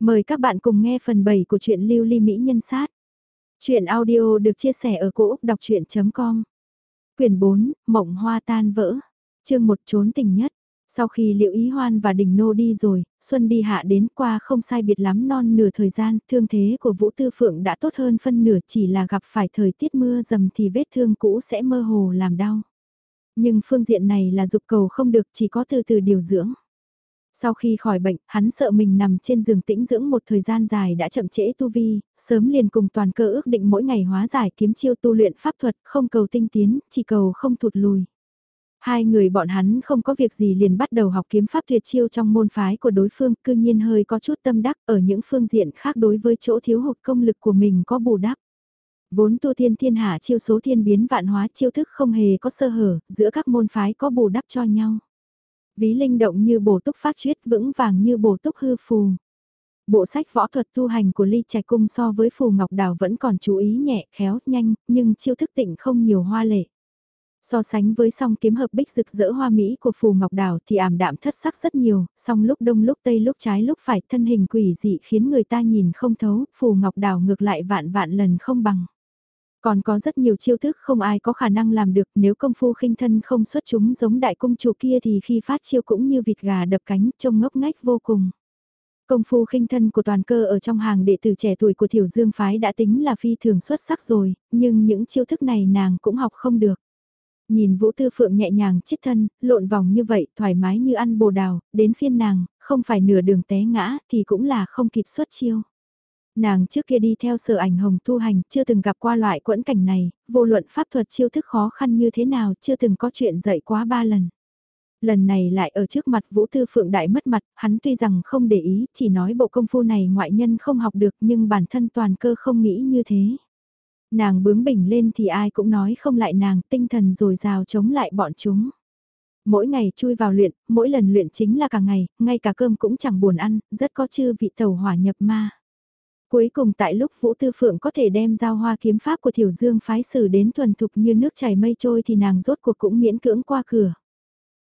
Mời các bạn cùng nghe phần 7 của truyện Lưu Ly Mỹ Nhân Sát. Chuyện audio được chia sẻ ở cỗ đọc chuyện.com Quyền 4, Mộng Hoa Tan Vỡ chương một trốn tình nhất. Sau khi Liệu Ý Hoan và Đình Nô đi rồi, Xuân đi hạ đến qua không sai biệt lắm non nửa thời gian, thương thế của Vũ Tư Phượng đã tốt hơn phân nửa chỉ là gặp phải thời tiết mưa dầm thì vết thương cũ sẽ mơ hồ làm đau. Nhưng phương diện này là dục cầu không được chỉ có từ từ điều dưỡng. Sau khi khỏi bệnh, hắn sợ mình nằm trên giường tĩnh dưỡng một thời gian dài đã chậm trễ tu vi, sớm liền cùng toàn cơ ước định mỗi ngày hóa giải kiếm chiêu tu luyện pháp thuật, không cầu tinh tiến, chỉ cầu không thụt lùi. Hai người bọn hắn không có việc gì liền bắt đầu học kiếm pháp tuyệt chiêu trong môn phái của đối phương, cư nhiên hơi có chút tâm đắc ở những phương diện khác đối với chỗ thiếu hụt công lực của mình có bù đắp. Vốn tu thiên thiên hạ chiêu số thiên biến vạn hóa chiêu thức không hề có sơ hở, giữa các môn phái có bù đắp cho nhau. Ví linh động như bổ túc phát chuyết vững vàng như bổ túc hư phù. Bộ sách võ thuật tu hành của Ly Trạch Cung so với Phù Ngọc Đào vẫn còn chú ý nhẹ, khéo, nhanh, nhưng chiêu thức tịnh không nhiều hoa lệ. So sánh với song kiếm hợp bích rực rỡ hoa mỹ của Phù Ngọc Đào thì ảm đạm thất sắc rất nhiều, song lúc đông lúc tây lúc trái lúc phải thân hình quỷ dị khiến người ta nhìn không thấu, Phù Ngọc Đào ngược lại vạn vạn lần không bằng. Còn có rất nhiều chiêu thức không ai có khả năng làm được nếu công phu khinh thân không xuất chúng giống đại cung chủ kia thì khi phát chiêu cũng như vịt gà đập cánh trông ngốc ngách vô cùng. Công phu khinh thân của toàn cơ ở trong hàng đệ tử trẻ tuổi của Thiểu Dương Phái đã tính là phi thường xuất sắc rồi, nhưng những chiêu thức này nàng cũng học không được. Nhìn Vũ Tư Phượng nhẹ nhàng chiết thân, lộn vòng như vậy, thoải mái như ăn bồ đào, đến phiên nàng, không phải nửa đường té ngã thì cũng là không kịp xuất chiêu. Nàng trước kia đi theo sở ảnh hồng tu hành, chưa từng gặp qua loại quẫn cảnh này, vô luận pháp thuật chiêu thức khó khăn như thế nào, chưa từng có chuyện dạy quá ba lần. Lần này lại ở trước mặt Vũ Tư Phượng Đại mất mặt, hắn tuy rằng không để ý, chỉ nói bộ công phu này ngoại nhân không học được nhưng bản thân toàn cơ không nghĩ như thế. Nàng bướng bỉnh lên thì ai cũng nói không lại nàng, tinh thần rồi rào chống lại bọn chúng. Mỗi ngày chui vào luyện, mỗi lần luyện chính là cả ngày, ngay cả cơm cũng chẳng buồn ăn, rất có chư vị tàu hỏa nhập ma. Cuối cùng tại lúc Vũ Tư Phượng có thể đem giao hoa kiếm pháp của Thiểu Dương phái sử đến thuần thục như nước chảy mây trôi thì nàng rốt cuộc cũng miễn cưỡng qua cửa.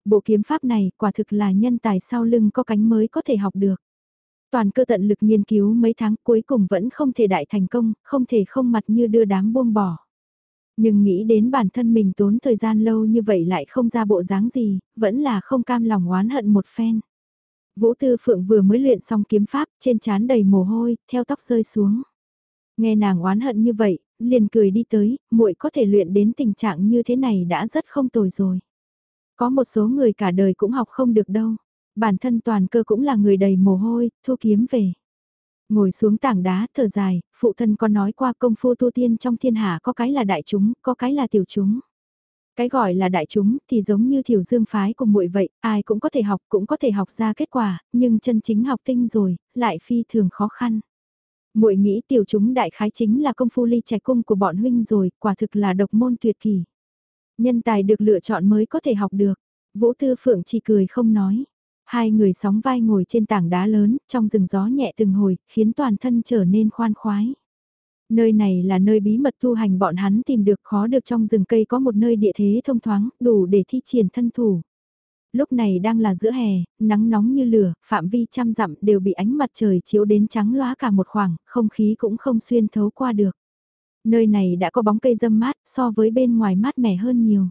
Bộ kiếm pháp này quả thực là nhân tài sau lưng có cánh mới có thể học được. Toàn cơ tận lực nghiên cứu mấy tháng cuối cùng vẫn không thể đại thành công, không thể không mặt như đưa đám buông bỏ. Nhưng nghĩ đến bản thân mình tốn thời gian lâu như vậy lại không ra bộ dáng gì, vẫn là không cam lòng oán hận một phen. Vũ Tư Phượng vừa mới luyện xong kiếm pháp, trên trán đầy mồ hôi, theo tóc rơi xuống. Nghe nàng oán hận như vậy, liền cười đi tới, muội có thể luyện đến tình trạng như thế này đã rất không tồi rồi. Có một số người cả đời cũng học không được đâu. Bản thân toàn cơ cũng là người đầy mồ hôi, thu kiếm về. Ngồi xuống tảng đá thở dài, phụ thân có nói qua công phu tu tiên trong thiên hạ có cái là đại chúng, có cái là tiểu chúng. Cái gọi là đại chúng thì giống như thiểu dương phái của muội vậy, ai cũng có thể học cũng có thể học ra kết quả, nhưng chân chính học tinh rồi, lại phi thường khó khăn. muội nghĩ tiểu chúng đại khái chính là công phu ly trạch cung của bọn huynh rồi, quả thực là độc môn tuyệt kỳ. Nhân tài được lựa chọn mới có thể học được. Vũ Tư Phượng chỉ cười không nói. Hai người sóng vai ngồi trên tảng đá lớn, trong rừng gió nhẹ từng hồi, khiến toàn thân trở nên khoan khoái. Nơi này là nơi bí mật tu hành bọn hắn tìm được khó được trong rừng cây có một nơi địa thế thông thoáng, đủ để thi triển thân thủ. Lúc này đang là giữa hè, nắng nóng như lửa, phạm vi trăm dặm đều bị ánh mặt trời chiếu đến trắng loá cả một khoảng, không khí cũng không xuyên thấu qua được. Nơi này đã có bóng cây dâm mát, so với bên ngoài mát mẻ hơn nhiều.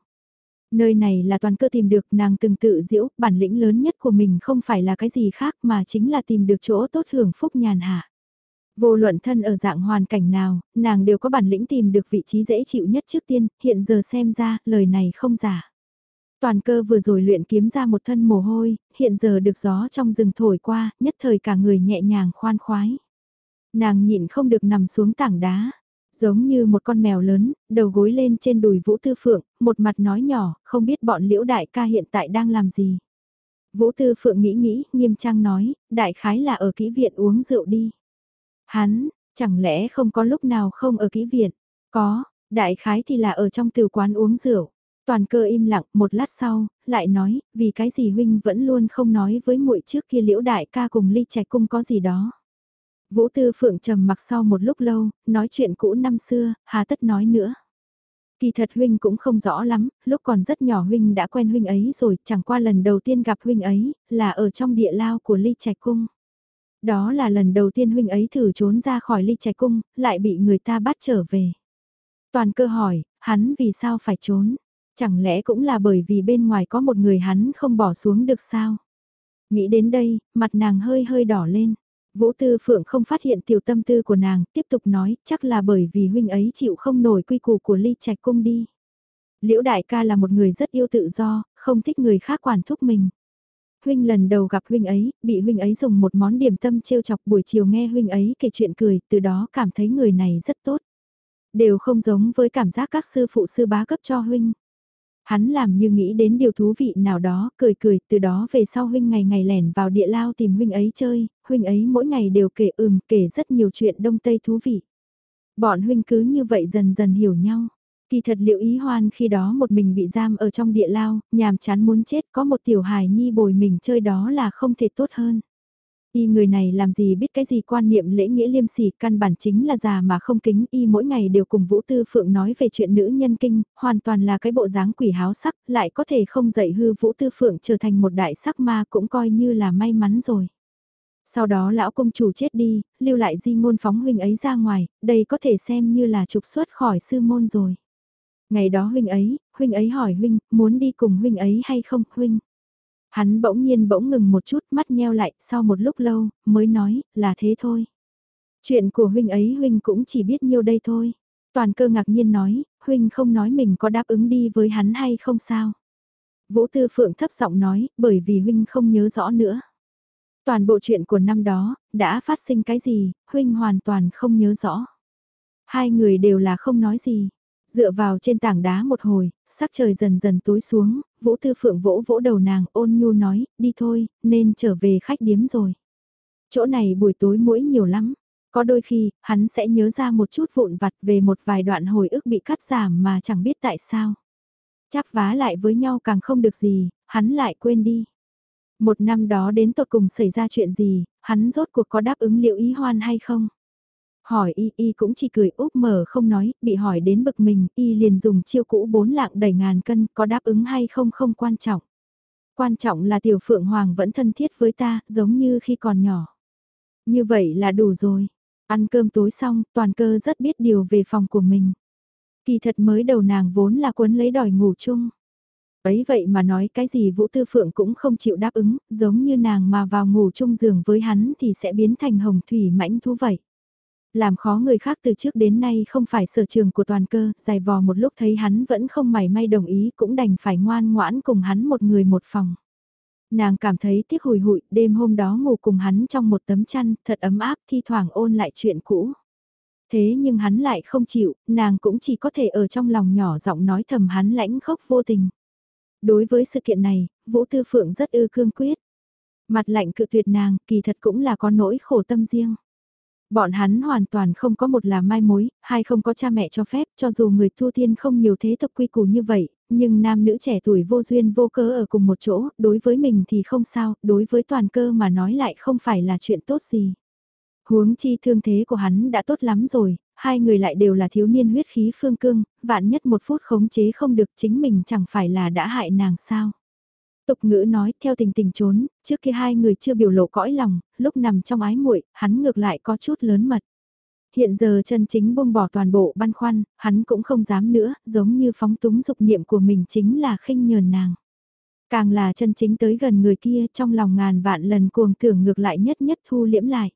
Nơi này là toàn cơ tìm được nàng từng tự diễu, bản lĩnh lớn nhất của mình không phải là cái gì khác mà chính là tìm được chỗ tốt hưởng phúc nhàn hạ. Vô luận thân ở dạng hoàn cảnh nào, nàng đều có bản lĩnh tìm được vị trí dễ chịu nhất trước tiên, hiện giờ xem ra, lời này không giả. Toàn cơ vừa rồi luyện kiếm ra một thân mồ hôi, hiện giờ được gió trong rừng thổi qua, nhất thời cả người nhẹ nhàng khoan khoái. Nàng nhịn không được nằm xuống tảng đá, giống như một con mèo lớn, đầu gối lên trên đùi Vũ Tư Phượng, một mặt nói nhỏ, không biết bọn liễu đại ca hiện tại đang làm gì. Vũ Tư Phượng nghĩ nghĩ, nghiêm trang nói, đại khái là ở kỹ viện uống rượu đi. Hắn, chẳng lẽ không có lúc nào không ở kỹ viện? Có, đại khái thì là ở trong từ quán uống rượu. Toàn cơ im lặng một lát sau, lại nói, vì cái gì huynh vẫn luôn không nói với muội trước kia liễu đại ca cùng ly trẻ cung có gì đó. Vũ Tư Phượng trầm mặc sau một lúc lâu, nói chuyện cũ năm xưa, hà tất nói nữa. Kỳ thật huynh cũng không rõ lắm, lúc còn rất nhỏ huynh đã quen huynh ấy rồi, chẳng qua lần đầu tiên gặp huynh ấy, là ở trong địa lao của ly trẻ cung. Đó là lần đầu tiên huynh ấy thử trốn ra khỏi ly trạch cung, lại bị người ta bắt trở về. Toàn cơ hỏi, hắn vì sao phải trốn? Chẳng lẽ cũng là bởi vì bên ngoài có một người hắn không bỏ xuống được sao? Nghĩ đến đây, mặt nàng hơi hơi đỏ lên. Vũ Tư Phượng không phát hiện tiểu tâm tư của nàng, tiếp tục nói, chắc là bởi vì huynh ấy chịu không nổi quy củ của ly trạch cung đi. Liễu đại ca là một người rất yêu tự do, không thích người khác quản thúc mình. Huynh lần đầu gặp huynh ấy, bị huynh ấy dùng một món điểm tâm trêu chọc buổi chiều nghe huynh ấy kể chuyện cười, từ đó cảm thấy người này rất tốt. Đều không giống với cảm giác các sư phụ sư bá cấp cho huynh. Hắn làm như nghĩ đến điều thú vị nào đó, cười cười, từ đó về sau huynh ngày ngày lẻn vào địa lao tìm huynh ấy chơi, huynh ấy mỗi ngày đều kể ừm kể rất nhiều chuyện đông tây thú vị. Bọn huynh cứ như vậy dần dần hiểu nhau. Kỳ thật liệu ý hoan khi đó một mình bị giam ở trong địa lao, nhàm chán muốn chết có một tiểu hài nhi bồi mình chơi đó là không thể tốt hơn. Y người này làm gì biết cái gì quan niệm lễ nghĩa liêm sỉ, căn bản chính là già mà không kính, y mỗi ngày đều cùng Vũ Tư Phượng nói về chuyện nữ nhân kinh, hoàn toàn là cái bộ dáng quỷ háo sắc, lại có thể không dạy hư Vũ Tư Phượng trở thành một đại sắc ma cũng coi như là may mắn rồi. Sau đó lão công chủ chết đi, lưu lại di ngôn phóng huynh ấy ra ngoài, đây có thể xem như là trục xuất khỏi sư môn rồi. Ngày đó huynh ấy, huynh ấy hỏi huynh, muốn đi cùng huynh ấy hay không, huynh? Hắn bỗng nhiên bỗng ngừng một chút mắt nheo lại, sau một lúc lâu, mới nói, là thế thôi. Chuyện của huynh ấy huynh cũng chỉ biết nhiêu đây thôi. Toàn cơ ngạc nhiên nói, huynh không nói mình có đáp ứng đi với hắn hay không sao. Vũ Tư Phượng thấp giọng nói, bởi vì huynh không nhớ rõ nữa. Toàn bộ chuyện của năm đó, đã phát sinh cái gì, huynh hoàn toàn không nhớ rõ. Hai người đều là không nói gì. Dựa vào trên tảng đá một hồi, sắc trời dần dần tối xuống, Vũ Tư Phượng vỗ vỗ đầu nàng ôn nhu nói, đi thôi, nên trở về khách điếm rồi. Chỗ này buổi tối mũi nhiều lắm, có đôi khi, hắn sẽ nhớ ra một chút vụn vặt về một vài đoạn hồi ức bị cắt giảm mà chẳng biết tại sao. Chắp vá lại với nhau càng không được gì, hắn lại quên đi. Một năm đó đến tột cùng xảy ra chuyện gì, hắn rốt cuộc có đáp ứng liệu ý hoan hay không? Hỏi y y cũng chỉ cười úp mở không nói, bị hỏi đến bực mình, y liền dùng chiêu cũ bốn lạng đầy ngàn cân, có đáp ứng hay không không quan trọng. Quan trọng là tiểu phượng hoàng vẫn thân thiết với ta, giống như khi còn nhỏ. Như vậy là đủ rồi. Ăn cơm tối xong, toàn cơ rất biết điều về phòng của mình. Kỳ thật mới đầu nàng vốn là cuốn lấy đòi ngủ chung. Ấy vậy mà nói cái gì Vũ Tư Phượng cũng không chịu đáp ứng, giống như nàng mà vào ngủ chung giường với hắn thì sẽ biến thành hồng thủy mãnh thú vậy. Làm khó người khác từ trước đến nay không phải sở trường của toàn cơ, dài vò một lúc thấy hắn vẫn không mảy may đồng ý cũng đành phải ngoan ngoãn cùng hắn một người một phòng. Nàng cảm thấy tiếc hùi hụi, đêm hôm đó ngủ cùng hắn trong một tấm chăn, thật ấm áp, thi thoảng ôn lại chuyện cũ. Thế nhưng hắn lại không chịu, nàng cũng chỉ có thể ở trong lòng nhỏ giọng nói thầm hắn lãnh khốc vô tình. Đối với sự kiện này, Vũ Tư Phượng rất ư cương quyết. Mặt lạnh cự tuyệt nàng, kỳ thật cũng là có nỗi khổ tâm riêng. Bọn hắn hoàn toàn không có một là mai mối, hai không có cha mẹ cho phép, cho dù người thu tiên không nhiều thế tộc quy củ như vậy, nhưng nam nữ trẻ tuổi vô duyên vô cớ ở cùng một chỗ, đối với mình thì không sao, đối với toàn cơ mà nói lại không phải là chuyện tốt gì. Huống chi thương thế của hắn đã tốt lắm rồi, hai người lại đều là thiếu niên huyết khí phương cương, vạn nhất một phút khống chế không được chính mình chẳng phải là đã hại nàng sao. Tục ngữ nói theo tình tình trốn, trước khi hai người chưa biểu lộ cõi lòng, lúc nằm trong ái muội hắn ngược lại có chút lớn mật. Hiện giờ chân chính buông bỏ toàn bộ băn khoăn, hắn cũng không dám nữa, giống như phóng túng dục niệm của mình chính là khinh nhờn nàng. Càng là chân chính tới gần người kia trong lòng ngàn vạn lần cuồng tưởng ngược lại nhất nhất thu liễm lại.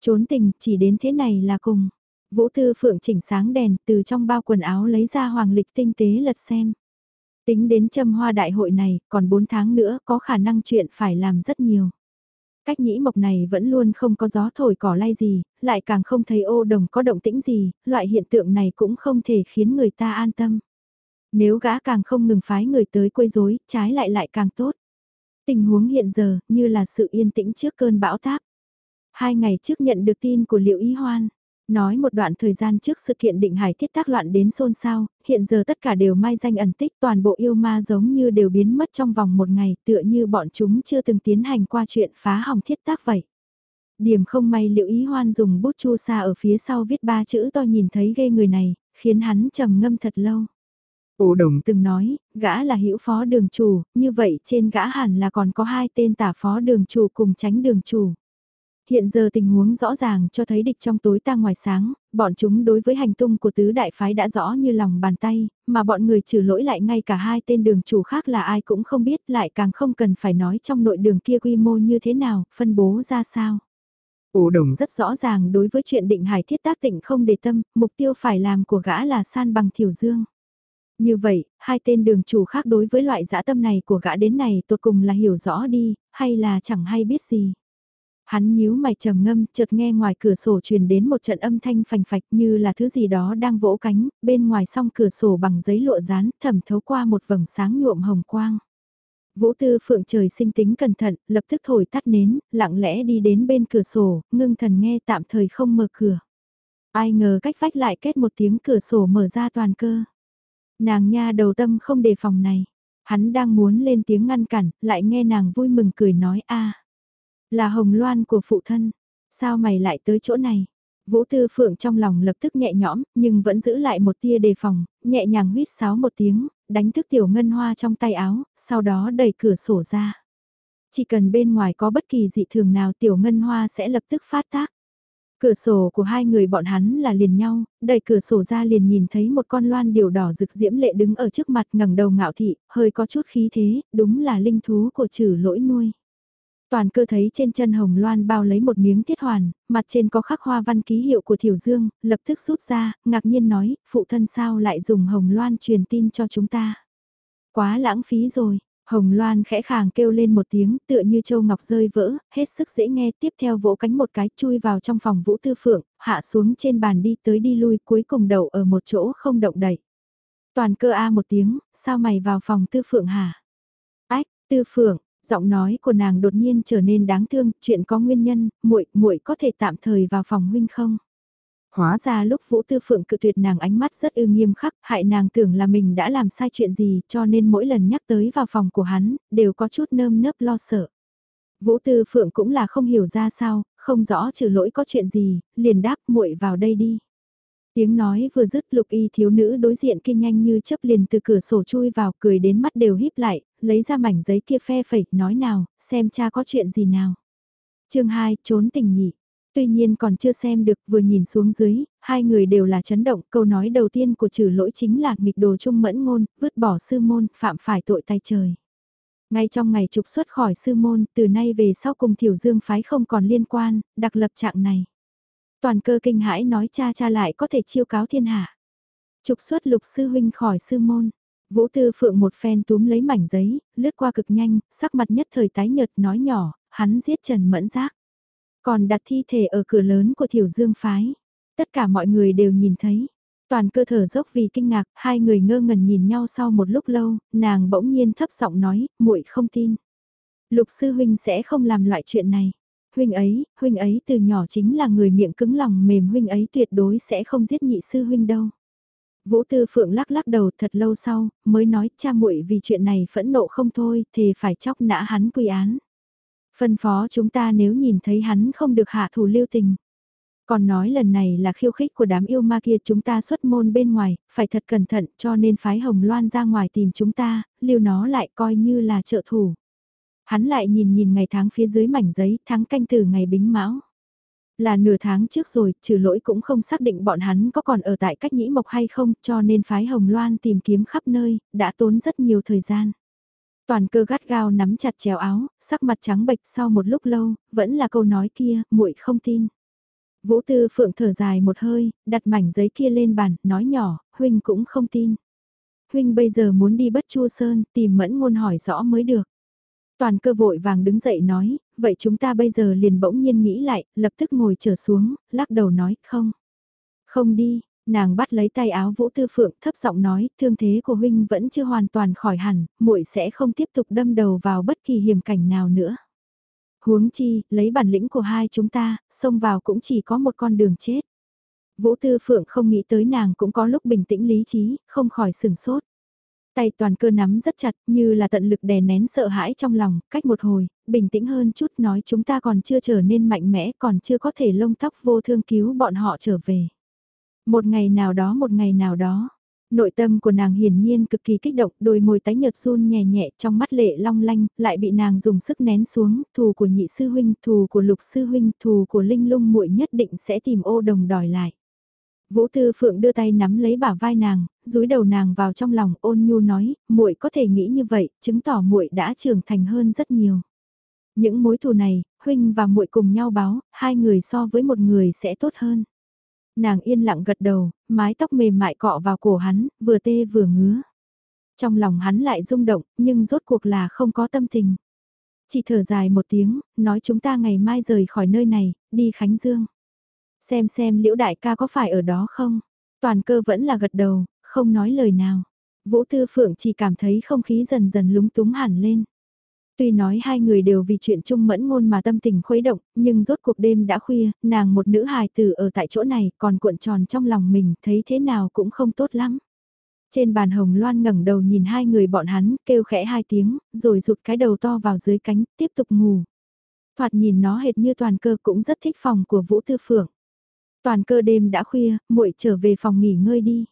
Trốn tình chỉ đến thế này là cùng. Vũ Tư Phượng chỉnh sáng đèn từ trong bao quần áo lấy ra hoàng lịch tinh tế lật xem. Tính đến châm hoa đại hội này, còn 4 tháng nữa có khả năng chuyện phải làm rất nhiều. Cách nhĩ mộc này vẫn luôn không có gió thổi cỏ lay gì, lại càng không thấy ô đồng có động tĩnh gì, loại hiện tượng này cũng không thể khiến người ta an tâm. Nếu gã càng không ngừng phái người tới quấy rối, trái lại lại càng tốt. Tình huống hiện giờ như là sự yên tĩnh trước cơn bão táp. Hai ngày trước nhận được tin của Liệu Ý Hoan, Nói một đoạn thời gian trước sự kiện định hải thiết tác loạn đến xôn xao, hiện giờ tất cả đều mai danh ẩn tích toàn bộ yêu ma giống như đều biến mất trong vòng một ngày tựa như bọn chúng chưa từng tiến hành qua chuyện phá hỏng thiết tác vậy. Điểm không may liệu ý hoan dùng bút chu sa ở phía sau viết ba chữ to nhìn thấy ghê người này, khiến hắn trầm ngâm thật lâu. Ổ đồng từng nói, gã là hữu phó đường chủ, như vậy trên gã hẳn là còn có hai tên tả phó đường chủ cùng tránh đường chủ. Hiện giờ tình huống rõ ràng cho thấy địch trong tối ta ngoài sáng, bọn chúng đối với hành tung của tứ đại phái đã rõ như lòng bàn tay, mà bọn người trừ lỗi lại ngay cả hai tên đường chủ khác là ai cũng không biết lại càng không cần phải nói trong nội đường kia quy mô như thế nào, phân bố ra sao. Ổ đồng rất rõ ràng đối với chuyện định hải thiết tác tịnh không để tâm, mục tiêu phải làm của gã là san bằng thiểu dương. Như vậy, hai tên đường chủ khác đối với loại dã tâm này của gã đến này tột cùng là hiểu rõ đi, hay là chẳng hay biết gì. Hắn nhíu mày trầm ngâm, chợt nghe ngoài cửa sổ truyền đến một trận âm thanh phành phạch như là thứ gì đó đang vỗ cánh, bên ngoài song cửa sổ bằng giấy lụa dán, thẩm thấu qua một vầng sáng nhuộm hồng quang. Vũ Tư Phượng trời sinh tính cẩn thận, lập tức thổi tắt nến, lặng lẽ đi đến bên cửa sổ, ngưng thần nghe tạm thời không mở cửa. Ai ngờ cách vách lại kết một tiếng cửa sổ mở ra toàn cơ. Nàng nha đầu tâm không đề phòng này. Hắn đang muốn lên tiếng ngăn cản, lại nghe nàng vui mừng cười nói a là hồng loan của phụ thân. Sao mày lại tới chỗ này? Vũ Tư Phượng trong lòng lập tức nhẹ nhõm, nhưng vẫn giữ lại một tia đề phòng, nhẹ nhàng huýt sáo một tiếng, đánh thức tiểu ngân hoa trong tay áo, sau đó đẩy cửa sổ ra. Chỉ cần bên ngoài có bất kỳ dị thường nào tiểu ngân hoa sẽ lập tức phát tác. Cửa sổ của hai người bọn hắn là liền nhau, đẩy cửa sổ ra liền nhìn thấy một con loan điều đỏ rực diễm lệ đứng ở trước mặt ngẩng đầu ngạo thị, hơi có chút khí thế, đúng là linh thú của trừ lỗi nuôi. Toàn cơ thấy trên chân hồng loan bao lấy một miếng thiết hoàn, mặt trên có khắc hoa văn ký hiệu của Thiểu Dương, lập tức rút ra, ngạc nhiên nói, phụ thân sao lại dùng hồng loan truyền tin cho chúng ta. Quá lãng phí rồi, hồng loan khẽ khàng kêu lên một tiếng tựa như châu ngọc rơi vỡ, hết sức dễ nghe tiếp theo vỗ cánh một cái chui vào trong phòng vũ tư phượng, hạ xuống trên bàn đi tới đi lui cuối cùng đầu ở một chỗ không động đậy. Toàn cơ A một tiếng, sao mày vào phòng tư phượng hả? Ách, tư phượng, Giọng nói của nàng đột nhiên trở nên đáng thương, chuyện có nguyên nhân, muội, muội có thể tạm thời vào phòng huynh không? Hóa ra lúc Vũ Tư Phượng cự tuyệt nàng ánh mắt rất ư nghiêm khắc, hại nàng tưởng là mình đã làm sai chuyện gì, cho nên mỗi lần nhắc tới vào phòng của hắn, đều có chút nơm nớp lo sợ. Vũ Tư Phượng cũng là không hiểu ra sao, không rõ trừ lỗi có chuyện gì, liền đáp muội vào đây đi. Tiếng nói vừa dứt lục y thiếu nữ đối diện kia nhanh như chấp liền từ cửa sổ chui vào cười đến mắt đều híp lại, lấy ra mảnh giấy kia phe phẩy, nói nào, xem cha có chuyện gì nào. chương 2, trốn tình nhị. Tuy nhiên còn chưa xem được vừa nhìn xuống dưới, hai người đều là chấn động, câu nói đầu tiên của trừ lỗi chính là nghịch đồ trung mẫn ngôn, vứt bỏ sư môn, phạm phải tội tay trời. Ngay trong ngày trục xuất khỏi sư môn, từ nay về sau cùng thiểu dương phái không còn liên quan, đặc lập trạng này. Toàn cơ kinh hãi nói cha cha lại có thể chiêu cáo thiên hạ. Trục xuất lục sư huynh khỏi sư môn. Vũ Tư Phượng một phen túm lấy mảnh giấy, lướt qua cực nhanh, sắc mặt nhất thời tái nhợt nói nhỏ, hắn giết Trần Mẫn Giác. Còn đặt thi thể ở cửa lớn của Thiểu Dương Phái. Tất cả mọi người đều nhìn thấy. Toàn cơ thở dốc vì kinh ngạc, hai người ngơ ngẩn nhìn nhau sau một lúc lâu, nàng bỗng nhiên thấp giọng nói, muội không tin. Lục sư huynh sẽ không làm loại chuyện này. Huynh ấy, huynh ấy từ nhỏ chính là người miệng cứng lòng mềm huynh ấy tuyệt đối sẽ không giết nhị sư huynh đâu. Vũ Tư Phượng lắc lắc đầu thật lâu sau, mới nói cha muội vì chuyện này phẫn nộ không thôi, thì phải chóc nã hắn quy án. Phân phó chúng ta nếu nhìn thấy hắn không được hạ thủ lưu tình. Còn nói lần này là khiêu khích của đám yêu ma kia chúng ta xuất môn bên ngoài, phải thật cẩn thận cho nên phái Hồng Loan ra ngoài tìm chúng ta, lưu nó lại coi như là trợ thủ. Hắn lại nhìn nhìn ngày tháng phía dưới mảnh giấy, tháng canh từ ngày bính mão. Là nửa tháng trước rồi, trừ lỗi cũng không xác định bọn hắn có còn ở tại cách nhĩ mộc hay không, cho nên phái Hồng Loan tìm kiếm khắp nơi, đã tốn rất nhiều thời gian. Toàn cơ gắt gao nắm chặt chéo áo, sắc mặt trắng bệch sau một lúc lâu, vẫn là câu nói kia, muội không tin. Vũ Tư Phượng thở dài một hơi, đặt mảnh giấy kia lên bàn, nói nhỏ, huynh cũng không tin. Huynh bây giờ muốn đi bất chua sơn, tìm mẫn ngôn hỏi rõ mới được. Toàn cơ vội vàng đứng dậy nói, vậy chúng ta bây giờ liền bỗng nhiên nghĩ lại, lập tức ngồi trở xuống, lắc đầu nói, không. Không đi, nàng bắt lấy tay áo Vũ Tư Phượng thấp giọng nói, thương thế của huynh vẫn chưa hoàn toàn khỏi hẳn, muội sẽ không tiếp tục đâm đầu vào bất kỳ hiểm cảnh nào nữa. Huống chi, lấy bản lĩnh của hai chúng ta, xông vào cũng chỉ có một con đường chết. Vũ Tư Phượng không nghĩ tới nàng cũng có lúc bình tĩnh lý trí, không khỏi sừng sốt. Tay toàn cơ nắm rất chặt như là tận lực đè nén sợ hãi trong lòng, cách một hồi, bình tĩnh hơn chút nói chúng ta còn chưa trở nên mạnh mẽ còn chưa có thể lông tóc vô thương cứu bọn họ trở về. Một ngày nào đó một ngày nào đó, Nội tâm của nàng hiển nhiên cực kỳ kích động, đôi môi tái nhợt run nhẹ nhẹ trong mắt lệ long lanh, lại bị nàng dùng sức nén xuống, thù của nhị sư huynh, thù của lục sư huynh, thù của linh lung muội nhất định sẽ tìm ô đồng đòi lại. Vũ Tư Phượng đưa tay nắm lấy bả vai nàng, dúi đầu nàng vào trong lòng, ôn nhu nói, muội có thể nghĩ như vậy, chứng tỏ muội đã trưởng thành hơn rất nhiều. Những mối thù này, huynh và muội cùng nhau báo, hai người so với một người sẽ tốt hơn. Nàng yên lặng gật đầu, mái tóc mềm mại cọ vào cổ hắn, vừa tê vừa ngứa. Trong lòng hắn lại rung động, nhưng rốt cuộc là không có tâm tình. Chỉ thở dài một tiếng, nói chúng ta ngày mai rời khỏi nơi này, đi Khánh Dương. Xem xem liễu đại ca có phải ở đó không? Toàn cơ vẫn là gật đầu, không nói lời nào. Vũ Tư Phượng chỉ cảm thấy không khí dần dần lúng túng hẳn lên. Tuy nói hai người đều vì chuyện chung mẫn ngôn mà tâm tình khuấy động, nhưng rốt cuộc đêm đã khuya, nàng một nữ hài tử ở tại chỗ này còn cuộn tròn trong lòng mình thấy thế nào cũng không tốt lắm. Trên bàn hồng loan ngẩng đầu nhìn hai người bọn hắn kêu khẽ hai tiếng, rồi rụt cái đầu to vào dưới cánh, tiếp tục ngủ. Thoạt nhìn nó hệt như toàn cơ cũng rất thích phòng của Vũ Tư Phượng. Toàn cơ đêm đã khuya, muội trở về phòng nghỉ ngơi đi.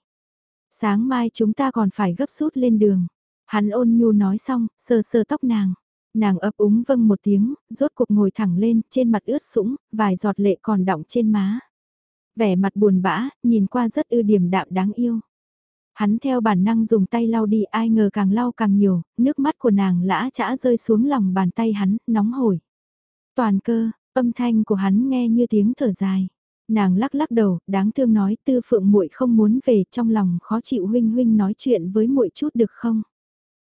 Sáng mai chúng ta còn phải gấp rút lên đường. Hắn ôn nhu nói xong, sờ sờ tóc nàng. Nàng ấp úng vâng một tiếng, rốt cuộc ngồi thẳng lên, trên mặt ướt sũng, vài giọt lệ còn đọng trên má. Vẻ mặt buồn bã, nhìn qua rất ư điểm đạm đáng yêu. Hắn theo bản năng dùng tay lau đi ai ngờ càng lau càng nhiều, nước mắt của nàng lã chã rơi xuống lòng bàn tay hắn, nóng hổi. Toàn cơ, âm thanh của hắn nghe như tiếng thở dài. Nàng lắc lắc đầu, đáng thương nói tư phượng muội không muốn về trong lòng khó chịu huynh huynh nói chuyện với muội chút được không?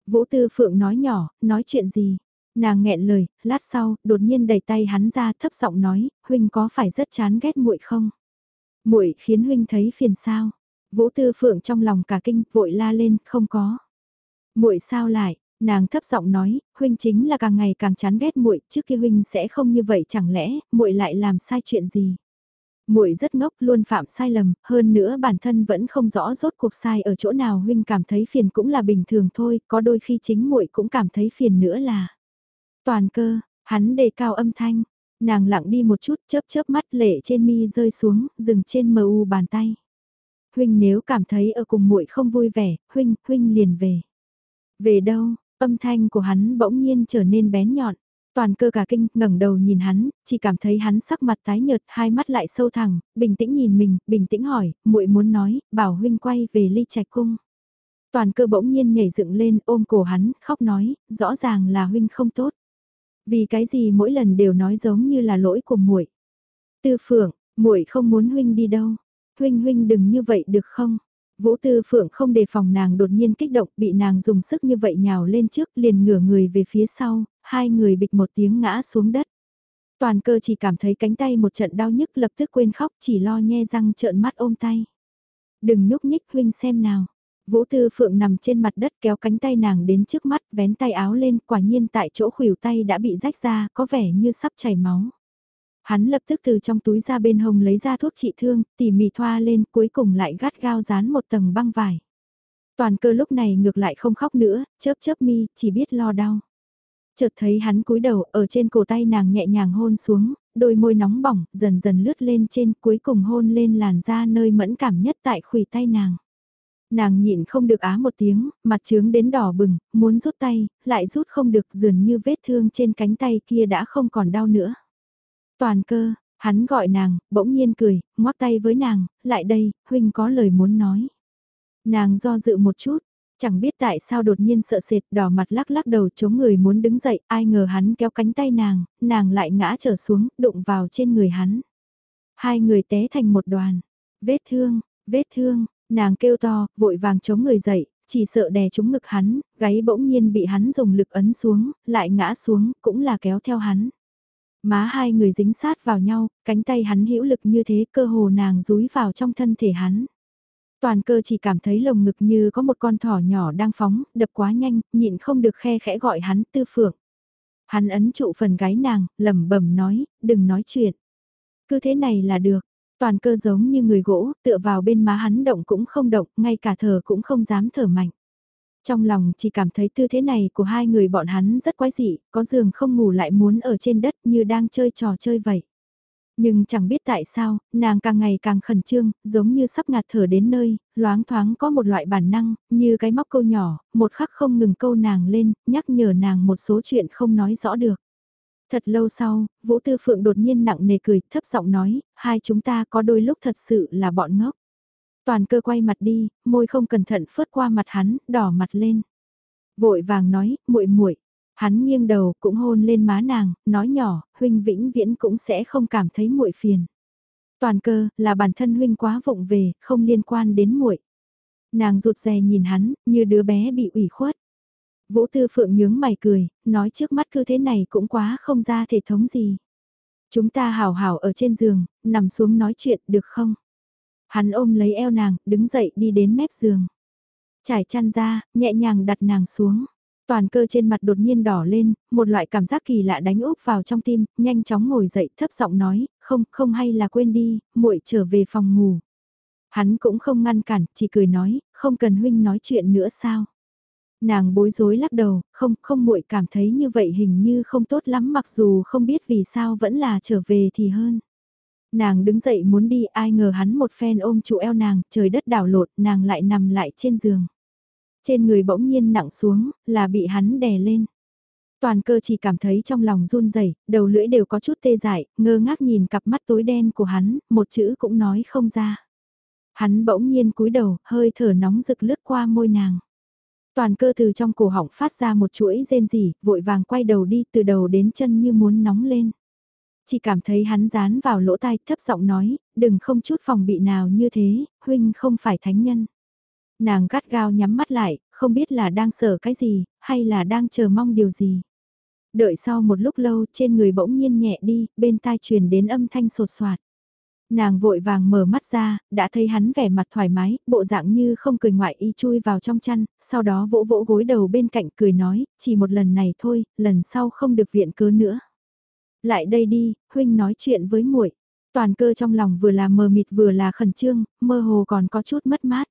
Vũ tư phượng nói nhỏ, nói chuyện gì? Nàng nghẹn lời, lát sau, đột nhiên đẩy tay hắn ra thấp giọng nói, huynh có phải rất chán ghét muội không? Muội khiến huynh thấy phiền sao? Vũ Tư Phượng trong lòng cả kinh, vội la lên, không có. Muội sao lại? Nàng thấp giọng nói, huynh chính là càng ngày càng chán ghét muội, trước kia huynh sẽ không như vậy chẳng lẽ muội lại làm sai chuyện gì? Muội rất ngốc, luôn phạm sai lầm, hơn nữa bản thân vẫn không rõ rốt cuộc sai ở chỗ nào huynh cảm thấy phiền cũng là bình thường thôi, có đôi khi chính muội cũng cảm thấy phiền nữa là. Toàn cơ, hắn đề cao âm thanh, nàng lặng đi một chút chớp chớp mắt lệ trên mi rơi xuống, dừng trên mờ u bàn tay. Huynh nếu cảm thấy ở cùng muội không vui vẻ, huynh, huynh liền về. Về đâu, âm thanh của hắn bỗng nhiên trở nên bén nhọn. Toàn cơ cả kinh, ngẩng đầu nhìn hắn, chỉ cảm thấy hắn sắc mặt tái nhợt, hai mắt lại sâu thẳng, bình tĩnh nhìn mình, bình tĩnh hỏi, muội muốn nói, bảo huynh quay về ly trạch cung. Toàn cơ bỗng nhiên nhảy dựng lên, ôm cổ hắn, khóc nói, rõ ràng là huynh không tốt. Vì cái gì mỗi lần đều nói giống như là lỗi của muội. Tư Phượng, muội không muốn huynh đi đâu. Huynh huynh đừng như vậy được không? Vũ Tư Phượng không đề phòng nàng đột nhiên kích động, bị nàng dùng sức như vậy nhào lên trước, liền ngửa người về phía sau, hai người bịch một tiếng ngã xuống đất. Toàn cơ chỉ cảm thấy cánh tay một trận đau nhức lập tức quên khóc chỉ lo nhe răng trợn mắt ôm tay. Đừng nhúc nhích huynh xem nào. Vũ Tư Phượng nằm trên mặt đất kéo cánh tay nàng đến trước mắt, vén tay áo lên, quả nhiên tại chỗ khuỷu tay đã bị rách ra, có vẻ như sắp chảy máu. Hắn lập tức từ trong túi ra bên hông lấy ra thuốc trị thương, tỉ mỉ thoa lên, cuối cùng lại gắt gao dán một tầng băng vải. Toàn cơ lúc này ngược lại không khóc nữa, chớp chớp mi, chỉ biết lo đau. Chợt thấy hắn cúi đầu, ở trên cổ tay nàng nhẹ nhàng hôn xuống, đôi môi nóng bỏng, dần dần lướt lên trên, cuối cùng hôn lên làn da nơi mẫn cảm nhất tại khuỷu tay nàng. Nàng nhịn không được á một tiếng, mặt trướng đến đỏ bừng, muốn rút tay, lại rút không được dường như vết thương trên cánh tay kia đã không còn đau nữa. Toàn cơ, hắn gọi nàng, bỗng nhiên cười, ngoắc tay với nàng, lại đây, huynh có lời muốn nói. Nàng do dự một chút, chẳng biết tại sao đột nhiên sợ sệt đỏ mặt lắc lắc đầu chống người muốn đứng dậy, ai ngờ hắn kéo cánh tay nàng, nàng lại ngã trở xuống, đụng vào trên người hắn. Hai người té thành một đoàn, vết thương, vết thương, nàng kêu to, vội vàng chống người dậy, chỉ sợ đè trúng ngực hắn, gáy bỗng nhiên bị hắn dùng lực ấn xuống, lại ngã xuống, cũng là kéo theo hắn. Má hai người dính sát vào nhau, cánh tay hắn hữu lực như thế cơ hồ nàng rúi vào trong thân thể hắn. Toàn cơ chỉ cảm thấy lồng ngực như có một con thỏ nhỏ đang phóng, đập quá nhanh, nhịn không được khe khẽ gọi hắn tư phượng. Hắn ấn trụ phần gái nàng, lẩm bẩm nói, đừng nói chuyện. Cứ thế này là được, toàn cơ giống như người gỗ, tựa vào bên má hắn động cũng không động, ngay cả thở cũng không dám thở mạnh. Trong lòng chỉ cảm thấy tư thế này của hai người bọn hắn rất quái dị, có giường không ngủ lại muốn ở trên đất như đang chơi trò chơi vậy. Nhưng chẳng biết tại sao, nàng càng ngày càng khẩn trương, giống như sắp ngạt thở đến nơi, loáng thoáng có một loại bản năng, như cái móc câu nhỏ, một khắc không ngừng câu nàng lên, nhắc nhở nàng một số chuyện không nói rõ được. Thật lâu sau, Vũ Tư Phượng đột nhiên nặng nề cười, thấp giọng nói, hai chúng ta có đôi lúc thật sự là bọn ngốc. Toàn cơ quay mặt đi, môi không cẩn thận phớt qua mặt hắn, đỏ mặt lên. Vội vàng nói, muội muội. Hắn nghiêng đầu cũng hôn lên má nàng, nói nhỏ, huynh vĩnh viễn cũng sẽ không cảm thấy muội phiền. Toàn cơ, là bản thân huynh quá vụng về, không liên quan đến muội. Nàng rụt rè nhìn hắn, như đứa bé bị ủy khuất. Vũ Tư Phượng nhướng mày cười, nói trước mắt cứ thế này cũng quá không ra thể thống gì. Chúng ta hào hào ở trên giường, nằm xuống nói chuyện được không? Hắn ôm lấy eo nàng, đứng dậy đi đến mép giường. Trải chăn ra, nhẹ nhàng đặt nàng xuống. Toàn cơ trên mặt đột nhiên đỏ lên, một loại cảm giác kỳ lạ đánh úp vào trong tim, nhanh chóng ngồi dậy thấp giọng nói, không, không hay là quên đi, muội trở về phòng ngủ. Hắn cũng không ngăn cản, chỉ cười nói, không cần huynh nói chuyện nữa sao. Nàng bối rối lắc đầu, không, không muội cảm thấy như vậy hình như không tốt lắm mặc dù không biết vì sao vẫn là trở về thì hơn. Nàng đứng dậy muốn đi ai ngờ hắn một phen ôm trụ eo nàng, trời đất đảo lột, nàng lại nằm lại trên giường. Trên người bỗng nhiên nặng xuống, là bị hắn đè lên. Toàn cơ chỉ cảm thấy trong lòng run rẩy, đầu lưỡi đều có chút tê dại, ngơ ngác nhìn cặp mắt tối đen của hắn, một chữ cũng nói không ra. Hắn bỗng nhiên cúi đầu, hơi thở nóng rực lướt qua môi nàng. Toàn cơ từ trong cổ họng phát ra một chuỗi rên rỉ, vội vàng quay đầu đi từ đầu đến chân như muốn nóng lên. Chỉ cảm thấy hắn dán vào lỗ tai thấp giọng nói, đừng không chút phòng bị nào như thế, huynh không phải thánh nhân. Nàng gắt gao nhắm mắt lại, không biết là đang sợ cái gì, hay là đang chờ mong điều gì. Đợi sau một lúc lâu trên người bỗng nhiên nhẹ đi, bên tai truyền đến âm thanh sột soạt. Nàng vội vàng mở mắt ra, đã thấy hắn vẻ mặt thoải mái, bộ dạng như không cười ngoại y chui vào trong chăn, sau đó vỗ vỗ gối đầu bên cạnh cười nói, chỉ một lần này thôi, lần sau không được viện cớ nữa. Lại đây đi, huynh nói chuyện với muội. Toàn cơ trong lòng vừa là mờ mịt vừa là khẩn trương, mơ hồ còn có chút mất mát.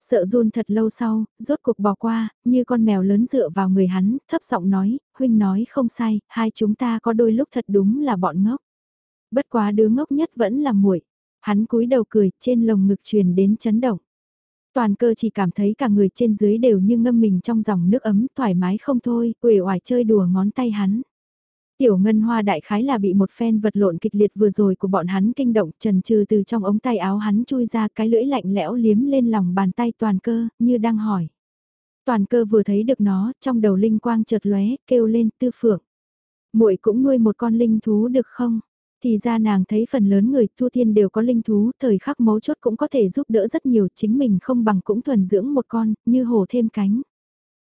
Sợ run thật lâu sau, rốt cuộc bỏ qua, như con mèo lớn dựa vào người hắn, thấp giọng nói, huynh nói không sai, hai chúng ta có đôi lúc thật đúng là bọn ngốc. Bất quá đứa ngốc nhất vẫn là muội. Hắn cúi đầu cười, trên lồng ngực truyền đến chấn động. Toàn cơ chỉ cảm thấy cả người trên dưới đều như ngâm mình trong dòng nước ấm, thoải mái không thôi, uể oải chơi đùa ngón tay hắn. Tiểu ngân hoa đại khái là bị một phen vật lộn kịch liệt vừa rồi của bọn hắn kinh động trần trừ từ trong ống tay áo hắn chui ra cái lưỡi lạnh lẽo liếm lên lòng bàn tay toàn cơ, như đang hỏi. Toàn cơ vừa thấy được nó, trong đầu linh quang chợt lóe, kêu lên tư phượng. muội cũng nuôi một con linh thú được không? Thì ra nàng thấy phần lớn người thu thiên đều có linh thú, thời khắc mấu chốt cũng có thể giúp đỡ rất nhiều, chính mình không bằng cũng thuần dưỡng một con, như hổ thêm cánh.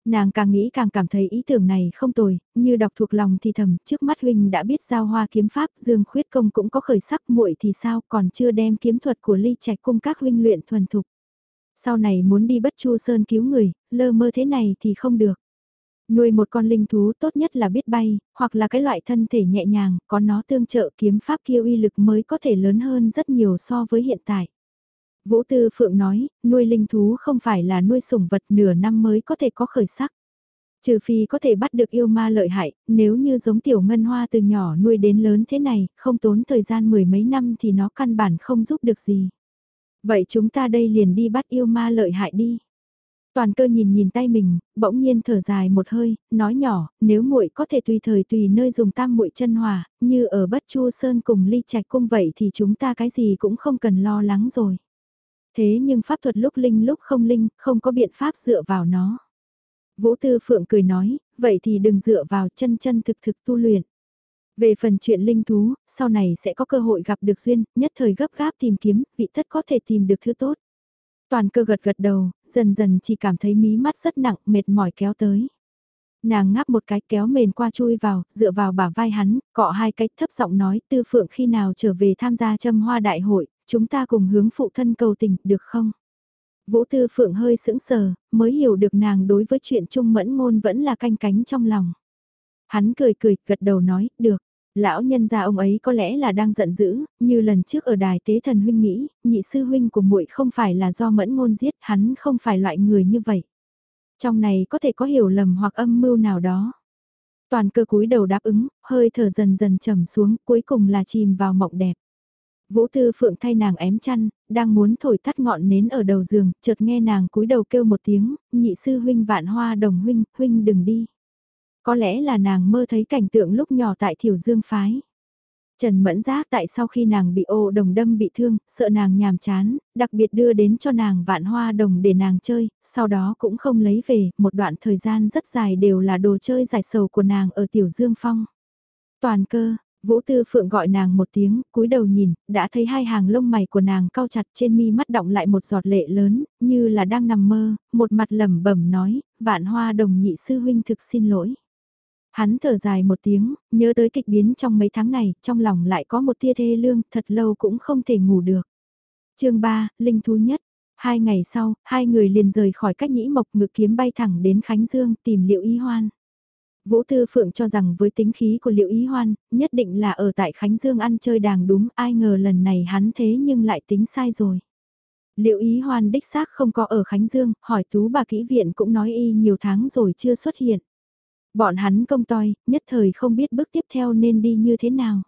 Nàng càng nghĩ càng cảm thấy ý tưởng này không tồi, như đọc thuộc lòng thì thầm, trước mắt huynh đã biết giao hoa kiếm pháp, dương khuyết công cũng có khởi sắc muội thì sao, còn chưa đem kiếm thuật của ly trạch cung các huynh luyện thuần thục. Sau này muốn đi bất chu sơn cứu người, lơ mơ thế này thì không được. Nuôi một con linh thú tốt nhất là biết bay, hoặc là cái loại thân thể nhẹ nhàng, có nó tương trợ kiếm pháp kia uy lực mới có thể lớn hơn rất nhiều so với hiện tại. Vũ Tư Phượng nói, nuôi linh thú không phải là nuôi sủng vật nửa năm mới có thể có khởi sắc. Trừ phi có thể bắt được yêu ma lợi hại, nếu như giống tiểu ngân hoa từ nhỏ nuôi đến lớn thế này, không tốn thời gian mười mấy năm thì nó căn bản không giúp được gì. Vậy chúng ta đây liền đi bắt yêu ma lợi hại đi. Toàn cơ nhìn nhìn tay mình, bỗng nhiên thở dài một hơi, nói nhỏ, nếu muội có thể tùy thời tùy nơi dùng tam muội chân hòa, như ở bất chu sơn cùng ly trạch cung vậy thì chúng ta cái gì cũng không cần lo lắng rồi. Thế nhưng pháp thuật lúc linh lúc không linh, không có biện pháp dựa vào nó. Vũ Tư Phượng cười nói, vậy thì đừng dựa vào chân chân thực thực tu luyện. Về phần chuyện linh thú, sau này sẽ có cơ hội gặp được duyên, nhất thời gấp gáp tìm kiếm, vị thất có thể tìm được thứ tốt. Toàn cơ gật gật đầu, dần dần chỉ cảm thấy mí mắt rất nặng, mệt mỏi kéo tới. Nàng ngáp một cái kéo mền qua chui vào, dựa vào bả vai hắn, cọ hai cách thấp giọng nói tư phượng khi nào trở về tham gia châm hoa đại hội, chúng ta cùng hướng phụ thân cầu tình, được không? Vũ Tư Phượng hơi sững sờ, mới hiểu được nàng đối với chuyện trung mẫn ngôn vẫn là canh cánh trong lòng. Hắn cười cười, gật đầu nói, được. Lão nhân gia ông ấy có lẽ là đang giận dữ, như lần trước ở đài tế thần huynh nghĩ, nhị sư huynh của muội không phải là do mẫn ngôn giết, hắn không phải loại người như vậy. Trong này có thể có hiểu lầm hoặc âm mưu nào đó. Toàn cơ cúi đầu đáp ứng, hơi thở dần dần trầm xuống, cuối cùng là chìm vào mộng đẹp. Vũ Tư Phượng thay nàng ém chăn, đang muốn thổi tắt ngọn nến ở đầu giường, chợt nghe nàng cúi đầu kêu một tiếng, nhị sư huynh vạn hoa đồng huynh, huynh đừng đi. Có lẽ là nàng mơ thấy cảnh tượng lúc nhỏ tại Thiểu Dương Phái. Trần Mẫn Giác tại sau khi nàng bị ô đồng đâm bị thương, sợ nàng nhàm chán, đặc biệt đưa đến cho nàng vạn hoa đồng để nàng chơi, sau đó cũng không lấy về, một đoạn thời gian rất dài đều là đồ chơi giải sầu của nàng ở Tiểu Dương Phong. Toàn cơ, Vũ Tư Phượng gọi nàng một tiếng, cúi đầu nhìn, đã thấy hai hàng lông mày của nàng cao chặt trên mi mắt động lại một giọt lệ lớn, như là đang nằm mơ, một mặt lẩm bẩm nói, vạn hoa đồng nhị sư huynh thực xin lỗi. Hắn thở dài một tiếng, nhớ tới kịch biến trong mấy tháng này, trong lòng lại có một tia thê lương, thật lâu cũng không thể ngủ được. chương 3, Linh Thú Nhất. Hai ngày sau, hai người liền rời khỏi cách nhĩ mộc ngự kiếm bay thẳng đến Khánh Dương tìm liệu Y hoan. Vũ Tư Phượng cho rằng với tính khí của liệu ý hoan, nhất định là ở tại Khánh Dương ăn chơi đàng đúng, ai ngờ lần này hắn thế nhưng lại tính sai rồi. Liệu ý hoan đích xác không có ở Khánh Dương, hỏi tú bà kỹ viện cũng nói y nhiều tháng rồi chưa xuất hiện. Bọn hắn công toi, nhất thời không biết bước tiếp theo nên đi như thế nào.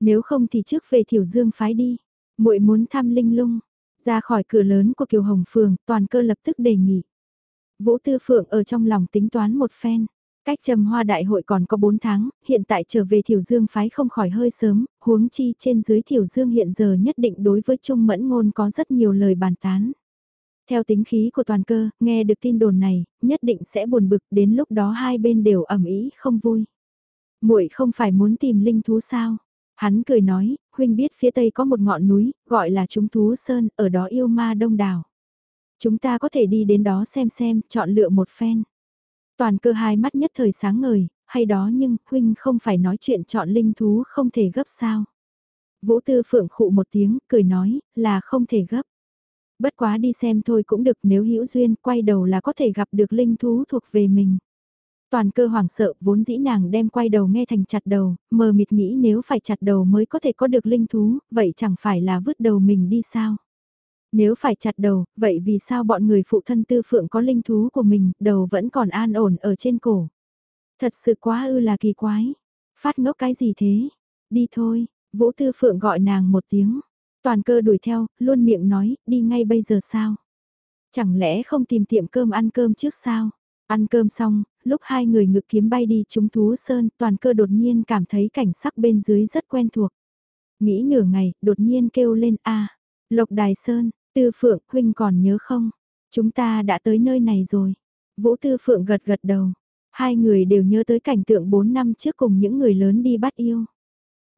Nếu không thì trước về Thiểu Dương phái đi. muội muốn thăm linh lung. Ra khỏi cửa lớn của Kiều Hồng Phường, toàn cơ lập tức đề nghị. Vũ Tư Phượng ở trong lòng tính toán một phen. Cách trầm hoa đại hội còn có 4 tháng, hiện tại trở về Thiểu Dương phái không khỏi hơi sớm, huống chi trên dưới Thiểu Dương hiện giờ nhất định đối với Trung Mẫn Ngôn có rất nhiều lời bàn tán. Theo tính khí của toàn cơ, nghe được tin đồn này, nhất định sẽ buồn bực đến lúc đó hai bên đều ẩm ý không vui. muội không phải muốn tìm linh thú sao? Hắn cười nói, huynh biết phía tây có một ngọn núi, gọi là Trung thú sơn, ở đó yêu ma đông đảo. Chúng ta có thể đi đến đó xem xem, chọn lựa một phen. Toàn cơ hai mắt nhất thời sáng ngời, hay đó nhưng, huynh không phải nói chuyện chọn linh thú không thể gấp sao. Vũ Tư Phượng khụ một tiếng, cười nói, là không thể gấp. Bất quá đi xem thôi cũng được nếu hữu duyên quay đầu là có thể gặp được linh thú thuộc về mình. Toàn cơ hoảng sợ vốn dĩ nàng đem quay đầu nghe thành chặt đầu, mờ mịt nghĩ nếu phải chặt đầu mới có thể có được linh thú, vậy chẳng phải là vứt đầu mình đi sao? Nếu phải chặt đầu, vậy vì sao bọn người phụ thân tư phượng có linh thú của mình, đầu vẫn còn an ổn ở trên cổ? Thật sự quá ư là kỳ quái. Phát ngốc cái gì thế? Đi thôi, Vũ Tư Phượng gọi nàng một tiếng. Toàn cơ đuổi theo, luôn miệng nói, đi ngay bây giờ sao? Chẳng lẽ không tìm tiệm cơm ăn cơm trước sao? Ăn cơm xong, lúc hai người ngực kiếm bay đi trúng thú sơn, toàn cơ đột nhiên cảm thấy cảnh sắc bên dưới rất quen thuộc. Nghĩ nửa ngày, đột nhiên kêu lên a Lộc Đài Sơn, Tư Phượng, huynh còn nhớ không? Chúng ta đã tới nơi này rồi. Vũ Tư Phượng gật gật đầu. Hai người đều nhớ tới cảnh tượng 4 năm trước cùng những người lớn đi bắt yêu.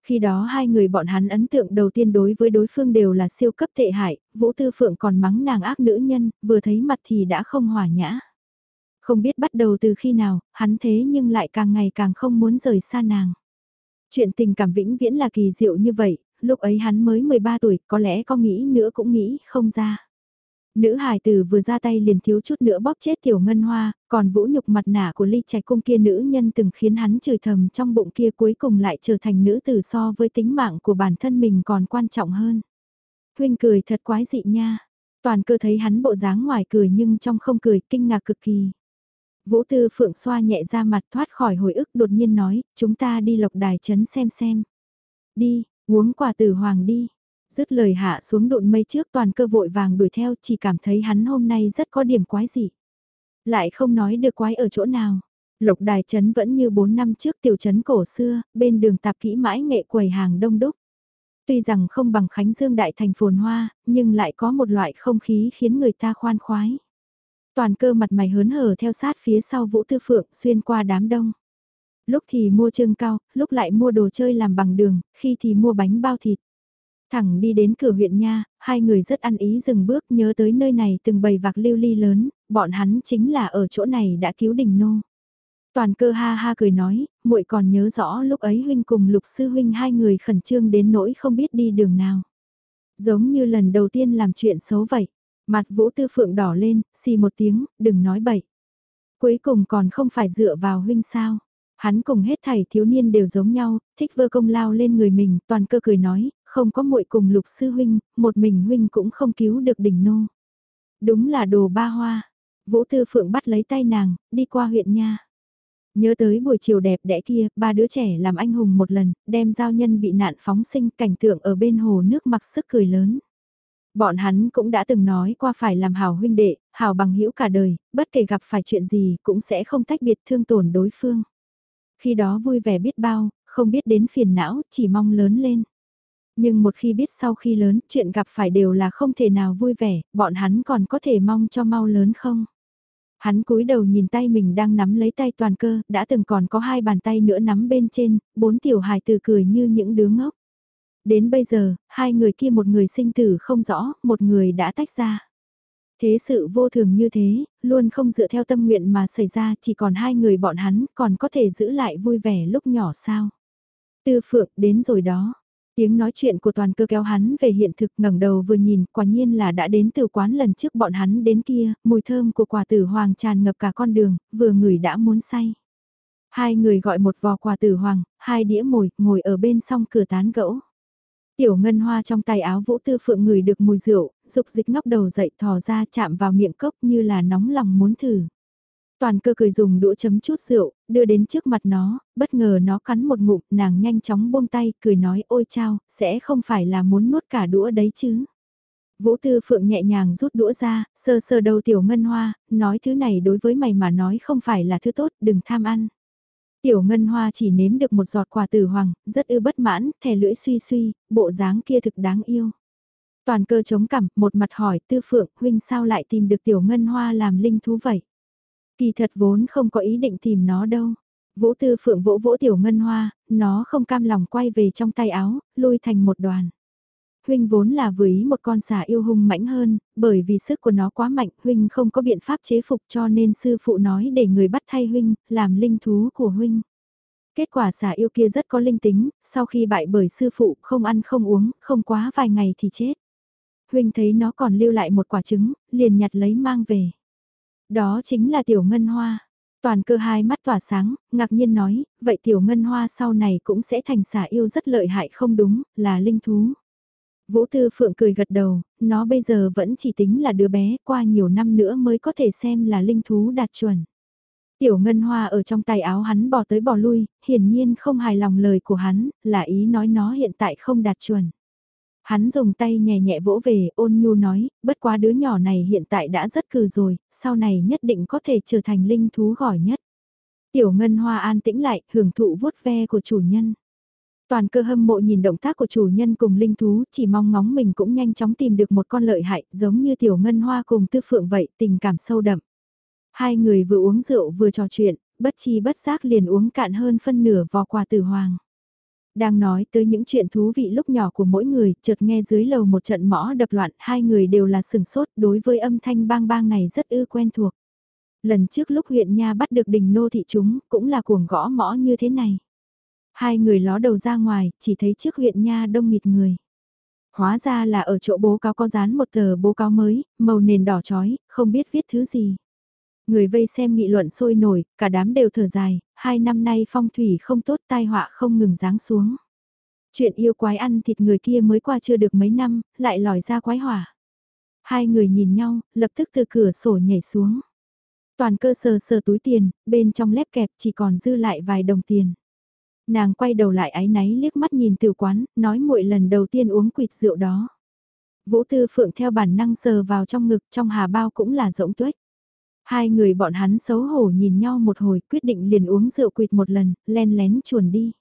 Khi đó hai người bọn hắn ấn tượng đầu tiên đối với đối phương đều là siêu cấp tệ hại, Vũ Tư Phượng còn mắng nàng ác nữ nhân, vừa thấy mặt thì đã không hòa nhã. Không biết bắt đầu từ khi nào, hắn thế nhưng lại càng ngày càng không muốn rời xa nàng. Chuyện tình cảm vĩnh viễn là kỳ diệu như vậy, lúc ấy hắn mới 13 tuổi, có lẽ có nghĩ nữa cũng nghĩ không ra. Nữ hài tử vừa ra tay liền thiếu chút nữa bóp chết tiểu ngân hoa, còn vũ nhục mặt nạ của ly trạch cung kia nữ nhân từng khiến hắn chửi thầm trong bụng kia cuối cùng lại trở thành nữ tử so với tính mạng của bản thân mình còn quan trọng hơn. Huynh cười thật quái dị nha. Toàn cơ thấy hắn bộ dáng ngoài cười nhưng trong không cười kinh ngạc cực kỳ. Vũ Tư Phượng xoa nhẹ ra mặt thoát khỏi hồi ức đột nhiên nói, chúng ta đi lộc đài chấn xem xem. Đi, uống quả tử hoàng đi, dứt lời hạ xuống độn mây trước toàn cơ vội vàng đuổi theo chỉ cảm thấy hắn hôm nay rất có điểm quái gì. Lại không nói được quái ở chỗ nào. Lục đài trấn vẫn như 4 năm trước tiểu trấn cổ xưa, bên đường tạp kỹ mãi nghệ quầy hàng đông đúc. Tuy rằng không bằng Khánh Dương đại thành phồn hoa, nhưng lại có một loại không khí khiến người ta khoan khoái. Toàn cơ mặt mày hớn hở theo sát phía sau Vũ Tư Phượng xuyên qua đám đông. Lúc thì mua trương cao, lúc lại mua đồ chơi làm bằng đường, khi thì mua bánh bao thịt. Thẳng đi đến cửa huyện nha, hai người rất ăn ý dừng bước nhớ tới nơi này từng bầy vạc lưu ly lớn, bọn hắn chính là ở chỗ này đã cứu đình nô. Toàn cơ ha ha cười nói, muội còn nhớ rõ lúc ấy huynh cùng lục sư huynh hai người khẩn trương đến nỗi không biết đi đường nào. Giống như lần đầu tiên làm chuyện xấu vậy. Mặt vũ tư phượng đỏ lên, xì một tiếng, đừng nói bậy. Cuối cùng còn không phải dựa vào huynh sao. Hắn cùng hết thảy thiếu niên đều giống nhau, thích vơ công lao lên người mình, toàn cơ cười nói, không có muội cùng lục sư huynh, một mình huynh cũng không cứu được đỉnh nô. Đúng là đồ ba hoa. Vũ Tư Phượng bắt lấy tay nàng, đi qua huyện nha. Nhớ tới buổi chiều đẹp đẽ kia, ba đứa trẻ làm anh hùng một lần, đem giao nhân bị nạn phóng sinh cảnh tượng ở bên hồ nước mặc sức cười lớn. Bọn hắn cũng đã từng nói qua phải làm hảo huynh đệ, hảo bằng hữu cả đời, bất kể gặp phải chuyện gì cũng sẽ không tách biệt thương tổn đối phương. Khi đó vui vẻ biết bao, không biết đến phiền não, chỉ mong lớn lên. Nhưng một khi biết sau khi lớn, chuyện gặp phải đều là không thể nào vui vẻ, bọn hắn còn có thể mong cho mau lớn không? Hắn cúi đầu nhìn tay mình đang nắm lấy tay toàn cơ, đã từng còn có hai bàn tay nữa nắm bên trên, bốn tiểu hài từ cười như những đứa ngốc. Đến bây giờ, hai người kia một người sinh tử không rõ, một người đã tách ra. Thế sự vô thường như thế, luôn không dựa theo tâm nguyện mà xảy ra chỉ còn hai người bọn hắn còn có thể giữ lại vui vẻ lúc nhỏ sao. Tư phượng đến rồi đó. Tiếng nói chuyện của toàn cơ kéo hắn về hiện thực ngẩng đầu vừa nhìn, quả nhiên là đã đến từ quán lần trước bọn hắn đến kia, mùi thơm của quả tử hoàng tràn ngập cả con đường, vừa ngửi đã muốn say. Hai người gọi một vò quả tử hoàng, hai đĩa mồi, ngồi ở bên song cửa tán gẫu. Tiểu ngân hoa trong tay áo vũ tư phượng ngửi được mùi rượu, dục dịch ngóc đầu dậy thò ra chạm vào miệng cốc như là nóng lòng muốn thử. Toàn cơ cười dùng đũa chấm chút rượu, đưa đến trước mặt nó, bất ngờ nó cắn một ngụm, nàng nhanh chóng buông tay, cười nói ôi chao, sẽ không phải là muốn nuốt cả đũa đấy chứ. Vũ Tư Phượng nhẹ nhàng rút đũa ra, sơ sơ đầu tiểu ngân hoa, nói thứ này đối với mày mà nói không phải là thứ tốt, đừng tham ăn. Tiểu ngân hoa chỉ nếm được một giọt quả tử hoàng, rất ư bất mãn, thè lưỡi suy suy, bộ dáng kia thực đáng yêu. Toàn cơ chống cằm, một mặt hỏi Tư Phượng, huynh sao lại tìm được tiểu ngân hoa làm linh thú vậy? Kỳ thật vốn không có ý định tìm nó đâu. Vũ Tư Phượng vỗ vỗ tiểu ngân hoa, nó không cam lòng quay về trong tay áo, lôi thành một đoàn. Huynh vốn là vừa ý một con xà yêu hung mãnh hơn, bởi vì sức của nó quá mạnh, Huynh không có biện pháp chế phục cho nên sư phụ nói để người bắt thay Huynh, làm linh thú của Huynh. Kết quả xà yêu kia rất có linh tính, sau khi bại bởi sư phụ không ăn không uống, không quá vài ngày thì chết. Huynh thấy nó còn lưu lại một quả trứng, liền nhặt lấy mang về. Đó chính là tiểu ngân hoa. Toàn cơ hai mắt tỏa sáng, ngạc nhiên nói, vậy tiểu ngân hoa sau này cũng sẽ thành xà yêu rất lợi hại không đúng, là linh thú. Vũ Tư Phượng cười gật đầu, nó bây giờ vẫn chỉ tính là đứa bé, qua nhiều năm nữa mới có thể xem là linh thú đạt chuẩn. Tiểu ngân hoa ở trong tay áo hắn bỏ tới bỏ lui, hiển nhiên không hài lòng lời của hắn, là ý nói nó hiện tại không đạt chuẩn. Hắn dùng tay nhẹ nhẹ vỗ về, ôn nhu nói, bất quá đứa nhỏ này hiện tại đã rất cừ rồi, sau này nhất định có thể trở thành linh thú giỏi nhất. Tiểu ngân hoa an tĩnh lại, hưởng thụ vuốt ve của chủ nhân. Toàn cơ hâm mộ nhìn động tác của chủ nhân cùng linh thú, chỉ mong ngóng mình cũng nhanh chóng tìm được một con lợi hại, giống như tiểu ngân hoa cùng tư phượng vậy, tình cảm sâu đậm. Hai người vừa uống rượu vừa trò chuyện, bất chi bất giác liền uống cạn hơn phân nửa vò quà tử hoàng. Đang nói tới những chuyện thú vị lúc nhỏ của mỗi người, chợt nghe dưới lầu một trận mõ đập loạn, hai người đều là sừng sốt đối với âm thanh bang bang này rất ư quen thuộc. Lần trước lúc huyện Nha bắt được đình nô thị chúng, cũng là cuồng gõ mõ như thế này. Hai người ló đầu ra ngoài, chỉ thấy trước huyện Nha đông nghịt người. Hóa ra là ở chỗ bố cáo có dán một tờ bố cáo mới, màu nền đỏ chói, không biết viết thứ gì. Người vây xem nghị luận sôi nổi, cả đám đều thở dài, hai năm nay phong thủy không tốt tai họa không ngừng giáng xuống. Chuyện yêu quái ăn thịt người kia mới qua chưa được mấy năm, lại lòi ra quái hỏa. Hai người nhìn nhau, lập tức từ cửa sổ nhảy xuống. Toàn cơ sờ sờ túi tiền, bên trong lép kẹp chỉ còn dư lại vài đồng tiền. Nàng quay đầu lại ái náy liếc mắt nhìn từ quán, nói muội lần đầu tiên uống quỵt rượu đó. Vũ Tư Phượng theo bản năng sờ vào trong ngực trong hà bao cũng là rỗng tuếch. Hai người bọn hắn xấu hổ nhìn nhau một hồi quyết định liền uống rượu quỵt một lần, len lén chuồn đi.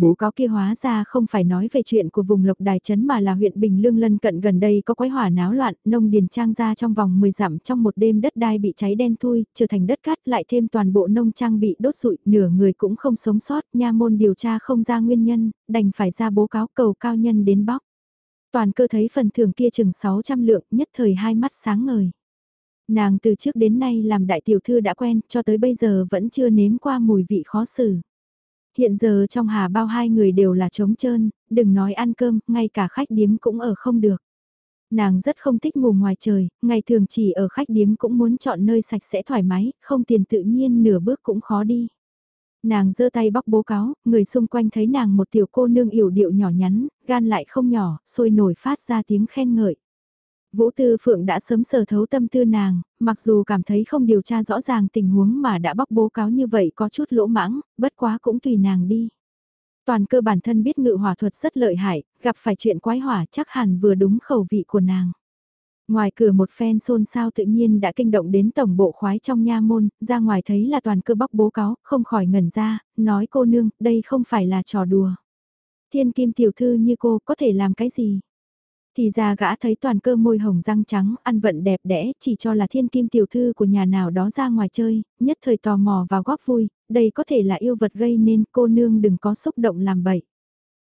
Bố cáo kia hóa ra không phải nói về chuyện của vùng lộc đài trấn mà là huyện Bình Lương lân cận gần đây có quái hỏa náo loạn, nông điền trang ra trong vòng 10 dặm trong một đêm đất đai bị cháy đen thui, trở thành đất cát lại thêm toàn bộ nông trang bị đốt rụi, nửa người cũng không sống sót, nha môn điều tra không ra nguyên nhân, đành phải ra bố cáo cầu cao nhân đến bóc. Toàn cơ thấy phần thưởng kia chừng 600 lượng, nhất thời hai mắt sáng ngời. Nàng từ trước đến nay làm đại tiểu thư đã quen, cho tới bây giờ vẫn chưa nếm qua mùi vị khó xử. Hiện giờ trong hà bao hai người đều là trống trơn, đừng nói ăn cơm, ngay cả khách điếm cũng ở không được. Nàng rất không thích ngủ ngoài trời, ngày thường chỉ ở khách điếm cũng muốn chọn nơi sạch sẽ thoải mái, không tiền tự nhiên nửa bước cũng khó đi. Nàng giơ tay bóc bố cáo, người xung quanh thấy nàng một tiểu cô nương yểu điệu nhỏ nhắn, gan lại không nhỏ, sôi nổi phát ra tiếng khen ngợi. Vũ Tư Phượng đã sớm sờ thấu tâm tư nàng, mặc dù cảm thấy không điều tra rõ ràng tình huống mà đã bóc bố cáo như vậy có chút lỗ mãng, bất quá cũng tùy nàng đi. Toàn cơ bản thân biết ngự hỏa thuật rất lợi hại, gặp phải chuyện quái hỏa chắc hẳn vừa đúng khẩu vị của nàng. Ngoài cửa một phen xôn xao tự nhiên đã kinh động đến tổng bộ khoái trong nha môn, ra ngoài thấy là toàn cơ bóc bố cáo, không khỏi ngẩn ra, nói cô nương, đây không phải là trò đùa. Thiên kim tiểu thư như cô có thể làm cái gì? Thì ra gã thấy toàn cơ môi hồng răng trắng, ăn vận đẹp đẽ, chỉ cho là thiên kim tiểu thư của nhà nào đó ra ngoài chơi, nhất thời tò mò vào góp vui, đây có thể là yêu vật gây nên cô nương đừng có xúc động làm bậy.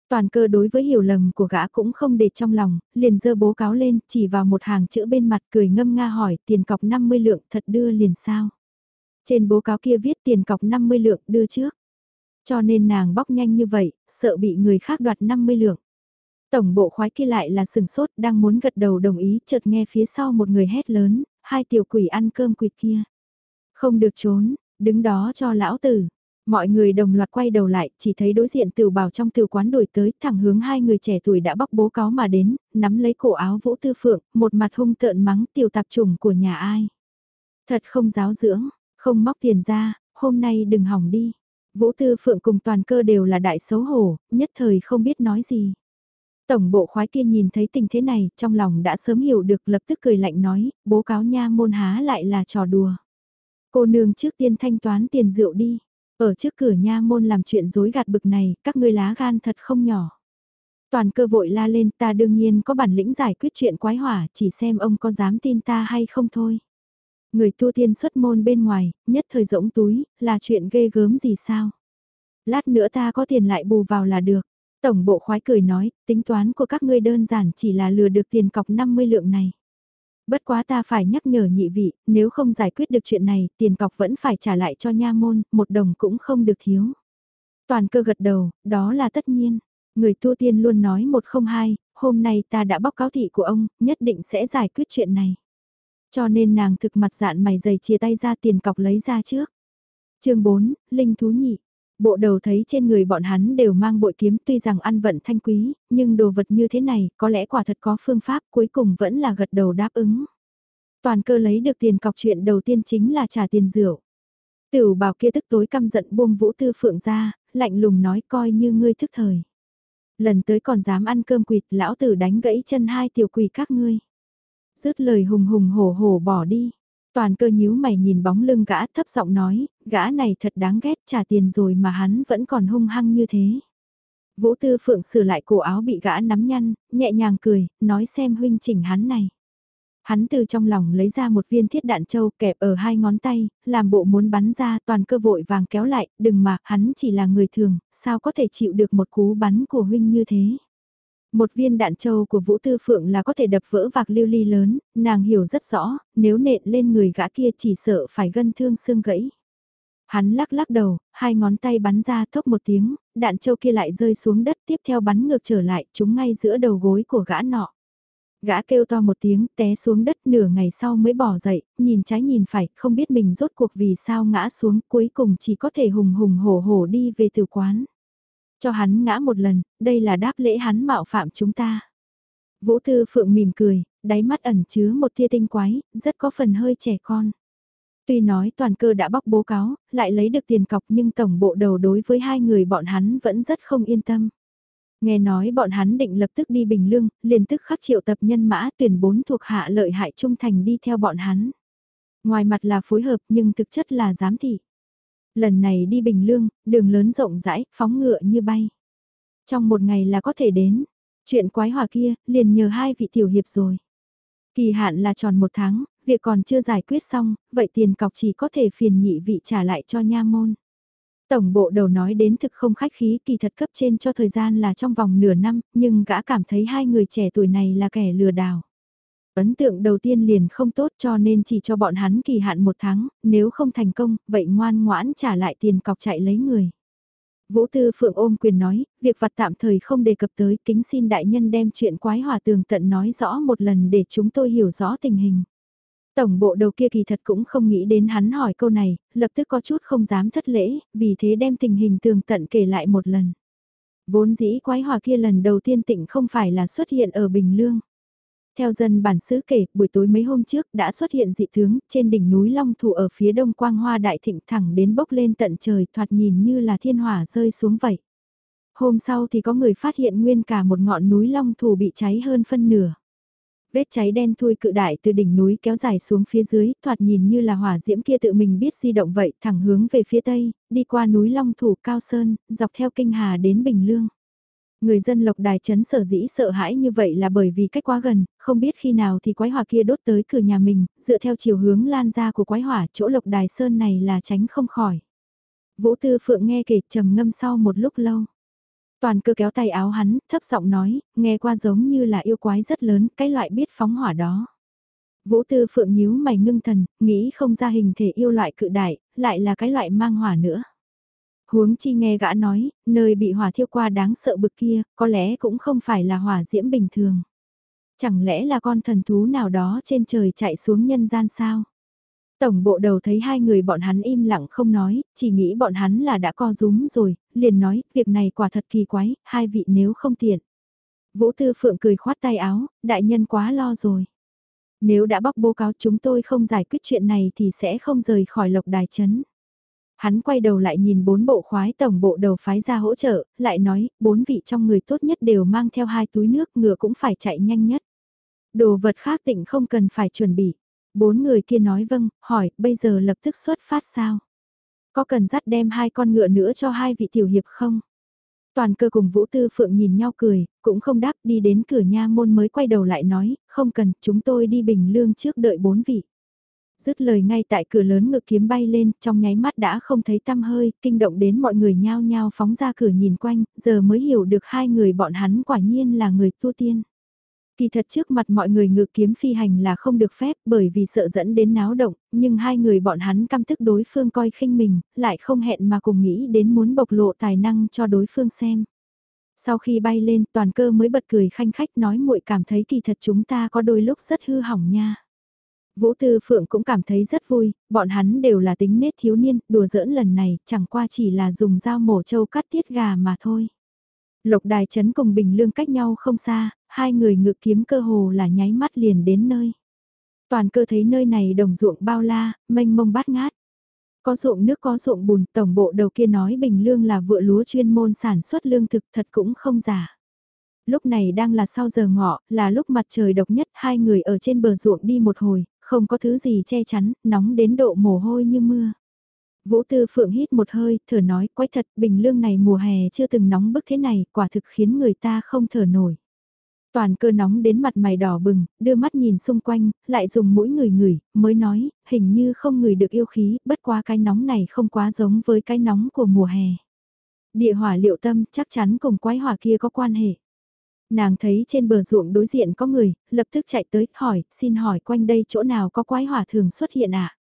Toàn cơ đối với hiểu lầm của gã cũng không để trong lòng, liền dơ bố cáo lên, chỉ vào một hàng chữ bên mặt cười ngâm nga hỏi tiền cọc 50 lượng thật đưa liền sao. Trên bố cáo kia viết tiền cọc 50 lượng đưa trước. Cho nên nàng bóc nhanh như vậy, sợ bị người khác đoạt 50 lượng. Tổng bộ khoái kia lại là sừng sốt đang muốn gật đầu đồng ý chợt nghe phía sau một người hét lớn, hai tiểu quỷ ăn cơm quỷ kia. Không được trốn, đứng đó cho lão tử. Mọi người đồng loạt quay đầu lại, chỉ thấy đối diện tiểu bảo trong tiểu quán đổi tới, thẳng hướng hai người trẻ tuổi đã bóc bố cáo mà đến, nắm lấy cổ áo Vũ Tư Phượng, một mặt hung tợn mắng tiểu tạp trùng của nhà ai. Thật không giáo dưỡng, không móc tiền ra, hôm nay đừng hỏng đi. Vũ Tư Phượng cùng toàn cơ đều là đại xấu hổ, nhất thời không biết nói gì. Tổng bộ khoái kia nhìn thấy tình thế này, trong lòng đã sớm hiểu được lập tức cười lạnh nói, bố cáo nha môn há lại là trò đùa. Cô nương trước tiên thanh toán tiền rượu đi. Ở trước cửa nha môn làm chuyện dối gạt bực này, các ngươi lá gan thật không nhỏ. Toàn cơ vội la lên ta đương nhiên có bản lĩnh giải quyết chuyện quái hỏa, chỉ xem ông có dám tin ta hay không thôi. Người tu tiên xuất môn bên ngoài, nhất thời rỗng túi, là chuyện ghê gớm gì sao? Lát nữa ta có tiền lại bù vào là được. Tổng bộ khoái cười nói, tính toán của các ngươi đơn giản chỉ là lừa được tiền cọc 50 lượng này. Bất quá ta phải nhắc nhở nhị vị, nếu không giải quyết được chuyện này, tiền cọc vẫn phải trả lại cho nha môn, một đồng cũng không được thiếu. Toàn cơ gật đầu, đó là tất nhiên. Người tu tiên luôn nói một không hai, hôm nay ta đã bóc cáo thị của ông, nhất định sẽ giải quyết chuyện này. Cho nên nàng thực mặt dạn mày dày chia tay ra tiền cọc lấy ra trước. chương 4, Linh Thú Nhị Bộ đầu thấy trên người bọn hắn đều mang bội kiếm tuy rằng ăn vận thanh quý, nhưng đồ vật như thế này có lẽ quả thật có phương pháp cuối cùng vẫn là gật đầu đáp ứng. Toàn cơ lấy được tiền cọc chuyện đầu tiên chính là trả tiền rượu. Tiểu bảo kia tức tối căm giận buông vũ tư phượng ra, lạnh lùng nói coi như ngươi thức thời. Lần tới còn dám ăn cơm quỵt lão tử đánh gãy chân hai tiểu quỷ các ngươi. Dứt lời hùng hùng hổ hổ bỏ đi. Toàn cơ nhíu mày nhìn bóng lưng gã thấp giọng nói, gã này thật đáng ghét trả tiền rồi mà hắn vẫn còn hung hăng như thế. Vũ Tư Phượng sửa lại cổ áo bị gã nắm nhăn, nhẹ nhàng cười, nói xem huynh chỉnh hắn này. Hắn từ trong lòng lấy ra một viên thiết đạn trâu kẹp ở hai ngón tay, làm bộ muốn bắn ra toàn cơ vội vàng kéo lại, đừng mà, hắn chỉ là người thường, sao có thể chịu được một cú bắn của huynh như thế. Một viên đạn châu của Vũ Tư Phượng là có thể đập vỡ vạc lưu ly lớn, nàng hiểu rất rõ, nếu nện lên người gã kia chỉ sợ phải gân thương xương gãy. Hắn lắc lắc đầu, hai ngón tay bắn ra thốc một tiếng, đạn châu kia lại rơi xuống đất tiếp theo bắn ngược trở lại, chúng ngay giữa đầu gối của gã nọ. Gã kêu to một tiếng, té xuống đất nửa ngày sau mới bỏ dậy, nhìn trái nhìn phải, không biết mình rốt cuộc vì sao ngã xuống, cuối cùng chỉ có thể hùng hùng hổ hổ đi về từ quán. Cho hắn ngã một lần, đây là đáp lễ hắn mạo phạm chúng ta. Vũ Tư Phượng mỉm cười, đáy mắt ẩn chứa một tia tinh quái, rất có phần hơi trẻ con. Tuy nói toàn cơ đã bóc bố cáo, lại lấy được tiền cọc nhưng tổng bộ đầu đối với hai người bọn hắn vẫn rất không yên tâm. Nghe nói bọn hắn định lập tức đi Bình Lương, liền tức khắc triệu tập nhân mã tuyển bốn thuộc hạ lợi hại trung thành đi theo bọn hắn. Ngoài mặt là phối hợp nhưng thực chất là giám thị. Lần này đi Bình Lương, đường lớn rộng rãi, phóng ngựa như bay. Trong một ngày là có thể đến. Chuyện quái hòa kia, liền nhờ hai vị tiểu hiệp rồi. Kỳ hạn là tròn một tháng, việc còn chưa giải quyết xong, vậy tiền cọc chỉ có thể phiền nhị vị trả lại cho nha môn. Tổng bộ đầu nói đến thực không khách khí kỳ thật cấp trên cho thời gian là trong vòng nửa năm, nhưng gã cảm thấy hai người trẻ tuổi này là kẻ lừa đảo. Ấn tượng đầu tiên liền không tốt cho nên chỉ cho bọn hắn kỳ hạn một tháng, nếu không thành công, vậy ngoan ngoãn trả lại tiền cọc chạy lấy người. Vũ Tư Phượng ôm quyền nói, việc vặt tạm thời không đề cập tới, kính xin đại nhân đem chuyện quái hòa tường tận nói rõ một lần để chúng tôi hiểu rõ tình hình. Tổng bộ đầu kia kỳ thật cũng không nghĩ đến hắn hỏi câu này, lập tức có chút không dám thất lễ, vì thế đem tình hình tường tận kể lại một lần. Vốn dĩ quái hòa kia lần đầu tiên tịnh không phải là xuất hiện ở Bình Lương. Theo dân bản xứ kể, buổi tối mấy hôm trước đã xuất hiện dị tướng, trên đỉnh núi Long Thủ ở phía đông quang hoa đại thịnh thẳng đến bốc lên tận trời thoạt nhìn như là thiên hỏa rơi xuống vậy. Hôm sau thì có người phát hiện nguyên cả một ngọn núi Long Thủ bị cháy hơn phân nửa. Vết cháy đen thui cự đại từ đỉnh núi kéo dài xuống phía dưới, thoạt nhìn như là hỏa diễm kia tự mình biết di động vậy, thẳng hướng về phía tây, đi qua núi Long Thủ Cao Sơn, dọc theo kinh hà đến Bình Lương. Người dân lộc đài chấn sở dĩ sợ hãi như vậy là bởi vì cách quá gần, không biết khi nào thì quái hỏa kia đốt tới cửa nhà mình, dựa theo chiều hướng lan ra của quái hỏa chỗ lộc đài sơn này là tránh không khỏi. Vũ Tư Phượng nghe kể trầm ngâm sau một lúc lâu. Toàn cơ kéo tay áo hắn, thấp giọng nói, nghe qua giống như là yêu quái rất lớn, cái loại biết phóng hỏa đó. Vũ Tư Phượng nhíu mày ngưng thần, nghĩ không ra hình thể yêu loại cự đại, lại là cái loại mang hỏa nữa. Huống chi nghe gã nói, nơi bị hỏa thiêu qua đáng sợ bực kia, có lẽ cũng không phải là hỏa diễm bình thường. Chẳng lẽ là con thần thú nào đó trên trời chạy xuống nhân gian sao? Tổng bộ đầu thấy hai người bọn hắn im lặng không nói, chỉ nghĩ bọn hắn là đã co rúm rồi, liền nói, việc này quả thật kỳ quái, hai vị nếu không tiện. Vũ Tư Phượng cười khoát tay áo, đại nhân quá lo rồi. Nếu đã bóc bố cáo chúng tôi không giải quyết chuyện này thì sẽ không rời khỏi lộc đài chấn. Hắn quay đầu lại nhìn bốn bộ khoái tổng bộ đầu phái ra hỗ trợ, lại nói, bốn vị trong người tốt nhất đều mang theo hai túi nước ngựa cũng phải chạy nhanh nhất. Đồ vật khác tịnh không cần phải chuẩn bị. Bốn người kia nói vâng, hỏi, bây giờ lập tức xuất phát sao? Có cần dắt đem hai con ngựa nữa cho hai vị tiểu hiệp không? Toàn cơ cùng Vũ Tư Phượng nhìn nhau cười, cũng không đáp đi đến cửa nha môn mới quay đầu lại nói, không cần, chúng tôi đi bình lương trước đợi bốn vị. Dứt lời ngay tại cửa lớn ngực kiếm bay lên, trong nháy mắt đã không thấy tăm hơi, kinh động đến mọi người nhao nhao phóng ra cửa nhìn quanh, giờ mới hiểu được hai người bọn hắn quả nhiên là người tu tiên. Kỳ thật trước mặt mọi người ngự kiếm phi hành là không được phép bởi vì sợ dẫn đến náo động, nhưng hai người bọn hắn căm thức đối phương coi khinh mình, lại không hẹn mà cùng nghĩ đến muốn bộc lộ tài năng cho đối phương xem. Sau khi bay lên toàn cơ mới bật cười khanh khách nói muội cảm thấy kỳ thật chúng ta có đôi lúc rất hư hỏng nha. Vũ Tư Phượng cũng cảm thấy rất vui, bọn hắn đều là tính nết thiếu niên, đùa giỡn lần này chẳng qua chỉ là dùng dao mổ trâu cắt tiết gà mà thôi. Lộc đài chấn cùng Bình Lương cách nhau không xa, hai người ngự kiếm cơ hồ là nháy mắt liền đến nơi. Toàn cơ thấy nơi này đồng ruộng bao la, mênh mông bát ngát. Có ruộng nước có ruộng bùn, tổng bộ đầu kia nói Bình Lương là vựa lúa chuyên môn sản xuất lương thực thật cũng không giả. Lúc này đang là sau giờ ngọ, là lúc mặt trời độc nhất hai người ở trên bờ ruộng đi một hồi, không có thứ gì che chắn, nóng đến độ mồ hôi như mưa. Vũ Tư Phượng hít một hơi, thở nói, quái thật, bình lương này mùa hè chưa từng nóng bức thế này, quả thực khiến người ta không thở nổi. Toàn cơ nóng đến mặt mày đỏ bừng, đưa mắt nhìn xung quanh, lại dùng mũi người người mới nói, hình như không người được yêu khí, bất quá cái nóng này không quá giống với cái nóng của mùa hè. Địa hỏa liệu tâm chắc chắn cùng quái hỏa kia có quan hệ. Nàng thấy trên bờ ruộng đối diện có người, lập tức chạy tới, hỏi, xin hỏi quanh đây chỗ nào có quái hỏa thường xuất hiện ạ? À?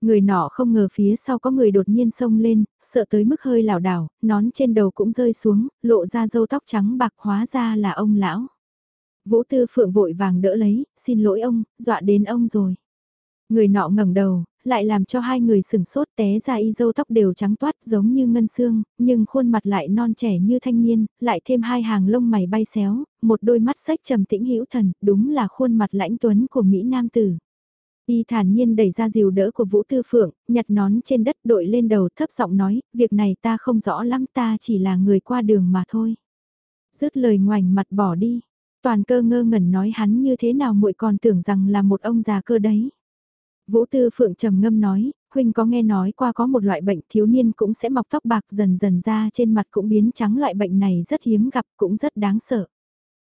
Người nọ không ngờ phía sau có người đột nhiên xông lên, sợ tới mức hơi lảo đảo, nón trên đầu cũng rơi xuống, lộ ra râu tóc trắng bạc hóa ra là ông lão. Vũ Tư Phượng vội vàng đỡ lấy, xin lỗi ông, dọa đến ông rồi. Người nọ ngẩng đầu, lại làm cho hai người sừng sốt té ra y dâu tóc đều trắng toát giống như ngân xương, nhưng khuôn mặt lại non trẻ như thanh niên, lại thêm hai hàng lông mày bay xéo, một đôi mắt sách trầm tĩnh hữu thần, đúng là khuôn mặt lãnh tuấn của Mỹ Nam Tử. Y thản nhiên đẩy ra dìu đỡ của Vũ Tư Phượng, nhặt nón trên đất đội lên đầu thấp giọng nói, việc này ta không rõ lắm ta chỉ là người qua đường mà thôi. Dứt lời ngoảnh mặt bỏ đi, toàn cơ ngơ ngẩn nói hắn như thế nào muội còn tưởng rằng là một ông già cơ đấy. Vũ Tư Phượng trầm ngâm nói, huynh có nghe nói qua có một loại bệnh thiếu niên cũng sẽ mọc tóc bạc dần dần ra trên mặt cũng biến trắng loại bệnh này rất hiếm gặp cũng rất đáng sợ.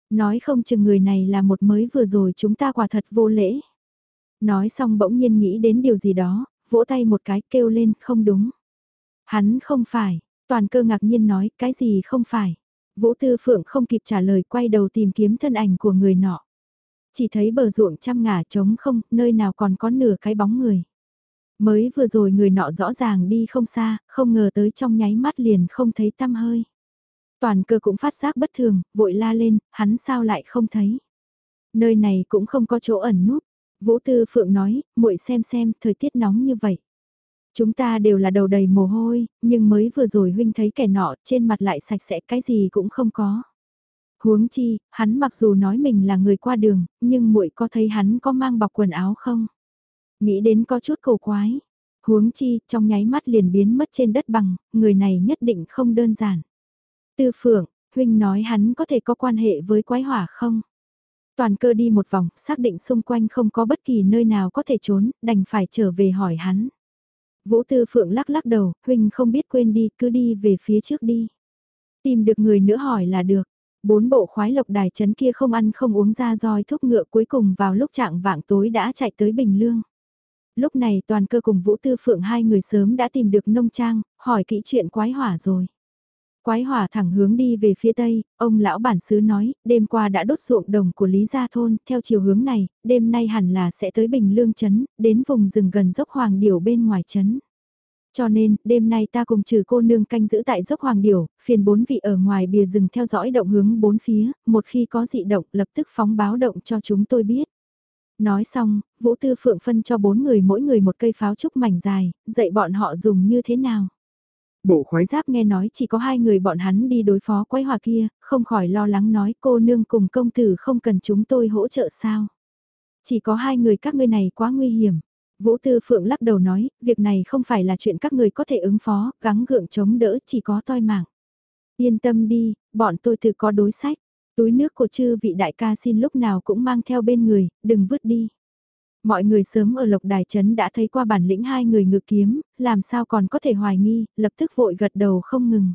Nói không chừng người này là một mới vừa rồi chúng ta quả thật vô lễ. Nói xong bỗng nhiên nghĩ đến điều gì đó, vỗ tay một cái kêu lên không đúng. Hắn không phải, toàn cơ ngạc nhiên nói cái gì không phải. Vũ Tư Phượng không kịp trả lời quay đầu tìm kiếm thân ảnh của người nọ. Chỉ thấy bờ ruộng trăm ngả trống không, nơi nào còn có nửa cái bóng người. Mới vừa rồi người nọ rõ ràng đi không xa, không ngờ tới trong nháy mắt liền không thấy tăm hơi. Toàn cơ cũng phát giác bất thường, vội la lên, hắn sao lại không thấy. Nơi này cũng không có chỗ ẩn núp. Vũ Tư Phượng nói, muội xem xem, thời tiết nóng như vậy. Chúng ta đều là đầu đầy mồ hôi, nhưng mới vừa rồi huynh thấy kẻ nọ trên mặt lại sạch sẽ cái gì cũng không có. Huống chi, hắn mặc dù nói mình là người qua đường, nhưng muội có thấy hắn có mang bọc quần áo không? Nghĩ đến có chút cầu quái. Huống chi, trong nháy mắt liền biến mất trên đất bằng, người này nhất định không đơn giản. Tư Phượng, huynh nói hắn có thể có quan hệ với quái hỏa không? Toàn cơ đi một vòng, xác định xung quanh không có bất kỳ nơi nào có thể trốn, đành phải trở về hỏi hắn. Vũ Tư Phượng lắc lắc đầu, huynh không biết quên đi, cứ đi về phía trước đi. Tìm được người nữa hỏi là được. Bốn bộ khoái lộc đài chấn kia không ăn không uống ra roi thúc ngựa cuối cùng vào lúc trạng vạng tối đã chạy tới Bình Lương. Lúc này toàn cơ cùng Vũ Tư Phượng hai người sớm đã tìm được nông trang, hỏi kỹ chuyện quái hỏa rồi. Quái hỏa thẳng hướng đi về phía tây, ông lão bản xứ nói, đêm qua đã đốt ruộng đồng của Lý Gia Thôn, theo chiều hướng này, đêm nay hẳn là sẽ tới Bình Lương Trấn, đến vùng rừng gần dốc Hoàng Điểu bên ngoài Trấn. Cho nên, đêm nay ta cùng trừ cô nương canh giữ tại dốc Hoàng Điểu, phiền bốn vị ở ngoài bìa rừng theo dõi động hướng bốn phía, một khi có dị động lập tức phóng báo động cho chúng tôi biết. Nói xong, Vũ Tư Phượng phân cho bốn người mỗi người một cây pháo trúc mảnh dài, dạy bọn họ dùng như thế nào. Bộ khoái giáp nghe nói chỉ có hai người bọn hắn đi đối phó quái hòa kia, không khỏi lo lắng nói cô nương cùng công tử không cần chúng tôi hỗ trợ sao. Chỉ có hai người các ngươi này quá nguy hiểm. Vũ Tư Phượng lắc đầu nói, việc này không phải là chuyện các người có thể ứng phó, gắng gượng chống đỡ chỉ có toi mạng. Yên tâm đi, bọn tôi tự có đối sách. Túi nước của chư vị đại ca xin lúc nào cũng mang theo bên người, đừng vứt đi. Mọi người sớm ở lộc đài trấn đã thấy qua bản lĩnh hai người ngự kiếm, làm sao còn có thể hoài nghi, lập tức vội gật đầu không ngừng.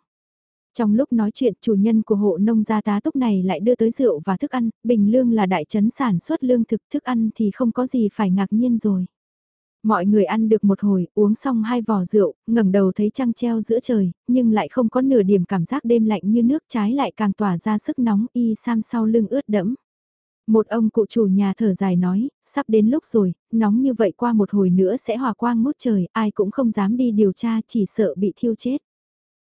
Trong lúc nói chuyện chủ nhân của hộ nông gia tá túc này lại đưa tới rượu và thức ăn, Bình Lương là đại trấn sản xuất lương thực thức ăn thì không có gì phải ngạc nhiên rồi. Mọi người ăn được một hồi, uống xong hai vò rượu, ngẩng đầu thấy trăng treo giữa trời, nhưng lại không có nửa điểm cảm giác đêm lạnh như nước trái lại càng tỏa ra sức nóng y sam sau lưng ướt đẫm. Một ông cụ chủ nhà thở dài nói, sắp đến lúc rồi, nóng như vậy qua một hồi nữa sẽ hòa quang ngút trời, ai cũng không dám đi điều tra chỉ sợ bị thiêu chết.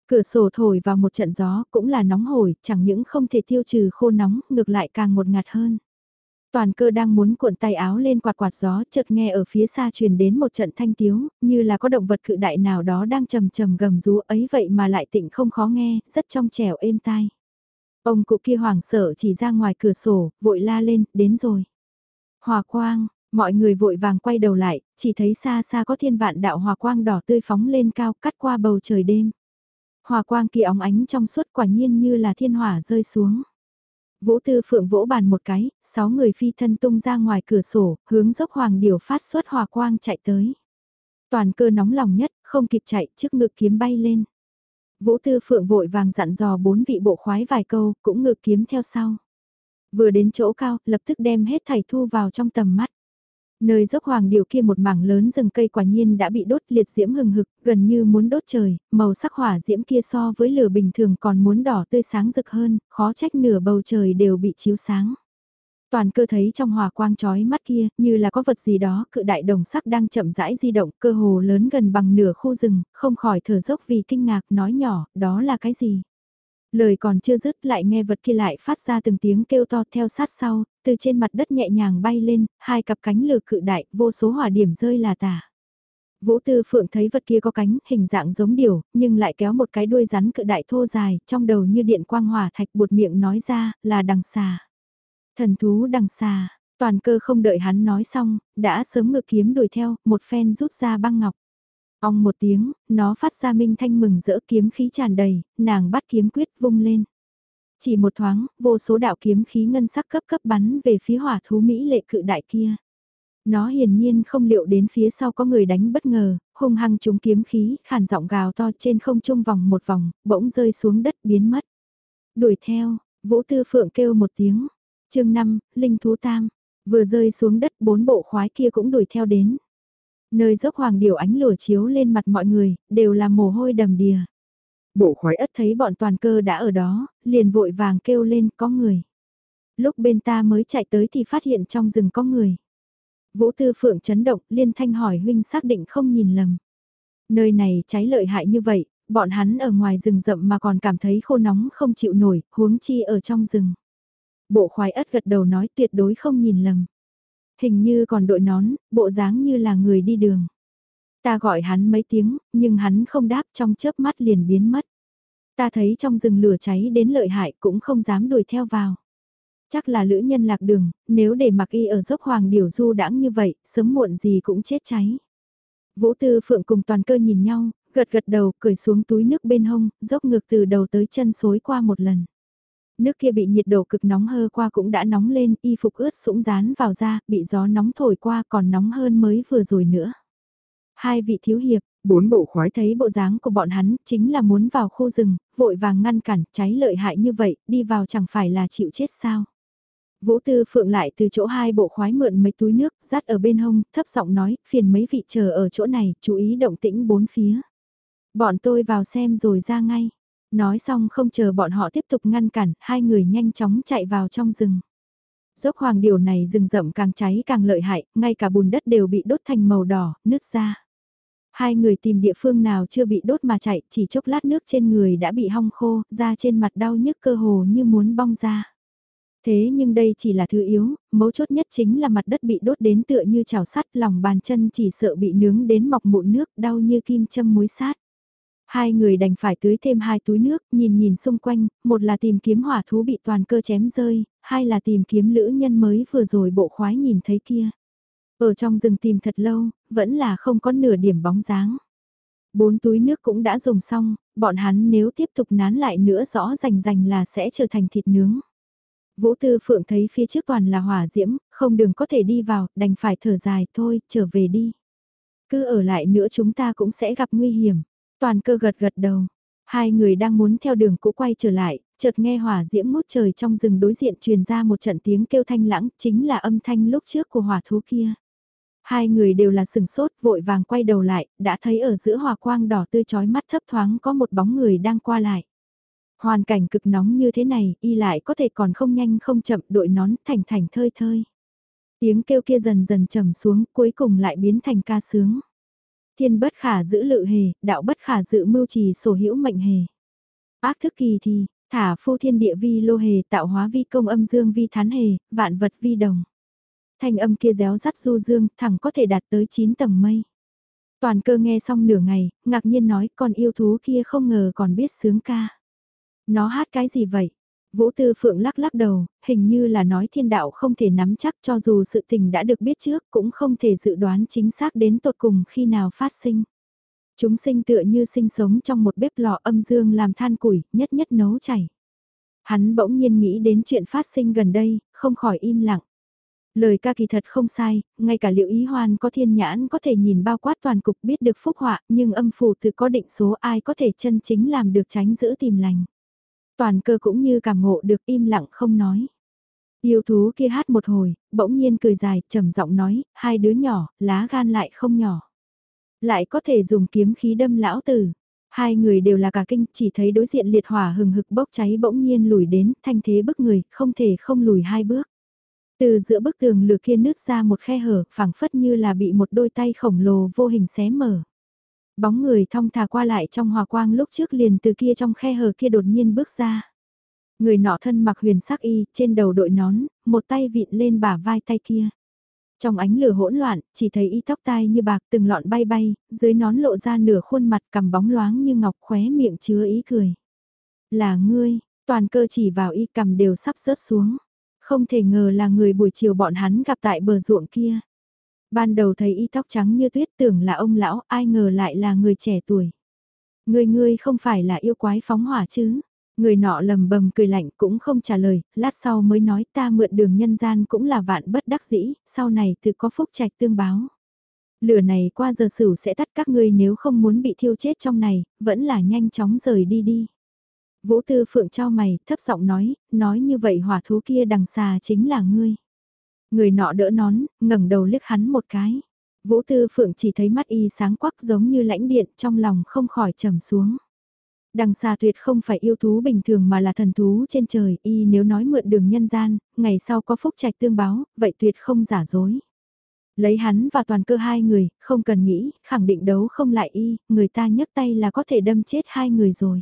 Cửa sổ thổi vào một trận gió cũng là nóng hổi, chẳng những không thể tiêu trừ khô nóng, ngược lại càng một ngạt hơn. Toàn cơ đang muốn cuộn tay áo lên quạt quạt gió, chợt nghe ở phía xa truyền đến một trận thanh tiếu, như là có động vật cự đại nào đó đang trầm trầm gầm rú ấy vậy mà lại tịnh không khó nghe, rất trong trẻo êm tai. Ông cụ kia hoảng sợ chỉ ra ngoài cửa sổ, vội la lên, đến rồi. Hòa quang, mọi người vội vàng quay đầu lại, chỉ thấy xa xa có thiên vạn đạo hòa quang đỏ tươi phóng lên cao cắt qua bầu trời đêm. Hòa quang kia óng ánh trong suốt quả nhiên như là thiên hỏa rơi xuống. Vũ Tư Phượng vỗ bàn một cái, sáu người phi thân tung ra ngoài cửa sổ, hướng dốc hoàng điều phát xuất hòa quang chạy tới. Toàn cơ nóng lòng nhất, không kịp chạy trước ngực kiếm bay lên. Vũ Tư Phượng vội vàng dặn dò bốn vị bộ khoái vài câu, cũng ngược kiếm theo sau. Vừa đến chỗ cao, lập tức đem hết thảy thu vào trong tầm mắt. Nơi dốc hoàng điều kia một mảng lớn rừng cây quả nhiên đã bị đốt liệt diễm hừng hực, gần như muốn đốt trời, màu sắc hỏa diễm kia so với lửa bình thường còn muốn đỏ tươi sáng rực hơn, khó trách nửa bầu trời đều bị chiếu sáng. Toàn cơ thấy trong hòa quang chói mắt kia, như là có vật gì đó, cự đại đồng sắc đang chậm rãi di động, cơ hồ lớn gần bằng nửa khu rừng, không khỏi thở dốc vì kinh ngạc, nói nhỏ, đó là cái gì? Lời còn chưa dứt lại nghe vật kia lại phát ra từng tiếng kêu to theo sát sau, từ trên mặt đất nhẹ nhàng bay lên, hai cặp cánh lừa cự đại, vô số hỏa điểm rơi là tả. Vũ Tư Phượng thấy vật kia có cánh, hình dạng giống điểu, nhưng lại kéo một cái đuôi rắn cự đại thô dài, trong đầu như điện quang hỏa thạch buột miệng nói ra, là đằng xà. Thần thú đằng xà, toàn cơ không đợi hắn nói xong, đã sớm ngược kiếm đuổi theo, một phen rút ra băng ngọc. Ong một tiếng, nó phát ra minh thanh mừng rỡ kiếm khí tràn đầy, nàng bắt kiếm quyết vung lên. Chỉ một thoáng, vô số đạo kiếm khí ngân sắc cấp cấp bắn về phía hỏa thú Mỹ lệ cự đại kia. Nó hiển nhiên không liệu đến phía sau có người đánh bất ngờ, hung hăng trúng kiếm khí, khàn giọng gào to trên không trung vòng một vòng, bỗng rơi xuống đất biến mất. Đuổi theo, Vũ Tư Phượng kêu một tiếng. chương 5, Linh Thú Tam. Vừa rơi xuống đất bốn bộ khoái kia cũng đuổi theo đến. Nơi dốc hoàng điều ánh lửa chiếu lên mặt mọi người, đều là mồ hôi đầm đìa. Bộ khoái ất thấy bọn toàn cơ đã ở đó, liền vội vàng kêu lên có người. Lúc bên ta mới chạy tới thì phát hiện trong rừng có người. Vũ Tư Phượng chấn động, liên thanh hỏi huynh xác định không nhìn lầm. Nơi này cháy lợi hại như vậy, bọn hắn ở ngoài rừng rậm mà còn cảm thấy khô nóng không chịu nổi, huống chi ở trong rừng. Bộ khoái ất gật đầu nói tuyệt đối không nhìn lầm. Hình như còn đội nón, bộ dáng như là người đi đường. Ta gọi hắn mấy tiếng, nhưng hắn không đáp trong chớp mắt liền biến mất. Ta thấy trong rừng lửa cháy đến lợi hại cũng không dám đuổi theo vào. Chắc là lữ nhân lạc đường, nếu để mặc y ở dốc hoàng điều du đãng như vậy, sớm muộn gì cũng chết cháy. Vũ Tư Phượng cùng toàn cơ nhìn nhau, gật gật đầu, cởi xuống túi nước bên hông, dốc ngược từ đầu tới chân xối qua một lần. Nước kia bị nhiệt độ cực nóng hơ qua cũng đã nóng lên, y phục ướt sũng dán vào da, bị gió nóng thổi qua còn nóng hơn mới vừa rồi nữa. Hai vị thiếu hiệp, bốn bộ khoái thấy bộ dáng của bọn hắn chính là muốn vào khu rừng, vội vàng ngăn cản, cháy lợi hại như vậy, đi vào chẳng phải là chịu chết sao. Vũ Tư Phượng lại từ chỗ hai bộ khoái mượn mấy túi nước, dắt ở bên hông, thấp giọng nói, phiền mấy vị chờ ở chỗ này, chú ý động tĩnh bốn phía. Bọn tôi vào xem rồi ra ngay. Nói xong không chờ bọn họ tiếp tục ngăn cản, hai người nhanh chóng chạy vào trong rừng. Dốc hoàng điều này rừng rậm càng cháy càng lợi hại, ngay cả bùn đất đều bị đốt thành màu đỏ, nứt ra. Hai người tìm địa phương nào chưa bị đốt mà chạy, chỉ chốc lát nước trên người đã bị hong khô, da trên mặt đau nhức cơ hồ như muốn bong ra. Thế nhưng đây chỉ là thứ yếu, mấu chốt nhất chính là mặt đất bị đốt đến tựa như chảo sắt, lòng bàn chân chỉ sợ bị nướng đến mọc mụn nước, đau như kim châm muối sát. Hai người đành phải tưới thêm hai túi nước, nhìn nhìn xung quanh, một là tìm kiếm hỏa thú bị toàn cơ chém rơi, hai là tìm kiếm lữ nhân mới vừa rồi bộ khoái nhìn thấy kia. Ở trong rừng tìm thật lâu, vẫn là không có nửa điểm bóng dáng. Bốn túi nước cũng đã dùng xong, bọn hắn nếu tiếp tục nán lại nữa rõ rành rành là sẽ trở thành thịt nướng. Vũ Tư Phượng thấy phía trước toàn là hỏa diễm, không đường có thể đi vào, đành phải thở dài thôi, trở về đi. Cứ ở lại nữa chúng ta cũng sẽ gặp nguy hiểm. Toàn cơ gật gật đầu. Hai người đang muốn theo đường cũ quay trở lại, chợt nghe hỏa diễm ngút trời trong rừng đối diện truyền ra một trận tiếng kêu thanh lãng, chính là âm thanh lúc trước của hỏa thú kia. Hai người đều là sừng sốt, vội vàng quay đầu lại, đã thấy ở giữa hỏa quang đỏ tươi chói mắt thấp thoáng có một bóng người đang qua lại. Hoàn cảnh cực nóng như thế này, y lại có thể còn không nhanh không chậm đội nón thành thành thơi thơi. Tiếng kêu kia dần dần trầm xuống, cuối cùng lại biến thành ca sướng. Thiên bất khả giữ lự hề, đạo bất khả dự mưu trì sổ hữu mệnh hề. Ác thức kỳ thì, thả phu thiên địa vi lô hề tạo hóa vi công âm dương vi thán hề, vạn vật vi đồng. Thanh âm kia réo rắt du dương, thẳng có thể đạt tới 9 tầng mây. Toàn cơ nghe xong nửa ngày, ngạc nhiên nói con yêu thú kia không ngờ còn biết sướng ca. Nó hát cái gì vậy? Vũ Tư Phượng lắc lắc đầu, hình như là nói thiên đạo không thể nắm chắc cho dù sự tình đã được biết trước cũng không thể dự đoán chính xác đến tột cùng khi nào phát sinh. Chúng sinh tựa như sinh sống trong một bếp lò âm dương làm than củi, nhất nhất nấu chảy. Hắn bỗng nhiên nghĩ đến chuyện phát sinh gần đây, không khỏi im lặng. Lời ca kỳ thật không sai, ngay cả liệu ý hoan có thiên nhãn có thể nhìn bao quát toàn cục biết được phúc họa, nhưng âm phủ tự có định số ai có thể chân chính làm được tránh giữ tìm lành. Toàn cơ cũng như cảm ngộ được im lặng không nói. Yêu thú kia hát một hồi, bỗng nhiên cười dài, trầm giọng nói, hai đứa nhỏ, lá gan lại không nhỏ. Lại có thể dùng kiếm khí đâm lão tử. Hai người đều là cả kinh, chỉ thấy đối diện liệt hỏa hừng hực bốc cháy bỗng nhiên lùi đến, thanh thế bức người, không thể không lùi hai bước. Từ giữa bức tường lửa kia nứt ra một khe hở, phẳng phất như là bị một đôi tay khổng lồ vô hình xé mở. Bóng người thong thả qua lại trong hòa quang lúc trước liền từ kia trong khe hở kia đột nhiên bước ra. Người nọ thân mặc huyền sắc y, trên đầu đội nón, một tay vịn lên bả vai tay kia. Trong ánh lửa hỗn loạn, chỉ thấy y tóc tai như bạc từng lọn bay bay, dưới nón lộ ra nửa khuôn mặt cầm bóng loáng như ngọc khóe miệng chứa ý cười. Là ngươi, toàn cơ chỉ vào y cầm đều sắp rớt xuống. Không thể ngờ là người buổi chiều bọn hắn gặp tại bờ ruộng kia. Ban đầu thấy y tóc trắng như tuyết tưởng là ông lão, ai ngờ lại là người trẻ tuổi. Người ngươi không phải là yêu quái phóng hỏa chứ? Người nọ lầm bầm cười lạnh cũng không trả lời, lát sau mới nói ta mượn đường nhân gian cũng là vạn bất đắc dĩ, sau này tự có phúc trạch tương báo. Lửa này qua giờ sửu sẽ tắt các ngươi nếu không muốn bị thiêu chết trong này, vẫn là nhanh chóng rời đi đi. Vũ Tư Phượng trao mày, thấp giọng nói, nói như vậy hỏa thú kia đằng xà chính là ngươi. Người nọ đỡ nón, ngẩng đầu liếc hắn một cái. Vũ Tư Phượng chỉ thấy mắt y sáng quắc giống như lãnh điện trong lòng không khỏi trầm xuống. Đằng xa tuyệt không phải yêu thú bình thường mà là thần thú trên trời, y nếu nói mượn đường nhân gian, ngày sau có phúc trạch tương báo, vậy tuyệt không giả dối. Lấy hắn và toàn cơ hai người, không cần nghĩ, khẳng định đấu không lại y, người ta nhấc tay là có thể đâm chết hai người rồi.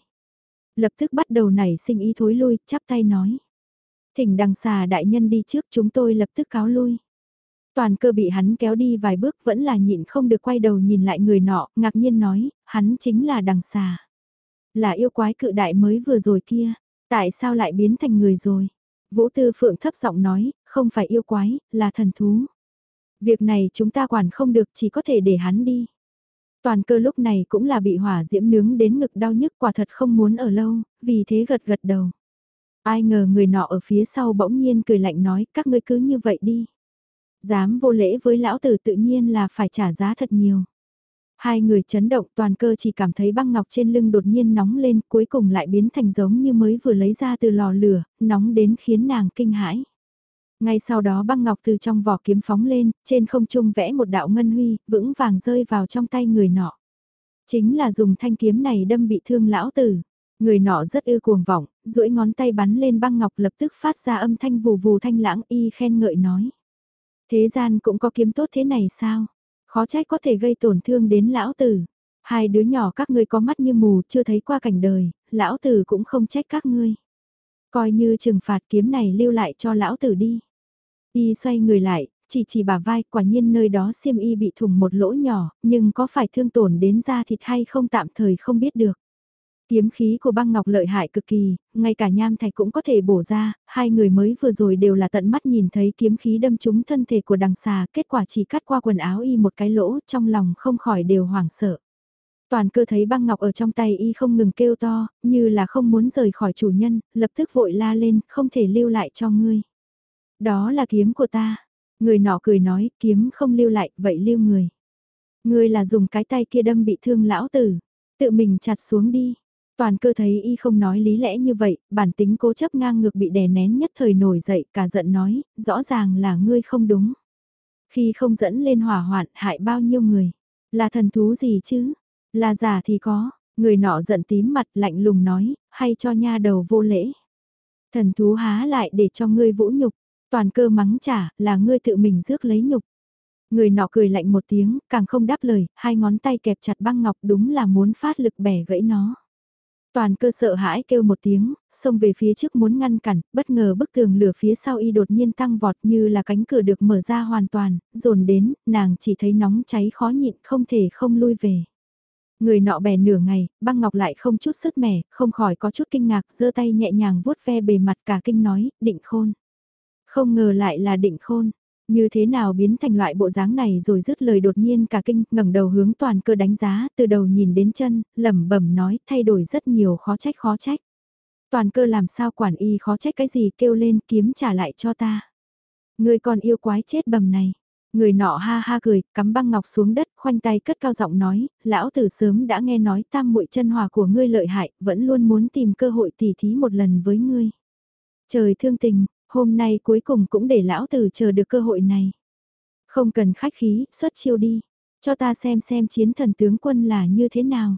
Lập tức bắt đầu nảy sinh ý thối lui, chắp tay nói. Thỉnh đằng xà đại nhân đi trước chúng tôi lập tức cáo lui. Toàn cơ bị hắn kéo đi vài bước vẫn là nhịn không được quay đầu nhìn lại người nọ, ngạc nhiên nói, hắn chính là đằng xà. Là yêu quái cự đại mới vừa rồi kia, tại sao lại biến thành người rồi? Vũ Tư Phượng thấp giọng nói, không phải yêu quái, là thần thú. Việc này chúng ta quản không được chỉ có thể để hắn đi. Toàn cơ lúc này cũng là bị hỏa diễm nướng đến ngực đau nhức quả thật không muốn ở lâu, vì thế gật gật đầu. Ai ngờ người nọ ở phía sau bỗng nhiên cười lạnh nói các ngươi cứ như vậy đi. Dám vô lễ với lão tử tự nhiên là phải trả giá thật nhiều. Hai người chấn động toàn cơ chỉ cảm thấy băng ngọc trên lưng đột nhiên nóng lên cuối cùng lại biến thành giống như mới vừa lấy ra từ lò lửa, nóng đến khiến nàng kinh hãi. Ngay sau đó băng ngọc từ trong vỏ kiếm phóng lên, trên không trung vẽ một đạo ngân huy, vững vàng rơi vào trong tay người nọ. Chính là dùng thanh kiếm này đâm bị thương lão tử. Người nọ rất ư cuồng vọng, duỗi ngón tay bắn lên băng ngọc lập tức phát ra âm thanh vù vù thanh lãng y khen ngợi nói. Thế gian cũng có kiếm tốt thế này sao? Khó trách có thể gây tổn thương đến lão tử. Hai đứa nhỏ các ngươi có mắt như mù chưa thấy qua cảnh đời, lão tử cũng không trách các ngươi. Coi như trừng phạt kiếm này lưu lại cho lão tử đi. Y xoay người lại, chỉ chỉ bà vai, quả nhiên nơi đó xiêm y bị thủng một lỗ nhỏ, nhưng có phải thương tổn đến da thịt hay không tạm thời không biết được. Kiếm khí của băng ngọc lợi hại cực kỳ, ngay cả nham thạch cũng có thể bổ ra, hai người mới vừa rồi đều là tận mắt nhìn thấy kiếm khí đâm trúng thân thể của đằng xà, kết quả chỉ cắt qua quần áo y một cái lỗ, trong lòng không khỏi đều hoảng sợ. Toàn cơ thấy băng ngọc ở trong tay y không ngừng kêu to, như là không muốn rời khỏi chủ nhân, lập tức vội la lên, không thể lưu lại cho ngươi. Đó là kiếm của ta. Người nọ cười nói, kiếm không lưu lại, vậy lưu người. Ngươi là dùng cái tay kia đâm bị thương lão tử. Tự mình chặt xuống đi. Toàn cơ thấy y không nói lý lẽ như vậy, bản tính cố chấp ngang ngược bị đè nén nhất thời nổi dậy cả giận nói, rõ ràng là ngươi không đúng. Khi không dẫn lên hỏa hoạn hại bao nhiêu người, là thần thú gì chứ, là giả thì có, người nọ giận tím mặt lạnh lùng nói, hay cho nha đầu vô lễ. Thần thú há lại để cho ngươi vũ nhục, toàn cơ mắng trả, là ngươi tự mình rước lấy nhục. Người nọ cười lạnh một tiếng, càng không đáp lời, hai ngón tay kẹp chặt băng ngọc đúng là muốn phát lực bẻ gãy nó. Toàn cơ sợ hãi kêu một tiếng, xông về phía trước muốn ngăn cản, bất ngờ bức tường lửa phía sau y đột nhiên tăng vọt như là cánh cửa được mở ra hoàn toàn, dồn đến, nàng chỉ thấy nóng cháy khó nhịn không thể không lui về. Người nọ bè nửa ngày, băng ngọc lại không chút sức mẻ, không khỏi có chút kinh ngạc, giơ tay nhẹ nhàng vuốt ve bề mặt cả kinh nói, định khôn. Không ngờ lại là định khôn, như thế nào biến thành loại bộ dáng này rồi dứt lời đột nhiên cả kinh, ngẩng đầu hướng toàn cơ đánh giá, từ đầu nhìn đến chân, lẩm bẩm nói, thay đổi rất nhiều khó trách khó trách. Toàn cơ làm sao quản y khó trách cái gì kêu lên kiếm trả lại cho ta. Người còn yêu quái chết bầm này. Người nọ ha ha cười, cắm băng ngọc xuống đất, khoanh tay cất cao giọng nói, lão tử sớm đã nghe nói tam muội chân hòa của ngươi lợi hại, vẫn luôn muốn tìm cơ hội tỉ thí một lần với ngươi. Trời thương tình, hôm nay cuối cùng cũng để lão tử chờ được cơ hội này. Không cần khách khí, xuất chiêu đi, cho ta xem xem chiến thần tướng quân là như thế nào.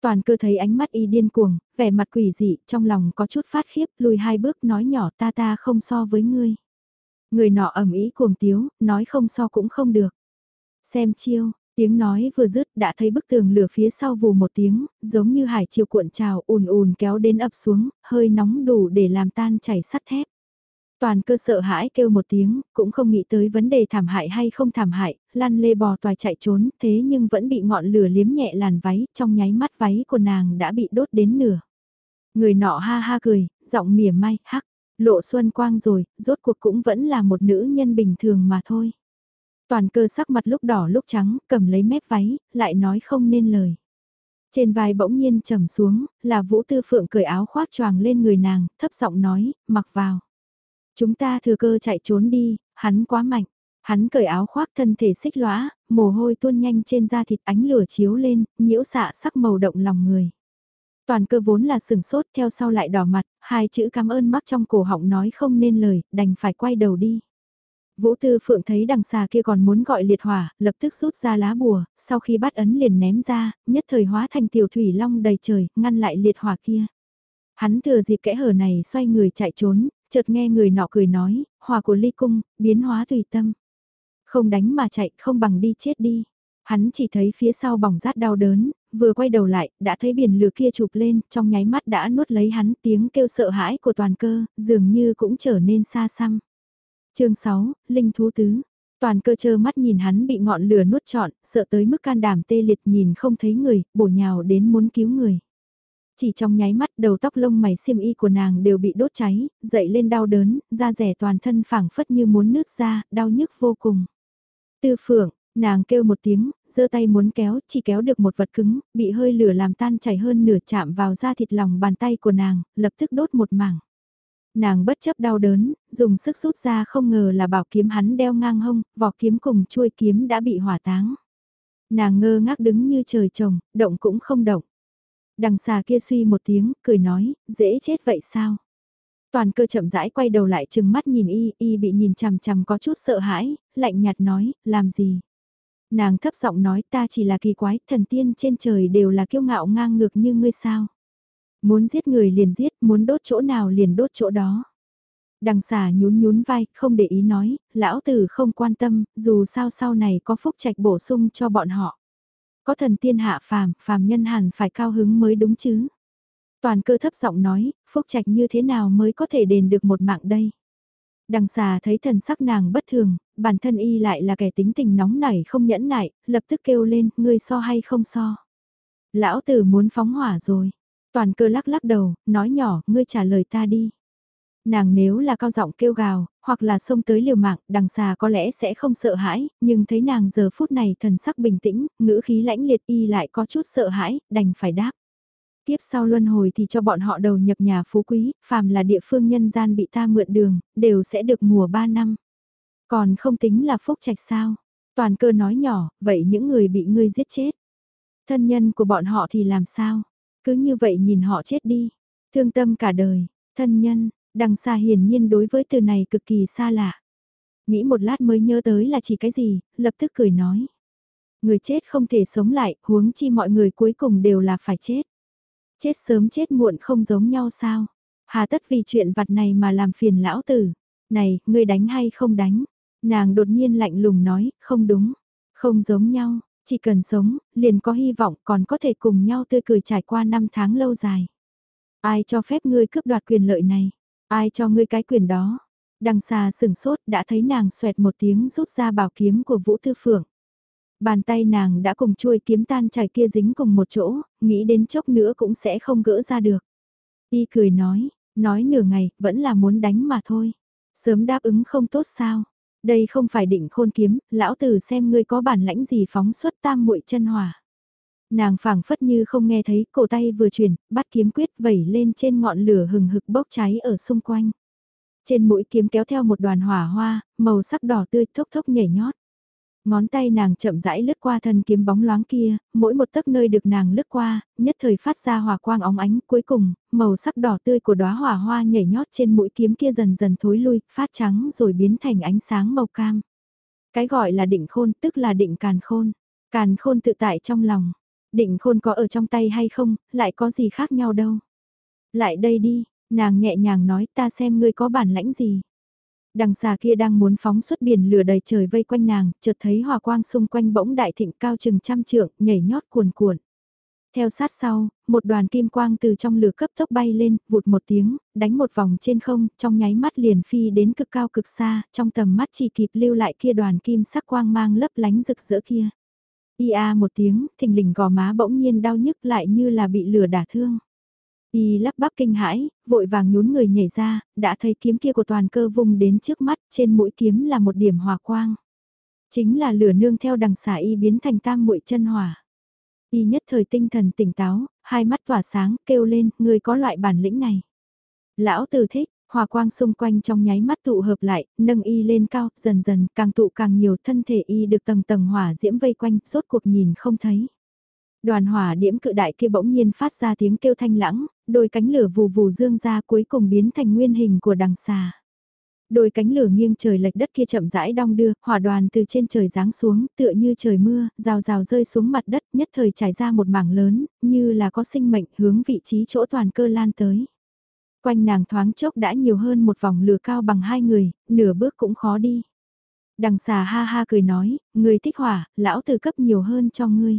Toàn cơ thấy ánh mắt y điên cuồng, vẻ mặt quỷ dị, trong lòng có chút phát khiếp, lùi hai bước nói nhỏ ta ta không so với ngươi. Người nọ ẩm ý cuồng tiếu, nói không so cũng không được. Xem chiêu, tiếng nói vừa dứt đã thấy bức tường lửa phía sau vù một tiếng, giống như hải chiều cuộn trào ùn ùn kéo đến ập xuống, hơi nóng đủ để làm tan chảy sắt thép. Toàn cơ sợ hãi kêu một tiếng, cũng không nghĩ tới vấn đề thảm hại hay không thảm hại, lăn lê bò toài chạy trốn, thế nhưng vẫn bị ngọn lửa liếm nhẹ làn váy, trong nháy mắt váy của nàng đã bị đốt đến nửa. Người nọ ha ha cười, giọng mỉa mai, hắc, lộ xuân quang rồi, rốt cuộc cũng vẫn là một nữ nhân bình thường mà thôi. Toàn cơ sắc mặt lúc đỏ lúc trắng, cầm lấy mép váy, lại nói không nên lời. Trên vai bỗng nhiên trầm xuống, là Vũ Tư Phượng cởi áo khoác choàng lên người nàng, thấp giọng nói, mặc vào. Chúng ta thừa cơ chạy trốn đi, hắn quá mạnh. Hắn cởi áo khoác thân thể xích lõa, mồ hôi tuôn nhanh trên da thịt ánh lửa chiếu lên, nhiễu xạ sắc màu động lòng người. Toàn cơ vốn là sừng sốt theo sau lại đỏ mặt, hai chữ cảm ơn mắc trong cổ họng nói không nên lời, đành phải quay đầu đi. Vũ Tư Phượng thấy đằng xà kia còn muốn gọi liệt hỏa, lập tức rút ra lá bùa, sau khi bắt ấn liền ném ra, nhất thời hóa thành tiểu thủy long đầy trời, ngăn lại liệt hỏa kia. Hắn thừa dịp kẽ hở này xoay người chạy trốn, chợt nghe người nọ cười nói, hòa của ly cung, biến hóa tùy tâm. Không đánh mà chạy, không bằng đi chết đi. Hắn chỉ thấy phía sau bỏng rát đau đớn, vừa quay đầu lại, đã thấy biển lửa kia chụp lên, trong nháy mắt đã nuốt lấy hắn tiếng kêu sợ hãi của toàn cơ, dường như cũng trở nên xa xăm. chương 6, Linh Thú Tứ. Toàn cơ chơ mắt nhìn hắn bị ngọn lửa nuốt trọn, sợ tới mức can đảm tê liệt nhìn không thấy người, bổ nhào đến muốn cứu người. Chỉ trong nháy mắt đầu tóc lông mày xiêm y của nàng đều bị đốt cháy, dậy lên đau đớn, da rẻ toàn thân phảng phất như muốn nứt ra, đau nhức vô cùng. Tư phượng, nàng kêu một tiếng, giơ tay muốn kéo, chỉ kéo được một vật cứng, bị hơi lửa làm tan chảy hơn nửa chạm vào da thịt lòng bàn tay của nàng, lập tức đốt một mảng. Nàng bất chấp đau đớn, dùng sức rút ra không ngờ là bảo kiếm hắn đeo ngang hông, vỏ kiếm cùng chuôi kiếm đã bị hỏa táng. Nàng ngơ ngác đứng như trời trồng, động cũng không động. Đằng xà kia suy một tiếng, cười nói, dễ chết vậy sao? Toàn cơ chậm rãi quay đầu lại chừng mắt nhìn y, y bị nhìn chằm chằm có chút sợ hãi, lạnh nhạt nói, làm gì? Nàng thấp giọng nói ta chỉ là kỳ quái, thần tiên trên trời đều là kiêu ngạo ngang ngược như ngươi sao? Muốn giết người liền giết, muốn đốt chỗ nào liền đốt chỗ đó. Đằng xà nhún nhún vai, không để ý nói, lão tử không quan tâm, dù sao sau này có phúc trạch bổ sung cho bọn họ. Có thần tiên hạ phàm, phàm nhân hẳn phải cao hứng mới đúng chứ. Toàn cơ thấp giọng nói, phúc trạch như thế nào mới có thể đền được một mạng đây. Đằng xà thấy thần sắc nàng bất thường, bản thân y lại là kẻ tính tình nóng nảy không nhẫn nại, lập tức kêu lên, ngươi so hay không so. Lão tử muốn phóng hỏa rồi. Toàn cơ lắc lắc đầu, nói nhỏ, ngươi trả lời ta đi. Nàng nếu là cao giọng kêu gào, hoặc là xông tới liều mạng, đằng xà có lẽ sẽ không sợ hãi, nhưng thấy nàng giờ phút này thần sắc bình tĩnh, ngữ khí lãnh liệt y lại có chút sợ hãi, đành phải đáp. Tiếp sau luân hồi thì cho bọn họ đầu nhập nhà phú quý, phàm là địa phương nhân gian bị ta mượn đường, đều sẽ được mùa 3 năm. Còn không tính là phúc trạch sao? Toàn cơ nói nhỏ, vậy những người bị ngươi giết chết. Thân nhân của bọn họ thì làm sao? Cứ như vậy nhìn họ chết đi. Thương tâm cả đời, thân nhân, đằng xa hiển nhiên đối với từ này cực kỳ xa lạ. Nghĩ một lát mới nhớ tới là chỉ cái gì, lập tức cười nói. Người chết không thể sống lại, huống chi mọi người cuối cùng đều là phải chết. Chết sớm chết muộn không giống nhau sao? Hà tất vì chuyện vặt này mà làm phiền lão tử. Này, ngươi đánh hay không đánh? Nàng đột nhiên lạnh lùng nói, không đúng. Không giống nhau, chỉ cần sống, liền có hy vọng còn có thể cùng nhau tươi cười trải qua năm tháng lâu dài. Ai cho phép ngươi cướp đoạt quyền lợi này? Ai cho ngươi cái quyền đó? Đằng xa sừng sốt đã thấy nàng xoẹt một tiếng rút ra bảo kiếm của Vũ Tư Phượng. Bàn tay nàng đã cùng chuôi kiếm tan chảy kia dính cùng một chỗ, nghĩ đến chốc nữa cũng sẽ không gỡ ra được. Y cười nói, nói nửa ngày, vẫn là muốn đánh mà thôi. Sớm đáp ứng không tốt sao? Đây không phải định khôn kiếm, lão tử xem ngươi có bản lãnh gì phóng xuất tam muội chân hỏa. Nàng phảng phất như không nghe thấy, cổ tay vừa chuyển, bắt kiếm quyết vẩy lên trên ngọn lửa hừng hực bốc cháy ở xung quanh. Trên mũi kiếm kéo theo một đoàn hỏa hoa, màu sắc đỏ tươi thốc thốc nhảy nhót. Ngón tay nàng chậm rãi lướt qua thân kiếm bóng loáng kia, mỗi một tấc nơi được nàng lướt qua, nhất thời phát ra hỏa quang óng ánh, cuối cùng, màu sắc đỏ tươi của đóa hỏa hoa nhảy nhót trên mũi kiếm kia dần dần thối lui, phát trắng rồi biến thành ánh sáng màu cam. Cái gọi là định khôn tức là định càn khôn, càn khôn tự tại trong lòng, định khôn có ở trong tay hay không, lại có gì khác nhau đâu. Lại đây đi, nàng nhẹ nhàng nói ta xem ngươi có bản lãnh gì. Đằng xà kia đang muốn phóng xuất biển lửa đầy trời vây quanh nàng, chợt thấy hòa quang xung quanh bỗng đại thịnh cao chừng trăm trượng, nhảy nhót cuồn cuộn. Theo sát sau, một đoàn kim quang từ trong lửa cấp tốc bay lên, vụt một tiếng, đánh một vòng trên không, trong nháy mắt liền phi đến cực cao cực xa, trong tầm mắt chỉ kịp lưu lại kia đoàn kim sắc quang mang lấp lánh rực rỡ kia. Ia một tiếng, thình lình gò má bỗng nhiên đau nhức lại như là bị lửa đả thương. Y lắp bắp kinh hãi, vội vàng nhún người nhảy ra, đã thấy kiếm kia của toàn cơ vùng đến trước mắt, trên mũi kiếm là một điểm hỏa quang. Chính là lửa nương theo đằng xả y biến thành tam muội chân hỏa. Y nhất thời tinh thần tỉnh táo, hai mắt tỏa sáng, kêu lên, người có loại bản lĩnh này. Lão tử thích, hòa quang xung quanh trong nháy mắt tụ hợp lại, nâng y lên cao, dần dần, càng tụ càng nhiều thân thể y được tầng tầng hỏa diễm vây quanh, rốt cuộc nhìn không thấy. Đoàn hỏa điểm cự đại kia bỗng nhiên phát ra tiếng kêu thanh lãng, đôi cánh lửa vù vù dương ra cuối cùng biến thành nguyên hình của đằng xà. Đôi cánh lửa nghiêng trời lệch đất kia chậm rãi đong đưa, hỏa đoàn từ trên trời giáng xuống, tựa như trời mưa, rào rào rơi xuống mặt đất, nhất thời trải ra một mảng lớn, như là có sinh mệnh hướng vị trí chỗ toàn cơ lan tới. Quanh nàng thoáng chốc đã nhiều hơn một vòng lửa cao bằng hai người, nửa bước cũng khó đi. Đằng xà ha ha cười nói, người thích hỏa, lão từ cấp nhiều hơn cho ngươi.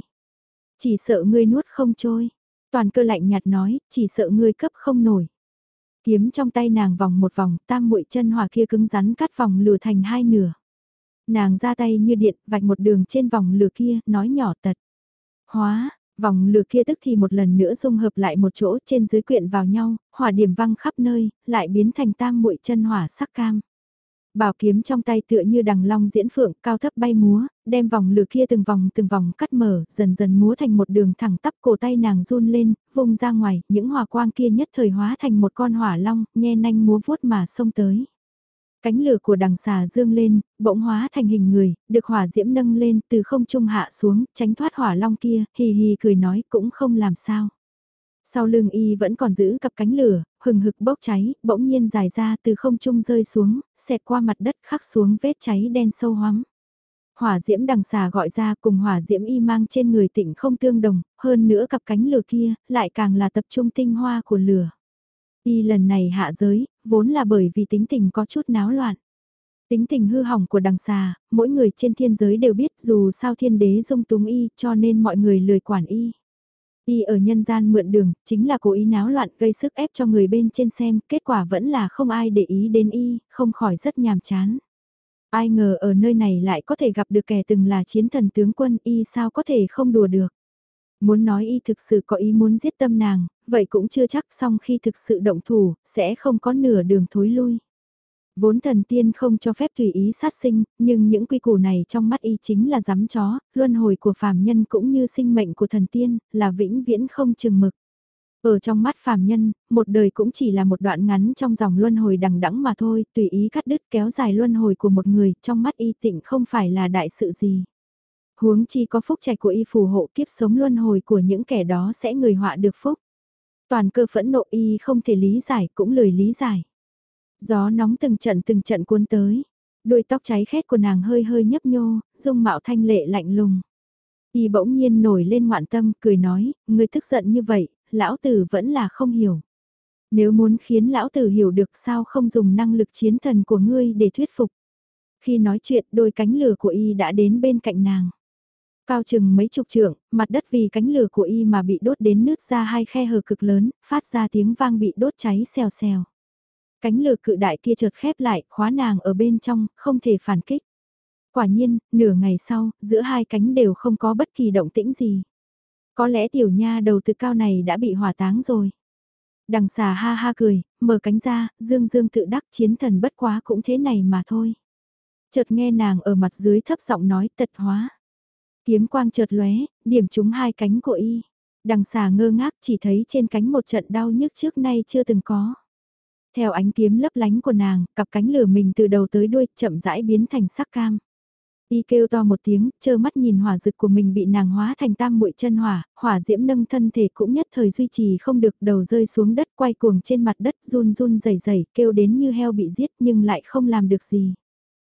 Chỉ sợ ngươi nuốt không trôi. Toàn cơ lạnh nhạt nói, chỉ sợ ngươi cấp không nổi. Kiếm trong tay nàng vòng một vòng, tam muội chân hỏa kia cứng rắn cắt vòng lửa thành hai nửa. Nàng ra tay như điện, vạch một đường trên vòng lửa kia, nói nhỏ tật. Hóa, Vòng lửa kia tức thì một lần nữa dung hợp lại một chỗ trên dưới quyện vào nhau, hỏa điểm văng khắp nơi, lại biến thành tam muội chân hỏa sắc cam. Bảo kiếm trong tay tựa như đằng long diễn phượng cao thấp bay múa, đem vòng lửa kia từng vòng từng vòng cắt mở, dần dần múa thành một đường thẳng tắp cổ tay nàng run lên, vùng ra ngoài, những hỏa quang kia nhất thời hóa thành một con hỏa long, nhe nanh múa vuốt mà xông tới. Cánh lửa của đằng xà dương lên, bỗng hóa thành hình người, được hỏa diễm nâng lên từ không trung hạ xuống, tránh thoát hỏa long kia, hì hì cười nói cũng không làm sao. Sau lưng y vẫn còn giữ cặp cánh lửa, hừng hực bốc cháy, bỗng nhiên dài ra từ không trung rơi xuống, xẹt qua mặt đất khắc xuống vết cháy đen sâu hoắm. Hỏa diễm đằng xà gọi ra cùng hỏa diễm y mang trên người tịnh không tương đồng, hơn nữa cặp cánh lửa kia, lại càng là tập trung tinh hoa của lửa. Y lần này hạ giới, vốn là bởi vì tính tình có chút náo loạn. Tính tình hư hỏng của đằng xà, mỗi người trên thiên giới đều biết dù sao thiên đế dung túng y cho nên mọi người lười quản y. Y ở nhân gian mượn đường, chính là cố ý náo loạn gây sức ép cho người bên trên xem, kết quả vẫn là không ai để ý đến y, không khỏi rất nhàm chán. Ai ngờ ở nơi này lại có thể gặp được kẻ từng là chiến thần tướng quân y sao có thể không đùa được. Muốn nói y thực sự có ý muốn giết tâm nàng, vậy cũng chưa chắc xong khi thực sự động thủ, sẽ không có nửa đường thối lui. Vốn thần tiên không cho phép tùy ý sát sinh, nhưng những quy củ này trong mắt y chính là giám chó, luân hồi của phàm nhân cũng như sinh mệnh của thần tiên, là vĩnh viễn không chừng mực. Ở trong mắt phàm nhân, một đời cũng chỉ là một đoạn ngắn trong dòng luân hồi đằng đẵng mà thôi, tùy ý cắt đứt kéo dài luân hồi của một người, trong mắt y tịnh không phải là đại sự gì. Huống chi có phúc trạch của y phù hộ kiếp sống luân hồi của những kẻ đó sẽ người họa được phúc. Toàn cơ phẫn nộ y không thể lý giải cũng lười lý giải. Gió nóng từng trận từng trận cuốn tới. Đôi tóc cháy khét của nàng hơi hơi nhấp nhô, dung mạo thanh lệ lạnh lùng. Y bỗng nhiên nổi lên ngoạn tâm, cười nói, người tức giận như vậy, lão tử vẫn là không hiểu. Nếu muốn khiến lão tử hiểu được sao không dùng năng lực chiến thần của ngươi để thuyết phục. Khi nói chuyện đôi cánh lửa của y đã đến bên cạnh nàng. Cao chừng mấy chục trượng, mặt đất vì cánh lửa của y mà bị đốt đến nứt ra hai khe hở cực lớn, phát ra tiếng vang bị đốt cháy xèo xèo. Cánh lửa cự đại kia chợt khép lại, khóa nàng ở bên trong, không thể phản kích. Quả nhiên, nửa ngày sau, giữa hai cánh đều không có bất kỳ động tĩnh gì. Có lẽ tiểu nha đầu từ cao này đã bị hỏa táng rồi. Đằng xà ha ha cười, mở cánh ra, dương dương tự đắc chiến thần bất quá cũng thế này mà thôi. Chợt nghe nàng ở mặt dưới thấp giọng nói tật hóa. Kiếm quang chợt lóe, điểm trúng hai cánh của y. Đằng xà ngơ ngác chỉ thấy trên cánh một trận đau nhức trước nay chưa từng có. Theo ánh kiếm lấp lánh của nàng, cặp cánh lửa mình từ đầu tới đuôi chậm rãi biến thành sắc cam. Y kêu to một tiếng, chơ mắt nhìn hỏa rực của mình bị nàng hóa thành tam muội chân hỏa, hỏa diễm nâng thân thể cũng nhất thời duy trì không được đầu rơi xuống đất quay cuồng trên mặt đất run run rẩy rẩy kêu đến như heo bị giết nhưng lại không làm được gì.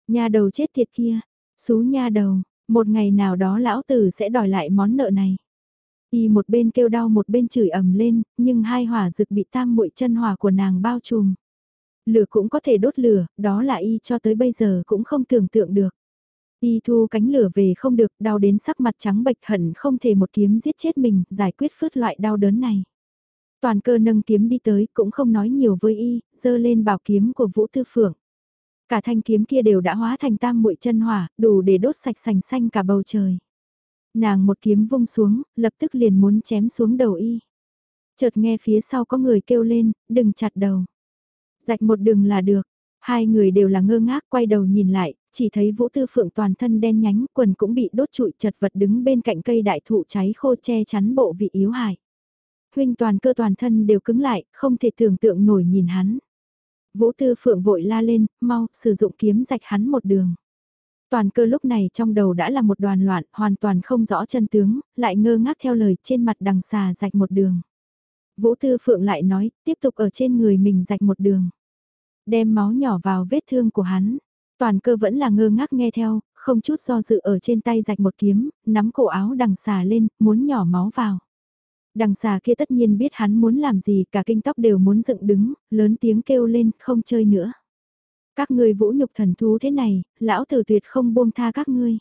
Nhà đầu chết tiệt kia, xú nha đầu, một ngày nào đó lão tử sẽ đòi lại món nợ này. Y một bên kêu đau một bên chửi ầm lên, nhưng hai hỏa dực bị tam muội chân hỏa của nàng bao trùm. Lửa cũng có thể đốt lửa, đó là y cho tới bây giờ cũng không tưởng tượng được. Y thu cánh lửa về không được, đau đến sắc mặt trắng bệch hận không thể một kiếm giết chết mình, giải quyết phớt loại đau đớn này. Toàn cơ nâng kiếm đi tới, cũng không nói nhiều với y, dơ lên bảo kiếm của Vũ Tư Phượng. Cả thanh kiếm kia đều đã hóa thành tam muội chân hỏa, đủ để đốt sạch sành xanh cả bầu trời. Nàng một kiếm vung xuống, lập tức liền muốn chém xuống đầu y. Chợt nghe phía sau có người kêu lên, đừng chặt đầu. Rạch một đường là được. Hai người đều là ngơ ngác quay đầu nhìn lại, chỉ thấy Vũ Tư Phượng toàn thân đen nhánh, quần cũng bị đốt trụi chật vật đứng bên cạnh cây đại thụ cháy khô che chắn bộ vị yếu hại. Huynh toàn cơ toàn thân đều cứng lại, không thể tưởng tượng nổi nhìn hắn. Vũ Tư Phượng vội la lên, mau, sử dụng kiếm rạch hắn một đường. Toàn cơ lúc này trong đầu đã là một đoàn loạn, hoàn toàn không rõ chân tướng, lại ngơ ngác theo lời trên mặt đằng xà rạch một đường. Vũ Tư Phượng lại nói, tiếp tục ở trên người mình rạch một đường. Đem máu nhỏ vào vết thương của hắn. Toàn cơ vẫn là ngơ ngác nghe theo, không chút do dự ở trên tay rạch một kiếm, nắm cổ áo đằng xà lên, muốn nhỏ máu vào. Đằng xà kia tất nhiên biết hắn muốn làm gì, cả kinh tóc đều muốn dựng đứng, lớn tiếng kêu lên, không chơi nữa. Các ngươi vũ nhục thần thú thế này, lão tử tuyệt không buông tha các ngươi.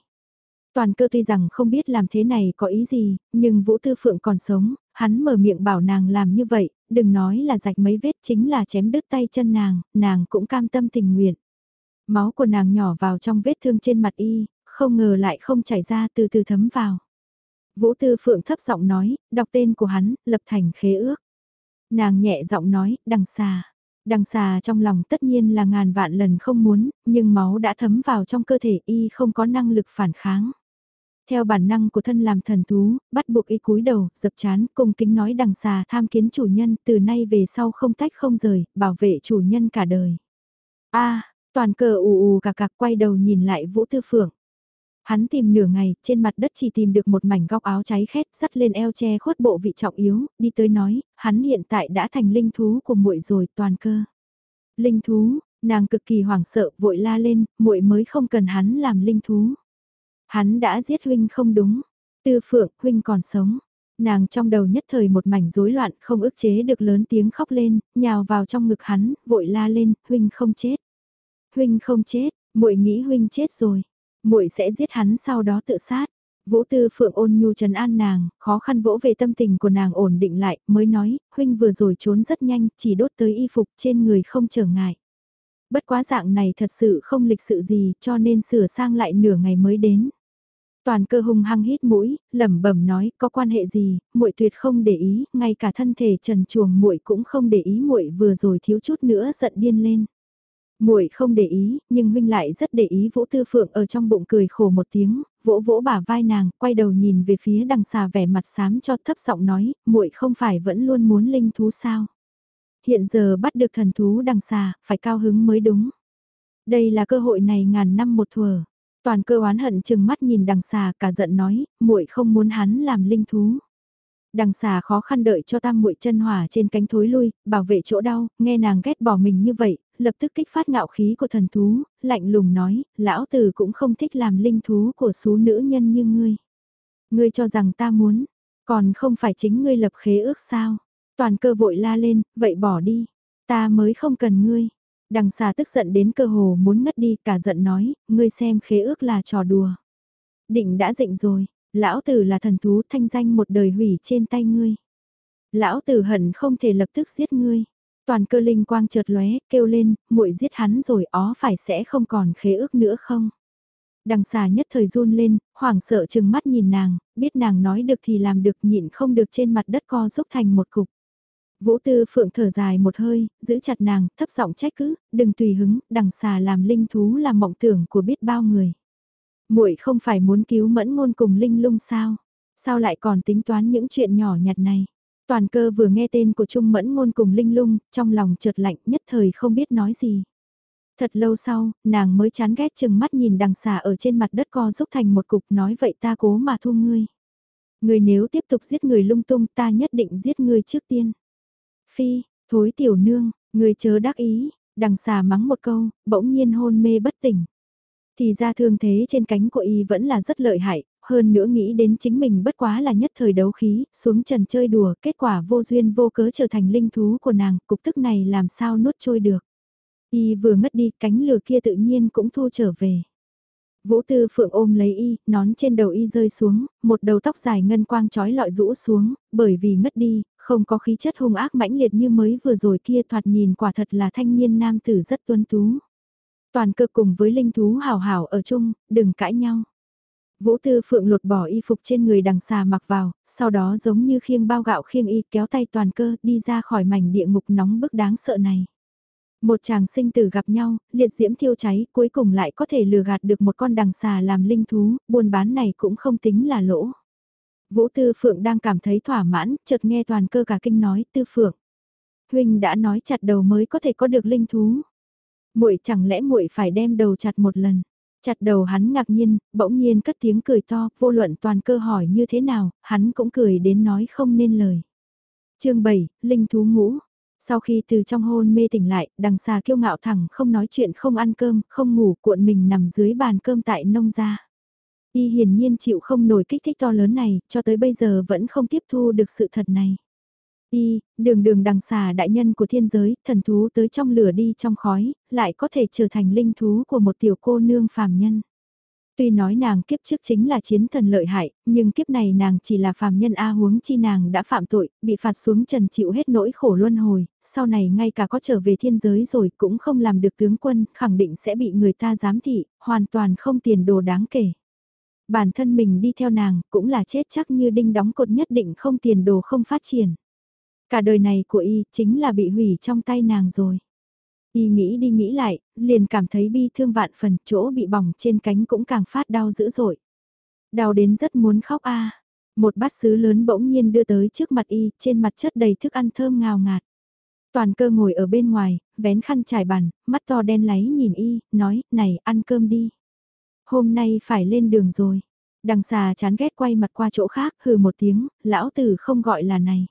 Toàn cơ tuy rằng không biết làm thế này có ý gì, nhưng Vũ Tư Phượng còn sống, hắn mở miệng bảo nàng làm như vậy, đừng nói là rạch mấy vết chính là chém đứt tay chân nàng, nàng cũng cam tâm tình nguyện. Máu của nàng nhỏ vào trong vết thương trên mặt y, không ngờ lại không chảy ra từ từ thấm vào. Vũ Tư Phượng thấp giọng nói, đọc tên của hắn, lập thành khế ước. Nàng nhẹ giọng nói, đằng xà. Đằng xà trong lòng tất nhiên là ngàn vạn lần không muốn, nhưng máu đã thấm vào trong cơ thể y không có năng lực phản kháng. Theo bản năng của thân làm thần thú, bắt buộc y cúi đầu, dập chán, cung kính nói đằng xà tham kiến chủ nhân, từ nay về sau không tách không rời, bảo vệ chủ nhân cả đời. a toàn cờ ù ù cà cạc quay đầu nhìn lại Vũ Tư Phượng. Hắn tìm nửa ngày, trên mặt đất chỉ tìm được một mảnh góc áo cháy khét, sắt lên eo che khuất bộ vị trọng yếu, đi tới nói, hắn hiện tại đã thành linh thú của muội rồi, toàn cơ. Linh thú, nàng cực kỳ hoảng sợ, vội la lên, muội mới không cần hắn làm linh thú. Hắn đã giết huynh không đúng. Tư Phượng, huynh còn sống. Nàng trong đầu nhất thời một mảnh rối loạn, không ức chế được lớn tiếng khóc lên, nhào vào trong ngực hắn, vội la lên, huynh không chết. Huynh không chết, muội nghĩ huynh chết rồi muội sẽ giết hắn sau đó tự sát. Vũ Tư Phượng ôn nhu trấn an nàng, khó khăn vỗ về tâm tình của nàng ổn định lại, mới nói, huynh vừa rồi trốn rất nhanh, chỉ đốt tới y phục trên người không trở ngại. Bất quá dạng này thật sự không lịch sự gì, cho nên sửa sang lại nửa ngày mới đến. Toàn cơ hung hăng hít mũi, lẩm bẩm nói, có quan hệ gì, muội tuyệt không để ý, ngay cả thân thể trần chuồng muội cũng không để ý muội vừa rồi thiếu chút nữa giận điên lên muội không để ý, nhưng huynh lại rất để ý Vũ Tư Phượng ở trong bụng cười khổ một tiếng, vỗ vỗ bả vai nàng, quay đầu nhìn về phía đằng xà vẻ mặt xám cho thấp giọng nói, muội không phải vẫn luôn muốn linh thú sao? Hiện giờ bắt được thần thú đằng xà, phải cao hứng mới đúng. Đây là cơ hội này ngàn năm một thuở. Toàn cơ oán hận chừng mắt nhìn đằng xà cả giận nói, muội không muốn hắn làm linh thú. Đằng xà khó khăn đợi cho tam muội chân hỏa trên cánh thối lui, bảo vệ chỗ đau, nghe nàng ghét bỏ mình như vậy, lập tức kích phát ngạo khí của thần thú, lạnh lùng nói, lão tử cũng không thích làm linh thú của số nữ nhân như ngươi. Ngươi cho rằng ta muốn, còn không phải chính ngươi lập khế ước sao? Toàn cơ vội la lên, vậy bỏ đi, ta mới không cần ngươi. Đằng xà tức giận đến cơ hồ muốn ngất đi, cả giận nói, ngươi xem khế ước là trò đùa. Định đã dịnh rồi, lão tử là thần thú thanh danh một đời hủy trên tay ngươi. Lão tử hận không thể lập tức giết ngươi. Toàn cơ linh quang chợt lóe, kêu lên, muội giết hắn rồi ó phải sẽ không còn khế ước nữa không? Đằng xà nhất thời run lên, hoảng sợ chừng mắt nhìn nàng, biết nàng nói được thì làm được nhịn không được trên mặt đất co rúc thành một cục. Vũ Tư Phượng thở dài một hơi, giữ chặt nàng, thấp giọng trách cứ, đừng tùy hứng, đằng xà làm linh thú là mộng tưởng của biết bao người. Muội không phải muốn cứu mẫn ngôn cùng linh lung sao? Sao lại còn tính toán những chuyện nhỏ nhặt này? Toàn cơ vừa nghe tên của Trung Mẫn Ngôn cùng Linh Lung, trong lòng chợt lạnh nhất thời không biết nói gì. Thật lâu sau, nàng mới chán ghét chừng mắt nhìn đằng xà ở trên mặt đất co rúc thành một cục nói vậy ta cố mà thu ngươi. Ngươi nếu tiếp tục giết người lung tung ta nhất định giết ngươi trước tiên. Phi, thối tiểu nương, ngươi chớ đắc ý, đằng xà mắng một câu, bỗng nhiên hôn mê bất tỉnh. Thì ra thương thế trên cánh của y vẫn là rất lợi hại, hơn nữa nghĩ đến chính mình bất quá là nhất thời đấu khí, xuống trần chơi đùa, kết quả vô duyên vô cớ trở thành linh thú của nàng, cục tức này làm sao nuốt trôi được. Y vừa ngất đi, cánh lừa kia tự nhiên cũng thu trở về. Vũ Tư Phượng ôm lấy y, nón trên đầu y rơi xuống, một đầu tóc dài ngân quang trói lọi rũ xuống, bởi vì ngất đi, không có khí chất hung ác mãnh liệt như mới vừa rồi kia thoạt nhìn quả thật là thanh niên nam tử rất tuân tú. Toàn cơ cùng với linh thú hào hào ở chung, đừng cãi nhau. Vũ Tư Phượng lột bỏ y phục trên người đằng xà mặc vào, sau đó giống như khiêng bao gạo khiêng y kéo tay toàn cơ đi ra khỏi mảnh địa ngục nóng bức đáng sợ này. Một chàng sinh tử gặp nhau, liệt diễm thiêu cháy, cuối cùng lại có thể lừa gạt được một con đằng xà làm linh thú, buôn bán này cũng không tính là lỗ. Vũ Tư Phượng đang cảm thấy thỏa mãn, chợt nghe toàn cơ cả kinh nói, Tư Phượng. Huynh đã nói chặt đầu mới có thể có được linh thú muội chẳng lẽ muội phải đem đầu chặt một lần. Chặt đầu hắn ngạc nhiên, bỗng nhiên cất tiếng cười to, vô luận toàn cơ hỏi như thế nào, hắn cũng cười đến nói không nên lời. chương 7, Linh Thú Ngũ Sau khi từ trong hôn mê tỉnh lại, đằng xa kiêu ngạo thẳng không nói chuyện không ăn cơm, không ngủ cuộn mình nằm dưới bàn cơm tại nông gia. Y hiển nhiên chịu không nổi kích thích to lớn này, cho tới bây giờ vẫn không tiếp thu được sự thật này. Y, đường đường đằng xà đại nhân của thiên giới, thần thú tới trong lửa đi trong khói, lại có thể trở thành linh thú của một tiểu cô nương phàm nhân. Tuy nói nàng kiếp trước chính là chiến thần lợi hại, nhưng kiếp này nàng chỉ là phàm nhân A huống chi nàng đã phạm tội, bị phạt xuống trần chịu hết nỗi khổ luân hồi, sau này ngay cả có trở về thiên giới rồi cũng không làm được tướng quân, khẳng định sẽ bị người ta giám thị, hoàn toàn không tiền đồ đáng kể. Bản thân mình đi theo nàng cũng là chết chắc như đinh đóng cột nhất định không tiền đồ không phát triển. Cả đời này của y chính là bị hủy trong tay nàng rồi. Y nghĩ đi nghĩ lại, liền cảm thấy bi thương vạn phần chỗ bị bỏng trên cánh cũng càng phát đau dữ dội. Đau đến rất muốn khóc a Một bát sứ lớn bỗng nhiên đưa tới trước mặt y, trên mặt chất đầy thức ăn thơm ngào ngạt. Toàn cơ ngồi ở bên ngoài, vén khăn trải bàn, mắt to đen láy nhìn y, nói, này, ăn cơm đi. Hôm nay phải lên đường rồi. Đằng xà chán ghét quay mặt qua chỗ khác, hừ một tiếng, lão tử không gọi là này.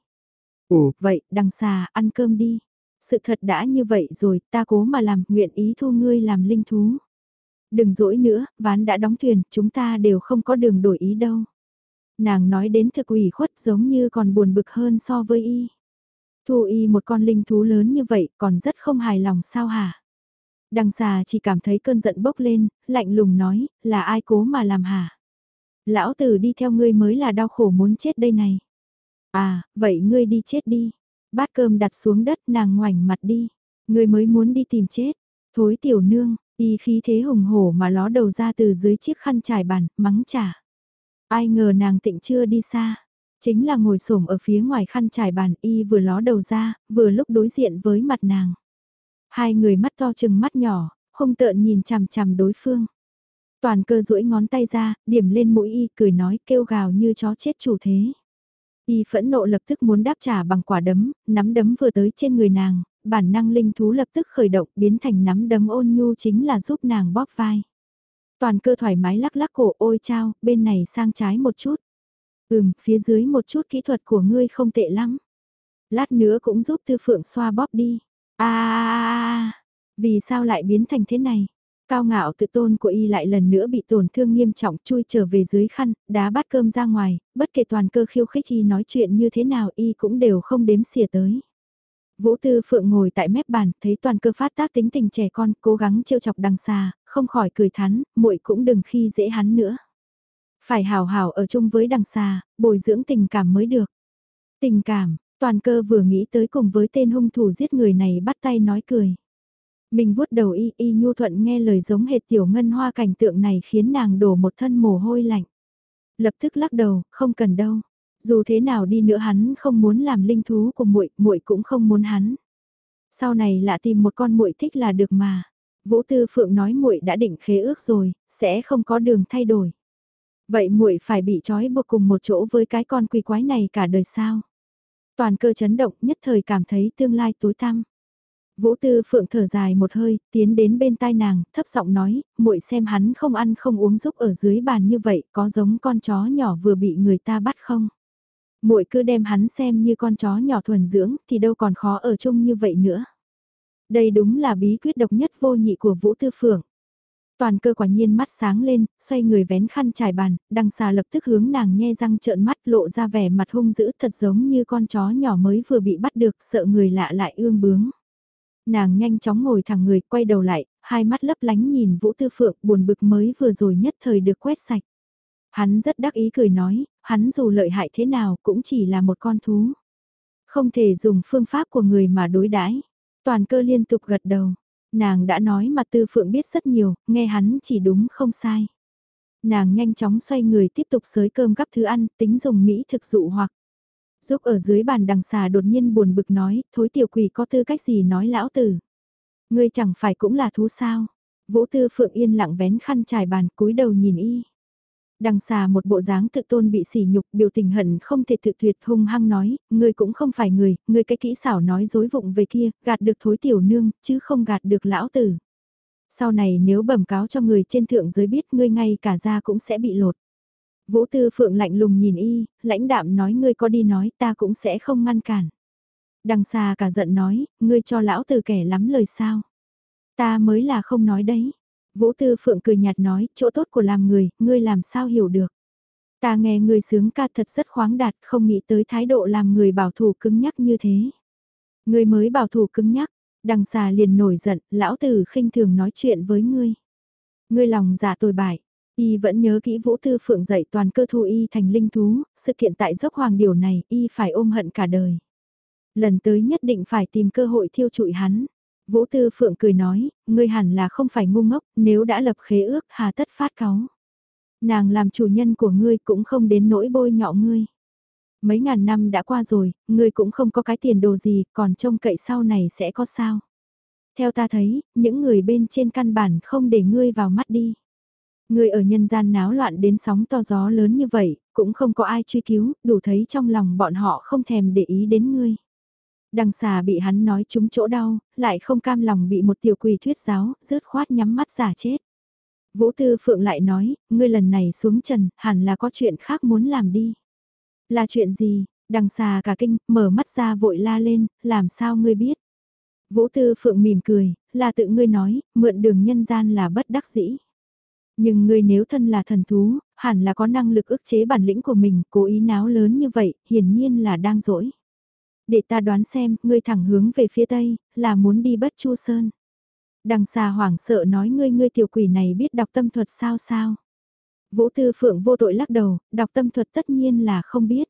Ồ, vậy, đằng xà, ăn cơm đi. Sự thật đã như vậy rồi, ta cố mà làm, nguyện ý thu ngươi làm linh thú. Đừng dỗi nữa, ván đã đóng thuyền, chúng ta đều không có đường đổi ý đâu. Nàng nói đến thực ủy khuất giống như còn buồn bực hơn so với y. Thu y một con linh thú lớn như vậy còn rất không hài lòng sao hả? Đằng xà chỉ cảm thấy cơn giận bốc lên, lạnh lùng nói, là ai cố mà làm hả? Lão tử đi theo ngươi mới là đau khổ muốn chết đây này. À, vậy ngươi đi chết đi. Bát cơm đặt xuống đất nàng ngoảnh mặt đi. Ngươi mới muốn đi tìm chết. Thối tiểu nương, y khí thế hùng hổ mà ló đầu ra từ dưới chiếc khăn trải bàn, mắng trả. Ai ngờ nàng tịnh chưa đi xa. Chính là ngồi xổm ở phía ngoài khăn trải bàn y vừa ló đầu ra, vừa lúc đối diện với mặt nàng. Hai người mắt to chừng mắt nhỏ, hung tợn nhìn chằm chằm đối phương. Toàn cơ duỗi ngón tay ra, điểm lên mũi y, cười nói kêu gào như chó chết chủ thế. Y phẫn nộ lập tức muốn đáp trả bằng quả đấm, nắm đấm vừa tới trên người nàng, bản năng linh thú lập tức khởi động biến thành nắm đấm ôn nhu chính là giúp nàng bóp vai. Toàn cơ thoải mái lắc lắc cổ ôi chao, bên này sang trái một chút. Ừm, phía dưới một chút kỹ thuật của ngươi không tệ lắm. Lát nữa cũng giúp Tư Phượng xoa bóp đi. À, vì sao lại biến thành thế này? Cao ngạo tự tôn của y lại lần nữa bị tổn thương nghiêm trọng chui trở về dưới khăn, đá bát cơm ra ngoài, bất kể toàn cơ khiêu khích y nói chuyện như thế nào y cũng đều không đếm xỉa tới. Vũ Tư Phượng ngồi tại mép bàn, thấy toàn cơ phát tác tính tình trẻ con, cố gắng trêu chọc đằng xa, không khỏi cười thắn, muội cũng đừng khi dễ hắn nữa. Phải hào hào ở chung với đằng xa, bồi dưỡng tình cảm mới được. Tình cảm, toàn cơ vừa nghĩ tới cùng với tên hung thủ giết người này bắt tay nói cười. Mình vuốt đầu y y nhu thuận nghe lời giống hệt tiểu ngân hoa cảnh tượng này khiến nàng đổ một thân mồ hôi lạnh. Lập tức lắc đầu, không cần đâu. Dù thế nào đi nữa hắn không muốn làm linh thú của muội, muội cũng không muốn hắn. Sau này lạ tìm một con muội thích là được mà. Vũ Tư Phượng nói muội đã định khế ước rồi, sẽ không có đường thay đổi. Vậy muội phải bị trói buộc cùng một chỗ với cái con quỷ quái này cả đời sao? Toàn cơ chấn động nhất thời cảm thấy tương lai tối tăm. Vũ Tư Phượng thở dài một hơi, tiến đến bên tai nàng, thấp giọng nói, muội xem hắn không ăn không uống giúp ở dưới bàn như vậy, có giống con chó nhỏ vừa bị người ta bắt không? Muội cứ đem hắn xem như con chó nhỏ thuần dưỡng, thì đâu còn khó ở chung như vậy nữa. Đây đúng là bí quyết độc nhất vô nhị của Vũ Tư Phượng. Toàn cơ quả nhiên mắt sáng lên, xoay người vén khăn trải bàn, đằng xà lập tức hướng nàng nhe răng trợn mắt lộ ra vẻ mặt hung dữ thật giống như con chó nhỏ mới vừa bị bắt được sợ người lạ lại ương bướng. Nàng nhanh chóng ngồi thẳng người quay đầu lại, hai mắt lấp lánh nhìn Vũ Tư Phượng buồn bực mới vừa rồi nhất thời được quét sạch. Hắn rất đắc ý cười nói, hắn dù lợi hại thế nào cũng chỉ là một con thú. Không thể dùng phương pháp của người mà đối đãi. Toàn cơ liên tục gật đầu. Nàng đã nói mà Tư Phượng biết rất nhiều, nghe hắn chỉ đúng không sai. Nàng nhanh chóng xoay người tiếp tục sới cơm gắp thứ ăn, tính dùng Mỹ thực dụ hoặc. Giúp ở dưới bàn đằng xà đột nhiên buồn bực nói, thối tiểu quỷ có tư cách gì nói lão tử. Ngươi chẳng phải cũng là thú sao. Vũ Tư Phượng yên lặng vén khăn trải bàn cúi đầu nhìn y. Đằng xà một bộ dáng tự tôn bị sỉ nhục biểu tình hận không thể tự tuyệt hung hăng nói, ngươi cũng không phải người, ngươi cái kỹ xảo nói dối vụng về kia, gạt được thối tiểu nương, chứ không gạt được lão tử. Sau này nếu bẩm cáo cho người trên thượng giới biết ngươi ngay cả ra cũng sẽ bị lột. Vũ Tư Phượng lạnh lùng nhìn y, lãnh đạm nói ngươi có đi nói ta cũng sẽ không ngăn cản. Đằng xa cả giận nói, ngươi cho lão tử kẻ lắm lời sao. Ta mới là không nói đấy. Vũ Tư Phượng cười nhạt nói, chỗ tốt của làm người, ngươi làm sao hiểu được. Ta nghe người sướng ca thật rất khoáng đạt, không nghĩ tới thái độ làm người bảo thủ cứng nhắc như thế. Ngươi mới bảo thủ cứng nhắc, đằng xà liền nổi giận, lão tử khinh thường nói chuyện với ngươi. Ngươi lòng giả dạ tồi bại, y vẫn nhớ kỹ Vũ Tư Phượng dạy toàn cơ thu y thành linh thú, sự kiện tại dốc hoàng điều này y phải ôm hận cả đời. Lần tới nhất định phải tìm cơ hội thiêu trụi hắn. Vũ Tư Phượng cười nói, ngươi hẳn là không phải ngu ngốc, nếu đã lập khế ước hà tất phát cáu. Nàng làm chủ nhân của ngươi cũng không đến nỗi bôi nhọ ngươi. Mấy ngàn năm đã qua rồi, ngươi cũng không có cái tiền đồ gì, còn trông cậy sau này sẽ có sao. Theo ta thấy, những người bên trên căn bản không để ngươi vào mắt đi người ở nhân gian náo loạn đến sóng to gió lớn như vậy, cũng không có ai truy cứu, đủ thấy trong lòng bọn họ không thèm để ý đến ngươi. Đằng xà bị hắn nói trúng chỗ đau, lại không cam lòng bị một tiểu quỷ thuyết giáo, rớt khoát nhắm mắt giả chết. Vũ Tư Phượng lại nói, ngươi lần này xuống trần, hẳn là có chuyện khác muốn làm đi. Là chuyện gì? Đằng xà cả kinh, mở mắt ra vội la lên, làm sao ngươi biết? Vũ Tư Phượng mỉm cười, là tự ngươi nói, mượn đường nhân gian là bất đắc dĩ. Nhưng ngươi nếu thân là thần thú, hẳn là có năng lực ức chế bản lĩnh của mình, cố ý náo lớn như vậy, hiển nhiên là đang dỗi. Để ta đoán xem, ngươi thẳng hướng về phía tây, là muốn đi bất chu sơn. Đằng xà hoảng sợ nói ngươi ngươi tiểu quỷ này biết đọc tâm thuật sao sao. Vũ Tư Phượng vô tội lắc đầu, đọc tâm thuật tất nhiên là không biết.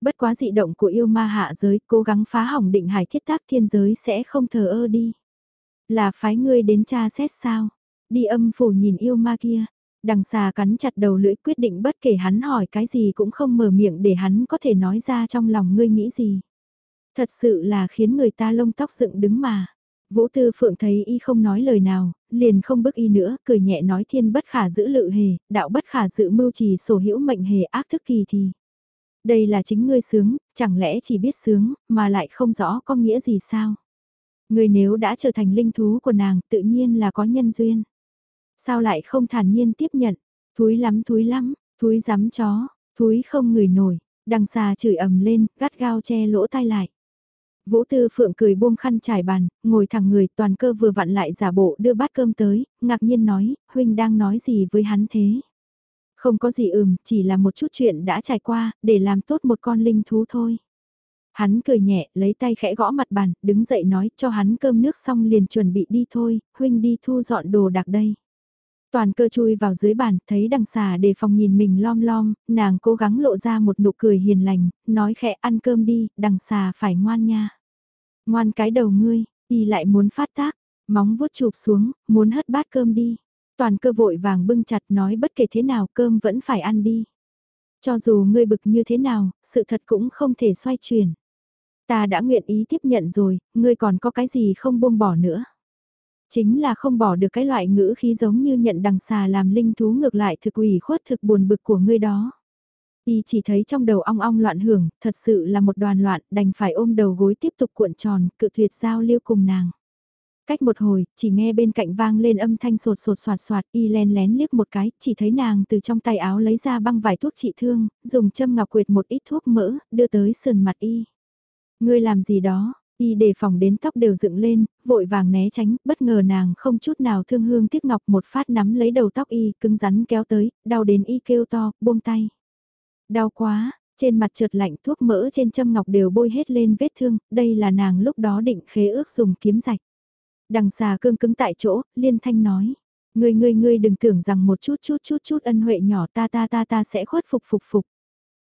Bất quá dị động của yêu ma hạ giới, cố gắng phá hỏng định hải thiết tác thiên giới sẽ không thờ ơ đi. Là phái ngươi đến tra xét sao? Đi âm phủ nhìn yêu ma kia. Đằng xà cắn chặt đầu lưỡi quyết định bất kể hắn hỏi cái gì cũng không mở miệng để hắn có thể nói ra trong lòng ngươi nghĩ gì. Thật sự là khiến người ta lông tóc dựng đứng mà. Vũ Tư Phượng thấy y không nói lời nào, liền không bức y nữa, cười nhẹ nói thiên bất khả giữ lự hề, đạo bất khả giữ mưu trì sổ hữu mệnh hề ác thức kỳ thì. Đây là chính ngươi sướng, chẳng lẽ chỉ biết sướng, mà lại không rõ có nghĩa gì sao? Ngươi nếu đã trở thành linh thú của nàng, tự nhiên là có nhân duyên. Sao lại không thản nhiên tiếp nhận? Thúi lắm thúi lắm, thúi dám chó, thúi không người nổi, đằng xà chửi ầm lên, gắt gao che lỗ tai lại. Vũ Tư Phượng cười buông khăn trải bàn, ngồi thẳng người toàn cơ vừa vặn lại giả bộ đưa bát cơm tới, ngạc nhiên nói, huynh đang nói gì với hắn thế? Không có gì ừm, chỉ là một chút chuyện đã trải qua, để làm tốt một con linh thú thôi. Hắn cười nhẹ, lấy tay khẽ gõ mặt bàn, đứng dậy nói cho hắn cơm nước xong liền chuẩn bị đi thôi, huynh đi thu dọn đồ đạc đây. Toàn cơ chui vào dưới bàn, thấy đằng xà đề phòng nhìn mình lom lom, nàng cố gắng lộ ra một nụ cười hiền lành, nói khẽ ăn cơm đi, đằng xà phải ngoan nha. Ngoan cái đầu ngươi, y lại muốn phát tác, móng vuốt chụp xuống, muốn hất bát cơm đi. Toàn cơ vội vàng bưng chặt nói bất kể thế nào cơm vẫn phải ăn đi. Cho dù ngươi bực như thế nào, sự thật cũng không thể xoay chuyển. Ta đã nguyện ý tiếp nhận rồi, ngươi còn có cái gì không buông bỏ nữa. Chính là không bỏ được cái loại ngữ khí giống như nhận đằng xà làm linh thú ngược lại thực ủy khuất thực buồn bực của ngươi đó. Y chỉ thấy trong đầu ong ong loạn hưởng, thật sự là một đoàn loạn, đành phải ôm đầu gối tiếp tục cuộn tròn, cự tuyệt giao lưu cùng nàng. Cách một hồi, chỉ nghe bên cạnh vang lên âm thanh sột sột soạt soạt, y len lén liếc một cái, chỉ thấy nàng từ trong tay áo lấy ra băng vải thuốc trị thương, dùng châm ngọc quyệt một ít thuốc mỡ, đưa tới sườn mặt y. Ngươi làm gì đó, y đề phòng đến tóc đều dựng lên, vội vàng né tránh, bất ngờ nàng không chút nào thương hương tiếc ngọc một phát nắm lấy đầu tóc y, cứng rắn kéo tới, đau đến y kêu to, buông tay. Đau quá, trên mặt trượt lạnh thuốc mỡ trên châm ngọc đều bôi hết lên vết thương, đây là nàng lúc đó định khế ước dùng kiếm rạch. Đằng xà cương cứng tại chỗ, liên thanh nói. Ngươi ngươi ngươi đừng tưởng rằng một chút chút chút chút ân huệ nhỏ ta ta ta ta sẽ khuất phục phục phục.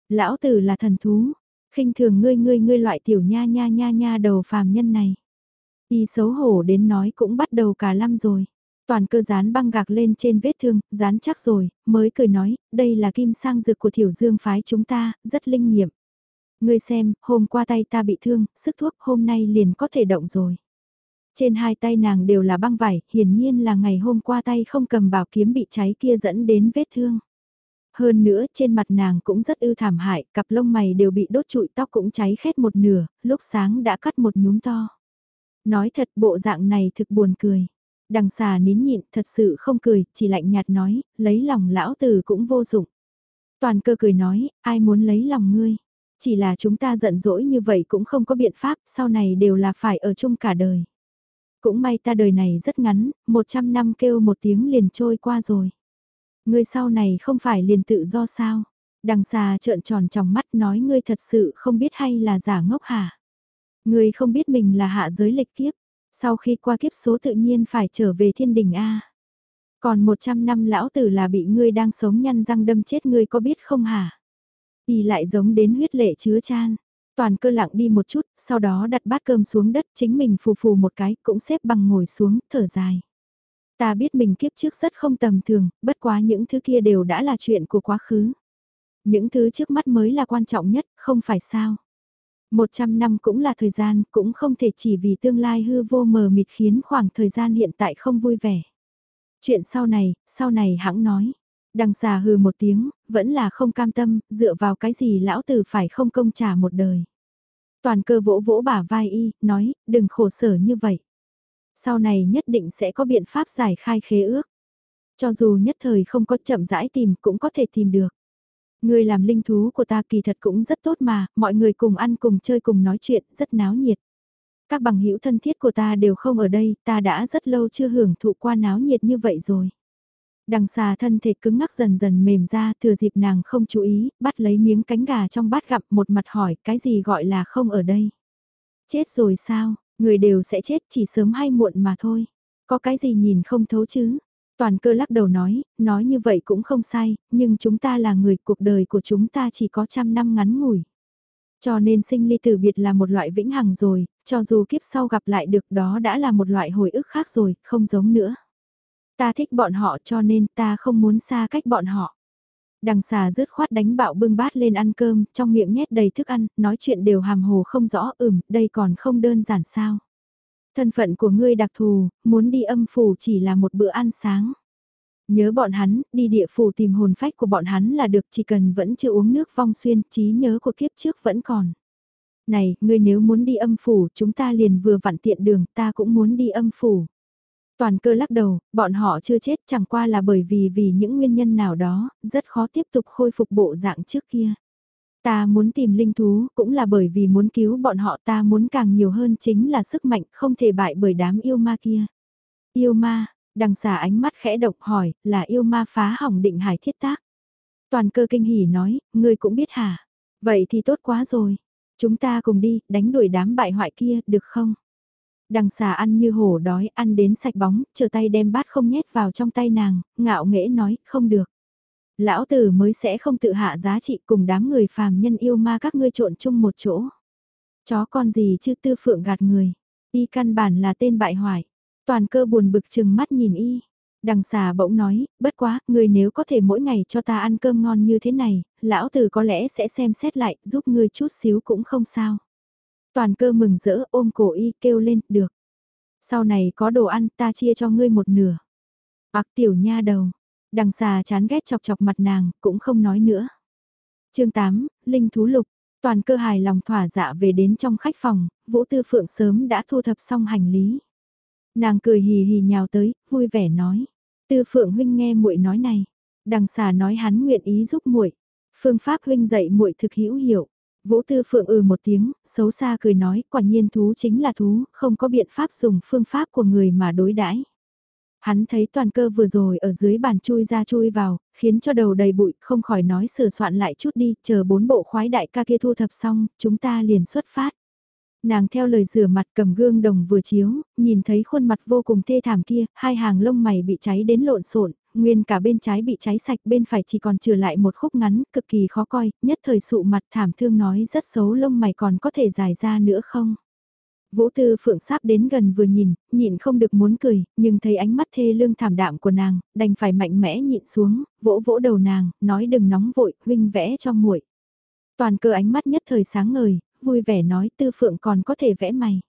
Lão tử là thần thú, khinh thường ngươi ngươi ngươi loại tiểu nha nha nha nha đầu phàm nhân này. Y xấu hổ đến nói cũng bắt đầu cả năm rồi. Toàn cơ dán băng gạc lên trên vết thương, dán chắc rồi, mới cười nói, đây là kim sang dược của thiểu dương phái chúng ta, rất linh nghiệm. Ngươi xem, hôm qua tay ta bị thương, sức thuốc hôm nay liền có thể động rồi. Trên hai tay nàng đều là băng vải, hiển nhiên là ngày hôm qua tay không cầm bảo kiếm bị cháy kia dẫn đến vết thương. Hơn nữa trên mặt nàng cũng rất ư thảm hại, cặp lông mày đều bị đốt trụi tóc cũng cháy khét một nửa, lúc sáng đã cắt một nhúm to. Nói thật bộ dạng này thực buồn cười. Đằng xà nín nhịn thật sự không cười, chỉ lạnh nhạt nói, lấy lòng lão tử cũng vô dụng. Toàn cơ cười nói, ai muốn lấy lòng ngươi. Chỉ là chúng ta giận dỗi như vậy cũng không có biện pháp, sau này đều là phải ở chung cả đời. Cũng may ta đời này rất ngắn, 100 năm kêu một tiếng liền trôi qua rồi. Ngươi sau này không phải liền tự do sao? Đằng xà trợn tròn trong mắt nói ngươi thật sự không biết hay là giả ngốc hả? Ngươi không biết mình là hạ giới lịch kiếp, sau khi qua kiếp số tự nhiên phải trở về thiên đình A. Còn 100 năm lão tử là bị ngươi đang sống nhăn răng đâm chết ngươi có biết không hả? Y lại giống đến huyết lệ chứa chan. Toàn cơ lặng đi một chút, sau đó đặt bát cơm xuống đất chính mình phù phù một cái cũng xếp bằng ngồi xuống, thở dài. Ta biết mình kiếp trước rất không tầm thường, bất quá những thứ kia đều đã là chuyện của quá khứ. Những thứ trước mắt mới là quan trọng nhất, không phải sao. Một trăm năm cũng là thời gian, cũng không thể chỉ vì tương lai hư vô mờ mịt khiến khoảng thời gian hiện tại không vui vẻ. Chuyện sau này, sau này hãng nói. Đằng xà hừ một tiếng, vẫn là không cam tâm, dựa vào cái gì lão tử phải không công trả một đời. Toàn cơ vỗ vỗ bả vai y, nói, đừng khổ sở như vậy. Sau này nhất định sẽ có biện pháp giải khai khế ước. Cho dù nhất thời không có chậm rãi tìm cũng có thể tìm được. Người làm linh thú của ta kỳ thật cũng rất tốt mà, mọi người cùng ăn cùng chơi cùng nói chuyện, rất náo nhiệt. Các bằng hữu thân thiết của ta đều không ở đây, ta đã rất lâu chưa hưởng thụ qua náo nhiệt như vậy rồi. Đằng xà thân thể cứng ngắc dần dần mềm ra, thừa dịp nàng không chú ý, bắt lấy miếng cánh gà trong bát gặm một mặt hỏi cái gì gọi là không ở đây. Chết rồi sao, người đều sẽ chết chỉ sớm hay muộn mà thôi. Có cái gì nhìn không thấu chứ, Toàn cơ lắc đầu nói, nói như vậy cũng không sai, nhưng chúng ta là người, cuộc đời của chúng ta chỉ có trăm năm ngắn ngủi. Cho nên sinh ly tử biệt là một loại vĩnh hằng rồi, cho dù kiếp sau gặp lại được đó đã là một loại hồi ức khác rồi, không giống nữa. Ta thích bọn họ cho nên ta không muốn xa cách bọn họ. Đằng xà rứt khoát đánh bạo bưng bát lên ăn cơm, trong miệng nhét đầy thức ăn, nói chuyện đều hàm hồ không rõ, ừm, đây còn không đơn giản sao. Thân phận của ngươi đặc thù, muốn đi âm phủ chỉ là một bữa ăn sáng. Nhớ bọn hắn, đi địa phủ tìm hồn phách của bọn hắn là được chỉ cần vẫn chưa uống nước vong xuyên, trí nhớ của kiếp trước vẫn còn. Này, ngươi nếu muốn đi âm phủ, chúng ta liền vừa vặn tiện đường, ta cũng muốn đi âm phủ. Toàn cơ lắc đầu, bọn họ chưa chết chẳng qua là bởi vì vì những nguyên nhân nào đó, rất khó tiếp tục khôi phục bộ dạng trước kia. Ta muốn tìm linh thú cũng là bởi vì muốn cứu bọn họ ta muốn càng nhiều hơn chính là sức mạnh không thể bại bởi đám yêu ma kia. Yêu ma, đằng xà ánh mắt khẽ độc hỏi, là yêu ma phá hỏng định hải thiết tác. Toàn cơ kinh hỉ nói, ngươi cũng biết hả? Vậy thì tốt quá rồi. Chúng ta cùng đi, đánh đuổi đám bại hoại kia, được không? Đằng xà ăn như hổ đói, ăn đến sạch bóng, chờ tay đem bát không nhét vào trong tay nàng, ngạo nghễ nói, không được. Lão tử mới sẽ không tự hạ giá trị cùng đám người phàm nhân yêu ma các ngươi trộn chung một chỗ. Chó con gì chứ tư phượng gạt người. Y căn bản là tên bại hoại. Toàn cơ buồn bực chừng mắt nhìn y. Đằng xà bỗng nói, bất quá, người nếu có thể mỗi ngày cho ta ăn cơm ngon như thế này, lão tử có lẽ sẽ xem xét lại, giúp ngươi chút xíu cũng không sao. Toàn cơ mừng rỡ ôm cổ y kêu lên, được. Sau này có đồ ăn ta chia cho ngươi một nửa. Bạc tiểu nha đầu, Đằng xà chán ghét chọc chọc mặt nàng, cũng không nói nữa. chương 8, Linh Thú Lục, toàn cơ hài lòng thỏa dạ về đến trong khách phòng, Vũ Tư Phượng sớm đã thu thập xong hành lý. Nàng cười hì hì nhào tới, vui vẻ nói. Tư Phượng huynh nghe muội nói này. Đằng xà nói hắn nguyện ý giúp muội. Phương pháp huynh dạy muội thực hữu hiểu. Vũ Tư Phượng ừ một tiếng, xấu xa cười nói, quả nhiên thú chính là thú, không có biện pháp dùng phương pháp của người mà đối đãi. Hắn thấy toàn cơ vừa rồi ở dưới bàn chui ra chui vào, khiến cho đầu đầy bụi, không khỏi nói sửa soạn lại chút đi, chờ bốn bộ khoái đại ca kia thu thập xong, chúng ta liền xuất phát. Nàng theo lời rửa mặt cầm gương đồng vừa chiếu, nhìn thấy khuôn mặt vô cùng thê thảm kia, hai hàng lông mày bị cháy đến lộn xộn, nguyên cả bên trái bị cháy sạch bên phải chỉ còn trừ lại một khúc ngắn, cực kỳ khó coi, nhất thời sụ mặt thảm thương nói rất xấu lông mày còn có thể dài ra nữa không? Vũ Tư Phượng sắp đến gần vừa nhìn, nhịn không được muốn cười, nhưng thấy ánh mắt thê lương thảm đạm của nàng, đành phải mạnh mẽ nhịn xuống, vỗ vỗ đầu nàng, nói đừng nóng vội, huynh vẽ cho muội. Toàn cơ ánh mắt nhất thời sáng ngời, vui vẻ nói Tư Phượng còn có thể vẽ mày.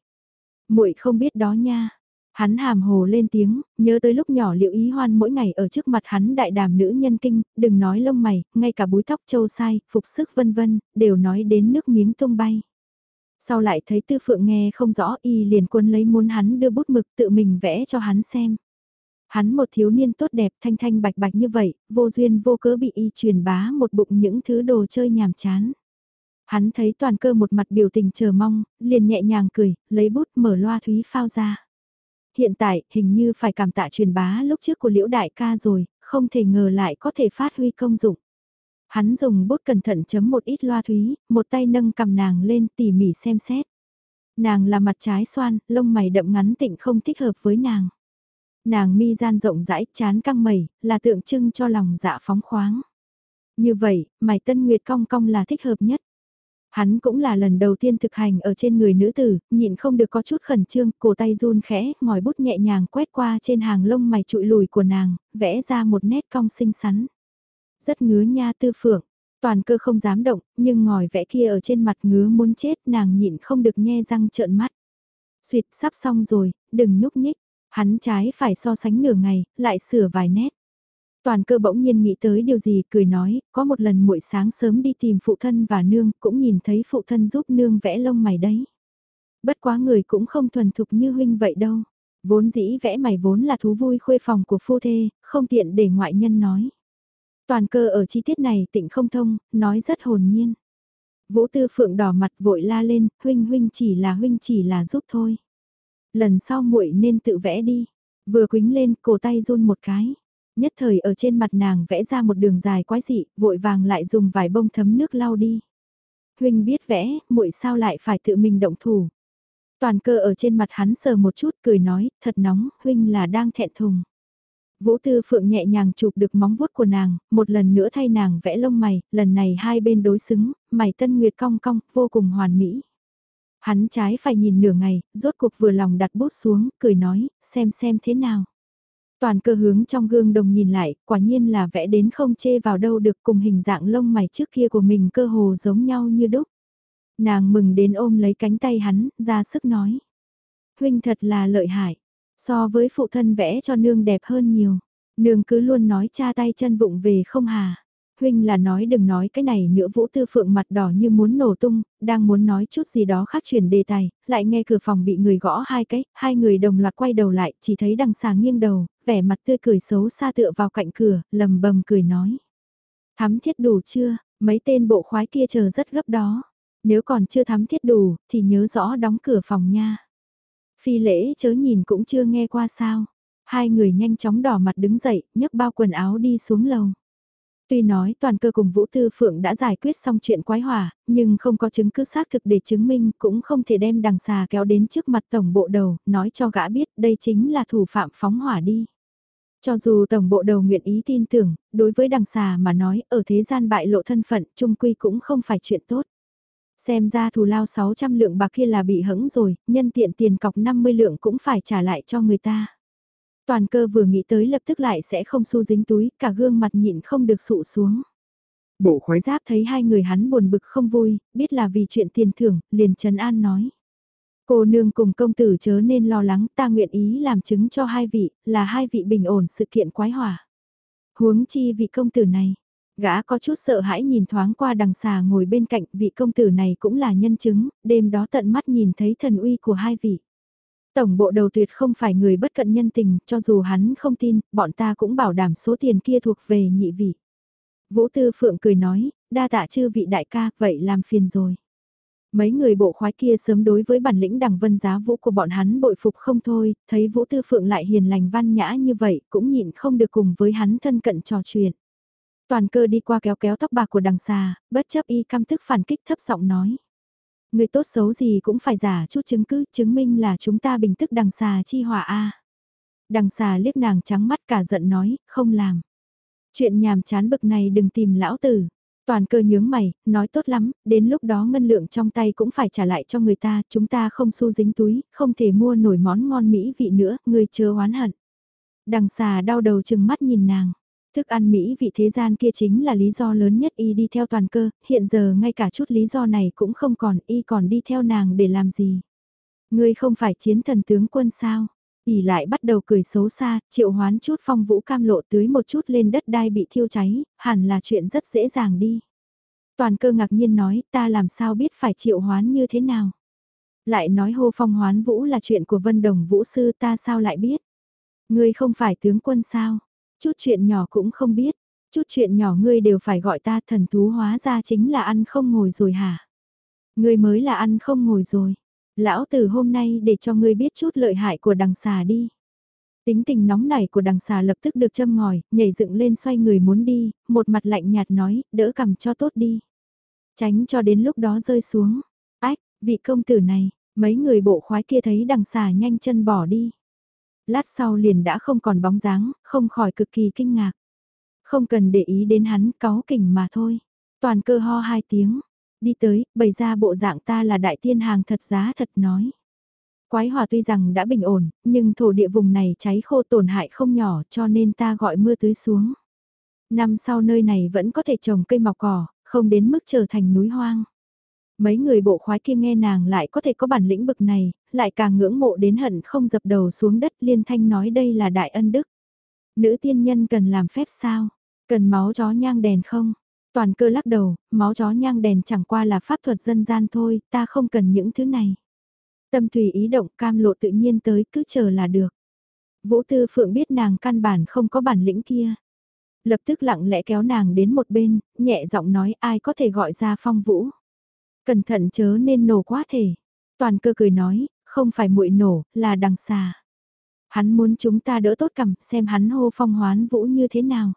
Muội không biết đó nha. Hắn hàm hồ lên tiếng, nhớ tới lúc nhỏ liệu ý hoan mỗi ngày ở trước mặt hắn đại đàm nữ nhân kinh, đừng nói lông mày, ngay cả búi tóc châu sai, phục sức vân vân, đều nói đến nước miếng tung bay. Sau lại thấy Tư Phượng nghe không rõ y liền quân lấy muốn hắn đưa bút mực tự mình vẽ cho hắn xem. Hắn một thiếu niên tốt đẹp thanh thanh bạch bạch như vậy, vô duyên vô cớ bị y truyền bá một bụng những thứ đồ chơi nhàm chán. Hắn thấy toàn cơ một mặt biểu tình chờ mong, liền nhẹ nhàng cười, lấy bút mở loa thúy phao ra. Hiện tại, hình như phải cảm tạ truyền bá lúc trước của liễu đại ca rồi, không thể ngờ lại có thể phát huy công dụng. Hắn dùng bút cẩn thận chấm một ít loa thúy, một tay nâng cầm nàng lên tỉ mỉ xem xét. Nàng là mặt trái xoan, lông mày đậm ngắn tịnh không thích hợp với nàng. Nàng mi gian rộng rãi, chán căng mẩy, là tượng trưng cho lòng dạ phóng khoáng. Như vậy, mày tân nguyệt cong cong là thích hợp nhất. Hắn cũng là lần đầu tiên thực hành ở trên người nữ tử, nhịn không được có chút khẩn trương, cổ tay run khẽ, ngòi bút nhẹ nhàng quét qua trên hàng lông mày trụi lùi của nàng, vẽ ra một nét cong xinh xắn. Rất ngứa nha tư phượng, toàn cơ không dám động, nhưng ngòi vẽ kia ở trên mặt ngứa muốn chết nàng nhịn không được nhe răng trợn mắt. Xuyệt sắp xong rồi, đừng nhúc nhích, hắn trái phải so sánh nửa ngày, lại sửa vài nét. Toàn cơ bỗng nhiên nghĩ tới điều gì, cười nói, có một lần muội sáng sớm đi tìm phụ thân và nương, cũng nhìn thấy phụ thân giúp nương vẽ lông mày đấy. Bất quá người cũng không thuần thục như huynh vậy đâu. Vốn dĩ vẽ mày vốn là thú vui khuê phòng của phu thê, không tiện để ngoại nhân nói. Toàn cơ ở chi tiết này tịnh không thông, nói rất hồn nhiên. Vũ Tư Phượng đỏ mặt vội la lên, huynh huynh chỉ là huynh chỉ là giúp thôi. Lần sau muội nên tự vẽ đi. Vừa quính lên, cổ tay run một cái. Nhất thời ở trên mặt nàng vẽ ra một đường dài quái dị, vội vàng lại dùng vài bông thấm nước lau đi. Huynh biết vẽ, muội sao lại phải tự mình động thủ. Toàn cơ ở trên mặt hắn sờ một chút cười nói, thật nóng, huynh là đang thẹn thùng. Vũ Tư Phượng nhẹ nhàng chụp được móng vuốt của nàng, một lần nữa thay nàng vẽ lông mày, lần này hai bên đối xứng, mày tân nguyệt cong cong, vô cùng hoàn mỹ. Hắn trái phải nhìn nửa ngày, rốt cuộc vừa lòng đặt bút xuống, cười nói, xem xem thế nào. Toàn cơ hướng trong gương đồng nhìn lại, quả nhiên là vẽ đến không chê vào đâu được cùng hình dạng lông mày trước kia của mình cơ hồ giống nhau như đúc. Nàng mừng đến ôm lấy cánh tay hắn, ra sức nói. Huynh thật là lợi hại, so với phụ thân vẽ cho nương đẹp hơn nhiều. Nương cứ luôn nói cha tay chân vụng về không hà. Huynh là nói đừng nói cái này nữa Vũ Tư Phượng mặt đỏ như muốn nổ tung, đang muốn nói chút gì đó khác chuyển đề tài, lại nghe cửa phòng bị người gõ hai cái, hai người đồng loạt quay đầu lại, chỉ thấy đằng xà nghiêng đầu, vẻ mặt tươi cười xấu xa tựa vào cạnh cửa, lầm bầm cười nói. Thắm thiết đủ chưa, mấy tên bộ khoái kia chờ rất gấp đó. Nếu còn chưa thắm thiết đủ, thì nhớ rõ đóng cửa phòng nha. Phi lễ chớ nhìn cũng chưa nghe qua sao. Hai người nhanh chóng đỏ mặt đứng dậy, nhấc bao quần áo đi xuống lầu. Tuy nói toàn cơ cùng Vũ Tư Phượng đã giải quyết xong chuyện quái hỏa, nhưng không có chứng cứ xác thực để chứng minh cũng không thể đem đằng xà kéo đến trước mặt tổng bộ đầu, nói cho gã biết đây chính là thủ phạm phóng hỏa đi. Cho dù tổng bộ đầu nguyện ý tin tưởng, đối với đằng xà mà nói ở thế gian bại lộ thân phận trung quy cũng không phải chuyện tốt. Xem ra thù lao 600 lượng bạc kia là bị hững rồi, nhân tiện tiền cọc 50 lượng cũng phải trả lại cho người ta. Toàn cơ vừa nghĩ tới lập tức lại sẽ không xu dính túi, cả gương mặt nhịn không được sụ xuống. Bộ khoái giáp thấy hai người hắn buồn bực không vui, biết là vì chuyện tiền thưởng, liền trấn an nói. Cô nương cùng công tử chớ nên lo lắng, ta nguyện ý làm chứng cho hai vị, là hai vị bình ổn sự kiện quái hỏa. Huống chi vị công tử này, gã có chút sợ hãi nhìn thoáng qua đằng xà ngồi bên cạnh vị công tử này cũng là nhân chứng, đêm đó tận mắt nhìn thấy thần uy của hai vị. Tổng bộ đầu tuyệt không phải người bất cận nhân tình, cho dù hắn không tin, bọn ta cũng bảo đảm số tiền kia thuộc về nhị vị. Vũ Tư Phượng cười nói, đa tạ chư vị đại ca, vậy làm phiền rồi. Mấy người bộ khoái kia sớm đối với bản lĩnh đằng vân giá vũ của bọn hắn bội phục không thôi, thấy Vũ Tư Phượng lại hiền lành văn nhã như vậy, cũng nhịn không được cùng với hắn thân cận trò chuyện. Toàn cơ đi qua kéo kéo tóc bạc của đằng xà, bất chấp y cam thức phản kích thấp giọng nói. Người tốt xấu gì cũng phải giả chút chứng cứ, chứng minh là chúng ta bình tức đằng xà chi hỏa a. Đằng xà liếc nàng trắng mắt cả giận nói, không làm. Chuyện nhàm chán bực này đừng tìm lão tử. Toàn cơ nhướng mày, nói tốt lắm, đến lúc đó ngân lượng trong tay cũng phải trả lại cho người ta, chúng ta không xu dính túi, không thể mua nổi món ngon mỹ vị nữa, người chưa oán hận. Đằng xà đau đầu chừng mắt nhìn nàng. Thức ăn Mỹ vị thế gian kia chính là lý do lớn nhất y đi theo toàn cơ, hiện giờ ngay cả chút lý do này cũng không còn, y còn đi theo nàng để làm gì. Ngươi không phải chiến thần tướng quân sao? ỉ lại bắt đầu cười xấu xa, triệu hoán chút phong vũ cam lộ tưới một chút lên đất đai bị thiêu cháy, hẳn là chuyện rất dễ dàng đi. Toàn cơ ngạc nhiên nói ta làm sao biết phải triệu hoán như thế nào. Lại nói hô phong hoán vũ là chuyện của vân đồng vũ sư ta sao lại biết. Ngươi không phải tướng quân sao, chút chuyện nhỏ cũng không biết, chút chuyện nhỏ ngươi đều phải gọi ta thần thú hóa ra chính là ăn không ngồi rồi hả? Ngươi mới là ăn không ngồi rồi. Lão tử hôm nay để cho ngươi biết chút lợi hại của đằng xà đi. Tính tình nóng nảy của đằng xà lập tức được châm ngòi, nhảy dựng lên xoay người muốn đi, một mặt lạnh nhạt nói, đỡ cầm cho tốt đi. Tránh cho đến lúc đó rơi xuống. Ách, vị công tử này, mấy người bộ khoái kia thấy đằng xà nhanh chân bỏ đi. Lát sau liền đã không còn bóng dáng, không khỏi cực kỳ kinh ngạc. Không cần để ý đến hắn, cáu kỉnh mà thôi. Toàn cơ ho hai tiếng, đi tới, bày ra bộ dạng ta là đại tiên hàng thật giá thật nói. Quái hòa tuy rằng đã bình ổn, nhưng thổ địa vùng này cháy khô tổn hại không nhỏ cho nên ta gọi mưa tưới xuống. Năm sau nơi này vẫn có thể trồng cây mọc cỏ, không đến mức trở thành núi hoang. Mấy người bộ khoái kia nghe nàng lại có thể có bản lĩnh bực này, lại càng ngưỡng mộ đến hận không dập đầu xuống đất liên thanh nói đây là đại ân đức. Nữ tiên nhân cần làm phép sao? Cần máu chó nhang đèn không? Toàn cơ lắc đầu, máu chó nhang đèn chẳng qua là pháp thuật dân gian thôi, ta không cần những thứ này. Tâm tùy ý động cam lộ tự nhiên tới cứ chờ là được. Vũ Tư Phượng biết nàng căn bản không có bản lĩnh kia. Lập tức lặng lẽ kéo nàng đến một bên, nhẹ giọng nói ai có thể gọi ra phong vũ. Cẩn thận chớ nên nổ quá thể. Toàn cơ cười nói, không phải muội nổ, là đằng xà. Hắn muốn chúng ta đỡ tốt cầm, xem hắn hô phong hoán vũ như thế nào.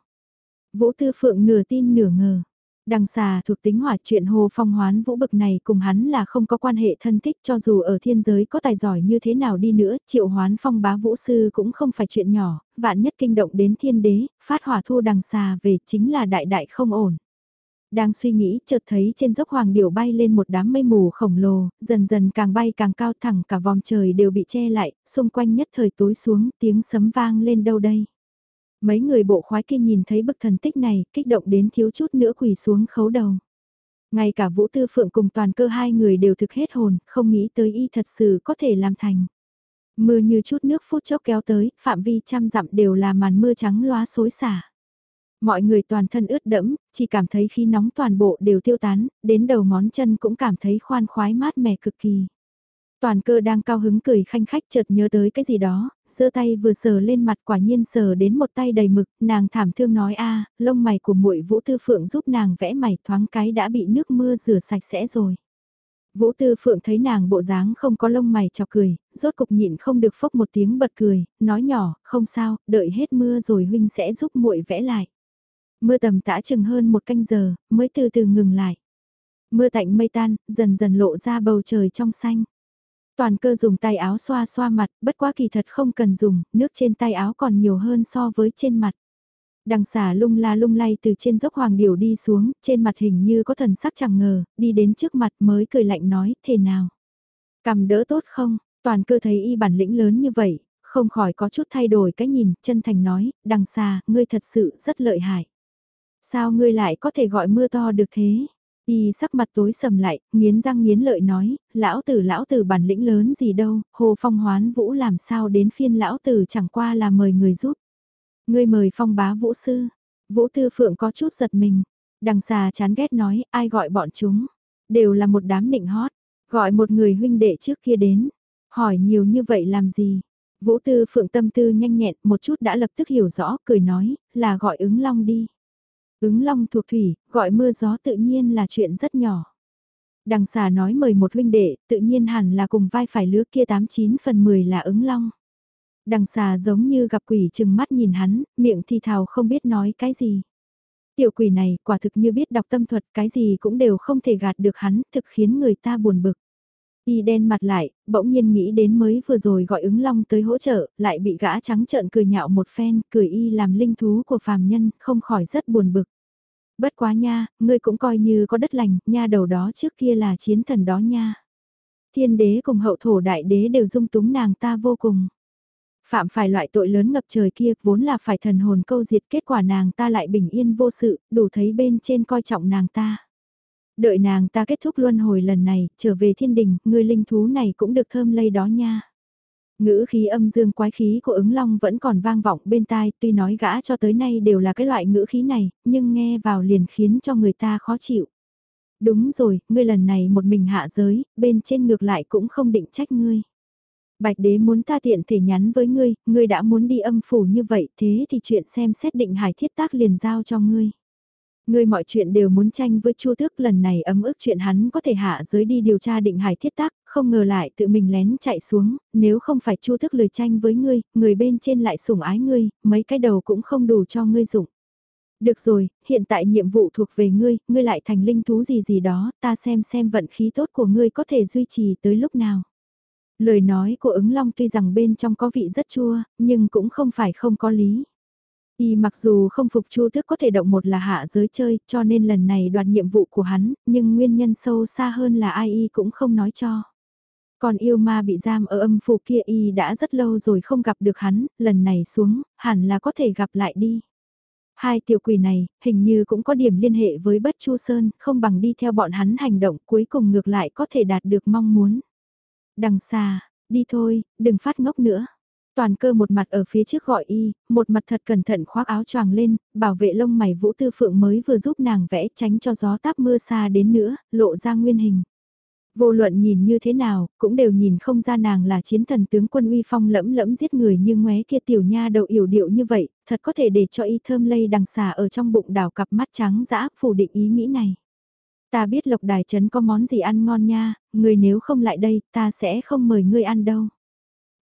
Vũ Tư Phượng nửa tin nửa ngờ. Đằng xà thuộc tính hỏa chuyện hồ phong hoán vũ bực này cùng hắn là không có quan hệ thân thích cho dù ở thiên giới có tài giỏi như thế nào đi nữa, triệu hoán phong bá vũ sư cũng không phải chuyện nhỏ, vạn nhất kinh động đến thiên đế, phát hỏa thu đằng xà về chính là đại đại không ổn. Đang suy nghĩ, chợt thấy trên dốc hoàng điểu bay lên một đám mây mù khổng lồ, dần dần càng bay càng cao thẳng cả vòng trời đều bị che lại, xung quanh nhất thời tối xuống, tiếng sấm vang lên đâu đây. Mấy người bộ khoái kia nhìn thấy bức thần tích này, kích động đến thiếu chút nữa quỳ xuống khấu đầu. Ngay cả Vũ Tư Phượng cùng toàn cơ hai người đều thực hết hồn, không nghĩ tới y thật sự có thể làm thành. Mưa như chút nước phút chốc kéo tới, phạm vi trăm dặm đều là màn mưa trắng loá xối xả. Mọi người toàn thân ướt đẫm, chỉ cảm thấy khi nóng toàn bộ đều tiêu tán, đến đầu ngón chân cũng cảm thấy khoan khoái mát mẻ cực kỳ. Toàn cơ đang cao hứng cười khanh khách chợt nhớ tới cái gì đó, giơ tay vừa sờ lên mặt quả nhiên sờ đến một tay đầy mực, nàng thảm thương nói a, lông mày của muội Vũ Tư Phượng giúp nàng vẽ mày thoáng cái đã bị nước mưa rửa sạch sẽ rồi. Vũ Tư Phượng thấy nàng bộ dáng không có lông mày chọc cười, rốt cục nhịn không được phốc một tiếng bật cười, nói nhỏ, không sao, đợi hết mưa rồi huynh sẽ giúp muội vẽ lại. Mưa tầm tã chừng hơn một canh giờ, mới từ từ ngừng lại. Mưa tạnh mây tan, dần dần lộ ra bầu trời trong xanh. Toàn cơ dùng tay áo xoa xoa mặt, bất quá kỳ thật không cần dùng, nước trên tay áo còn nhiều hơn so với trên mặt. Đằng xà lung la lung lay từ trên dốc hoàng điểu đi xuống, trên mặt hình như có thần sắc chẳng ngờ, đi đến trước mặt mới cười lạnh nói, thế nào? Cầm đỡ tốt không? Toàn cơ thấy y bản lĩnh lớn như vậy, không khỏi có chút thay đổi cái nhìn, chân thành nói, đằng xà, ngươi thật sự rất lợi hại. Sao ngươi lại có thể gọi mưa to được thế? Y sắc mặt tối sầm lại, nghiến răng nghiến lợi nói, lão tử lão tử bản lĩnh lớn gì đâu, hồ phong hoán vũ làm sao đến phiên lão tử chẳng qua là mời người giúp. Ngươi mời phong bá vũ sư, vũ tư phượng có chút giật mình, đằng xà chán ghét nói, ai gọi bọn chúng, đều là một đám nịnh hót, gọi một người huynh đệ trước kia đến, hỏi nhiều như vậy làm gì. Vũ tư phượng tâm tư nhanh nhẹn một chút đã lập tức hiểu rõ, cười nói, là gọi ứng long đi. Ứng long thuộc thủy, gọi mưa gió tự nhiên là chuyện rất nhỏ. Đằng xà nói mời một huynh đệ, tự nhiên hẳn là cùng vai phải lứa kia 89 phần 10 là ứng long. Đằng xà giống như gặp quỷ chừng mắt nhìn hắn, miệng thì thào không biết nói cái gì. Tiểu quỷ này quả thực như biết đọc tâm thuật cái gì cũng đều không thể gạt được hắn, thực khiến người ta buồn bực. Y đen mặt lại, bỗng nhiên nghĩ đến mới vừa rồi gọi ứng long tới hỗ trợ, lại bị gã trắng trợn cười nhạo một phen, cười y làm linh thú của phàm nhân, không khỏi rất buồn bực. Bất quá nha, ngươi cũng coi như có đất lành, nha đầu đó trước kia là chiến thần đó nha. Thiên đế cùng hậu thổ đại đế đều dung túng nàng ta vô cùng. Phạm phải loại tội lớn ngập trời kia vốn là phải thần hồn câu diệt kết quả nàng ta lại bình yên vô sự, đủ thấy bên trên coi trọng nàng ta. Đợi nàng ta kết thúc luân hồi lần này, trở về thiên đình, người linh thú này cũng được thơm lây đó nha. Ngữ khí âm dương quái khí của ứng long vẫn còn vang vọng bên tai, tuy nói gã cho tới nay đều là cái loại ngữ khí này, nhưng nghe vào liền khiến cho người ta khó chịu. Đúng rồi, ngươi lần này một mình hạ giới, bên trên ngược lại cũng không định trách ngươi. Bạch đế muốn ta tiện thể nhắn với ngươi, ngươi đã muốn đi âm phủ như vậy, thế thì chuyện xem xét định hải thiết tác liền giao cho ngươi. Ngươi mọi chuyện đều muốn tranh với Chu Tước lần này ấm ức chuyện hắn có thể hạ giới đi điều tra định hải thiết tác, không ngờ lại tự mình lén chạy xuống, nếu không phải Chu Tước lời tranh với ngươi, người bên trên lại sủng ái ngươi, mấy cái đầu cũng không đủ cho ngươi dụng. Được rồi, hiện tại nhiệm vụ thuộc về ngươi, ngươi lại thành linh thú gì gì đó, ta xem xem vận khí tốt của ngươi có thể duy trì tới lúc nào. Lời nói của ứng long tuy rằng bên trong có vị rất chua, nhưng cũng không phải không có lý. Y mặc dù không phục Chu Tước có thể động một là hạ giới chơi, cho nên lần này đoạt nhiệm vụ của hắn, nhưng nguyên nhân sâu xa hơn là ai Y cũng không nói cho. Còn yêu ma bị giam ở âm phủ kia Y đã rất lâu rồi không gặp được hắn, lần này xuống, hẳn là có thể gặp lại đi. Hai tiểu quỷ này, hình như cũng có điểm liên hệ với bất chu sơn, không bằng đi theo bọn hắn hành động cuối cùng ngược lại có thể đạt được mong muốn. Đằng xa, đi thôi, đừng phát ngốc nữa. Toàn cơ một mặt ở phía trước gọi y, một mặt thật cẩn thận khoác áo choàng lên, bảo vệ lông mày vũ tư phượng mới vừa giúp nàng vẽ tránh cho gió táp mưa xa đến nữa, lộ ra nguyên hình. Vô luận nhìn như thế nào, cũng đều nhìn không ra nàng là chiến thần tướng quân uy phong lẫm lẫm giết người như ngoé kia tiểu nha đầu yểu điệu như vậy, thật có thể để cho y thơm lây đằng xà ở trong bụng đảo cặp mắt trắng dã phủ định ý nghĩ này. Ta biết lộc đài trấn có món gì ăn ngon nha, người nếu không lại đây, ta sẽ không mời ngươi ăn đâu.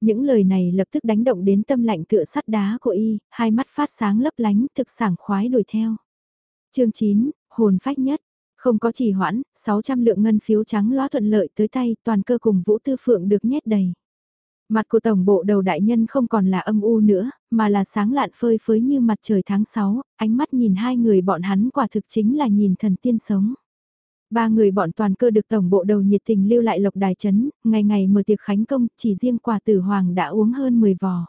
Những lời này lập tức đánh động đến tâm lạnh tựa sắt đá của y, hai mắt phát sáng lấp lánh thực sảng khoái đuổi theo. chương 9, hồn phách nhất. Không có trì hoãn, 600 lượng ngân phiếu trắng loa thuận lợi tới tay, toàn cơ cùng Vũ Tư Phượng được nhét đầy. Mặt của tổng bộ đầu đại nhân không còn là âm u nữa, mà là sáng lạn phơi phới như mặt trời tháng 6, ánh mắt nhìn hai người bọn hắn quả thực chính là nhìn thần tiên sống. Ba người bọn toàn cơ được tổng bộ đầu nhiệt tình lưu lại lộc đài chấn, ngày ngày mở tiệc khánh công, chỉ riêng quả tử hoàng đã uống hơn 10 vò.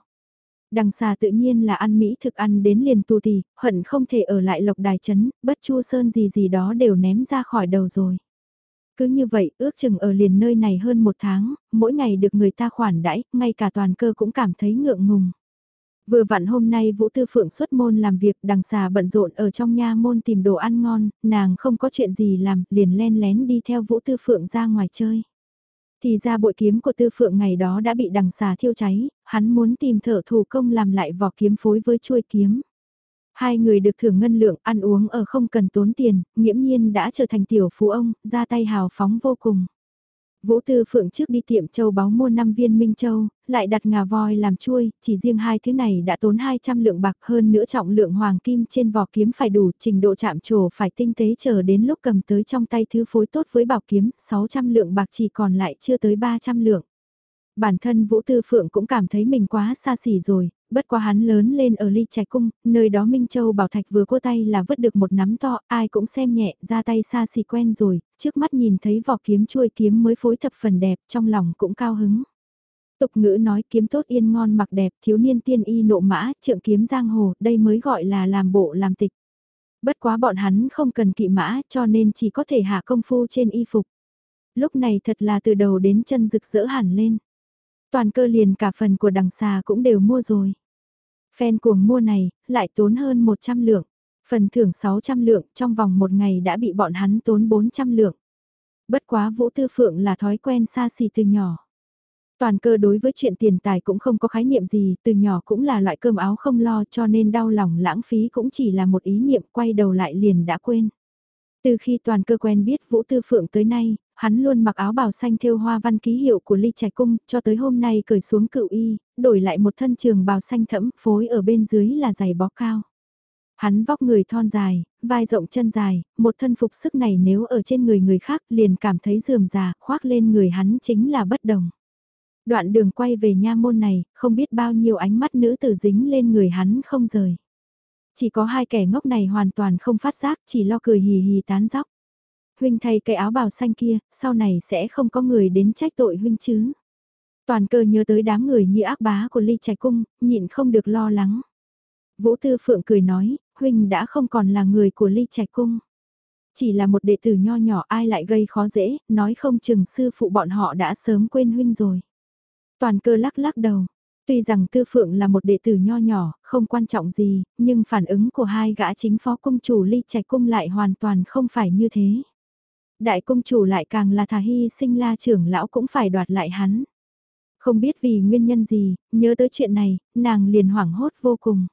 Đằng xà tự nhiên là ăn Mỹ thực ăn đến liền tu tì, hận không thể ở lại lộc đài chấn, bất chu sơn gì gì đó đều ném ra khỏi đầu rồi. Cứ như vậy, ước chừng ở liền nơi này hơn một tháng, mỗi ngày được người ta khoản đãi, ngay cả toàn cơ cũng cảm thấy ngượng ngùng. Vừa vặn hôm nay Vũ Tư Phượng xuất môn làm việc đằng xà bận rộn ở trong nha môn tìm đồ ăn ngon, nàng không có chuyện gì làm, liền len lén đi theo Vũ Tư Phượng ra ngoài chơi. Thì ra bội kiếm của Tư Phượng ngày đó đã bị đằng xà thiêu cháy, hắn muốn tìm thợ thủ công làm lại vỏ kiếm phối với chuôi kiếm. Hai người được thưởng ngân lượng ăn uống ở không cần tốn tiền, nghiễm nhiên đã trở thành tiểu phú ông, ra tay hào phóng vô cùng. Vũ Tư Phượng trước đi tiệm châu báo mua 5 viên Minh Châu, lại đặt ngà voi làm chuôi, chỉ riêng hai thứ này đã tốn 200 lượng bạc hơn nữa trọng lượng hoàng kim trên vỏ kiếm phải đủ, trình độ chạm trổ phải tinh tế chờ đến lúc cầm tới trong tay thứ phối tốt với bảo kiếm, 600 lượng bạc chỉ còn lại chưa tới 300 lượng. Bản thân Vũ Tư Phượng cũng cảm thấy mình quá xa xỉ rồi, bất quá hắn lớn lên ở ly trạch cung, nơi đó Minh Châu Bảo Thạch vừa cô tay là vứt được một nắm to, ai cũng xem nhẹ, ra tay xa xỉ quen rồi, trước mắt nhìn thấy vỏ kiếm chuôi kiếm mới phối thập phần đẹp, trong lòng cũng cao hứng. Tục ngữ nói kiếm tốt yên ngon mặc đẹp, thiếu niên tiên y nộ mã, trượng kiếm giang hồ, đây mới gọi là làm bộ làm tịch. Bất quá bọn hắn không cần kỵ mã, cho nên chỉ có thể hạ công phu trên y phục. Lúc này thật là từ đầu đến chân rực rỡ hẳn lên. Toàn cơ liền cả phần của đằng xà cũng đều mua rồi. Phen cuồng mua này, lại tốn hơn 100 lượng. Phần thưởng 600 lượng, trong vòng một ngày đã bị bọn hắn tốn 400 lượng. Bất quá Vũ Tư Phượng là thói quen xa xỉ từ nhỏ. Toàn cơ đối với chuyện tiền tài cũng không có khái niệm gì, từ nhỏ cũng là loại cơm áo không lo cho nên đau lòng lãng phí cũng chỉ là một ý niệm quay đầu lại liền đã quên. Từ khi toàn cơ quen biết Vũ Tư Phượng tới nay, hắn luôn mặc áo bào xanh thêu hoa văn ký hiệu của ly trạch cung, cho tới hôm nay cởi xuống cựu y, đổi lại một thân trường bào xanh thẫm, phối ở bên dưới là giày bó cao. Hắn vóc người thon dài, vai rộng chân dài, một thân phục sức này nếu ở trên người người khác liền cảm thấy dườm già, khoác lên người hắn chính là bất đồng. Đoạn đường quay về nha môn này, không biết bao nhiêu ánh mắt nữ tử dính lên người hắn không rời. Chỉ có hai kẻ ngốc này hoàn toàn không phát giác, chỉ lo cười hì hì tán dóc huynh thay cái áo bào xanh kia, sau này sẽ không có người đến trách tội huynh chứ. Toàn cơ nhớ tới đám người như ác bá của ly trạch cung, nhịn không được lo lắng. Vũ Tư Phượng cười nói, huynh đã không còn là người của ly trạch cung. Chỉ là một đệ tử nho nhỏ ai lại gây khó dễ, nói không chừng sư phụ bọn họ đã sớm quên huynh rồi. Toàn cơ lắc lắc đầu. Tuy rằng Tư Phượng là một đệ tử nho nhỏ, không quan trọng gì, nhưng phản ứng của hai gã chính phó cung chủ ly trạch cung lại hoàn toàn không phải như thế. Đại công chủ lại càng là thà hy sinh la trưởng lão cũng phải đoạt lại hắn. Không biết vì nguyên nhân gì, nhớ tới chuyện này, nàng liền hoảng hốt vô cùng.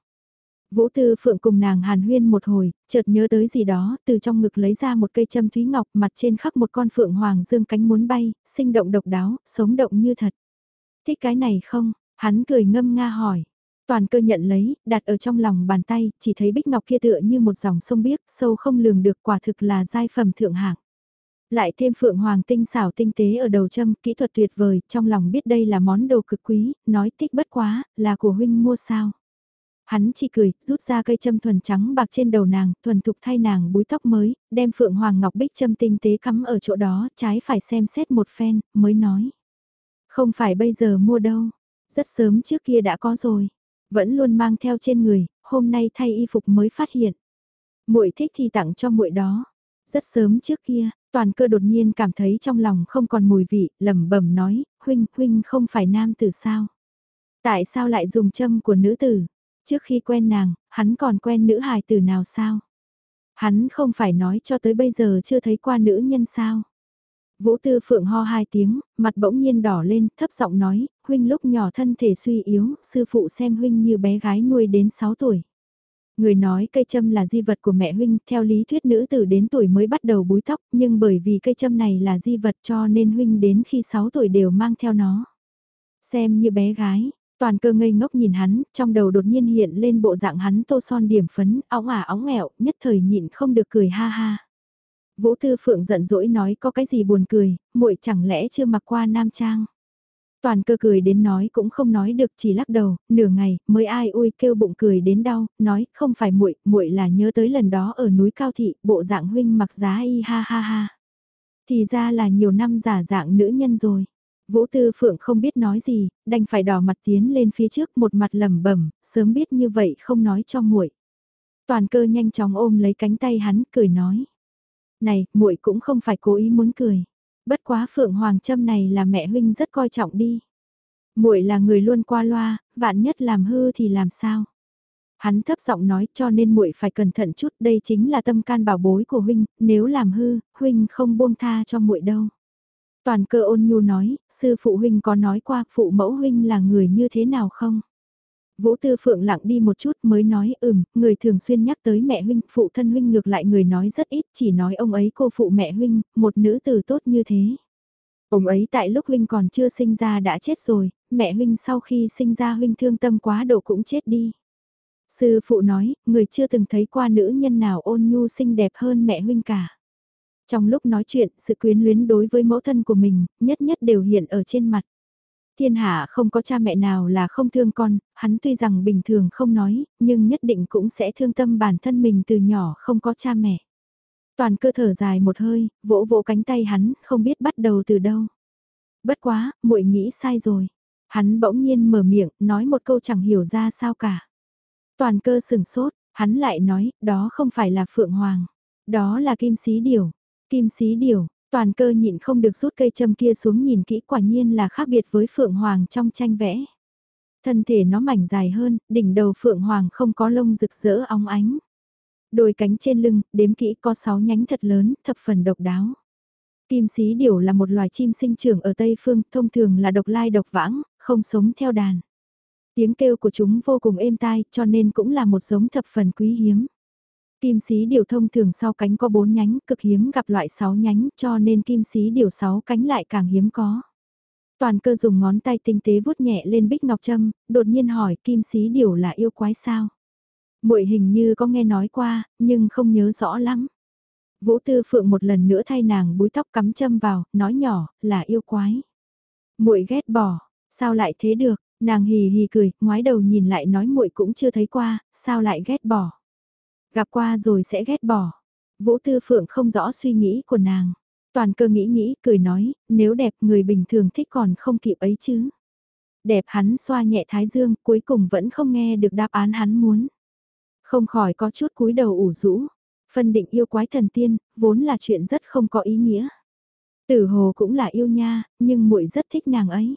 Vũ Tư Phượng cùng nàng hàn huyên một hồi, chợt nhớ tới gì đó, từ trong ngực lấy ra một cây châm thúy ngọc mặt trên khắc một con phượng hoàng dương cánh muốn bay, sinh động độc đáo, sống động như thật. Thích cái này không? Hắn cười ngâm nga hỏi. Toàn cơ nhận lấy, đặt ở trong lòng bàn tay, chỉ thấy bích ngọc kia tựa như một dòng sông biếc, sâu không lường được quả thực là giai phẩm thượng hạng. Lại thêm phượng hoàng tinh xảo tinh tế ở đầu châm, kỹ thuật tuyệt vời, trong lòng biết đây là món đồ cực quý, nói tích bất quá, là của huynh mua sao. Hắn chỉ cười, rút ra cây châm thuần trắng bạc trên đầu nàng, thuần thục thay nàng búi tóc mới, đem phượng hoàng ngọc bích châm tinh tế cắm ở chỗ đó, trái phải xem xét một phen, mới nói. Không phải bây giờ mua đâu, rất sớm trước kia đã có rồi, vẫn luôn mang theo trên người, hôm nay thay y phục mới phát hiện. Muội thích thì tặng cho muội đó. Rất sớm trước kia, toàn cơ đột nhiên cảm thấy trong lòng không còn mùi vị, lẩm bẩm nói, huynh, huynh không phải nam tử sao? Tại sao lại dùng châm của nữ tử? Trước khi quen nàng, hắn còn quen nữ hài tử nào sao? Hắn không phải nói cho tới bây giờ chưa thấy qua nữ nhân sao? Vũ Tư Phượng ho hai tiếng, mặt bỗng nhiên đỏ lên, thấp giọng nói, huynh lúc nhỏ thân thể suy yếu, sư phụ xem huynh như bé gái nuôi đến 6 tuổi. Người nói cây châm là di vật của mẹ huynh, theo lý thuyết nữ tử đến tuổi mới bắt đầu búi tóc, nhưng bởi vì cây châm này là di vật cho nên huynh đến khi 6 tuổi đều mang theo nó. Xem như bé gái, toàn cơ ngây ngốc nhìn hắn, trong đầu đột nhiên hiện lên bộ dạng hắn tô son điểm phấn, óng ả óng ẹo, nhất thời nhịn không được cười ha ha. Vũ Tư Phượng giận dỗi nói có cái gì buồn cười, muội chẳng lẽ chưa mặc qua nam trang. Toàn cơ cười đến nói cũng không nói được chỉ lắc đầu, nửa ngày, mới ai ui kêu bụng cười đến đau, nói không phải muội, muội là nhớ tới lần đó ở núi Cao Thị, bộ dạng huynh mặc giá y ha ha ha. Thì ra là nhiều năm giả dạng nữ nhân rồi. Vũ Tư Phượng không biết nói gì, đành phải đỏ mặt tiến lên phía trước một mặt lẩm bẩm, sớm biết như vậy không nói cho muội. Toàn cơ nhanh chóng ôm lấy cánh tay hắn, cười nói: "Này, muội cũng không phải cố ý muốn cười. Bất quá Phượng Hoàng Trâm này là mẹ huynh rất coi trọng đi. Muội là người luôn qua loa, vạn nhất làm hư thì làm sao? Hắn thấp giọng nói cho nên muội phải cẩn thận chút, đây chính là tâm can bảo bối của huynh, nếu làm hư, huynh không buông tha cho muội đâu. Toàn cơ ôn nhu nói, sư phụ huynh có nói qua phụ mẫu huynh là người như thế nào không? Vũ Tư Phượng lặng đi một chút mới nói ừm, người thường xuyên nhắc tới mẹ huynh, phụ thân huynh ngược lại người nói rất ít, chỉ nói ông ấy cô phụ mẹ huynh, một nữ tử tốt như thế. Ông ấy tại lúc huynh còn chưa sinh ra đã chết rồi, mẹ huynh sau khi sinh ra huynh thương tâm quá độ cũng chết đi. Sư phụ nói, người chưa từng thấy qua nữ nhân nào ôn nhu xinh đẹp hơn mẹ huynh cả. Trong lúc nói chuyện, sự quyến luyến đối với mẫu thân của mình, nhất nhất đều hiện ở trên mặt. Thiên hạ không có cha mẹ nào là không thương con, hắn tuy rằng bình thường không nói, nhưng nhất định cũng sẽ thương tâm bản thân mình từ nhỏ không có cha mẹ. Toàn cơ thở dài một hơi, vỗ vỗ cánh tay hắn, không biết bắt đầu từ đâu. Bất quá, muội nghĩ sai rồi. Hắn bỗng nhiên mở miệng, nói một câu chẳng hiểu ra sao cả. Toàn cơ sừng sốt, hắn lại nói, đó không phải là Phượng Hoàng. Đó là Kim Sĩ Điểu. Kim Sĩ Điểu, Toàn cơ nhịn không được rút cây châm kia xuống nhìn kỹ quả nhiên là khác biệt với Phượng Hoàng trong tranh vẽ. Thân thể nó mảnh dài hơn, đỉnh đầu Phượng Hoàng không có lông rực rỡ óng ánh. Đôi cánh trên lưng, đếm kỹ có 6 nhánh thật lớn, thập phần độc đáo. Kim xí điểu là một loài chim sinh trưởng ở Tây Phương, thông thường là độc lai độc vãng, không sống theo đàn. Tiếng kêu của chúng vô cùng êm tai, cho nên cũng là một giống thập phần quý hiếm. Kim sĩ điều thông thường sau cánh có 4 nhánh, cực hiếm gặp loại 6 nhánh, cho nên kim sĩ điều 6 cánh lại càng hiếm có. Toàn cơ dùng ngón tay tinh tế vuốt nhẹ lên bích ngọc trâm, đột nhiên hỏi kim sĩ điều là yêu quái sao? muội hình như có nghe nói qua, nhưng không nhớ rõ lắm. Vũ Tư Phượng một lần nữa thay nàng búi tóc cắm châm vào, nói nhỏ, là yêu quái. muội ghét bỏ, sao lại thế được, nàng hì hì cười, ngoái đầu nhìn lại nói muội cũng chưa thấy qua, sao lại ghét bỏ. Gặp qua rồi sẽ ghét bỏ. Vũ Tư Phượng không rõ suy nghĩ của nàng. Toàn cơ nghĩ nghĩ, cười nói, nếu đẹp người bình thường thích còn không kịp ấy chứ. Đẹp hắn xoa nhẹ thái dương, cuối cùng vẫn không nghe được đáp án hắn muốn. Không khỏi có chút cúi đầu ủ rũ. Phân định yêu quái thần tiên, vốn là chuyện rất không có ý nghĩa. Tử hồ cũng là yêu nha, nhưng muội rất thích nàng ấy.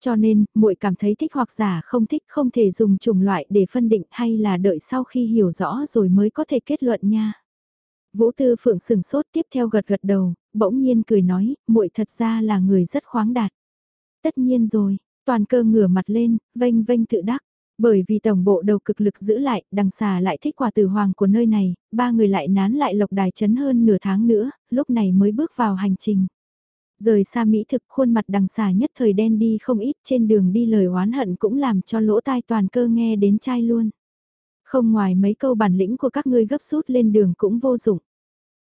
Cho nên, muội cảm thấy thích hoặc giả không thích không thể dùng chủng loại để phân định hay là đợi sau khi hiểu rõ rồi mới có thể kết luận nha. Vũ Tư Phượng sừng sốt tiếp theo gật gật đầu, bỗng nhiên cười nói, muội thật ra là người rất khoáng đạt. Tất nhiên rồi, toàn cơ ngửa mặt lên, vênh vênh tự đắc. Bởi vì tổng bộ đầu cực lực giữ lại, đằng xà lại thích quà tử hoàng của nơi này, ba người lại nán lại lộc đài chấn hơn nửa tháng nữa, lúc này mới bước vào hành trình. Rời xa Mỹ thực khuôn mặt đằng xà nhất thời đen đi không ít trên đường đi lời oán hận cũng làm cho lỗ tai toàn cơ nghe đến chai luôn. Không ngoài mấy câu bản lĩnh của các ngươi gấp rút lên đường cũng vô dụng.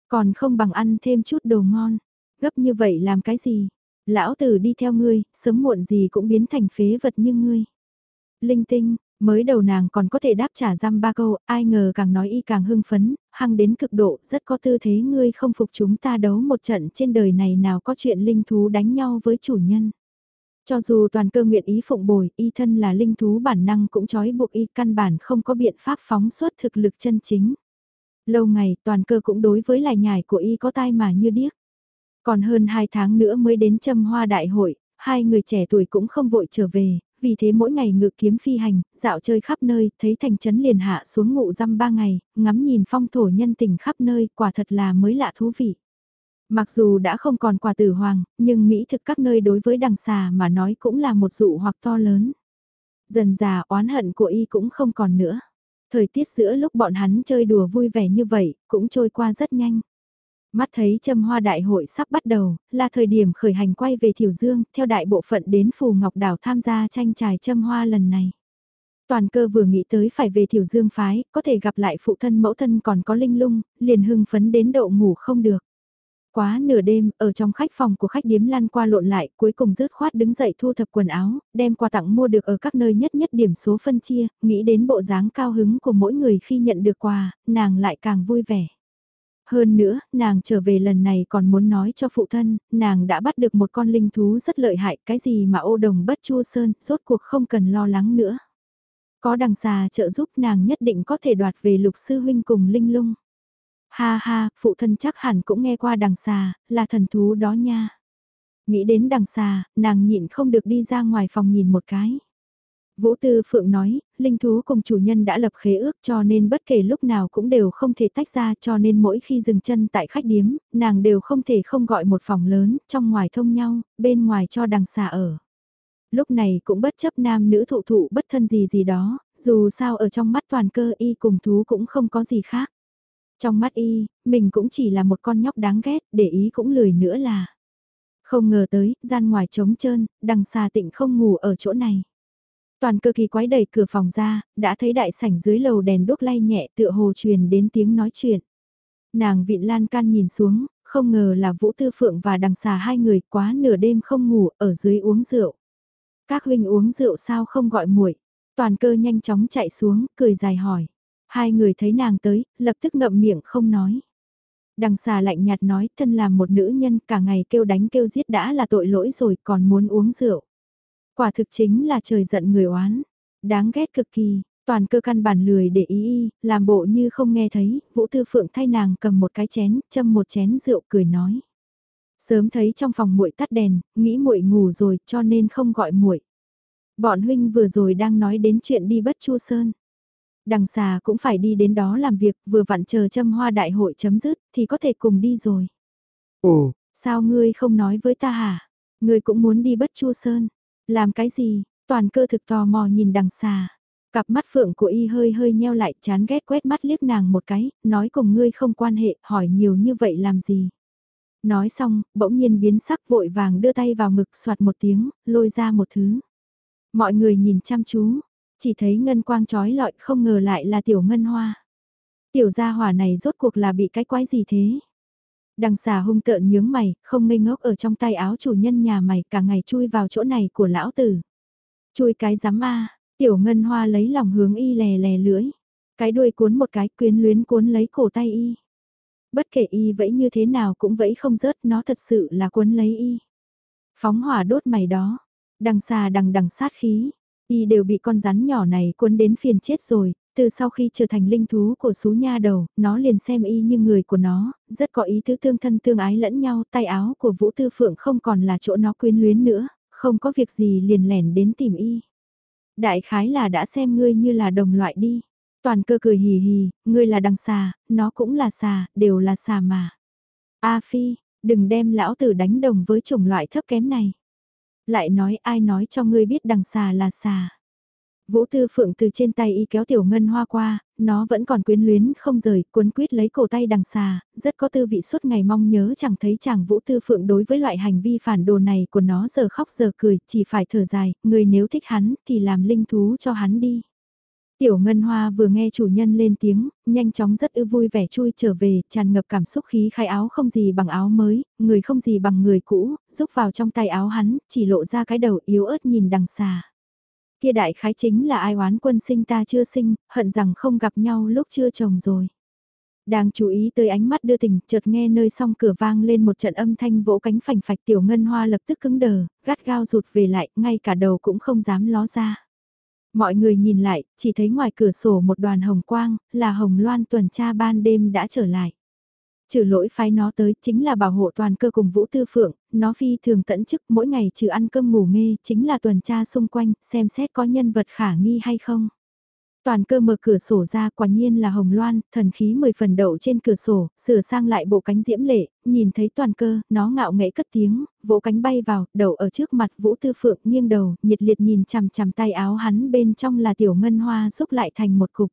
Còn không bằng ăn thêm chút đồ ngon. Gấp như vậy làm cái gì? Lão tử đi theo ngươi, sớm muộn gì cũng biến thành phế vật như ngươi. Linh tinh, Mới đầu nàng còn có thể đáp trả răm ba câu, ai ngờ càng nói y càng hưng phấn, hăng đến cực độ, rất có tư thế ngươi không phục chúng ta đấu một trận trên đời này nào có chuyện linh thú đánh nhau với chủ nhân. Cho dù toàn cơ nguyện ý phụng bồi, y thân là linh thú bản năng cũng trói buộc y căn bản không có biện pháp phóng xuất thực lực chân chính. Lâu ngày toàn cơ cũng đối với lại nhải của y có tai mà như điếc. Còn hơn hai tháng nữa mới đến châm hoa đại hội, hai người trẻ tuổi cũng không vội trở về, vì thế mỗi ngày ngự kiếm phi hành, dạo chơi khắp nơi, thấy thành trấn liền hạ xuống ngụ dăm ba ngày, ngắm nhìn phong thổ nhân tình khắp nơi, quả thật là mới lạ thú vị. Mặc dù đã không còn quả tử hoàng, nhưng Mỹ thực các nơi đối với đằng xà mà nói cũng là một dụ hoặc to lớn. Dần già oán hận của y cũng không còn nữa. Thời tiết giữa lúc bọn hắn chơi đùa vui vẻ như vậy, cũng trôi qua rất nhanh. Mắt thấy châm hoa đại hội sắp bắt đầu, là thời điểm khởi hành quay về Thiểu Dương, theo đại bộ phận đến Phù Ngọc Đảo tham gia tranh trải châm hoa lần này. Toàn cơ vừa nghĩ tới phải về Thiểu Dương phái, có thể gặp lại phụ thân mẫu thân còn có linh lung, liền hưng phấn đến độ ngủ không được. Quá nửa đêm, ở trong khách phòng của khách điếm lăn qua lộn lại, cuối cùng rớt khoát đứng dậy thu thập quần áo, đem quà tặng mua được ở các nơi nhất nhất điểm số phân chia, nghĩ đến bộ dáng cao hứng của mỗi người khi nhận được quà, nàng lại càng vui vẻ. Hơn nữa, nàng trở về lần này còn muốn nói cho phụ thân, nàng đã bắt được một con linh thú rất lợi hại, cái gì mà ô đồng bất chua sơn, rốt cuộc không cần lo lắng nữa. Có đằng xà trợ giúp nàng nhất định có thể đoạt về lục sư huynh cùng linh lung. Ha ha, phụ thân chắc hẳn cũng nghe qua đằng xà, là thần thú đó nha. Nghĩ đến đằng xà, nàng nhịn không được đi ra ngoài phòng nhìn một cái. Vũ Tư Phượng nói, linh thú cùng chủ nhân đã lập khế ước cho nên bất kể lúc nào cũng đều không thể tách ra cho nên mỗi khi dừng chân tại khách điếm, nàng đều không thể không gọi một phòng lớn, trong ngoài thông nhau, bên ngoài cho đằng xà ở. Lúc này cũng bất chấp nam nữ thụ thụ bất thân gì gì đó, dù sao ở trong mắt toàn cơ y cùng thú cũng không có gì khác. Trong mắt y, mình cũng chỉ là một con nhóc đáng ghét, để ý cũng lười nữa là. Không ngờ tới, gian ngoài trống trơn, đằng xà tịnh không ngủ ở chỗ này. Toàn cơ kỳ quái đẩy cửa phòng ra, đã thấy đại sảnh dưới lầu đèn đốt lay nhẹ tựa hồ truyền đến tiếng nói chuyện. Nàng vịn lan can nhìn xuống, không ngờ là Vũ Tư Phượng và đằng xà hai người quá nửa đêm không ngủ ở dưới uống rượu. Các huynh uống rượu sao không gọi muội Toàn cơ nhanh chóng chạy xuống, cười dài hỏi. Hai người thấy nàng tới, lập tức ngậm miệng không nói. Đằng xà lạnh nhạt nói, thân làm một nữ nhân cả ngày kêu đánh kêu giết đã là tội lỗi rồi còn muốn uống rượu. Quả thực chính là trời giận người oán. Đáng ghét cực kỳ, toàn cơ căn bản lười để ý y, làm bộ như không nghe thấy, Vũ Tư Phượng thay nàng cầm một cái chén, châm một chén rượu cười nói. Sớm thấy trong phòng muội tắt đèn, nghĩ muội ngủ rồi cho nên không gọi muội. Bọn huynh vừa rồi đang nói đến chuyện đi bất chu sơn. Đằng xà cũng phải đi đến đó làm việc, vừa vặn chờ châm hoa đại hội chấm dứt, thì có thể cùng đi rồi. Ồ, sao ngươi không nói với ta hả? Ngươi cũng muốn đi bất chu sơn. Làm cái gì? Toàn cơ thực tò mò nhìn đằng xà. Cặp mắt phượng của y hơi hơi nheo lại chán ghét quét mắt liếc nàng một cái, nói cùng ngươi không quan hệ, hỏi nhiều như vậy làm gì? Nói xong, bỗng nhiên biến sắc vội vàng đưa tay vào ngực soạt một tiếng, lôi ra một thứ. Mọi người nhìn chăm chú, chỉ thấy ngân quang trói lọi không ngờ lại là tiểu ngân hoa. Tiểu gia hỏa này rốt cuộc là bị cái quái gì thế? Đằng xà hung tợn nhướng mày, không ngây ngốc ở trong tay áo chủ nhân nhà mày cả ngày chui vào chỗ này của lão tử. Chui cái giám a tiểu ngân hoa lấy lòng hướng y lè lè lưỡi. Cái đuôi cuốn một cái quyến luyến cuốn lấy cổ tay y. Bất kể y vẫy như thế nào cũng vẫy không rớt nó thật sự là cuốn lấy y. Phóng hỏa đốt mày đó, đằng xà đằng đằng sát khí, y đều bị con rắn nhỏ này cuốn đến phiền chết rồi, từ sau khi trở thành linh thú của sú nha đầu, nó liền xem y như người của nó, rất có ý tứ tương thân tương ái lẫn nhau, tay áo của Vũ Tư Phượng không còn là chỗ nó quyến luyến nữa, không có việc gì liền lẻn đến tìm y. Đại khái là đã xem ngươi như là đồng loại đi. Toàn cơ cười hì hì, ngươi là đằng xà, nó cũng là xà, đều là xà mà. A Phi, đừng đem lão tử đánh đồng với chủng loại thấp kém này. Lại nói ai nói cho ngươi biết đằng xà là xà. Vũ Tư Phượng từ trên tay y kéo tiểu ngân hoa qua, nó vẫn còn quyến luyến không rời, cuốn quýt lấy cổ tay đằng xà, rất có tư vị suốt ngày mong nhớ chẳng thấy chàng Vũ Tư Phượng đối với loại hành vi phản đồ này của nó giờ khóc giờ cười, chỉ phải thở dài, người nếu thích hắn thì làm linh thú cho hắn đi. Tiểu Ngân Hoa vừa nghe chủ nhân lên tiếng, nhanh chóng rất ư vui vẻ chui trở về, tràn ngập cảm xúc khí khai áo không gì bằng áo mới, người không gì bằng người cũ, rúc vào trong tay áo hắn, chỉ lộ ra cái đầu yếu ớt nhìn đằng xà. Kia đại khái chính là ai oán quân sinh ta chưa sinh, hận rằng không gặp nhau lúc chưa chồng rồi. Đang chú ý tới ánh mắt đưa tình, chợt nghe nơi song cửa vang lên một trận âm thanh vỗ cánh phành phạch tiểu ngân hoa lập tức cứng đờ, gắt gao rụt về lại, ngay cả đầu cũng không dám ló ra. Mọi người nhìn lại, chỉ thấy ngoài cửa sổ một đoàn hồng quang, là hồng loan tuần tra ban đêm đã trở lại. Trừ lỗi phái nó tới chính là bảo hộ toàn cơ cùng Vũ Tư Phượng, nó phi thường tận chức mỗi ngày trừ ăn cơm ngủ nghê chính là tuần tra xung quanh, xem xét có nhân vật khả nghi hay không. Toàn cơ mở cửa sổ ra quả nhiên là hồng loan, thần khí mười phần đậu trên cửa sổ, sửa sang lại bộ cánh diễm lệ, nhìn thấy toàn cơ, nó ngạo nghễ cất tiếng, vỗ cánh bay vào, đậu ở trước mặt vũ tư phượng nghiêng đầu, nhiệt liệt nhìn chằm chằm tay áo hắn bên trong là tiểu ngân hoa xúc lại thành một cục.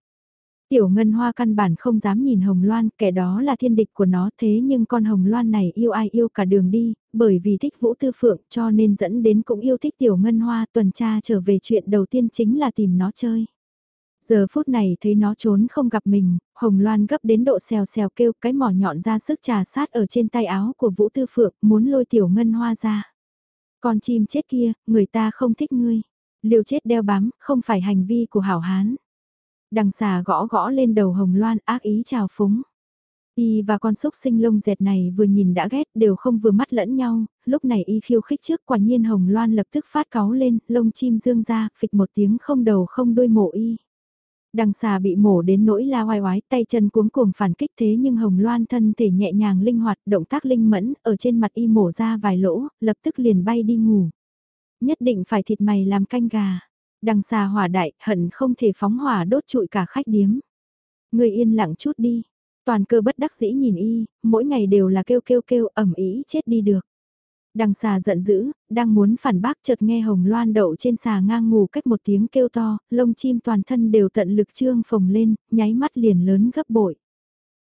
Tiểu ngân hoa căn bản không dám nhìn hồng loan, kẻ đó là thiên địch của nó thế nhưng con hồng loan này yêu ai yêu cả đường đi, bởi vì thích vũ tư phượng cho nên dẫn đến cũng yêu thích tiểu ngân hoa tuần tra trở về chuyện đầu tiên chính là tìm nó chơi. Giờ phút này thấy nó trốn không gặp mình, Hồng Loan gấp đến độ xèo xèo kêu cái mỏ nhọn ra sức trà sát ở trên tay áo của Vũ Tư Phượng muốn lôi tiểu ngân hoa ra. Con chim chết kia, người ta không thích ngươi. Liều chết đeo bám, không phải hành vi của hảo hán. Đằng xà gõ gõ lên đầu Hồng Loan ác ý chào phúng. Y và con súc sinh lông dẹt này vừa nhìn đã ghét đều không vừa mắt lẫn nhau, lúc này Y khiêu khích trước quả nhiên Hồng Loan lập tức phát cáu lên, lông chim dương ra, phịch một tiếng không đầu không đuôi mổ Y. Đằng xà bị mổ đến nỗi la oai oái, tay chân cuống cuồng phản kích thế nhưng Hồng Loan thân thể nhẹ nhàng linh hoạt, động tác linh mẫn, ở trên mặt y mổ ra vài lỗ, lập tức liền bay đi ngủ. Nhất định phải thịt mày làm canh gà. Đằng xà hỏa đại, hận không thể phóng hỏa đốt trụi cả khách điếm. Người yên lặng chút đi. Toàn cơ bất đắc dĩ nhìn y, mỗi ngày đều là kêu kêu kêu ẩm ý chết đi được. Đằng xà giận dữ, đang muốn phản bác chợt nghe hồng loan đậu trên xà ngang ngủ cách một tiếng kêu to, lông chim toàn thân đều tận lực trương phồng lên, nháy mắt liền lớn gấp bội.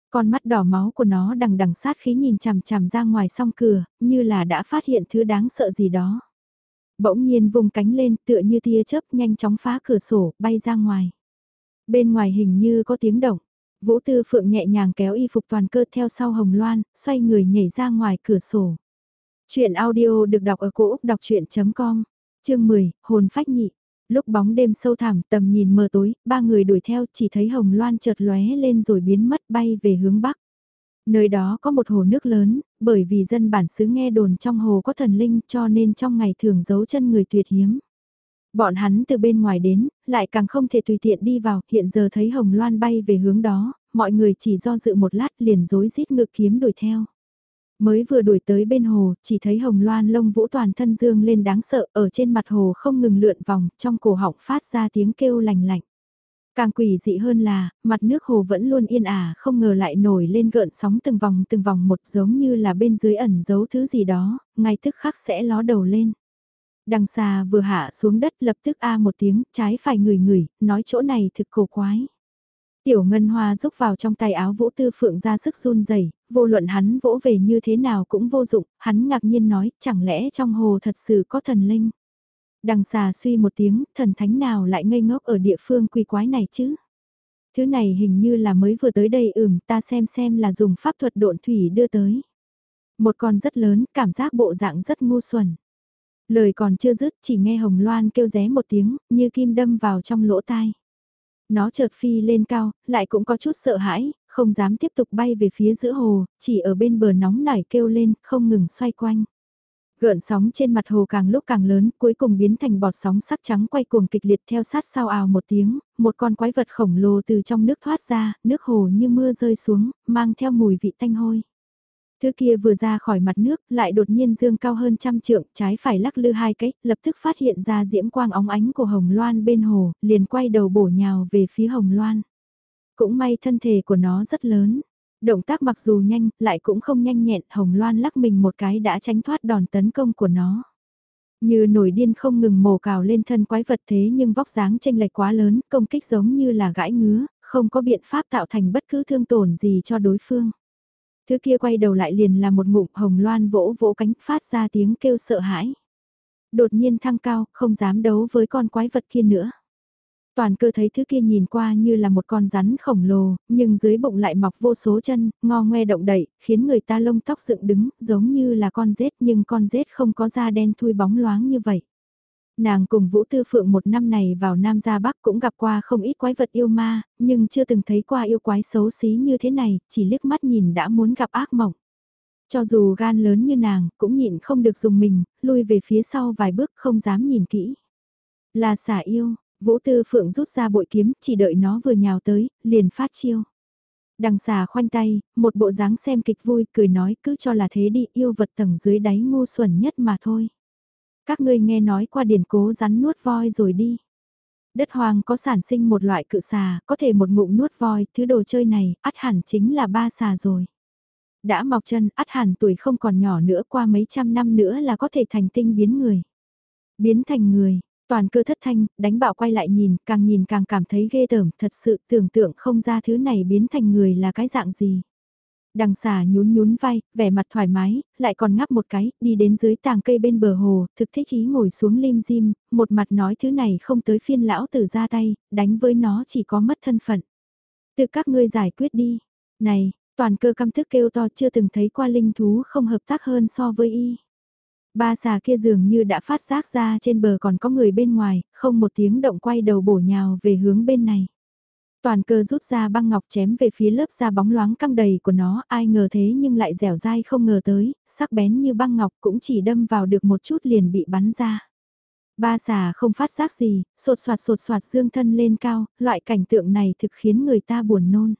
Con mắt đỏ máu của nó đằng đằng sát khí nhìn chằm chằm ra ngoài song cửa, như là đã phát hiện thứ đáng sợ gì đó. Bỗng nhiên vùng cánh lên tựa như tia chớp nhanh chóng phá cửa sổ, bay ra ngoài. Bên ngoài hình như có tiếng động. Vũ Tư Phượng nhẹ nhàng kéo y phục toàn cơ theo sau Hồng Loan, xoay người nhảy ra ngoài cửa sổ. Chuyện audio được đọc ở cổ Úc đọc chuyện.com, chương 10, hồn phách nhị. Lúc bóng đêm sâu thẳm tầm nhìn mờ tối, ba người đuổi theo chỉ thấy hồng loan chợt lóe lên rồi biến mất bay về hướng bắc. Nơi đó có một hồ nước lớn, bởi vì dân bản xứ nghe đồn trong hồ có thần linh cho nên trong ngày thường giấu chân người tuyệt hiếm. Bọn hắn từ bên ngoài đến, lại càng không thể tùy tiện đi vào, hiện giờ thấy hồng loan bay về hướng đó, mọi người chỉ do dự một lát liền dối rít ngược kiếm đuổi theo. Mới vừa đuổi tới bên hồ, chỉ thấy hồng loan lông vũ toàn thân dương lên đáng sợ, ở trên mặt hồ không ngừng lượn vòng, trong cổ họng phát ra tiếng kêu lành lạnh. Càng quỷ dị hơn là, mặt nước hồ vẫn luôn yên ả, không ngờ lại nổi lên gợn sóng từng vòng từng vòng một giống như là bên dưới ẩn giấu thứ gì đó, ngay tức khắc sẽ ló đầu lên. Đằng xa vừa hạ xuống đất lập tức a một tiếng, trái phải ngửi ngửi, nói chỗ này thực cổ quái. Tiểu Ngân Hoa rúc vào trong tay áo Vũ Tư Phượng ra sức run rẩy, vô luận hắn vỗ về như thế nào cũng vô dụng, hắn ngạc nhiên nói, chẳng lẽ trong hồ thật sự có thần linh. Đằng xà suy một tiếng, thần thánh nào lại ngây ngốc ở địa phương quỷ quái này chứ? Thứ này hình như là mới vừa tới đây ừm, ta xem xem là dùng pháp thuật độn thủy đưa tới. Một con rất lớn, cảm giác bộ dạng rất ngu xuẩn. Lời còn chưa dứt, chỉ nghe Hồng Loan kêu ré một tiếng, như kim đâm vào trong lỗ tai. Nó chợt phi lên cao, lại cũng có chút sợ hãi, không dám tiếp tục bay về phía giữa hồ, chỉ ở bên bờ nóng nảy kêu lên, không ngừng xoay quanh. Gợn sóng trên mặt hồ càng lúc càng lớn, cuối cùng biến thành bọt sóng sắc trắng quay cuồng kịch liệt theo sát sau ào một tiếng, một con quái vật khổng lồ từ trong nước thoát ra, nước hồ như mưa rơi xuống, mang theo mùi vị tanh hôi. Thứ kia vừa ra khỏi mặt nước, lại đột nhiên dương cao hơn trăm trượng, trái phải lắc lư hai cái, lập tức phát hiện ra diễm quang óng ánh của Hồng Loan bên hồ, liền quay đầu bổ nhào về phía Hồng Loan. Cũng may thân thể của nó rất lớn. Động tác mặc dù nhanh, lại cũng không nhanh nhẹn, Hồng Loan lắc mình một cái đã tránh thoát đòn tấn công của nó. Như nổi điên không ngừng mồ cào lên thân quái vật thế nhưng vóc dáng chênh lệch quá lớn, công kích giống như là gãi ngứa, không có biện pháp tạo thành bất cứ thương tổn gì cho đối phương. Thứ kia quay đầu lại liền là một ngụm hồng loan vỗ vỗ cánh phát ra tiếng kêu sợ hãi. Đột nhiên thăng cao, không dám đấu với con quái vật kia nữa. Toàn cơ thấy thứ kia nhìn qua như là một con rắn khổng lồ, nhưng dưới bụng lại mọc vô số chân, ngo ngoe động đậy, khiến người ta lông tóc dựng đứng, giống như là con rết nhưng con rết không có da đen thui bóng loáng như vậy. Nàng cùng Vũ Tư Phượng một năm này vào Nam ra Bắc cũng gặp qua không ít quái vật yêu ma, nhưng chưa từng thấy qua yêu quái xấu xí như thế này, chỉ liếc mắt nhìn đã muốn gặp ác mộng. Cho dù gan lớn như nàng, cũng nhịn không được dùng mình, lui về phía sau vài bước không dám nhìn kỹ. Là xả yêu, Vũ Tư Phượng rút ra bội kiếm, chỉ đợi nó vừa nhào tới, liền phát chiêu. Đằng xà khoanh tay, một bộ dáng xem kịch vui, cười nói cứ cho là thế đi, yêu vật tầng dưới đáy ngu xuẩn nhất mà thôi. Các ngươi nghe nói qua điển cố rắn nuốt voi rồi đi. Đất hoang có sản sinh một loại cự xà, có thể một ngụm nuốt voi, thứ đồ chơi này, ắt hẳn chính là ba xà rồi. Đã mọc chân, ắt hẳn tuổi không còn nhỏ nữa qua mấy trăm năm nữa là có thể thành tinh biến người. Biến thành người, toàn cơ thất thanh, đánh bạo quay lại nhìn, càng nhìn càng cảm thấy ghê tởm, thật sự tưởng tượng không ra thứ này biến thành người là cái dạng gì. Đằng xà nhún nhún vai, vẻ mặt thoải mái, lại còn ngắp một cái, đi đến dưới tàng cây bên bờ hồ, thực thích ý ngồi xuống lim dim, một mặt nói thứ này không tới phiên lão tử ra tay, đánh với nó chỉ có mất thân phận. Tự các ngươi giải quyết đi. Này, toàn cơ căm thức kêu to chưa từng thấy qua linh thú không hợp tác hơn so với y. Ba xà kia dường như đã phát giác ra trên bờ còn có người bên ngoài, không một tiếng động quay đầu bổ nhào về hướng bên này. Toàn cơ rút ra băng ngọc chém về phía lớp da bóng loáng căng đầy của nó, ai ngờ thế nhưng lại dẻo dai không ngờ tới, sắc bén như băng ngọc cũng chỉ đâm vào được một chút liền bị bắn ra. Ba xà không phát giác gì, sột soạt sột soạt dương thân lên cao, loại cảnh tượng này thực khiến người ta buồn nôn.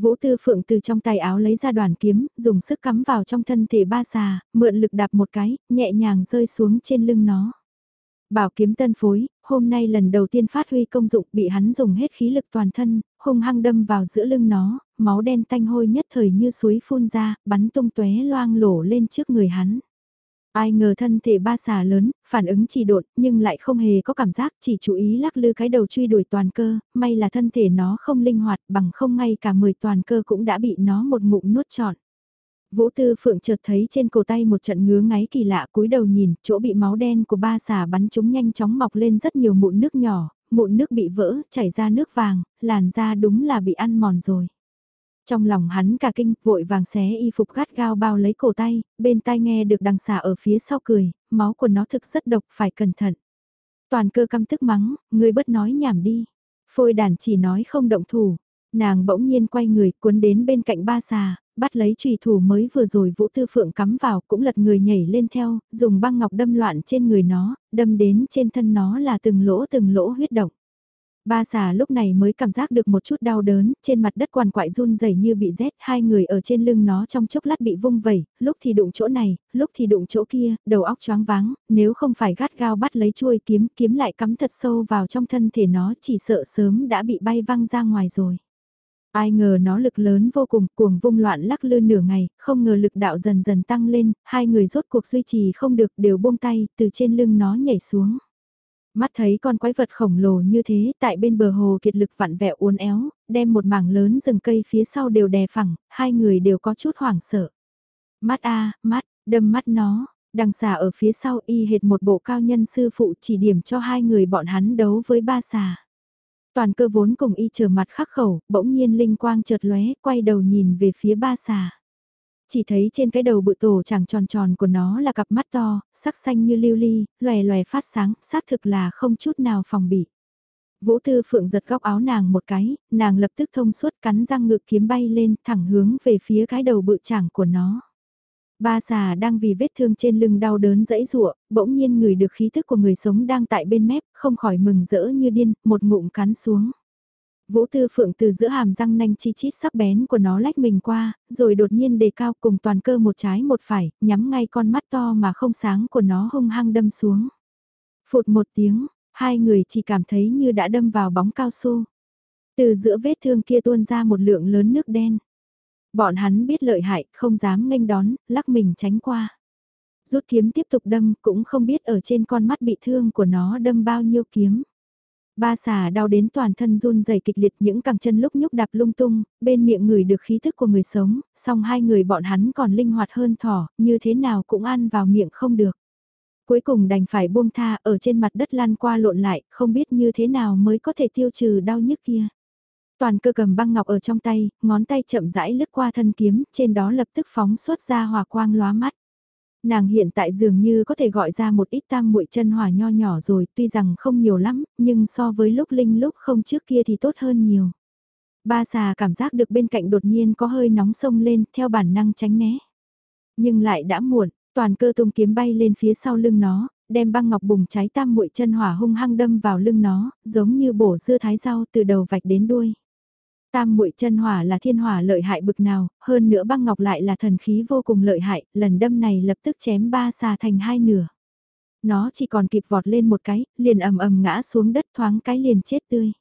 Vũ Tư Phượng từ trong tay áo lấy ra đoàn kiếm, dùng sức cắm vào trong thân thể ba xà, mượn lực đạp một cái, nhẹ nhàng rơi xuống trên lưng nó. Bảo kiếm tân phối, hôm nay lần đầu tiên phát huy công dụng bị hắn dùng hết khí lực toàn thân, hung hăng đâm vào giữa lưng nó, máu đen tanh hôi nhất thời như suối phun ra, bắn tung tóe loang lổ lên trước người hắn. Ai ngờ thân thể ba xà lớn, phản ứng chỉ đột nhưng lại không hề có cảm giác, chỉ chú ý lắc lư cái đầu truy đuổi toàn cơ, may là thân thể nó không linh hoạt bằng không ngay cả 10 toàn cơ cũng đã bị nó một ngụm nuốt trọn. Vũ Tư Phượng chợt thấy trên cổ tay một trận ngứa ngáy kỳ lạ cúi đầu nhìn, chỗ bị máu đen của ba xà bắn chúng nhanh chóng mọc lên rất nhiều mụn nước nhỏ, mụn nước bị vỡ, chảy ra nước vàng, làn da đúng là bị ăn mòn rồi. Trong lòng hắn cả kinh, vội vàng xé y phục gắt gao bao lấy cổ tay, bên tai nghe được đằng xà ở phía sau cười, máu của nó thực rất độc, phải cẩn thận. Toàn cơ căm tức mắng, người bất nói nhảm đi. Phôi đàn chỉ nói không động thủ, nàng bỗng nhiên quay người cuốn đến bên cạnh ba xà, bắt lấy trùy thủ mới vừa rồi Vũ Tư Phượng cắm vào cũng lật người nhảy lên theo, dùng băng ngọc đâm loạn trên người nó, đâm đến trên thân nó là từng lỗ từng lỗ huyết động. Ba xà lúc này mới cảm giác được một chút đau đớn, trên mặt đất quằn quại run rẩy như bị rét, hai người ở trên lưng nó trong chốc lát bị vung vẩy, lúc thì đụng chỗ này, lúc thì đụng chỗ kia, đầu óc choáng váng, nếu không phải gắt gao bắt lấy chuôi kiếm, kiếm lại cắm thật sâu vào trong thân thể nó chỉ sợ sớm đã bị bay văng ra ngoài rồi. Ai ngờ nó lực lớn vô cùng, cuồng vung loạn lắc lư nửa ngày, không ngờ lực đạo dần dần tăng lên, hai người rốt cuộc duy trì không được đều buông tay, từ trên lưng nó nhảy xuống. Mắt thấy con quái vật khổng lồ như thế, tại bên bờ hồ kiệt lực vặn vẹo uốn éo, đem một mảng lớn rừng cây phía sau đều đè phẳng, hai người đều có chút hoảng sợ. Mắt a, mắt, đâm mắt nó, đằng xà ở phía sau y hệt một bộ cao nhân sư phụ chỉ điểm cho hai người bọn hắn đấu với ba xà. Toàn cơ vốn cùng y chờ mặt khắc khẩu, bỗng nhiên linh quang chợt lóe, quay đầu nhìn về phía ba xà. Chỉ thấy trên cái đầu bự tổ chẳng tròn tròn của nó là cặp mắt to, sắc xanh như lưu ly, lòe lòe phát sáng, xác thực là không chút nào phòng bị. Vũ Tư Phượng giật góc áo nàng một cái, nàng lập tức thông suốt cắn răng ngực kiếm bay lên thẳng hướng về phía cái đầu bự chẳng của nó. Ba xà đang vì vết thương trên lưng đau đớn dẫy rụa, bỗng nhiên người được khí thức của người sống đang tại bên mép, không khỏi mừng rỡ như điên, một ngụm cắn xuống. Vũ Tư Phượng từ giữa hàm răng nanh chi chít sắc bén của nó lách mình qua, rồi đột nhiên đề cao cùng toàn cơ một trái một phải, nhắm ngay con mắt to mà không sáng của nó hung hăng đâm xuống. Phụt một tiếng, hai người chỉ cảm thấy như đã đâm vào bóng cao su. Từ giữa vết thương kia tuôn ra một lượng lớn nước đen. Bọn hắn biết lợi hại, không dám nghênh đón, lắc mình tránh qua. Rút kiếm tiếp tục đâm, cũng không biết ở trên con mắt bị thương của nó đâm bao nhiêu kiếm. Ba xà đau đến toàn thân run rẩy kịch liệt những cẳng chân lúc nhúc đạp lung tung, bên miệng người được khí thức của người sống, song hai người bọn hắn còn linh hoạt hơn thỏ, như thế nào cũng ăn vào miệng không được. Cuối cùng đành phải buông tha ở trên mặt đất lan qua lộn lại, không biết như thế nào mới có thể tiêu trừ đau nhức kia. Toàn cơ cầm băng ngọc ở trong tay, ngón tay chậm rãi lướt qua thân kiếm, trên đó lập tức phóng xuất ra hòa quang lóa mắt. Nàng hiện tại dường như có thể gọi ra một ít tam muội chân hỏa nho nhỏ rồi, tuy rằng không nhiều lắm, nhưng so với lúc linh lúc không trước kia thì tốt hơn nhiều. Ba xà cảm giác được bên cạnh đột nhiên có hơi nóng sông lên, theo bản năng tránh né. Nhưng lại đã muộn, toàn cơ tung kiếm bay lên phía sau lưng nó, đem băng ngọc bùng cháy tam muội chân hỏa hung hăng đâm vào lưng nó, giống như bổ dưa thái rau từ đầu vạch đến đuôi. Tam muội chân hỏa là thiên hỏa lợi hại bực nào, hơn nữa băng ngọc lại là thần khí vô cùng lợi hại, lần đâm này lập tức chém ba xà thành hai nửa. Nó chỉ còn kịp vọt lên một cái, liền ầm ầm ngã xuống đất thoáng cái liền chết tươi.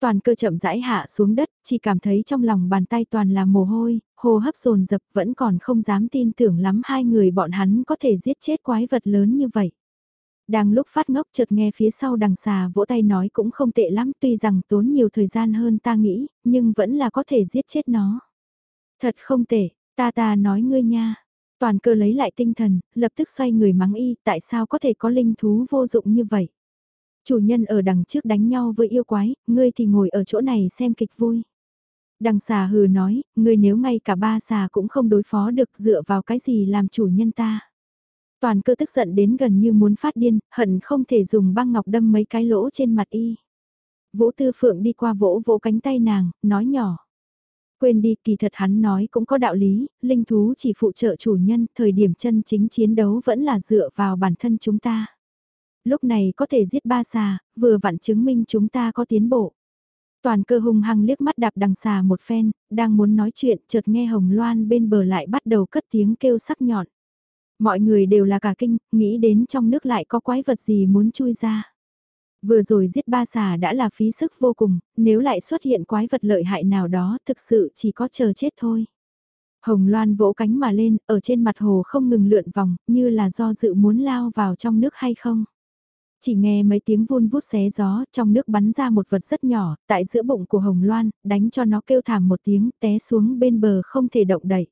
Toàn cơ chậm rãi hạ xuống đất, chỉ cảm thấy trong lòng bàn tay toàn là mồ hôi, hô hấp dồn dập vẫn còn không dám tin tưởng lắm hai người bọn hắn có thể giết chết quái vật lớn như vậy. Đang lúc phát ngốc chợt nghe phía sau đằng xà vỗ tay nói cũng không tệ lắm tuy rằng tốn nhiều thời gian hơn ta nghĩ, nhưng vẫn là có thể giết chết nó. Thật không tệ, ta ta nói ngươi nha. Toàn cơ lấy lại tinh thần, lập tức xoay người mắng y, tại sao có thể có linh thú vô dụng như vậy. Chủ nhân ở đằng trước đánh nhau với yêu quái, ngươi thì ngồi ở chỗ này xem kịch vui. Đằng xà hừ nói, ngươi nếu ngay cả ba xà cũng không đối phó được dựa vào cái gì làm chủ nhân ta. Toàn cơ tức giận đến gần như muốn phát điên, hận không thể dùng băng ngọc đâm mấy cái lỗ trên mặt y. Vũ Tư Phượng đi qua vỗ vỗ cánh tay nàng, nói nhỏ. Quên đi, kỳ thật hắn nói cũng có đạo lý, linh thú chỉ phụ trợ chủ nhân, thời điểm chân chính chiến đấu vẫn là dựa vào bản thân chúng ta. Lúc này có thể giết ba xà, vừa vặn chứng minh chúng ta có tiến bộ. Toàn cơ hung hăng liếc mắt đạp đằng xà một phen, đang muốn nói chuyện, chợt nghe Hồng Loan bên bờ lại bắt đầu cất tiếng kêu sắc nhọn. Mọi người đều là cả kinh, nghĩ đến trong nước lại có quái vật gì muốn chui ra. Vừa rồi giết ba xà đã là phí sức vô cùng, nếu lại xuất hiện quái vật lợi hại nào đó thực sự chỉ có chờ chết thôi. Hồng Loan vỗ cánh mà lên, ở trên mặt hồ không ngừng lượn vòng, như là do dự muốn lao vào trong nước hay không. Chỉ nghe mấy tiếng vun vút xé gió, trong nước bắn ra một vật rất nhỏ, tại giữa bụng của Hồng Loan, đánh cho nó kêu thảm một tiếng, té xuống bên bờ không thể động đậy.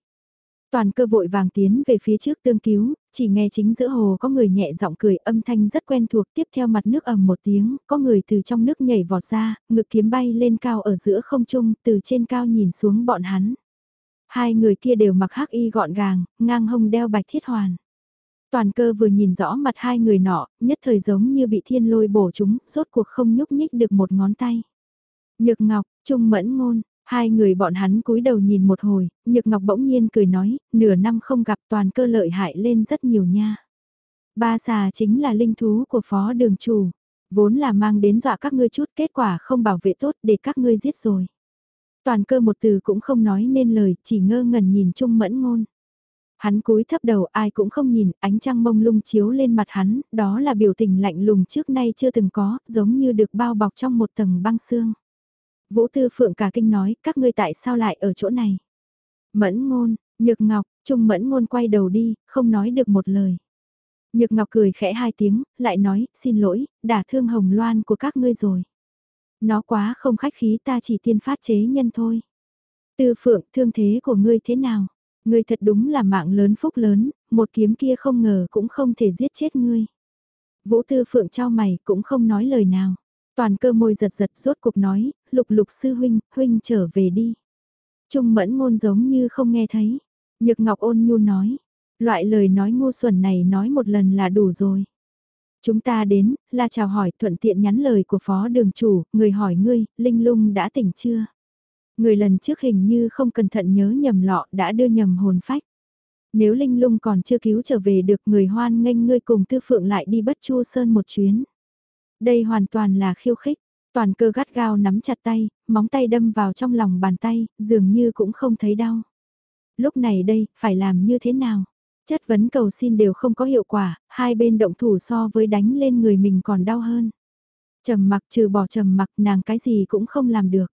Toàn cơ vội vàng tiến về phía trước tương cứu, chỉ nghe chính giữa hồ có người nhẹ giọng cười âm thanh rất quen thuộc tiếp theo mặt nước ầm một tiếng, có người từ trong nước nhảy vọt ra, ngực kiếm bay lên cao ở giữa không trung, từ trên cao nhìn xuống bọn hắn. Hai người kia đều mặc hắc y gọn gàng, ngang hông đeo bạch thiết hoàn. Toàn cơ vừa nhìn rõ mặt hai người nọ, nhất thời giống như bị thiên lôi bổ chúng, rốt cuộc không nhúc nhích được một ngón tay. Nhược ngọc, trung mẫn ngôn, hai người bọn hắn cúi đầu nhìn một hồi, nhược ngọc bỗng nhiên cười nói, nửa năm không gặp toàn cơ lợi hại lên rất nhiều nha. Ba xà chính là linh thú của phó đường chủ, vốn là mang đến dọa các ngươi chút kết quả không bảo vệ tốt để các ngươi giết rồi. Toàn cơ một từ cũng không nói nên lời, chỉ ngơ ngẩn nhìn trung mẫn ngôn. Hắn cúi thấp đầu ai cũng không nhìn, ánh trăng mông lung chiếu lên mặt hắn, đó là biểu tình lạnh lùng trước nay chưa từng có, giống như được bao bọc trong một tầng băng xương. Vũ Tư Phượng cả kinh nói, các ngươi tại sao lại ở chỗ này? Mẫn ngôn, nhược ngọc, trung mẫn ngôn quay đầu đi, không nói được một lời. Nhược ngọc cười khẽ hai tiếng, lại nói, xin lỗi, đả thương hồng loan của các ngươi rồi. Nó quá không khách khí ta chỉ tiên phát chế nhân thôi. Tư Phượng, thương thế của ngươi thế nào? Ngươi thật đúng là mạng lớn phúc lớn, một kiếm kia không ngờ cũng không thể giết chết ngươi. Vũ Tư Phượng trao mày cũng không nói lời nào. Toàn cơ môi giật giật rốt cuộc nói, lục lục sư huynh, huynh trở về đi. Trung mẫn ngôn giống như không nghe thấy. Nhược Ngọc ôn nhu nói, loại lời nói ngu xuẩn này nói một lần là đủ rồi. Chúng ta đến, là chào hỏi thuận tiện nhắn lời của phó đường chủ, người hỏi ngươi, Linh lung đã tỉnh chưa? Người lần trước hình như không cẩn thận nhớ nhầm lọ đã đưa nhầm hồn phách. Nếu Linh lung còn chưa cứu trở về được người hoan nghênh ngươi cùng tư phượng lại đi bất chu sơn một chuyến. Đây hoàn toàn là khiêu khích, toàn cơ gắt gao nắm chặt tay, móng tay đâm vào trong lòng bàn tay, dường như cũng không thấy đau. Lúc này đây, phải làm như thế nào? Chất vấn cầu xin đều không có hiệu quả, hai bên động thủ so với đánh lên người mình còn đau hơn. Trầm mặc trừ bỏ trầm mặc nàng cái gì cũng không làm được.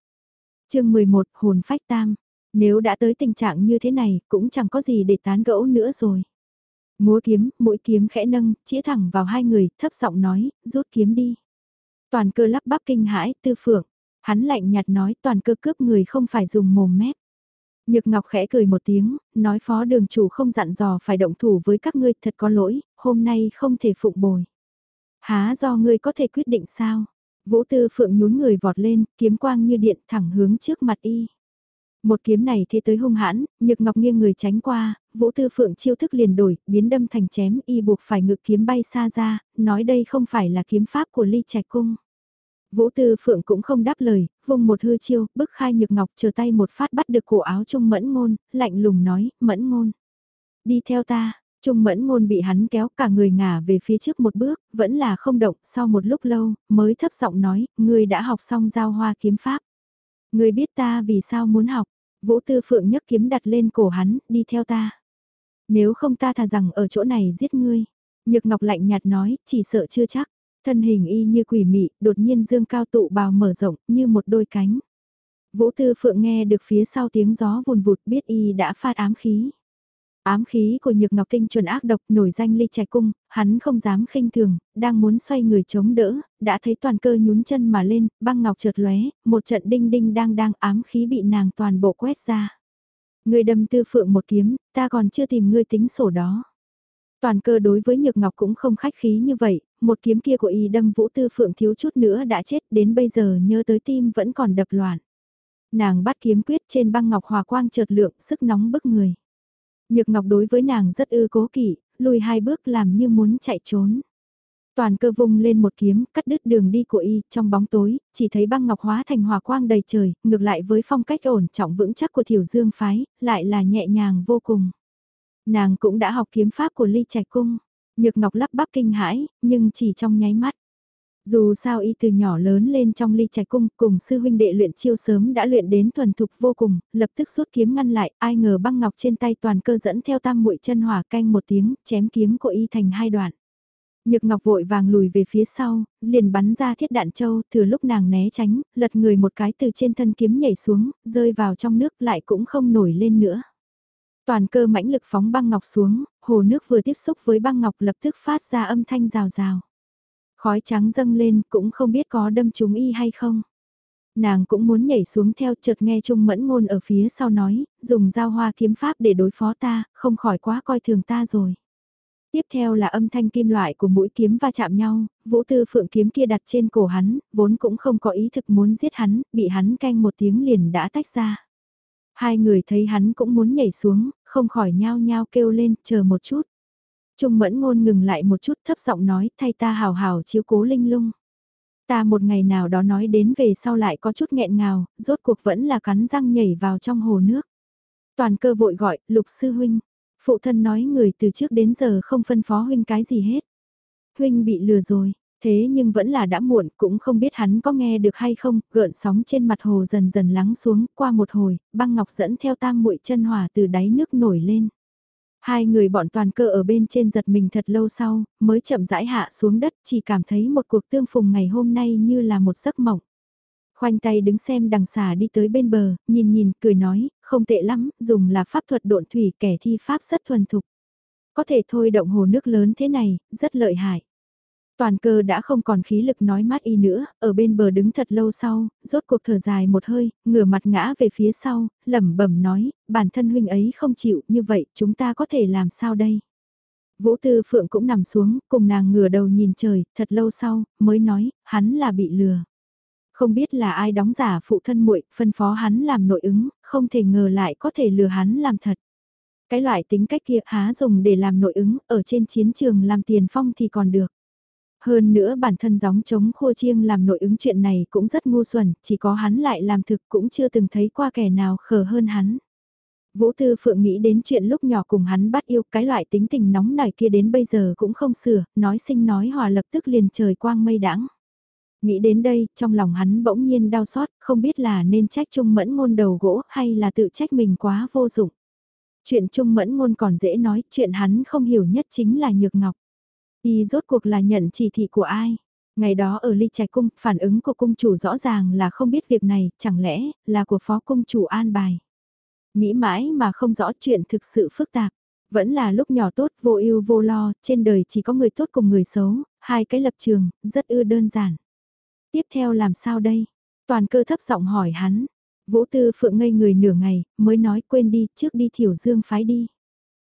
chương 11 hồn phách tam, nếu đã tới tình trạng như thế này cũng chẳng có gì để tán gẫu nữa rồi. Múa kiếm, mũi kiếm khẽ nâng, chĩa thẳng vào hai người, thấp giọng nói, rút kiếm đi. Toàn cơ lắp bắp kinh hãi, tư phượng. Hắn lạnh nhạt nói toàn cơ cướp người không phải dùng mồm mép. Nhược Ngọc khẽ cười một tiếng, nói phó đường chủ không dặn dò phải động thủ với các ngươi thật có lỗi, hôm nay không thể phụng bồi. Há do ngươi có thể quyết định sao? Vũ Tư Phượng nhún người vọt lên, kiếm quang như điện thẳng hướng trước mặt y. Một kiếm này thế tới hung hãn, nhược ngọc nghiêng người tránh qua, vũ tư phượng chiêu thức liền đổi, biến đâm thành chém y buộc phải ngực kiếm bay xa ra, nói đây không phải là kiếm pháp của ly trạch cung. Vũ Tư Phượng cũng không đáp lời, vung một hư chiêu, bức khai nhược ngọc chờ tay một phát bắt được cổ áo Trung Mẫn Ngôn, lạnh lùng nói, Mẫn Ngôn. Đi theo ta, Trung Mẫn Ngôn bị hắn kéo cả người ngả về phía trước một bước, vẫn là không động, sau một lúc lâu, mới thấp giọng nói, ngươi đã học xong giao hoa kiếm pháp. Ngươi biết ta vì sao muốn học, Vũ Tư Phượng nhấc kiếm đặt lên cổ hắn, đi theo ta. Nếu không ta thà rằng ở chỗ này giết ngươi. Nhược Ngọc lạnh nhạt nói, chỉ sợ chưa chắc. Thân hình y như quỷ mị, đột nhiên dương cao tụ bào mở rộng, như một đôi cánh. Vũ Tư Phượng nghe được phía sau tiếng gió vùn vụt biết y đã phát ám khí. Ám khí của Nhược Ngọc Tinh chuẩn ác độc nổi danh ly trẻ cung, hắn không dám khinh thường, đang muốn xoay người chống đỡ, đã thấy toàn cơ nhún chân mà lên, băng ngọc chợt lóe, một trận đinh đinh đang đang ám khí bị nàng toàn bộ quét ra. Người đâm tư phượng một kiếm, ta còn chưa tìm ngươi tính sổ đó. Toàn cơ đối với Nhược Ngọc cũng không khách khí như vậy, một kiếm kia của y đâm vũ tư phượng thiếu chút nữa đã chết đến bây giờ nhớ tới tim vẫn còn đập loạn. Nàng bắt kiếm quyết trên băng ngọc hòa quang chợt lượng sức nóng bức người. Nhược Ngọc đối với nàng rất ư cố kỵ, lùi hai bước làm như muốn chạy trốn. Toàn cơ vung lên một kiếm, cắt đứt đường đi của y, trong bóng tối, chỉ thấy băng ngọc hóa thành hòa quang đầy trời, ngược lại với phong cách ổn trọng vững chắc của thiểu dương phái, lại là nhẹ nhàng vô cùng. Nàng cũng đã học kiếm pháp của ly trạch cung, nhược ngọc lắp bắp kinh hãi, nhưng chỉ trong nháy mắt. Dù sao y từ nhỏ lớn lên trong ly trạch cung cùng sư huynh đệ luyện chiêu sớm đã luyện đến thuần thục vô cùng, lập tức rút kiếm ngăn lại, ai ngờ băng ngọc trên tay toàn cơ dẫn theo tam muội chân hỏa canh một tiếng, chém kiếm của y thành hai đoạn. Nhược ngọc vội vàng lùi về phía sau, liền bắn ra thiết đạn châu, thừa lúc nàng né tránh, lật người một cái từ trên thân kiếm nhảy xuống, rơi vào trong nước lại cũng không nổi lên nữa. Toàn cơ mãnh lực phóng băng ngọc xuống, hồ nước vừa tiếp xúc với băng ngọc lập tức phát ra âm thanh rào rào. Khói trắng dâng lên cũng không biết có đâm trúng y hay không. Nàng cũng muốn nhảy xuống theo chợt nghe Trung Mẫn Ngôn ở phía sau nói, dùng dao hoa kiếm pháp để đối phó ta, không khỏi quá coi thường ta rồi. Tiếp theo là âm thanh kim loại của mũi kiếm va chạm nhau, vũ tư phượng kiếm kia đặt trên cổ hắn, vốn cũng không có ý thực muốn giết hắn, bị hắn canh một tiếng liền đã tách ra. Hai người thấy hắn cũng muốn nhảy xuống, không khỏi nhao nhao kêu lên, chờ một chút. Trung mẫn ngôn ngừng lại một chút thấp giọng nói thay ta hào hào chiếu cố linh lung. Ta một ngày nào đó nói đến về sau lại có chút nghẹn ngào, rốt cuộc vẫn là cắn răng nhảy vào trong hồ nước. Toàn cơ vội gọi, lục sư huynh. Phụ thân nói người từ trước đến giờ không phân phó huynh cái gì hết. Huynh bị lừa rồi, thế nhưng vẫn là đã muộn, cũng không biết hắn có nghe được hay không, gợn sóng trên mặt hồ dần dần lắng xuống, qua một hồi, băng ngọc dẫn theo tam muội chân hỏa từ đáy nước nổi lên. Hai người bọn toàn cơ ở bên trên giật mình thật lâu sau, mới chậm rãi hạ xuống đất chỉ cảm thấy một cuộc tương phùng ngày hôm nay như là một giấc mộng. Khoanh tay đứng xem đằng xà đi tới bên bờ, nhìn nhìn, cười nói, không tệ lắm, dùng là pháp thuật độn thủy kẻ thi pháp rất thuần thục. Có thể thôi động hồ nước lớn thế này, rất lợi hại. Toàn cơ đã không còn khí lực nói mát y nữa, ở bên bờ đứng thật lâu sau, rốt cuộc thở dài một hơi, ngửa mặt ngã về phía sau, lẩm bẩm nói, bản thân huynh ấy không chịu, như vậy chúng ta có thể làm sao đây? Vũ Tư Phượng cũng nằm xuống, cùng nàng ngửa đầu nhìn trời, thật lâu sau, mới nói, hắn là bị lừa. Không biết là ai đóng giả phụ thân muội, phân phó hắn làm nội ứng, không thể ngờ lại có thể lừa hắn làm thật. Cái loại tính cách kia há dùng để làm nội ứng, ở trên chiến trường làm tiền phong thì còn được. Hơn nữa bản thân gióng chống khô chiêng làm nội ứng chuyện này cũng rất ngu xuẩn, chỉ có hắn lại làm thực cũng chưa từng thấy qua kẻ nào khờ hơn hắn. Vũ Tư Phượng nghĩ đến chuyện lúc nhỏ cùng hắn bắt yêu cái loại tính tình nóng nảy kia đến bây giờ cũng không sửa, nói sinh nói hòa lập tức liền trời quang mây đãng. Nghĩ đến đây, trong lòng hắn bỗng nhiên đau xót, không biết là nên trách Trung Mẫn Ngôn đầu gỗ hay là tự trách mình quá vô dụng. Chuyện Trung Mẫn Ngôn còn dễ nói, chuyện hắn không hiểu nhất chính là Nhược Ngọc. Y rốt cuộc là nhận chỉ thị của ai? Ngày đó ở ly trạch cung, phản ứng của cung chủ rõ ràng là không biết việc này, chẳng lẽ là của phó cung chủ an bài. Nghĩ mãi mà không rõ chuyện thực sự phức tạp. Vẫn là lúc nhỏ tốt vô ưu vô lo, trên đời chỉ có người tốt cùng người xấu, hai cái lập trường, rất ư đơn giản. Tiếp theo làm sao đây? Toàn cơ thấp giọng hỏi hắn. Vũ Tư Phượng ngây người nửa ngày, mới nói quên đi, trước đi thiểu dương phái đi.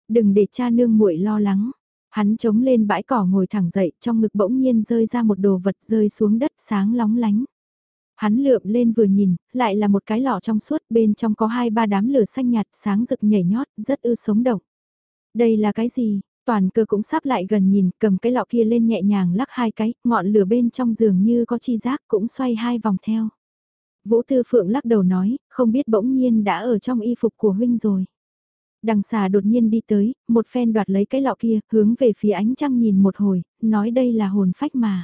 Đừng để cha nương muội lo lắng. Hắn chống lên bãi cỏ ngồi thẳng dậy, trong ngực bỗng nhiên rơi ra một đồ vật rơi xuống đất sáng lóng lánh. Hắn lượm lên vừa nhìn, lại là một cái lọ trong suốt, bên trong có hai ba đám lửa xanh nhạt, sáng rực nhảy nhót, rất ư sống động. Đây là cái gì? Toàn cơ cũng sắp lại gần nhìn, cầm cái lọ kia lên nhẹ nhàng lắc hai cái, ngọn lửa bên trong giường như có chi giác cũng xoay hai vòng theo. Vũ Tư Phượng lắc đầu nói, không biết bỗng nhiên đã ở trong y phục của huynh rồi. Đằng xà đột nhiên đi tới, một phen đoạt lấy cái lọ kia, hướng về phía ánh trăng nhìn một hồi, nói đây là hồn phách mà.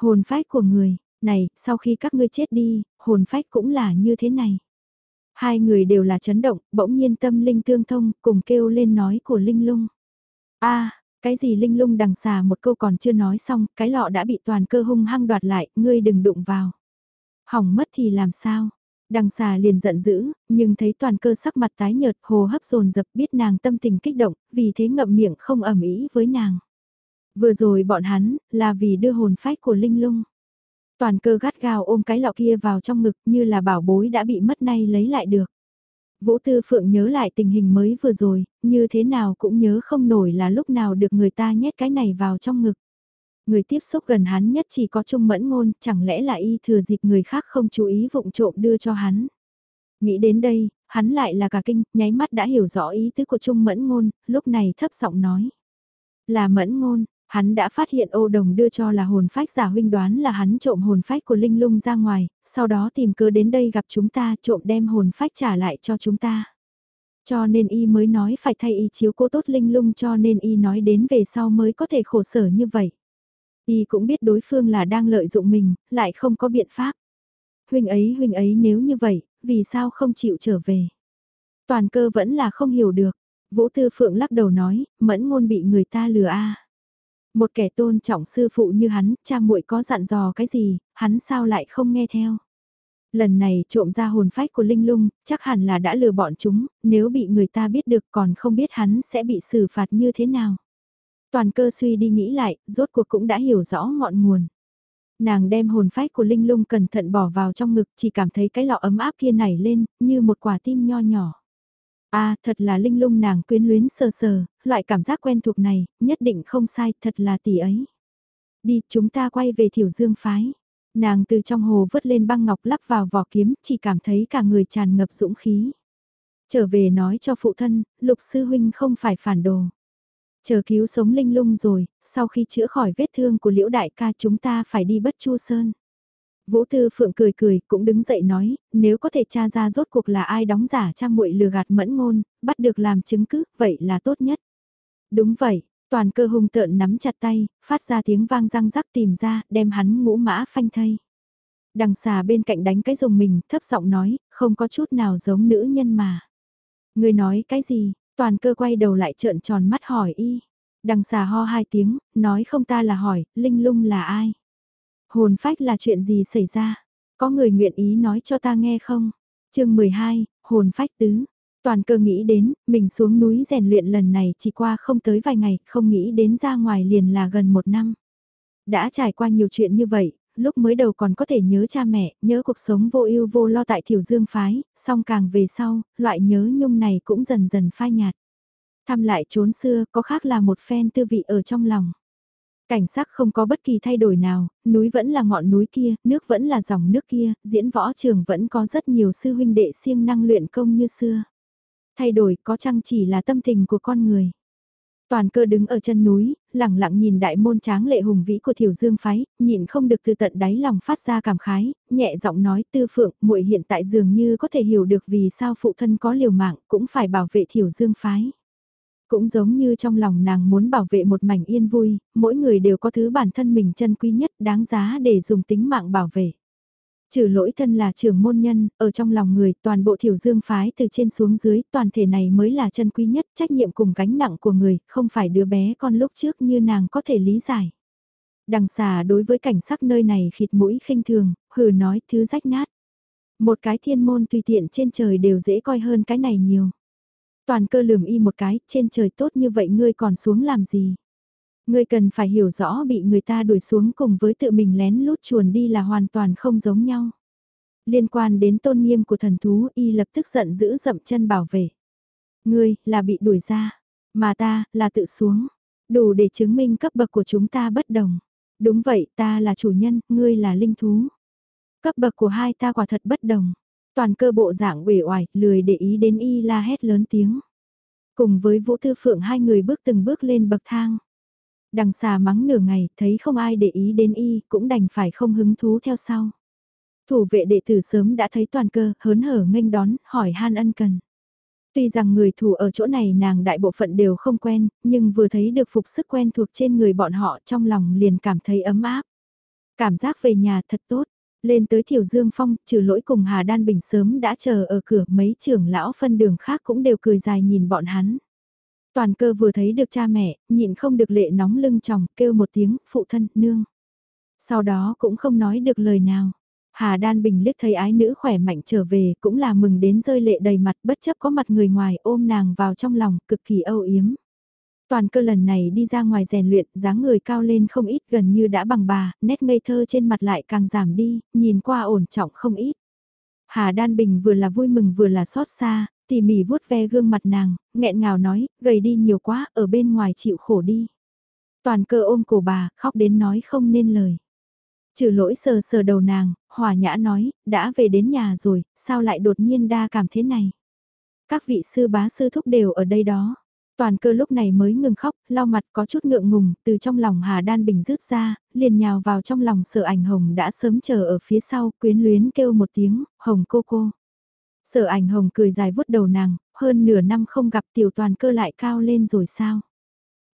Hồn phách của người, này, sau khi các ngươi chết đi, hồn phách cũng là như thế này. Hai người đều là chấn động, bỗng nhiên tâm linh tương thông, cùng kêu lên nói của linh lung. a cái gì linh lung đằng xà một câu còn chưa nói xong, cái lọ đã bị toàn cơ hung hăng đoạt lại, ngươi đừng đụng vào. Hỏng mất thì làm sao? Đằng xà liền giận dữ, nhưng thấy toàn cơ sắc mặt tái nhợt hồ hấp dồn dập biết nàng tâm tình kích động, vì thế ngậm miệng không ẩm ý với nàng. Vừa rồi bọn hắn, là vì đưa hồn phách của Linh lung. Toàn cơ gắt gao ôm cái lọ kia vào trong ngực như là bảo bối đã bị mất nay lấy lại được. Vũ Tư Phượng nhớ lại tình hình mới vừa rồi, như thế nào cũng nhớ không nổi là lúc nào được người ta nhét cái này vào trong ngực. Người tiếp xúc gần hắn nhất chỉ có Trung Mẫn Ngôn, chẳng lẽ là y thừa dịp người khác không chú ý vụng trộm đưa cho hắn. Nghĩ đến đây, hắn lại là cả kinh, nháy mắt đã hiểu rõ ý tứ của Trung Mẫn Ngôn, lúc này thấp giọng nói. Là Mẫn Ngôn, Hắn đã phát hiện ô đồng đưa cho là hồn phách giả huynh đoán là hắn trộm hồn phách của Linh Lung ra ngoài, sau đó tìm cơ đến đây gặp chúng ta trộm đem hồn phách trả lại cho chúng ta. Cho nên y mới nói phải thay y chiếu cố tốt Linh Lung cho nên y nói đến về sau mới có thể khổ sở như vậy. Y cũng biết đối phương là đang lợi dụng mình, lại không có biện pháp. Huynh ấy huynh ấy nếu như vậy, vì sao không chịu trở về? Toàn cơ vẫn là không hiểu được. Vũ Tư Phượng lắc đầu nói, mẫn ngôn bị người ta lừa a. Một kẻ tôn trọng sư phụ như hắn, cha muội có dặn dò cái gì, hắn sao lại không nghe theo. Lần này trộm ra hồn phách của Linh Lung, chắc hẳn là đã lừa bọn chúng, nếu bị người ta biết được còn không biết hắn sẽ bị xử phạt như thế nào. Toàn cơ suy đi nghĩ lại, rốt cuộc cũng đã hiểu rõ ngọn nguồn. Nàng đem hồn phách của Linh Lung cẩn thận bỏ vào trong ngực, chỉ cảm thấy cái lọ ấm áp kia nảy lên, như một quả tim nho nhỏ a thật là linh lung nàng quyến luyến sờ sờ, loại cảm giác quen thuộc này, nhất định không sai, thật là tỷ ấy. Đi, chúng ta quay về thiểu dương phái. Nàng từ trong hồ vớt lên băng ngọc lắp vào vỏ kiếm, chỉ cảm thấy cả người tràn ngập dũng khí. Trở về nói cho phụ thân, lục sư huynh không phải phản đồ. Chờ cứu sống linh lung rồi, sau khi chữa khỏi vết thương của liễu đại ca chúng ta phải đi bất chu sơn. Vũ Tư Phượng cười cười, cũng đứng dậy nói, nếu có thể tra ra rốt cuộc là ai đóng giả cha muội lừa gạt mẫn ngôn, bắt được làm chứng cứ, vậy là tốt nhất. Đúng vậy, toàn cơ hung tợn nắm chặt tay, phát ra tiếng vang răng rắc tìm ra, đem hắn ngũ mã phanh thây. Đằng xà bên cạnh đánh cái rồng mình, thấp giọng nói, không có chút nào giống nữ nhân mà. Người nói cái gì, toàn cơ quay đầu lại trợn tròn mắt hỏi y. Đằng xà ho hai tiếng, nói không ta là hỏi, linh lung là ai? Hồn phách là chuyện gì xảy ra? Có người nguyện ý nói cho ta nghe không? chương 12, hồn phách tứ. Toàn cơ nghĩ đến, mình xuống núi rèn luyện lần này chỉ qua không tới vài ngày, không nghĩ đến ra ngoài liền là gần một năm. Đã trải qua nhiều chuyện như vậy, lúc mới đầu còn có thể nhớ cha mẹ, nhớ cuộc sống vô ưu vô lo tại thiểu dương phái, song càng về sau, loại nhớ nhung này cũng dần dần phai nhạt. Thăm lại trốn xưa có khác là một phen tư vị ở trong lòng. Cảnh sắc không có bất kỳ thay đổi nào, núi vẫn là ngọn núi kia, nước vẫn là dòng nước kia, diễn võ trường vẫn có rất nhiều sư huynh đệ siêng năng luyện công như xưa. Thay đổi có chăng chỉ là tâm tình của con người. Toàn cơ đứng ở chân núi, lặng lặng nhìn đại môn tráng lệ hùng vĩ của Thiểu Dương phái, nhìn không được từ tận đáy lòng phát ra cảm khái, nhẹ giọng nói Tư Phượng, muội hiện tại dường như có thể hiểu được vì sao phụ thân có liều mạng cũng phải bảo vệ Thiểu Dương phái. Cũng giống như trong lòng nàng muốn bảo vệ một mảnh yên vui, mỗi người đều có thứ bản thân mình chân quý nhất đáng giá để dùng tính mạng bảo vệ. Trừ lỗi thân là trưởng môn nhân, ở trong lòng người toàn bộ thiểu dương phái từ trên xuống dưới, toàn thể này mới là chân quý nhất, trách nhiệm cùng gánh nặng của người, không phải đứa bé con lúc trước như nàng có thể lý giải. Đằng xà đối với cảnh sắc nơi này khịt mũi khinh thường, hừ nói thứ rách nát. Một cái thiên môn tùy tiện trên trời đều dễ coi hơn cái này nhiều toàn cơ lườm y một cái, trên trời tốt như vậy ngươi còn xuống làm gì? Ngươi cần phải hiểu rõ bị người ta đuổi xuống cùng với tự mình lén lút chuồn đi là hoàn toàn không giống nhau. Liên quan đến tôn nghiêm của thần thú y lập tức giận giữ dậm chân bảo vệ. Ngươi là bị đuổi ra, mà ta là tự xuống. Đủ để chứng minh cấp bậc của chúng ta bất đồng. Đúng vậy ta là chủ nhân, ngươi là linh thú. Cấp bậc của hai ta quả thật bất đồng. Toàn cơ bộ dạng uể oải, lười để ý đến y la hét lớn tiếng. Cùng với Vũ Tư Phượng hai người bước từng bước lên bậc thang. Đằng xà mắng nửa ngày, thấy không ai để ý đến y, cũng đành phải không hứng thú theo sau. Thủ vệ đệ tử sớm đã thấy toàn cơ, hớn hở nghênh đón, hỏi han ân cần. Tuy rằng người thủ ở chỗ này nàng đại bộ phận đều không quen, nhưng vừa thấy được phục sức quen thuộc trên người bọn họ trong lòng liền cảm thấy ấm áp. Cảm giác về nhà thật tốt, lên tới Thiểu Dương Phong, trừ lỗi cùng Hà Đan Bình sớm đã chờ ở cửa mấy trưởng lão phân đường khác cũng đều cười dài nhìn bọn hắn. Toàn cơ vừa thấy được cha mẹ, nhịn không được lệ nóng lưng chồng, kêu một tiếng, phụ thân, nương. Sau đó cũng không nói được lời nào. Hà Đan Bình liếc thấy ái nữ khỏe mạnh trở về cũng là mừng đến rơi lệ đầy mặt bất chấp có mặt người ngoài ôm nàng vào trong lòng cực kỳ âu yếm. Toàn cơ lần này đi ra ngoài rèn luyện, dáng người cao lên không ít gần như đã bằng bà, nét ngây thơ trên mặt lại càng giảm đi, nhìn qua ổn trọng không ít. Hà Đan Bình vừa là vui mừng vừa là xót xa, tỉ mỉ vuốt ve gương mặt nàng, nghẹn ngào nói, gầy đi nhiều quá, ở bên ngoài chịu khổ đi. Toàn cơ ôm cổ bà, khóc đến nói không nên lời. Trừ lỗi sờ sờ đầu nàng, hòa nhã nói, đã về đến nhà rồi, sao lại đột nhiên đa cảm thế này. Các vị sư bá sư thúc đều ở đây đó. Toàn cơ lúc này mới ngừng khóc, lau mặt có chút ngượng ngùng, từ trong lòng Hà Đan Bình rứt ra, liền nhào vào trong lòng sở ảnh hồng đã sớm chờ ở phía sau, quyến luyến kêu một tiếng, hồng cô cô. Sở ảnh hồng cười dài vuốt đầu nàng, hơn nửa năm không gặp tiểu toàn cơ lại cao lên rồi sao?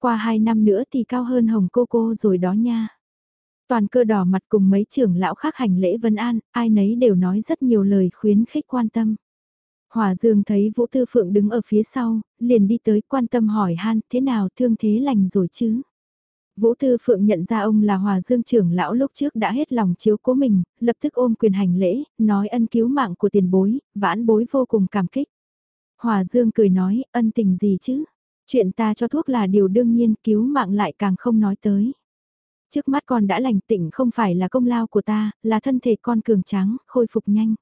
Qua hai năm nữa thì cao hơn hồng cô cô rồi đó nha. Toàn cơ đỏ mặt cùng mấy trưởng lão khác hành lễ vân an, ai nấy đều nói rất nhiều lời khuyến khích quan tâm. Hòa Dương thấy Vũ Tư Phượng đứng ở phía sau, liền đi tới quan tâm hỏi han thế nào thương thế lành rồi chứ. Vũ Tư Phượng nhận ra ông là Hòa Dương trưởng lão lúc trước đã hết lòng chiếu cố mình, lập tức ôm quyền hành lễ, nói ân cứu mạng của tiền bối, vãn bối vô cùng cảm kích. Hòa Dương cười nói, ân tình gì chứ? Chuyện ta cho thuốc là điều đương nhiên, cứu mạng lại càng không nói tới. Trước mắt con đã lành tỉnh không phải là công lao của ta, là thân thể con cường tráng, khôi phục nhanh.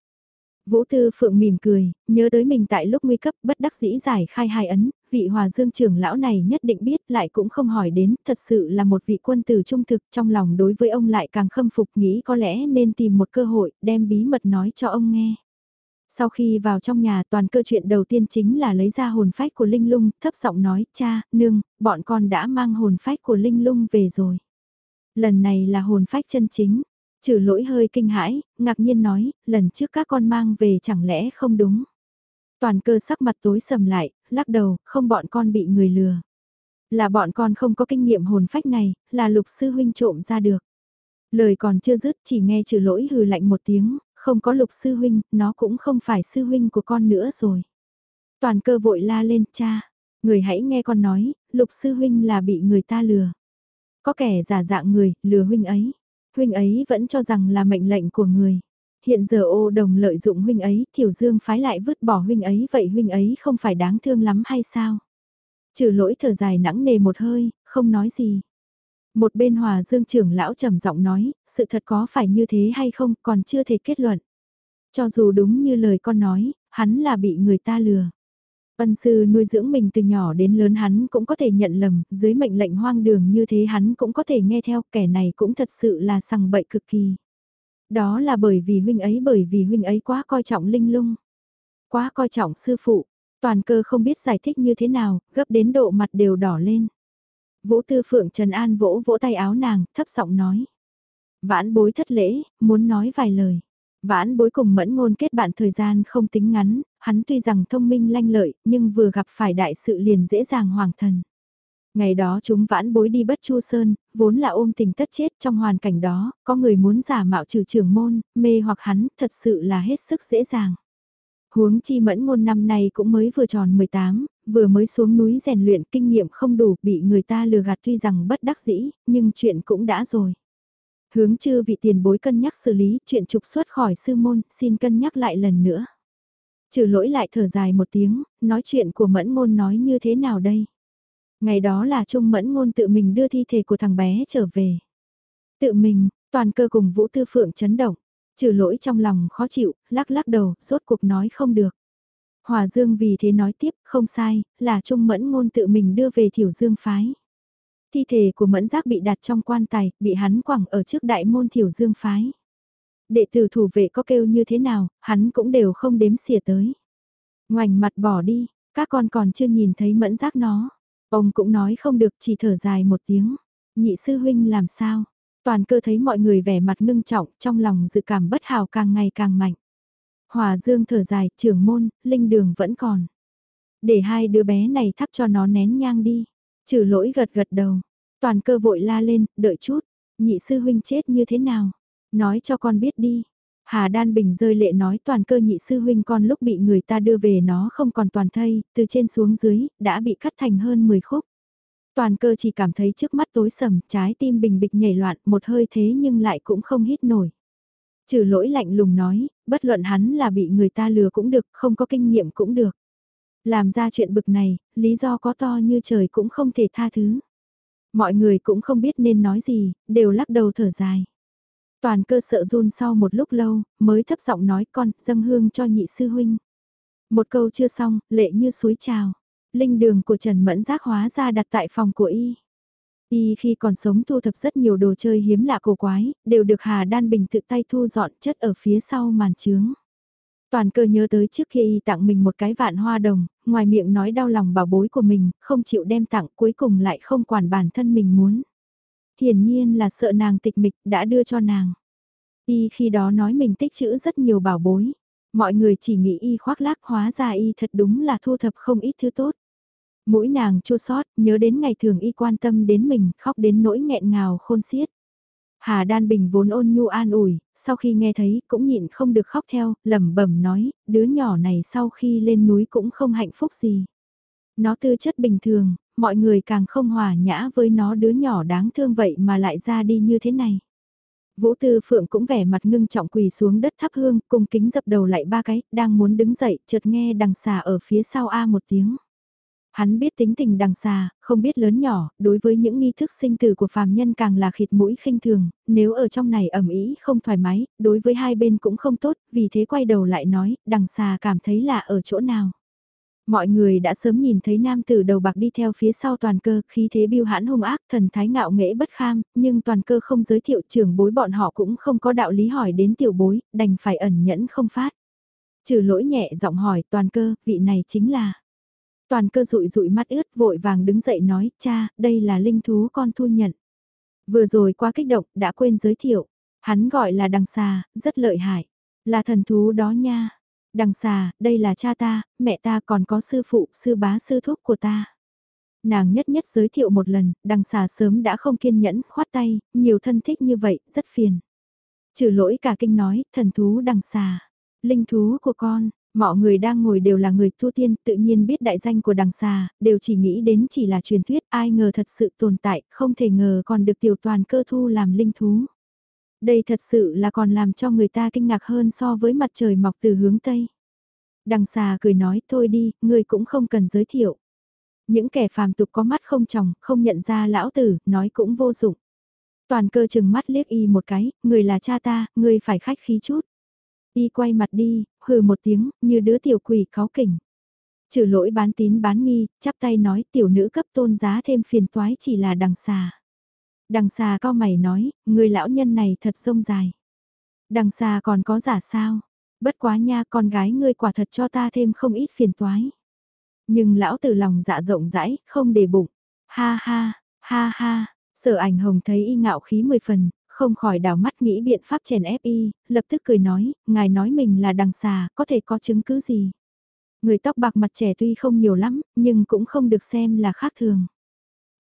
Vũ Tư Phượng mỉm cười, nhớ tới mình tại lúc nguy cấp bất đắc dĩ giải khai hai ấn, vị hòa dương trưởng lão này nhất định biết lại cũng không hỏi đến, thật sự là một vị quân tử trung thực trong lòng đối với ông lại càng khâm phục nghĩ có lẽ nên tìm một cơ hội đem bí mật nói cho ông nghe. Sau khi vào trong nhà toàn cơ chuyện đầu tiên chính là lấy ra hồn phách của Linh Lung, thấp giọng nói, cha, nương, bọn con đã mang hồn phách của Linh Lung về rồi. Lần này là hồn phách chân chính. Trừ lỗi hơi kinh hãi, ngạc nhiên nói, lần trước các con mang về chẳng lẽ không đúng. Toàn cơ sắc mặt tối sầm lại, lắc đầu, không bọn con bị người lừa. Là bọn con không có kinh nghiệm hồn phách này, là lục sư huynh trộm ra được. Lời còn chưa dứt chỉ nghe trừ lỗi hừ lạnh một tiếng, không có lục sư huynh, nó cũng không phải sư huynh của con nữa rồi. Toàn cơ vội la lên, cha, người hãy nghe con nói, lục sư huynh là bị người ta lừa. Có kẻ giả dạng người, lừa huynh ấy. Huynh ấy vẫn cho rằng là mệnh lệnh của người. Hiện giờ ô đồng lợi dụng huynh ấy, thiểu dương phái lại vứt bỏ huynh ấy vậy huynh ấy không phải đáng thương lắm hay sao? Trừ lỗi thở dài nặng nề một hơi, không nói gì. Một bên hòa dương trưởng lão trầm giọng nói, sự thật có phải như thế hay không còn chưa thể kết luận. Cho dù đúng như lời con nói, hắn là bị người ta lừa. Ân sư nuôi dưỡng mình từ nhỏ đến lớn hắn cũng có thể nhận lầm, dưới mệnh lệnh hoang đường như thế hắn cũng có thể nghe theo, kẻ này cũng thật sự là sằng bậy cực kỳ. Đó là bởi vì huynh ấy bởi vì huynh ấy quá coi trọng linh lung. Quá coi trọng sư phụ, toàn cơ không biết giải thích như thế nào, gấp đến độ mặt đều đỏ lên. Vũ Tư Phượng Trần An vỗ vỗ tay áo nàng, thấp giọng nói. Vãn bối thất lễ, muốn nói vài lời. Vãn bối cùng mẫn ngôn kết bạn thời gian không tính ngắn, hắn tuy rằng thông minh lanh lợi, nhưng vừa gặp phải đại sự liền dễ dàng hoàng thần. Ngày đó chúng vãn bối đi bất chu sơn, vốn là ôm tình tất chết trong hoàn cảnh đó, có người muốn giả mạo trừ trưởng môn, mê hoặc hắn, thật sự là hết sức dễ dàng. Huống chi mẫn ngôn năm nay cũng mới vừa tròn 18, vừa mới xuống núi rèn luyện kinh nghiệm không đủ bị người ta lừa gạt tuy rằng bất đắc dĩ, nhưng chuyện cũng đã rồi. Hướng chư vị tiền bối cân nhắc xử lý chuyện trục xuất khỏi sư môn, xin cân nhắc lại lần nữa. Trừ lỗi lại thở dài một tiếng, nói chuyện của mẫn ngôn nói như thế nào đây? Ngày đó là Trung mẫn ngôn tự mình đưa thi thể của thằng bé trở về. Tự mình, toàn cơ cùng Vũ Tư Phượng chấn động, trừ lỗi trong lòng khó chịu, lắc lắc đầu, rốt cuộc nói không được. Hòa Dương vì thế nói tiếp, không sai, là Trung mẫn ngôn tự mình đưa về Thiểu Dương phái. Thi thể của mẫn giác bị đặt trong quan tài, bị hắn quẳng ở trước đại môn Thiểu Dương phái. Đệ tử thủ vệ có kêu như thế nào, hắn cũng đều không đếm xỉa tới. Ngoảnh mặt bỏ đi, các con còn chưa nhìn thấy mẫn giác nó. Ông cũng nói không được chỉ thở dài một tiếng. Nhị sư huynh làm sao? Toàn cơ thấy mọi người vẻ mặt ngưng trọng, trong lòng dự cảm bất hào càng ngày càng mạnh. Hòa dương thở dài, trưởng môn, linh đường vẫn còn. Để hai đứa bé này thắp cho nó nén nhang đi. Trừ lỗi gật gật đầu. Toàn cơ vội la lên, đợi chút. Nhị sư huynh chết như thế nào? Nói cho con biết đi. Hà Đan Bình rơi lệ nói toàn cơ nhị sư huynh con lúc bị người ta đưa về nó không còn toàn thây, từ trên xuống dưới, đã bị cắt thành hơn 10 khúc. Toàn cơ chỉ cảm thấy trước mắt tối sầm, trái tim bình bịch nhảy loạn, một hơi thế nhưng lại cũng không hít nổi. Trừ lỗi lạnh lùng nói, bất luận hắn là bị người ta lừa cũng được, không có kinh nghiệm cũng được. Làm ra chuyện bực này, lý do có to như trời cũng không thể tha thứ. Mọi người cũng không biết nên nói gì, đều lắc đầu thở dài. Toàn cơ sợ run sau một lúc lâu, mới thấp giọng nói con, dâng hương cho nhị sư huynh. Một câu chưa xong, lệ như suối trào. Linh đường của Trần Mẫn giác hóa ra đặt tại phòng của y. Y khi còn sống thu thập rất nhiều đồ chơi hiếm lạ cổ quái, đều được Hà Đan Bình tự tay thu dọn chất ở phía sau màn trướng. Toàn cơ nhớ tới trước khi y tặng mình một cái vạn hoa đồng, ngoài miệng nói đau lòng bảo bối của mình, không chịu đem tặng cuối cùng lại không quản bản thân mình muốn. Hiển nhiên là sợ nàng tịch mịch đã đưa cho nàng. Y khi đó nói mình tích trữ rất nhiều bảo bối. Mọi người chỉ nghĩ y khoác lác hóa ra y thật đúng là thu thập không ít thứ tốt. Mũi nàng chua sót, nhớ đến ngày thường y quan tâm đến mình, khóc đến nỗi nghẹn ngào khôn xiết. Hà Đan Bình vốn ôn nhu an ủi, sau khi nghe thấy cũng nhịn không được khóc theo, lẩm bẩm nói, đứa nhỏ này sau khi lên núi cũng không hạnh phúc gì. Nó tư chất bình thường, mọi người càng không hòa nhã với nó đứa nhỏ đáng thương vậy mà lại ra đi như thế này. Vũ Tư Phượng cũng vẻ mặt ngưng trọng quỳ xuống đất thắp hương, cùng kính dập đầu lại ba cái, đang muốn đứng dậy, chợt nghe đằng xà ở phía sau A một tiếng. Hắn biết tính tình đằng xà, không biết lớn nhỏ, đối với những nghi thức sinh tử của phàm nhân càng là khịt mũi khinh thường, nếu ở trong này ẩm ý không thoải mái, đối với hai bên cũng không tốt, vì thế quay đầu lại nói, đằng xà cảm thấy là ở chỗ nào. Mọi người đã sớm nhìn thấy nam tử đầu bạc đi theo phía sau toàn cơ, khí thế biêu hãn hung ác, thần thái ngạo nghễ bất kham, nhưng toàn cơ không giới thiệu trưởng bối bọn họ cũng không có đạo lý hỏi đến tiểu bối, đành phải ẩn nhẫn không phát. Trừ lỗi nhẹ giọng hỏi toàn cơ, vị này chính là... Toàn cơ rụi rụi mắt ướt vội vàng đứng dậy nói, cha, đây là linh thú con thu nhận. Vừa rồi qua kích động, đã quên giới thiệu. Hắn gọi là đằng xà, rất lợi hại. Là thần thú đó nha. Đằng xà, đây là cha ta, mẹ ta còn có sư phụ, sư bá sư thúc của ta. Nàng nhất nhất giới thiệu một lần, đằng xà sớm đã không kiên nhẫn, khoát tay, nhiều thân thích như vậy, rất phiền. Trừ lỗi cả kinh nói, thần thú đằng xà, linh thú của con, mọi người đang ngồi đều là người thu tiên, tự nhiên biết đại danh của đằng xà, đều chỉ nghĩ đến chỉ là truyền thuyết, ai ngờ thật sự tồn tại, không thể ngờ còn được tiểu toàn cơ thu làm linh thú. Đây thật sự là còn làm cho người ta kinh ngạc hơn so với mặt trời mọc từ hướng Tây. Đằng xà cười nói thôi đi, người cũng không cần giới thiệu. Những kẻ phàm tục có mắt không chồng, không nhận ra lão tử, nói cũng vô dụng. Toàn cơ chừng mắt liếc y một cái, người là cha ta, người phải khách khí chút. Y quay mặt đi, hừ một tiếng, như đứa tiểu quỷ cáo kỉnh. Trừ lỗi bán tín bán nghi, chắp tay nói tiểu nữ cấp tôn giá thêm phiền toái chỉ là đằng xà. Đằng xà cao mày nói, người lão nhân này thật sông dài. Đằng xà còn có giả sao? Bất quá nha con gái ngươi quả thật cho ta thêm không ít phiền toái. Nhưng lão từ lòng dạ rộng rãi, không để bụng. Ha ha, ha ha, sở ảnh hồng thấy y ngạo khí mười phần, không khỏi đảo mắt nghĩ biện pháp chèn ép y, lập tức cười nói, ngài nói mình là đằng xà, có thể có chứng cứ gì. Người tóc bạc mặt trẻ tuy không nhiều lắm, nhưng cũng không được xem là khác thường.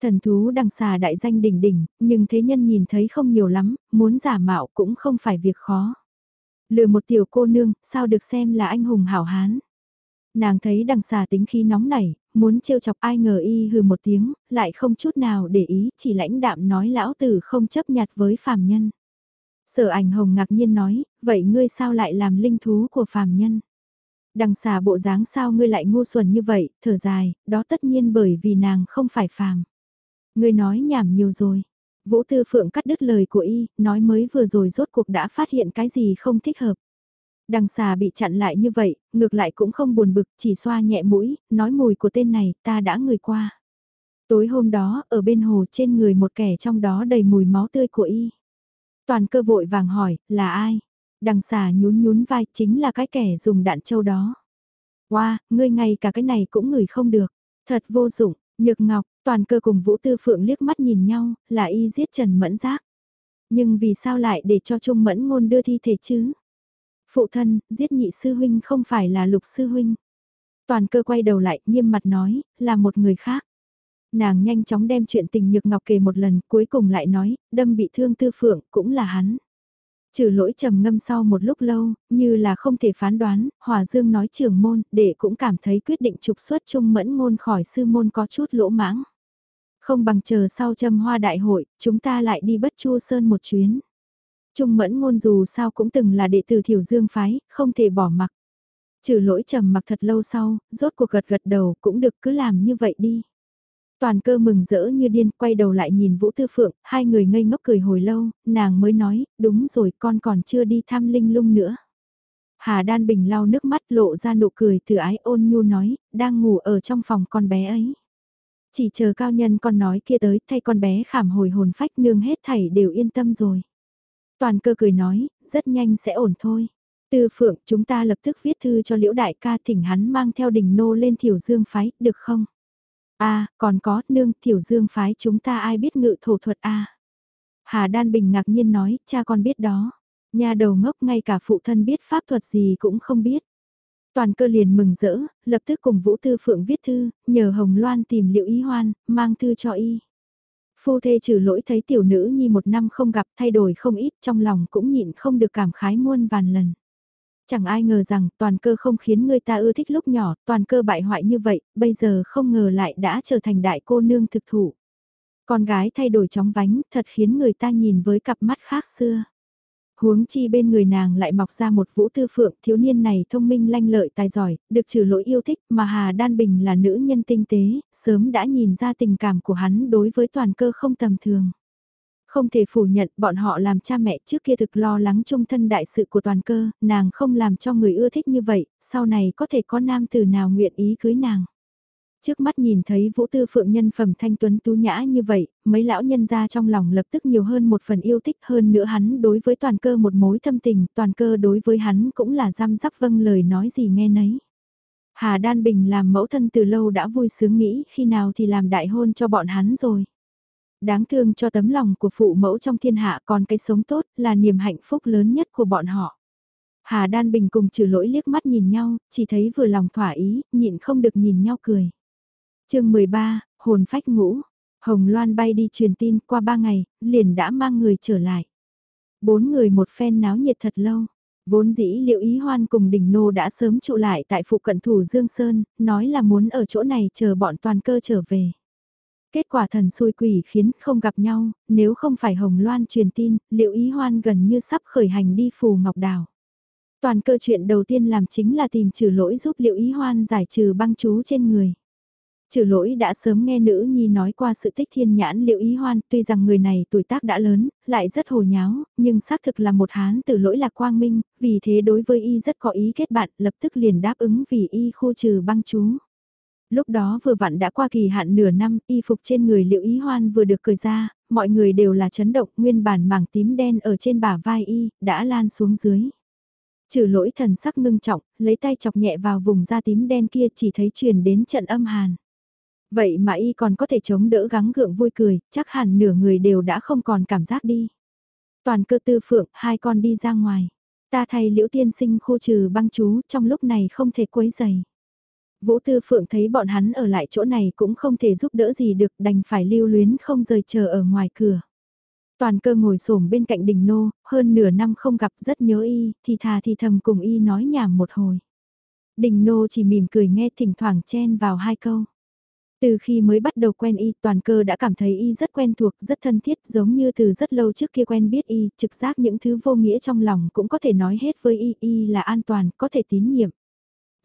Thần thú đằng xà đại danh đỉnh đỉnh, nhưng thế nhân nhìn thấy không nhiều lắm, muốn giả mạo cũng không phải việc khó. Lừa một tiểu cô nương, sao được xem là anh hùng hảo hán. Nàng thấy đằng xà tính khí nóng nảy, muốn trêu chọc ai ngờ y hừ một tiếng, lại không chút nào để ý, chỉ lãnh đạm nói lão tử không chấp nhặt với phàm nhân. Sở ảnh hồng ngạc nhiên nói, vậy ngươi sao lại làm linh thú của phàm nhân? Đằng xà bộ dáng sao ngươi lại ngu xuẩn như vậy, thở dài, đó tất nhiên bởi vì nàng không phải phàm. Ngươi nói nhảm nhiều rồi. Vũ Tư Phượng cắt đứt lời của y, nói mới vừa rồi rốt cuộc đã phát hiện cái gì không thích hợp. Đằng xà bị chặn lại như vậy, ngược lại cũng không buồn bực, chỉ xoa nhẹ mũi, nói mùi của tên này, ta đã ngửi qua. Tối hôm đó, ở bên hồ trên người một kẻ trong đó đầy mùi máu tươi của y. Toàn cơ vội vàng hỏi, là ai? Đằng xà nhún nhún vai chính là cái kẻ dùng đạn châu đó. Wow, ngươi ngay cả cái này cũng ngửi không được. Thật vô dụng, nhược ngọc, toàn cơ cùng Vũ Tư Phượng liếc mắt nhìn nhau, là y giết Trần Mẫn Giác. Nhưng vì sao lại để cho Trung Mẫn Ngôn đưa thi thể chứ? Phụ thân, giết nhị sư huynh không phải là lục sư huynh. Toàn cơ quay đầu lại, nghiêm mặt nói, là một người khác. Nàng nhanh chóng đem chuyện tình nhược ngọc kể một lần, cuối cùng lại nói, đâm bị thương tư phượng, cũng là hắn. Trừ lỗi trầm ngâm sau một lúc lâu, như là không thể phán đoán, Hòa Dương nói trưởng môn, để cũng cảm thấy quyết định trục xuất trung mẫn ngôn khỏi sư môn có chút lỗ mãng. Không bằng chờ sau châm hoa đại hội, chúng ta lại đi bất chu sơn một chuyến. Trung mẫn ngôn dù sao cũng từng là đệ tử thiểu dương phái, không thể bỏ mặc. Trừ lỗi trầm mặc thật lâu sau, rốt cuộc gật gật đầu cũng được cứ làm như vậy đi. Toàn cơ mừng rỡ như điên quay đầu lại nhìn Vũ Tư Phượng, hai người ngây ngốc cười hồi lâu, nàng mới nói, đúng rồi con còn chưa đi thăm linh lung nữa. Hà Đan Bình lau nước mắt lộ ra nụ cười từ ái ôn nhu nói, đang ngủ ở trong phòng con bé ấy. Chỉ chờ cao nhân con nói kia tới thay con bé khảm hồi hồn phách nương hết thảy đều yên tâm rồi. Toàn cơ cười nói, rất nhanh sẽ ổn thôi. Tư Phượng, chúng ta lập tức viết thư cho Liễu Đại ca thỉnh hắn mang theo đình nô lên Thiểu Dương phái, được không? A còn có, nương, tiểu Dương phái chúng ta ai biết ngự thổ thuật a Hà Đan Bình ngạc nhiên nói, cha con biết đó. Nhà đầu ngốc ngay cả phụ thân biết pháp thuật gì cũng không biết. Toàn cơ liền mừng rỡ, lập tức cùng Vũ Tư Phượng viết thư, nhờ Hồng Loan tìm liệu ý hoan, mang thư cho y. Phu thê trừ lỗi thấy tiểu nữ nhi một năm không gặp thay đổi không ít trong lòng cũng nhịn không được cảm khái muôn vàn lần. Chẳng ai ngờ rằng toàn cơ không khiến người ta ưa thích lúc nhỏ, toàn cơ bại hoại như vậy, bây giờ không ngờ lại đã trở thành đại cô nương thực thụ. Con gái thay đổi chóng vánh, thật khiến người ta nhìn với cặp mắt khác xưa. Huống chi bên người nàng lại mọc ra một vũ tư phượng, thiếu niên này thông minh lanh lợi tài giỏi, được trừ lỗi yêu thích mà Hà Đan Bình là nữ nhân tinh tế, sớm đã nhìn ra tình cảm của hắn đối với toàn cơ không tầm thường. Không thể phủ nhận bọn họ làm cha mẹ trước kia thực lo lắng trung thân đại sự của toàn cơ, nàng không làm cho người ưa thích như vậy, sau này có thể có nam tử nào nguyện ý cưới nàng. Trước mắt nhìn thấy vũ tư phượng nhân phẩm thanh tuấn tú nhã như vậy, mấy lão nhân ra trong lòng lập tức nhiều hơn một phần yêu thích hơn nữa hắn đối với toàn cơ một mối thâm tình, toàn cơ đối với hắn cũng là giam giáp vâng lời nói gì nghe nấy. Hà Đan Bình làm mẫu thân từ lâu đã vui sướng nghĩ khi nào thì làm đại hôn cho bọn hắn rồi. Đáng thương cho tấm lòng của phụ mẫu trong thiên hạ còn cái sống tốt là niềm hạnh phúc lớn nhất của bọn họ. Hà Đan Bình cùng trừ lỗi liếc mắt nhìn nhau, chỉ thấy vừa lòng thỏa ý, nhịn không được nhìn nhau cười. chương 13, hồn phách ngũ. Hồng Loan bay đi truyền tin qua ba ngày, liền đã mang người trở lại. Bốn người một phen náo nhiệt thật lâu. Vốn dĩ liệu ý hoan cùng đỉnh nô đã sớm trụ lại tại phụ cận thủ Dương Sơn, nói là muốn ở chỗ này chờ bọn toàn cơ trở về. Kết quả thần xui quỷ khiến không gặp nhau, nếu không phải Hồng Loan truyền tin, liệu ý hoan gần như sắp khởi hành đi phù Ngọc Đào. Toàn cơ chuyện đầu tiên làm chính là tìm trừ lỗi giúp liệu ý hoan giải trừ băng chú trên người. Trừ lỗi đã sớm nghe nữ nhi nói qua sự tích thiên nhãn liệu ý hoan, tuy rằng người này tuổi tác đã lớn, lại rất hồ nháo, nhưng xác thực là một hán từ lỗi lạc quang minh, vì thế đối với y rất có ý kết bạn, lập tức liền đáp ứng vì y khu trừ băng chú lúc đó vừa vặn đã qua kỳ hạn nửa năm, y phục trên người liệu ý hoan vừa được cởi ra, mọi người đều là chấn động nguyên bản mảng tím đen ở trên bả vai y, đã lan xuống dưới. Trừ lỗi thần sắc ngưng trọng, lấy tay chọc nhẹ vào vùng da tím đen kia chỉ thấy truyền đến trận âm hàn. Vậy mà y còn có thể chống đỡ gắng gượng vui cười, chắc hẳn nửa người đều đã không còn cảm giác đi. Toàn cơ tư phượng, hai con đi ra ngoài. Ta thay liễu tiên sinh khu trừ băng chú, trong lúc này không thể quấy giày. Vũ Tư Phượng thấy bọn hắn ở lại chỗ này cũng không thể giúp đỡ gì được đành phải lưu luyến không rời chờ ở ngoài cửa. Toàn cơ ngồi xổm bên cạnh đình nô, hơn nửa năm không gặp rất nhớ y, thì thà thì thầm cùng y nói nhảm một hồi. Đình nô chỉ mỉm cười nghe thỉnh thoảng chen vào hai câu. Từ khi mới bắt đầu quen y, toàn cơ đã cảm thấy y rất quen thuộc, rất thân thiết, giống như từ rất lâu trước kia quen biết y, trực giác những thứ vô nghĩa trong lòng cũng có thể nói hết với y, y là an toàn, có thể tín nhiệm.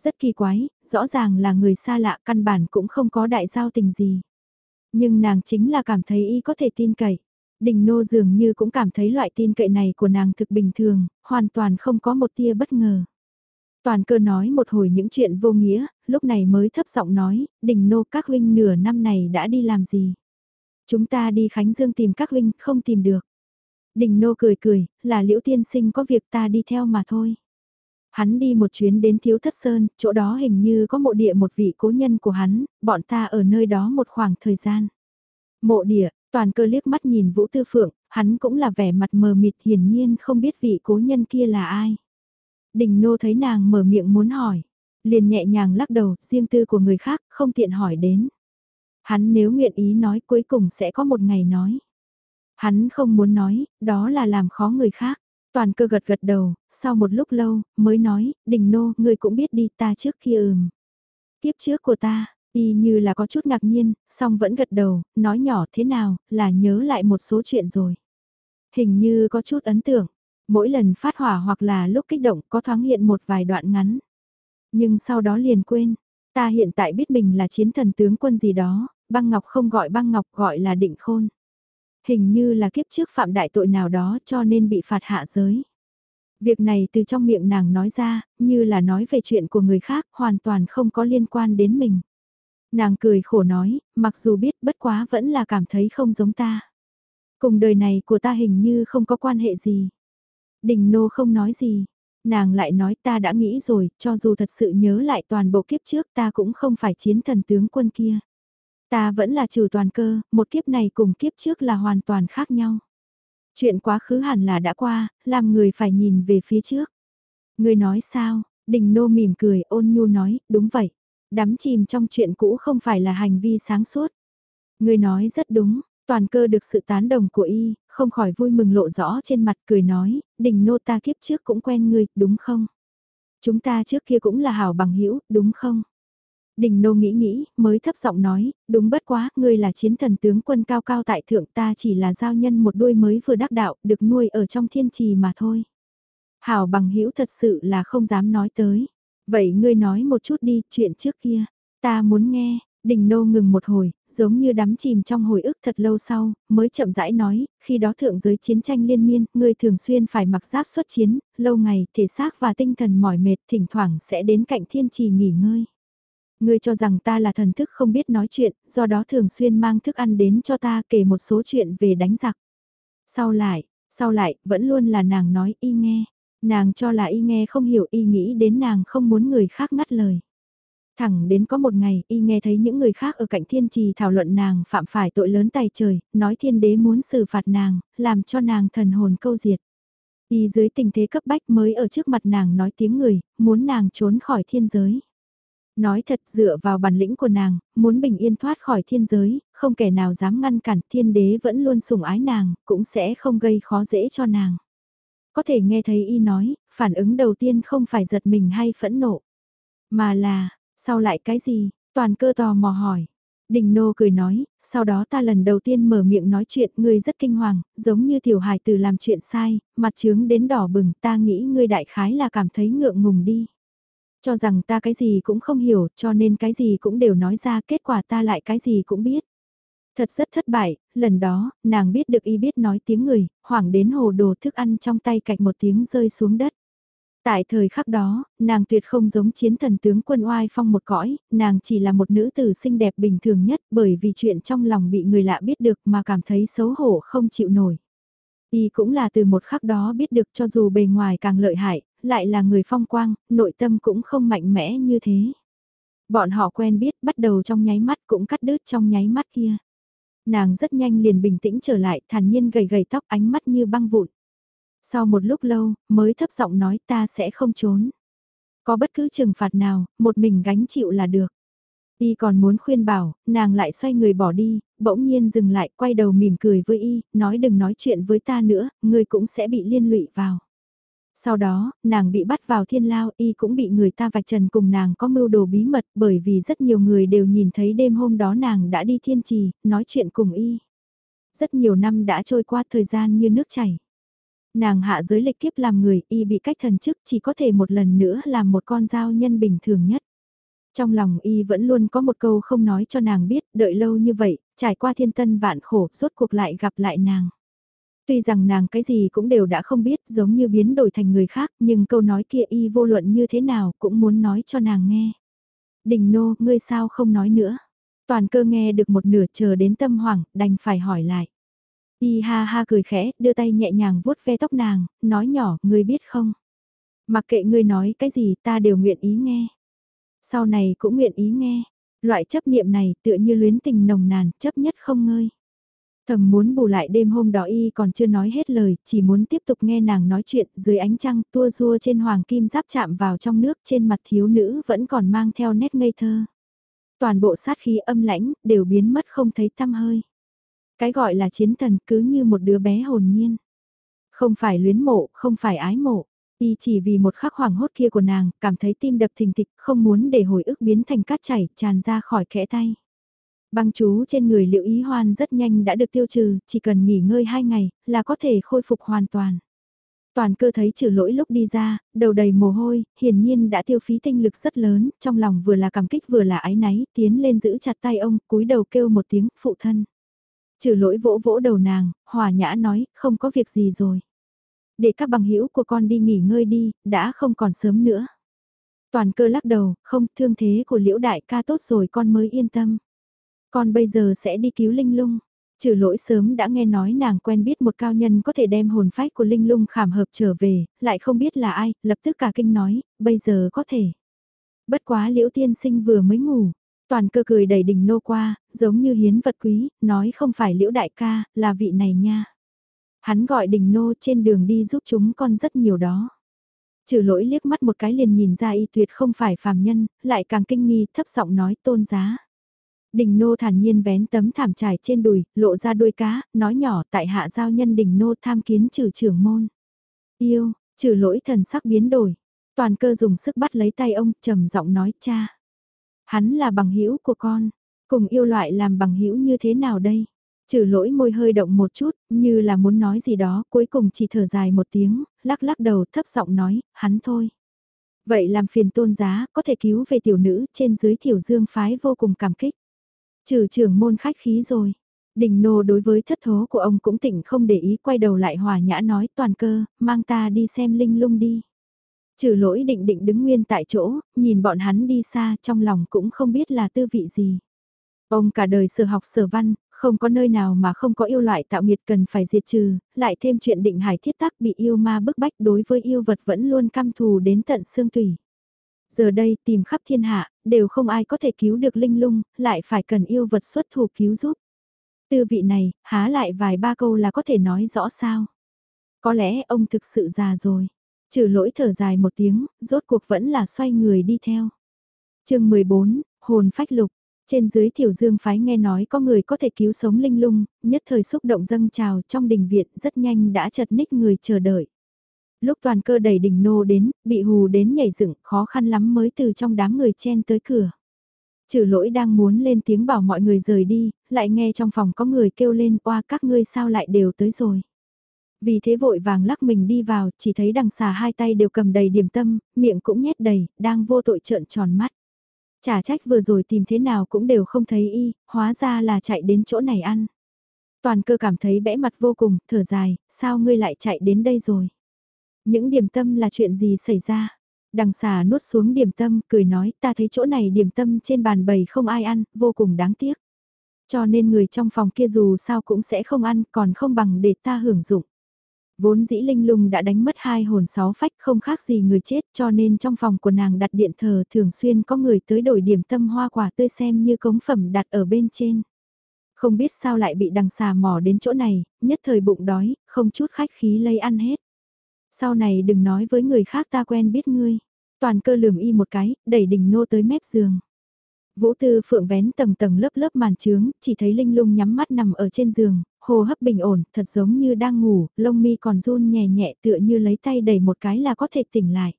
Rất kỳ quái, rõ ràng là người xa lạ căn bản cũng không có đại giao tình gì. Nhưng nàng chính là cảm thấy y có thể tin cậy. Đình nô dường như cũng cảm thấy loại tin cậy này của nàng thực bình thường, hoàn toàn không có một tia bất ngờ. Toàn cơ nói một hồi những chuyện vô nghĩa, lúc này mới thấp giọng nói, đình nô các huynh nửa năm này đã đi làm gì. Chúng ta đi Khánh Dương tìm các huynh, không tìm được. Đình nô cười cười, là liễu tiên sinh có việc ta đi theo mà thôi. Hắn đi một chuyến đến Thiếu Thất Sơn, chỗ đó hình như có mộ địa một vị cố nhân của hắn, bọn ta ở nơi đó một khoảng thời gian. Mộ địa, toàn cơ liếc mắt nhìn Vũ Tư Phượng, hắn cũng là vẻ mặt mờ mịt hiển nhiên không biết vị cố nhân kia là ai. Đình nô thấy nàng mở miệng muốn hỏi, liền nhẹ nhàng lắc đầu, riêng tư của người khác, không tiện hỏi đến. Hắn nếu nguyện ý nói cuối cùng sẽ có một ngày nói. Hắn không muốn nói, đó là làm khó người khác. Toàn cơ gật gật đầu, sau một lúc lâu, mới nói, đình nô, người cũng biết đi ta trước kia ừm. Tiếp trước của ta, y như là có chút ngạc nhiên, song vẫn gật đầu, nói nhỏ thế nào, là nhớ lại một số chuyện rồi. Hình như có chút ấn tượng, mỗi lần phát hỏa hoặc là lúc kích động có thoáng hiện một vài đoạn ngắn. Nhưng sau đó liền quên, ta hiện tại biết mình là chiến thần tướng quân gì đó, băng ngọc không gọi băng ngọc gọi là định khôn. Hình như là kiếp trước phạm đại tội nào đó cho nên bị phạt hạ giới. Việc này từ trong miệng nàng nói ra, như là nói về chuyện của người khác, hoàn toàn không có liên quan đến mình. Nàng cười khổ nói, mặc dù biết bất quá vẫn là cảm thấy không giống ta. Cùng đời này của ta hình như không có quan hệ gì. Đình nô không nói gì. Nàng lại nói ta đã nghĩ rồi, cho dù thật sự nhớ lại toàn bộ kiếp trước ta cũng không phải chiến thần tướng quân kia. Ta vẫn là trừ toàn cơ, một kiếp này cùng kiếp trước là hoàn toàn khác nhau. Chuyện quá khứ hẳn là đã qua, làm người phải nhìn về phía trước. Người nói sao? Đình nô mỉm cười ôn nhu nói, đúng vậy. Đắm chìm trong chuyện cũ không phải là hành vi sáng suốt. Người nói rất đúng, toàn cơ được sự tán đồng của y, không khỏi vui mừng lộ rõ trên mặt cười nói, đình nô ta kiếp trước cũng quen ngươi, đúng không? Chúng ta trước kia cũng là hảo bằng hữu đúng không? Đình nô nghĩ nghĩ, mới thấp giọng nói, đúng bất quá, ngươi là chiến thần tướng quân cao cao tại thượng ta chỉ là giao nhân một đuôi mới vừa đắc đạo, được nuôi ở trong thiên trì mà thôi. Hảo bằng hữu thật sự là không dám nói tới. Vậy ngươi nói một chút đi, chuyện trước kia. Ta muốn nghe, đình nô ngừng một hồi, giống như đắm chìm trong hồi ức thật lâu sau, mới chậm rãi nói, khi đó thượng giới chiến tranh liên miên, ngươi thường xuyên phải mặc giáp xuất chiến, lâu ngày, thể xác và tinh thần mỏi mệt, thỉnh thoảng sẽ đến cạnh thiên trì nghỉ ngơi. Ngươi cho rằng ta là thần thức không biết nói chuyện, do đó thường xuyên mang thức ăn đến cho ta kể một số chuyện về đánh giặc. Sau lại, sau lại, vẫn luôn là nàng nói y nghe. Nàng cho là y nghe không hiểu y nghĩ đến nàng không muốn người khác ngắt lời. Thẳng đến có một ngày, y nghe thấy những người khác ở cạnh thiên trì thảo luận nàng phạm phải tội lớn tài trời, nói thiên đế muốn xử phạt nàng, làm cho nàng thần hồn câu diệt. Y dưới tình thế cấp bách mới ở trước mặt nàng nói tiếng người, muốn nàng trốn khỏi thiên giới. Nói thật dựa vào bản lĩnh của nàng, muốn bình yên thoát khỏi thiên giới, không kẻ nào dám ngăn cản thiên đế vẫn luôn sủng ái nàng, cũng sẽ không gây khó dễ cho nàng. Có thể nghe thấy y nói, phản ứng đầu tiên không phải giật mình hay phẫn nộ, mà là, sau lại cái gì, toàn cơ tò mò hỏi. Đình nô cười nói, sau đó ta lần đầu tiên mở miệng nói chuyện ngươi rất kinh hoàng, giống như tiểu hài tử làm chuyện sai, mặt trướng đến đỏ bừng ta nghĩ ngươi đại khái là cảm thấy ngượng ngùng đi. Cho rằng ta cái gì cũng không hiểu cho nên cái gì cũng đều nói ra kết quả ta lại cái gì cũng biết. Thật rất thất bại, lần đó, nàng biết được y biết nói tiếng người, hoảng đến hồ đồ thức ăn trong tay cạch một tiếng rơi xuống đất. Tại thời khắc đó, nàng tuyệt không giống chiến thần tướng quân oai phong một cõi, nàng chỉ là một nữ tử xinh đẹp bình thường nhất bởi vì chuyện trong lòng bị người lạ biết được mà cảm thấy xấu hổ không chịu nổi. Y cũng là từ một khắc đó biết được cho dù bề ngoài càng lợi hại, lại là người phong quang, nội tâm cũng không mạnh mẽ như thế. Bọn họ quen biết bắt đầu trong nháy mắt cũng cắt đứt trong nháy mắt kia. Nàng rất nhanh liền bình tĩnh trở lại, thản nhiên gầy gầy tóc ánh mắt như băng vụn. Sau một lúc lâu, mới thấp giọng nói ta sẽ không trốn. Có bất cứ trừng phạt nào, một mình gánh chịu là được. Y còn muốn khuyên bảo, nàng lại xoay người bỏ đi, bỗng nhiên dừng lại, quay đầu mỉm cười với Y, nói đừng nói chuyện với ta nữa, ngươi cũng sẽ bị liên lụy vào. Sau đó, nàng bị bắt vào thiên lao, y cũng bị người ta vạch trần cùng nàng có mưu đồ bí mật bởi vì rất nhiều người đều nhìn thấy đêm hôm đó nàng đã đi thiên trì, nói chuyện cùng y. Rất nhiều năm đã trôi qua thời gian như nước chảy. Nàng hạ giới lịch kiếp làm người, y bị cách thần chức chỉ có thể một lần nữa làm một con dao nhân bình thường nhất. Trong lòng y vẫn luôn có một câu không nói cho nàng biết, đợi lâu như vậy, trải qua thiên tân vạn khổ, rốt cuộc lại gặp lại nàng. Tuy rằng nàng cái gì cũng đều đã không biết giống như biến đổi thành người khác nhưng câu nói kia y vô luận như thế nào cũng muốn nói cho nàng nghe. Đình nô, ngươi sao không nói nữa? Toàn cơ nghe được một nửa chờ đến tâm hoảng, đành phải hỏi lại. Y ha ha cười khẽ, đưa tay nhẹ nhàng vuốt ve tóc nàng, nói nhỏ, ngươi biết không? Mặc kệ ngươi nói cái gì ta đều nguyện ý nghe. Sau này cũng nguyện ý nghe. Loại chấp niệm này tựa như luyến tình nồng nàn, chấp nhất không ngơi. Thầm muốn bù lại đêm hôm đó y còn chưa nói hết lời, chỉ muốn tiếp tục nghe nàng nói chuyện dưới ánh trăng tua rua trên hoàng kim giáp chạm vào trong nước trên mặt thiếu nữ vẫn còn mang theo nét ngây thơ. Toàn bộ sát khí âm lãnh đều biến mất không thấy tăm hơi. Cái gọi là chiến thần cứ như một đứa bé hồn nhiên. Không phải luyến mộ, không phải ái mộ. Y chỉ vì một khắc hoàng hốt kia của nàng, cảm thấy tim đập thình thịch, không muốn để hồi ức biến thành cát chảy, tràn ra khỏi kẽ tay. Băng chú trên người liệu ý hoan rất nhanh đã được tiêu trừ, chỉ cần nghỉ ngơi hai ngày, là có thể khôi phục hoàn toàn. Toàn cơ thấy trừ lỗi lúc đi ra, đầu đầy mồ hôi, hiển nhiên đã tiêu phí tinh lực rất lớn, trong lòng vừa là cảm kích vừa là ái náy, tiến lên giữ chặt tay ông, cúi đầu kêu một tiếng, phụ thân. Trừ lỗi vỗ vỗ đầu nàng, hòa nhã nói, không có việc gì rồi. Để các bằng hữu của con đi nghỉ ngơi đi, đã không còn sớm nữa. Toàn cơ lắc đầu, không, thương thế của liễu đại ca tốt rồi con mới yên tâm. Con bây giờ sẽ đi cứu Linh Lung. Trừ lỗi sớm đã nghe nói nàng quen biết một cao nhân có thể đem hồn phách của Linh Lung khảm hợp trở về, lại không biết là ai, lập tức cả kinh nói, bây giờ có thể. Bất quá liễu tiên sinh vừa mới ngủ, toàn cơ cười đầy đỉnh nô qua, giống như hiến vật quý, nói không phải liễu đại ca, là vị này nha. Hắn gọi đình nô trên đường đi giúp chúng con rất nhiều đó. Trừ lỗi liếc mắt một cái liền nhìn ra y tuyệt không phải phàm nhân, lại càng kinh nghi thấp giọng nói tôn giá. Đình nô thản nhiên vén tấm thảm trải trên đùi, lộ ra đuôi cá, nói nhỏ tại hạ giao nhân đình nô tham kiến trừ trưởng môn. Yêu, trừ lỗi thần sắc biến đổi. Toàn cơ dùng sức bắt lấy tay ông, trầm giọng nói cha. Hắn là bằng hữu của con, cùng yêu loại làm bằng hữu như thế nào đây? Trừ lỗi môi hơi động một chút, như là muốn nói gì đó, cuối cùng chỉ thở dài một tiếng, lắc lắc đầu thấp giọng nói, hắn thôi. Vậy làm phiền tôn giá, có thể cứu về tiểu nữ trên dưới tiểu dương phái vô cùng cảm kích. Trừ trưởng môn khách khí rồi. Đình nô đối với thất thố của ông cũng tỉnh không để ý quay đầu lại hòa nhã nói toàn cơ, mang ta đi xem linh lung đi. Trừ lỗi định định đứng nguyên tại chỗ, nhìn bọn hắn đi xa trong lòng cũng không biết là tư vị gì. Ông cả đời sở học sở văn, không có nơi nào mà không có yêu loại tạo nghiệt cần phải diệt trừ, lại thêm chuyện định hải thiết tác bị yêu ma bức bách đối với yêu vật vẫn luôn căm thù đến tận xương tủy. Giờ đây tìm khắp thiên hạ, đều không ai có thể cứu được linh lung, lại phải cần yêu vật xuất thủ cứu giúp. Tư vị này, há lại vài ba câu là có thể nói rõ sao. Có lẽ ông thực sự già rồi. Trừ lỗi thở dài một tiếng, rốt cuộc vẫn là xoay người đi theo. chương 14, hồn phách lục. Trên dưới thiểu dương phái nghe nói có người có thể cứu sống linh lung, nhất thời xúc động dâng trào trong đình viện rất nhanh đã chật ních người chờ đợi. Lúc toàn cơ đẩy đỉnh nô đến, bị hù đến nhảy dựng khó khăn lắm mới từ trong đám người chen tới cửa. Trừ lỗi đang muốn lên tiếng bảo mọi người rời đi, lại nghe trong phòng có người kêu lên qua các ngươi sao lại đều tới rồi. Vì thế vội vàng lắc mình đi vào, chỉ thấy đằng xà hai tay đều cầm đầy điểm tâm, miệng cũng nhét đầy, đang vô tội trợn tròn mắt. Chả trách vừa rồi tìm thế nào cũng đều không thấy y, hóa ra là chạy đến chỗ này ăn. Toàn cơ cảm thấy bẽ mặt vô cùng, thở dài, sao ngươi lại chạy đến đây rồi? Những điểm tâm là chuyện gì xảy ra? Đằng xà nuốt xuống điểm tâm, cười nói ta thấy chỗ này điểm tâm trên bàn bầy không ai ăn, vô cùng đáng tiếc. Cho nên người trong phòng kia dù sao cũng sẽ không ăn, còn không bằng để ta hưởng dụng. Vốn dĩ linh lung đã đánh mất hai hồn sáu phách không khác gì người chết cho nên trong phòng của nàng đặt điện thờ thường xuyên có người tới đổi điểm tâm hoa quả tươi xem như cống phẩm đặt ở bên trên. Không biết sao lại bị đằng xà mò đến chỗ này, nhất thời bụng đói, không chút khách khí lấy ăn hết. Sau này đừng nói với người khác ta quen biết ngươi. Toàn cơ lườm y một cái, đẩy đỉnh nô tới mép giường. Vũ Tư Phượng vén tầng tầng lớp lớp màn trướng, chỉ thấy Linh Lung nhắm mắt nằm ở trên giường, hô hấp bình ổn, thật giống như đang ngủ, lông mi còn run nhẹ nhẹ tựa như lấy tay đẩy một cái là có thể tỉnh lại.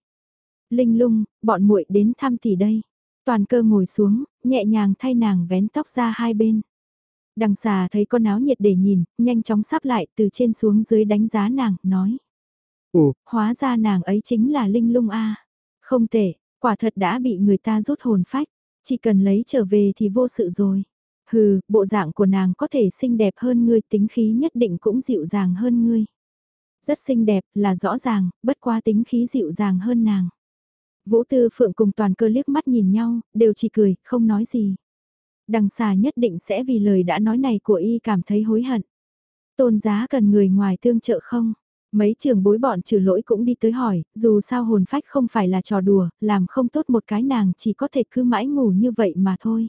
Linh Lung, bọn muội đến thăm tỷ đây. Toàn cơ ngồi xuống, nhẹ nhàng thay nàng vén tóc ra hai bên. Đằng xà thấy con áo nhiệt để nhìn, nhanh chóng sắp lại từ trên xuống dưới đánh giá nàng, nói. Ồ, hóa ra nàng ấy chính là Linh Lung A. Không tệ, quả thật đã bị người ta rút hồn phách. Chỉ cần lấy trở về thì vô sự rồi. Hừ, bộ dạng của nàng có thể xinh đẹp hơn ngươi tính khí nhất định cũng dịu dàng hơn ngươi. Rất xinh đẹp là rõ ràng, bất qua tính khí dịu dàng hơn nàng. Vũ Tư Phượng cùng toàn cơ liếc mắt nhìn nhau, đều chỉ cười, không nói gì. Đằng xà nhất định sẽ vì lời đã nói này của y cảm thấy hối hận. Tôn giá cần người ngoài tương trợ không? Mấy trường bối bọn trừ lỗi cũng đi tới hỏi, dù sao hồn phách không phải là trò đùa, làm không tốt một cái nàng chỉ có thể cứ mãi ngủ như vậy mà thôi.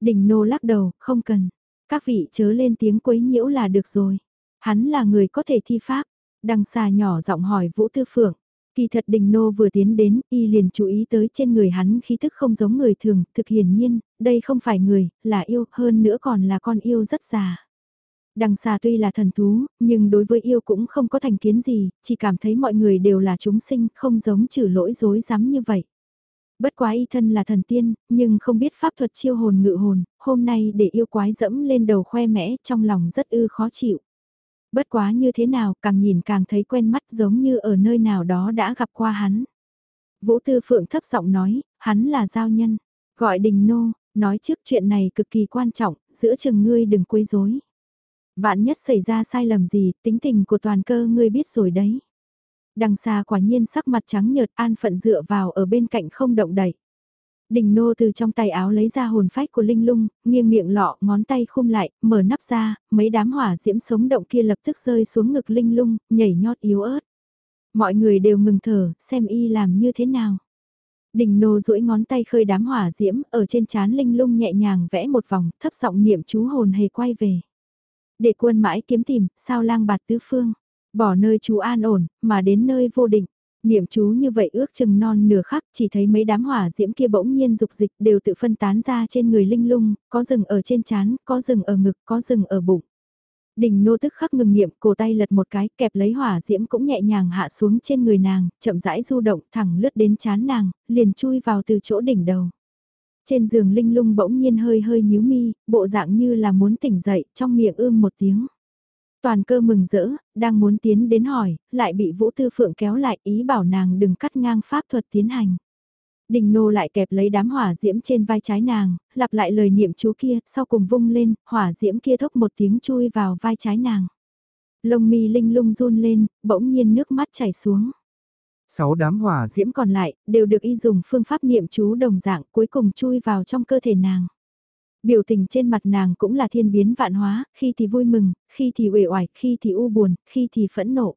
Đình nô lắc đầu, không cần. Các vị chớ lên tiếng quấy nhiễu là được rồi. Hắn là người có thể thi pháp. Đằng xà nhỏ giọng hỏi Vũ Tư Phượng. Kỳ thật đình nô vừa tiến đến, y liền chú ý tới trên người hắn khí thức không giống người thường, thực hiển nhiên, đây không phải người, là yêu, hơn nữa còn là con yêu rất già. Đằng xà tuy là thần thú, nhưng đối với yêu cũng không có thành kiến gì, chỉ cảm thấy mọi người đều là chúng sinh, không giống trừ lỗi dối rắm như vậy. Bất quá y thân là thần tiên, nhưng không biết pháp thuật chiêu hồn ngự hồn, hôm nay để yêu quái dẫm lên đầu khoe mẽ, trong lòng rất ư khó chịu. Bất quá như thế nào, càng nhìn càng thấy quen mắt giống như ở nơi nào đó đã gặp qua hắn. Vũ Tư Phượng thấp giọng nói, hắn là giao nhân, gọi đình nô, nói trước chuyện này cực kỳ quan trọng, giữa chừng ngươi đừng quấy rối. Vạn nhất xảy ra sai lầm gì, tính tình của toàn cơ ngươi biết rồi đấy. Đằng xa quả nhiên sắc mặt trắng nhợt an phận dựa vào ở bên cạnh không động đậy. Đình nô từ trong tay áo lấy ra hồn phách của Linh Lung, nghiêng miệng lọ, ngón tay khum lại, mở nắp ra, mấy đám hỏa diễm sống động kia lập tức rơi xuống ngực Linh Lung, nhảy nhót yếu ớt. Mọi người đều ngừng thở, xem y làm như thế nào. Đình nô duỗi ngón tay khơi đám hỏa diễm, ở trên chán Linh Lung nhẹ nhàng vẽ một vòng, thấp giọng niệm chú hồn hề quay về. Để quân mãi kiếm tìm, sao lang bạt tứ phương. Bỏ nơi chú an ổn, mà đến nơi vô định. Niệm chú như vậy ước chừng non nửa khắc chỉ thấy mấy đám hỏa diễm kia bỗng nhiên dục dịch đều tự phân tán ra trên người linh lung, có rừng ở trên chán, có rừng ở ngực, có rừng ở bụng. Đình nô tức khắc ngừng niệm, cổ tay lật một cái, kẹp lấy hỏa diễm cũng nhẹ nhàng hạ xuống trên người nàng, chậm rãi du động thẳng lướt đến chán nàng, liền chui vào từ chỗ đỉnh đầu. Trên giường linh lung bỗng nhiên hơi hơi nhíu mi, bộ dạng như là muốn tỉnh dậy, trong miệng ưm một tiếng. Toàn cơ mừng rỡ, đang muốn tiến đến hỏi, lại bị Vũ Tư Phượng kéo lại ý bảo nàng đừng cắt ngang pháp thuật tiến hành. Đình nô lại kẹp lấy đám hỏa diễm trên vai trái nàng, lặp lại lời niệm chú kia, sau cùng vung lên, hỏa diễm kia thốc một tiếng chui vào vai trái nàng. Lông mi linh lung run lên, bỗng nhiên nước mắt chảy xuống. Sáu đám hỏa diễm còn lại, đều được y dùng phương pháp niệm chú đồng dạng cuối cùng chui vào trong cơ thể nàng. Biểu tình trên mặt nàng cũng là thiên biến vạn hóa, khi thì vui mừng, khi thì uể oải, khi thì u buồn, khi thì phẫn nộ.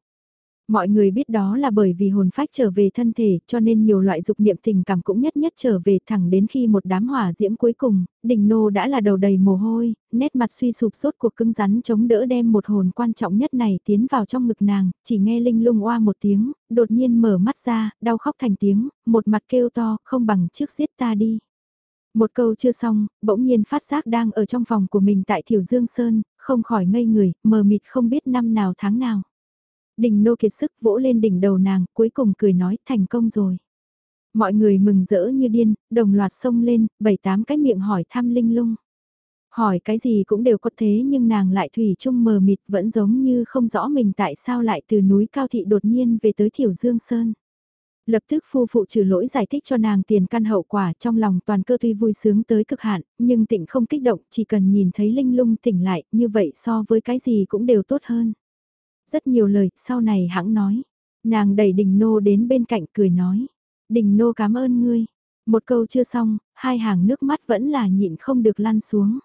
Mọi người biết đó là bởi vì hồn phách trở về thân thể, cho nên nhiều loại dục niệm tình cảm cũng nhất nhất trở về thẳng đến khi một đám hỏa diễm cuối cùng, đỉnh nô đã là đầu đầy mồ hôi, nét mặt suy sụp sốt cuộc cứng rắn chống đỡ đem một hồn quan trọng nhất này tiến vào trong ngực nàng, chỉ nghe linh lung oa một tiếng, đột nhiên mở mắt ra, đau khóc thành tiếng, một mặt kêu to, không bằng trước giết ta đi. Một câu chưa xong, bỗng nhiên phát giác đang ở trong phòng của mình tại Thiểu Dương Sơn, không khỏi ngây người, mờ mịt không biết năm nào tháng nào. Đình nô kiệt sức vỗ lên đỉnh đầu nàng, cuối cùng cười nói thành công rồi. Mọi người mừng rỡ như điên, đồng loạt xông lên, bảy tám cái miệng hỏi thăm linh lung. Hỏi cái gì cũng đều có thế nhưng nàng lại thủy chung mờ mịt vẫn giống như không rõ mình tại sao lại từ núi cao thị đột nhiên về tới Thiểu Dương Sơn. Lập tức phu phụ trừ lỗi giải thích cho nàng tiền căn hậu quả trong lòng toàn cơ tuy vui sướng tới cực hạn, nhưng tịnh không kích động, chỉ cần nhìn thấy linh lung tỉnh lại, như vậy so với cái gì cũng đều tốt hơn. Rất nhiều lời, sau này hãng nói. Nàng đẩy đình nô đến bên cạnh cười nói. Đình nô cảm ơn ngươi. Một câu chưa xong, hai hàng nước mắt vẫn là nhịn không được lăn xuống.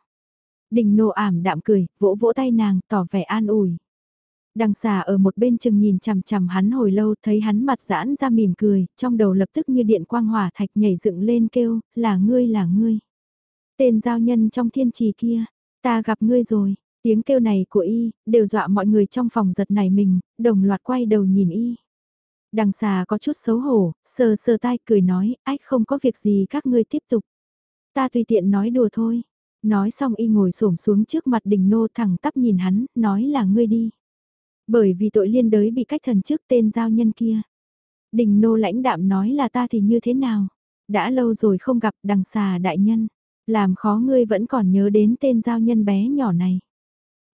Đình nô ảm đạm cười, vỗ vỗ tay nàng, tỏ vẻ an ủi. Đằng xà ở một bên chừng nhìn chằm chằm hắn hồi lâu thấy hắn mặt giãn ra mỉm cười, trong đầu lập tức như điện quang hỏa thạch nhảy dựng lên kêu, là ngươi là ngươi. Tên giao nhân trong thiên trì kia, ta gặp ngươi rồi, tiếng kêu này của y, đều dọa mọi người trong phòng giật này mình, đồng loạt quay đầu nhìn y. Đằng xà có chút xấu hổ, sờ sờ tai cười nói, ách không có việc gì các ngươi tiếp tục. Ta tùy tiện nói đùa thôi. Nói xong y ngồi xổm xuống trước mặt đình nô thẳng tắp nhìn hắn, nói là ngươi đi. Bởi vì tội liên đới bị cách thần trước tên giao nhân kia. Đình nô lãnh đạm nói là ta thì như thế nào? Đã lâu rồi không gặp đằng xà đại nhân. Làm khó ngươi vẫn còn nhớ đến tên giao nhân bé nhỏ này.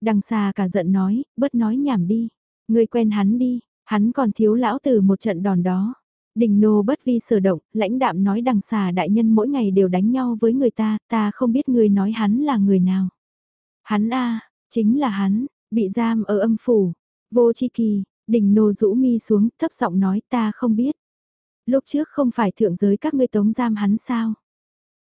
Đằng xà cả giận nói, bớt nói nhảm đi. Ngươi quen hắn đi, hắn còn thiếu lão từ một trận đòn đó. Đình nô bất vi sở động, lãnh đạm nói đằng xà đại nhân mỗi ngày đều đánh nhau với người ta, ta không biết người nói hắn là người nào. Hắn a chính là hắn, bị giam ở âm phủ, Vô chi kỳ, đỉnh nô rũ mi xuống, thấp giọng nói ta không biết. Lúc trước không phải thượng giới các ngươi tống giam hắn sao?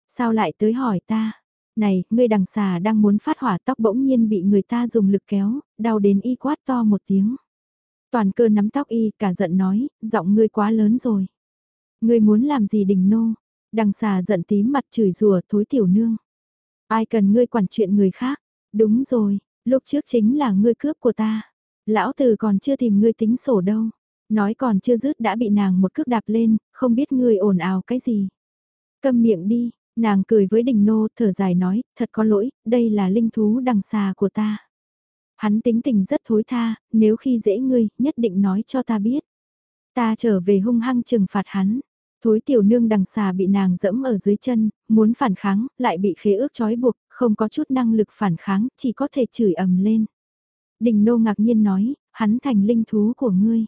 Sao lại tới hỏi ta? Này, ngươi đằng xà đang muốn phát hỏa tóc bỗng nhiên bị người ta dùng lực kéo, đau đến y quát to một tiếng. Toàn cơ nắm tóc y, cả giận nói, giọng ngươi quá lớn rồi. Ngươi muốn làm gì đình nô? Đằng xà giận tím mặt chửi rủa thối tiểu nương. Ai cần ngươi quản chuyện người khác? Đúng rồi, lúc trước chính là ngươi cướp của ta. Lão tử còn chưa tìm ngươi tính sổ đâu. Nói còn chưa dứt đã bị nàng một cước đạp lên, không biết ngươi ồn ào cái gì. Câm miệng đi, nàng cười với đình nô thở dài nói, thật có lỗi, đây là linh thú đằng xà của ta. Hắn tính tình rất thối tha, nếu khi dễ ngươi, nhất định nói cho ta biết. Ta trở về hung hăng trừng phạt hắn. Thối tiểu nương đằng xà bị nàng dẫm ở dưới chân, muốn phản kháng, lại bị khế ước trói buộc, không có chút năng lực phản kháng, chỉ có thể chửi ầm lên. Đình nô ngạc nhiên nói, hắn thành linh thú của ngươi.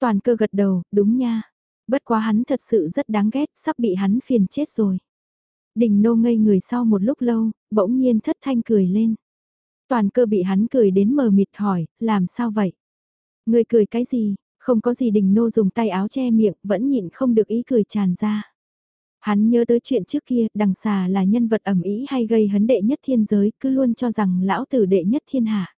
Toàn cơ gật đầu, đúng nha. Bất quá hắn thật sự rất đáng ghét, sắp bị hắn phiền chết rồi. Đình nô ngây người sau một lúc lâu, bỗng nhiên thất thanh cười lên. Toàn cơ bị hắn cười đến mờ mịt hỏi, làm sao vậy? Ngươi cười cái gì? Không có gì đình nô dùng tay áo che miệng, vẫn nhịn không được ý cười tràn ra. Hắn nhớ tới chuyện trước kia, đằng xà là nhân vật ẩm ý hay gây hấn đệ nhất thiên giới, cứ luôn cho rằng lão tử đệ nhất thiên hạ.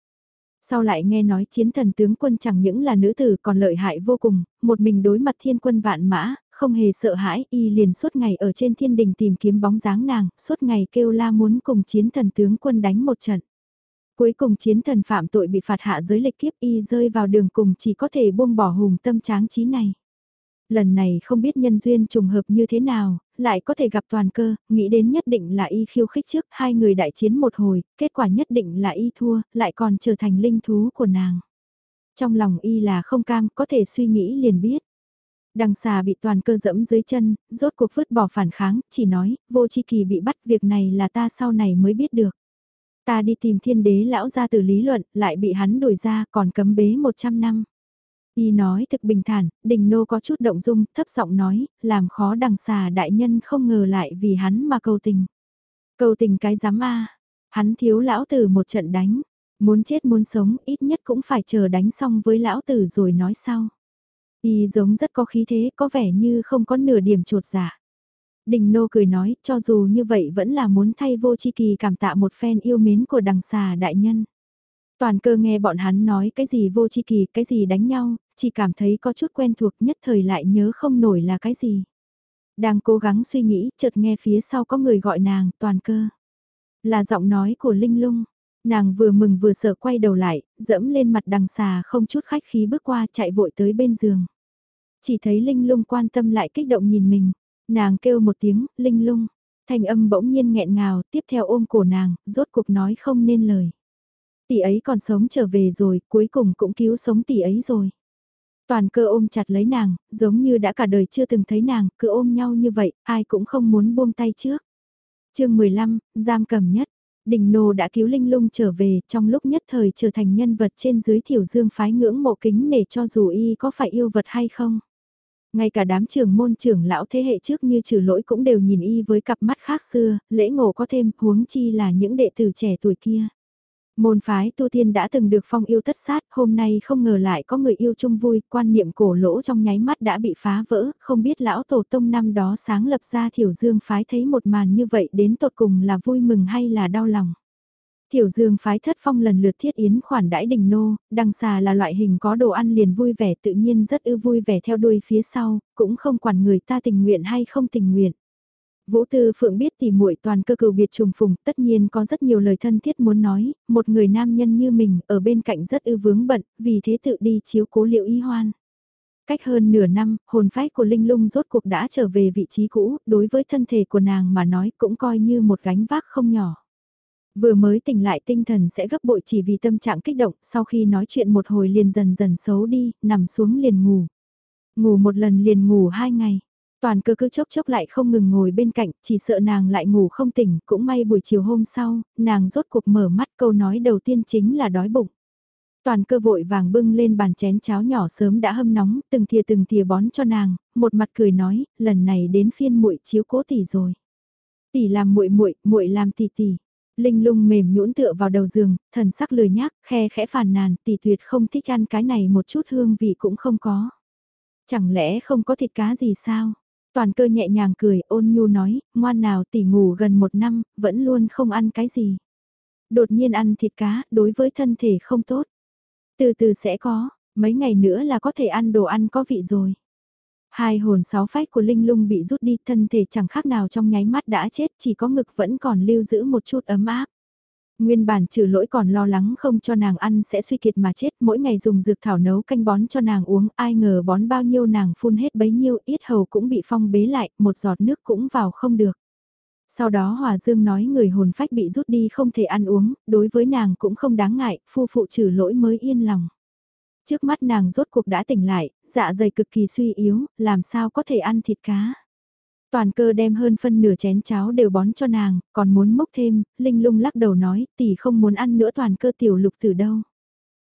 Sau lại nghe nói chiến thần tướng quân chẳng những là nữ tử còn lợi hại vô cùng, một mình đối mặt thiên quân vạn mã, không hề sợ hãi, y liền suốt ngày ở trên thiên đình tìm kiếm bóng dáng nàng, suốt ngày kêu la muốn cùng chiến thần tướng quân đánh một trận. Cuối cùng chiến thần phạm tội bị phạt hạ giới lịch kiếp y rơi vào đường cùng chỉ có thể buông bỏ hùng tâm tráng trí này. Lần này không biết nhân duyên trùng hợp như thế nào, lại có thể gặp toàn cơ, nghĩ đến nhất định là y khiêu khích trước, hai người đại chiến một hồi, kết quả nhất định là y thua, lại còn trở thành linh thú của nàng. Trong lòng y là không cam, có thể suy nghĩ liền biết. Đằng xà bị toàn cơ dẫm dưới chân, rốt cuộc vứt bỏ phản kháng, chỉ nói, vô chi kỳ bị bắt việc này là ta sau này mới biết được. Ta đi tìm thiên đế lão ra từ lý luận, lại bị hắn đuổi ra còn cấm bế 100 năm. Y nói thực bình thản, đình nô có chút động dung, thấp giọng nói, làm khó đằng xà đại nhân không ngờ lại vì hắn mà cầu tình. Cầu tình cái giám a hắn thiếu lão tử một trận đánh, muốn chết muốn sống ít nhất cũng phải chờ đánh xong với lão tử rồi nói sau. Y giống rất có khí thế, có vẻ như không có nửa điểm trột giả. Đình nô cười nói, cho dù như vậy vẫn là muốn thay vô chi kỳ cảm tạ một phen yêu mến của đằng xà đại nhân. Toàn cơ nghe bọn hắn nói cái gì vô chi kỳ, cái gì đánh nhau, chỉ cảm thấy có chút quen thuộc nhất thời lại nhớ không nổi là cái gì. Đang cố gắng suy nghĩ, chợt nghe phía sau có người gọi nàng, toàn cơ. Là giọng nói của Linh Lung. Nàng vừa mừng vừa sợ quay đầu lại, dẫm lên mặt đằng xà không chút khách khí bước qua chạy vội tới bên giường. Chỉ thấy Linh Lung quan tâm lại kích động nhìn mình. Nàng kêu một tiếng, Linh Lung. Thanh âm bỗng nhiên nghẹn ngào, tiếp theo ôm cổ nàng, rốt cuộc nói không nên lời. Tỷ ấy còn sống trở về rồi, cuối cùng cũng cứu sống tỷ ấy rồi. Toàn cơ ôm chặt lấy nàng, giống như đã cả đời chưa từng thấy nàng, cứ ôm nhau như vậy, ai cũng không muốn buông tay trước. chương 15, giam cầm nhất. Đình Nô đã cứu Linh Lung trở về, trong lúc nhất thời trở thành nhân vật trên dưới thiểu dương phái ngưỡng mộ kính để cho dù y có phải yêu vật hay không. Ngay cả đám trưởng môn trưởng lão thế hệ trước như trừ lỗi cũng đều nhìn y với cặp mắt khác xưa, lễ ngộ có thêm, huống chi là những đệ tử trẻ tuổi kia. Môn phái tu tiên đã từng được phong yêu tất sát, hôm nay không ngờ lại có người yêu chung vui, quan niệm cổ lỗ trong nháy mắt đã bị phá vỡ, không biết lão tổ tông năm đó sáng lập ra thiểu dương phái thấy một màn như vậy đến tột cùng là vui mừng hay là đau lòng. Tiểu Dương phái thất phong lần lượt thiết yến khoản đãi đình nô, đằng xà là loại hình có đồ ăn liền vui vẻ tự nhiên rất ư vui vẻ theo đuôi phía sau, cũng không quản người ta tình nguyện hay không tình nguyện. Vũ Tư Phượng biết thì muội toàn cơ cừu biệt trùng phùng, tất nhiên có rất nhiều lời thân thiết muốn nói, một người nam nhân như mình ở bên cạnh rất ư vướng bận, vì thế tự đi chiếu cố liệu y hoan. Cách hơn nửa năm, hồn phách của Linh Lung rốt cuộc đã trở về vị trí cũ, đối với thân thể của nàng mà nói cũng coi như một gánh vác không nhỏ. Vừa mới tỉnh lại tinh thần sẽ gấp bội chỉ vì tâm trạng kích động, sau khi nói chuyện một hồi liền dần dần xấu đi, nằm xuống liền ngủ. Ngủ một lần liền ngủ hai ngày. Toàn cơ cứ chốc chốc lại không ngừng ngồi bên cạnh, chỉ sợ nàng lại ngủ không tỉnh, cũng may buổi chiều hôm sau, nàng rốt cuộc mở mắt câu nói đầu tiên chính là đói bụng. Toàn cơ vội vàng bưng lên bàn chén cháo nhỏ sớm đã hâm nóng, từng thìa từng thìa bón cho nàng, một mặt cười nói, lần này đến phiên muội chiếu cố tỷ rồi. Tỷ làm muội muội, muội làm tỷ tỷ. Linh lung mềm nhũn tựa vào đầu giường, thần sắc lười nhác, khe khẽ phàn nàn, tỷ tuyệt không thích ăn cái này một chút hương vị cũng không có. Chẳng lẽ không có thịt cá gì sao? Toàn cơ nhẹ nhàng cười ôn nhu nói, ngoan nào tỷ ngủ gần một năm, vẫn luôn không ăn cái gì. Đột nhiên ăn thịt cá, đối với thân thể không tốt. Từ từ sẽ có, mấy ngày nữa là có thể ăn đồ ăn có vị rồi. Hai hồn sáu phách của Linh Lung bị rút đi thân thể chẳng khác nào trong nháy mắt đã chết chỉ có ngực vẫn còn lưu giữ một chút ấm áp. Nguyên bản trừ lỗi còn lo lắng không cho nàng ăn sẽ suy kiệt mà chết mỗi ngày dùng dược thảo nấu canh bón cho nàng uống ai ngờ bón bao nhiêu nàng phun hết bấy nhiêu ít hầu cũng bị phong bế lại một giọt nước cũng vào không được. Sau đó Hòa Dương nói người hồn phách bị rút đi không thể ăn uống, đối với nàng cũng không đáng ngại, phu phụ trừ lỗi mới yên lòng. Trước mắt nàng rốt cuộc đã tỉnh lại, dạ dày cực kỳ suy yếu, làm sao có thể ăn thịt cá. Toàn cơ đem hơn phân nửa chén cháo đều bón cho nàng, còn muốn mốc thêm, Linh lung lắc đầu nói, tỷ không muốn ăn nữa toàn cơ tiểu lục từ đâu.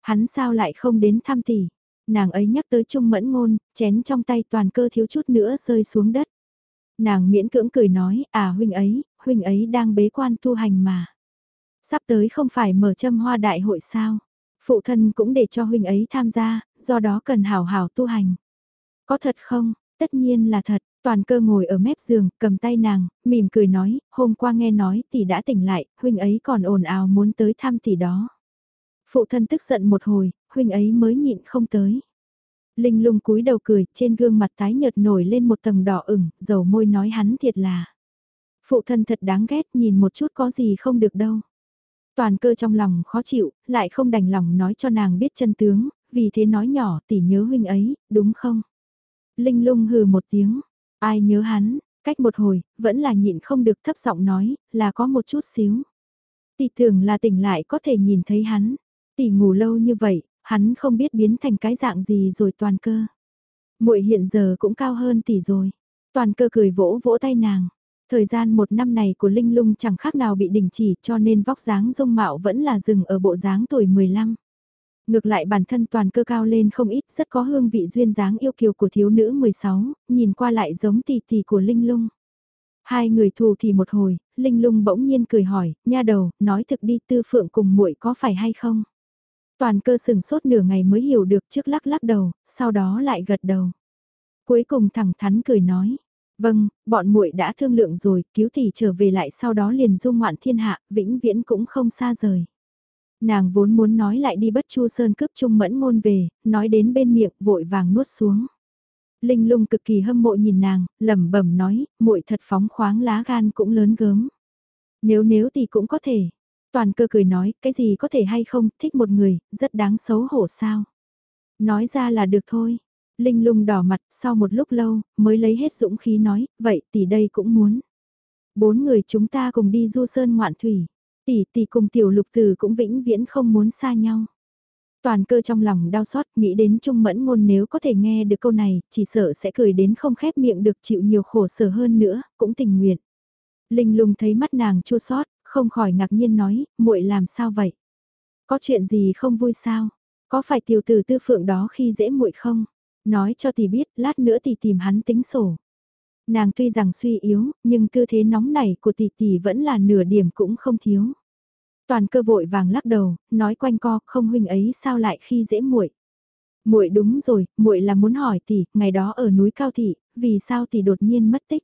Hắn sao lại không đến thăm tỷ, nàng ấy nhắc tới trung mẫn ngôn, chén trong tay toàn cơ thiếu chút nữa rơi xuống đất. Nàng miễn cưỡng cười nói, à huynh ấy, huynh ấy đang bế quan tu hành mà. Sắp tới không phải mở châm hoa đại hội sao, phụ thân cũng để cho huynh ấy tham gia, do đó cần hảo hảo tu hành. Có thật không? Tất nhiên là thật, toàn cơ ngồi ở mép giường, cầm tay nàng, mỉm cười nói, hôm qua nghe nói tỷ đã tỉnh lại, huynh ấy còn ồn ào muốn tới thăm tỷ đó. Phụ thân tức giận một hồi, huynh ấy mới nhịn không tới. Linh lung cúi đầu cười, trên gương mặt tái nhợt nổi lên một tầng đỏ ửng, dầu môi nói hắn thiệt là. Phụ thân thật đáng ghét, nhìn một chút có gì không được đâu. Toàn cơ trong lòng khó chịu, lại không đành lòng nói cho nàng biết chân tướng, vì thế nói nhỏ tỷ nhớ huynh ấy, đúng không? Linh lung hừ một tiếng, ai nhớ hắn, cách một hồi, vẫn là nhịn không được thấp giọng nói, là có một chút xíu. Tỷ tưởng là tỉnh lại có thể nhìn thấy hắn, tỷ ngủ lâu như vậy, hắn không biết biến thành cái dạng gì rồi toàn cơ. muội hiện giờ cũng cao hơn tỷ rồi. Toàn cơ cười vỗ vỗ tay nàng. Thời gian một năm này của Linh Lung chẳng khác nào bị đình chỉ cho nên vóc dáng dung mạo vẫn là dừng ở bộ dáng tuổi 15. Ngược lại bản thân toàn cơ cao lên không ít rất có hương vị duyên dáng yêu kiều của thiếu nữ 16, nhìn qua lại giống tỷ tỷ của Linh Lung. Hai người thù thì một hồi, Linh Lung bỗng nhiên cười hỏi, nha đầu, nói thực đi tư phượng cùng muội có phải hay không? Toàn cơ sừng sốt nửa ngày mới hiểu được trước lắc lắc đầu, sau đó lại gật đầu. Cuối cùng thẳng thắn cười nói, vâng, bọn muội đã thương lượng rồi, cứu tỷ trở về lại sau đó liền du ngoạn thiên hạ, vĩnh viễn cũng không xa rời. Nàng vốn muốn nói lại đi bất chu sơn cướp trung mẫn ngôn về, nói đến bên miệng vội vàng nuốt xuống. Linh lung cực kỳ hâm mộ nhìn nàng, lẩm bẩm nói, muội thật phóng khoáng lá gan cũng lớn gớm. Nếu nếu thì cũng có thể, Toàn cơ cười nói, cái gì có thể hay không, thích một người, rất đáng xấu hổ sao. Nói ra là được thôi. Linh lung đỏ mặt, sau một lúc lâu, mới lấy hết dũng khí nói, vậy tỷ đây cũng muốn. Bốn người chúng ta cùng đi du sơn ngoạn thủy. Tỷ tỷ cùng tiểu lục tử cũng vĩnh viễn không muốn xa nhau. Toàn cơ trong lòng đau xót, nghĩ đến Trung Mẫn Ngôn nếu có thể nghe được câu này, chỉ sợ sẽ cười đến không khép miệng được chịu nhiều khổ sở hơn nữa, cũng tình nguyện. Linh lung thấy mắt nàng chua xót không khỏi ngạc nhiên nói, muội làm sao vậy? Có chuyện gì không vui sao? Có phải tiểu tử tư phượng đó khi dễ muội không? Nói cho tỷ biết, lát nữa tỷ tìm hắn tính sổ. Nàng tuy rằng suy yếu, nhưng tư thế nóng nảy của tỷ tỷ vẫn là nửa điểm cũng không thiếu. Toàn cơ vội vàng lắc đầu, nói quanh co, không huynh ấy sao lại khi dễ muội. Muội đúng rồi, muội là muốn hỏi tỷ, ngày đó ở núi Cao Thị, vì sao tỷ đột nhiên mất tích?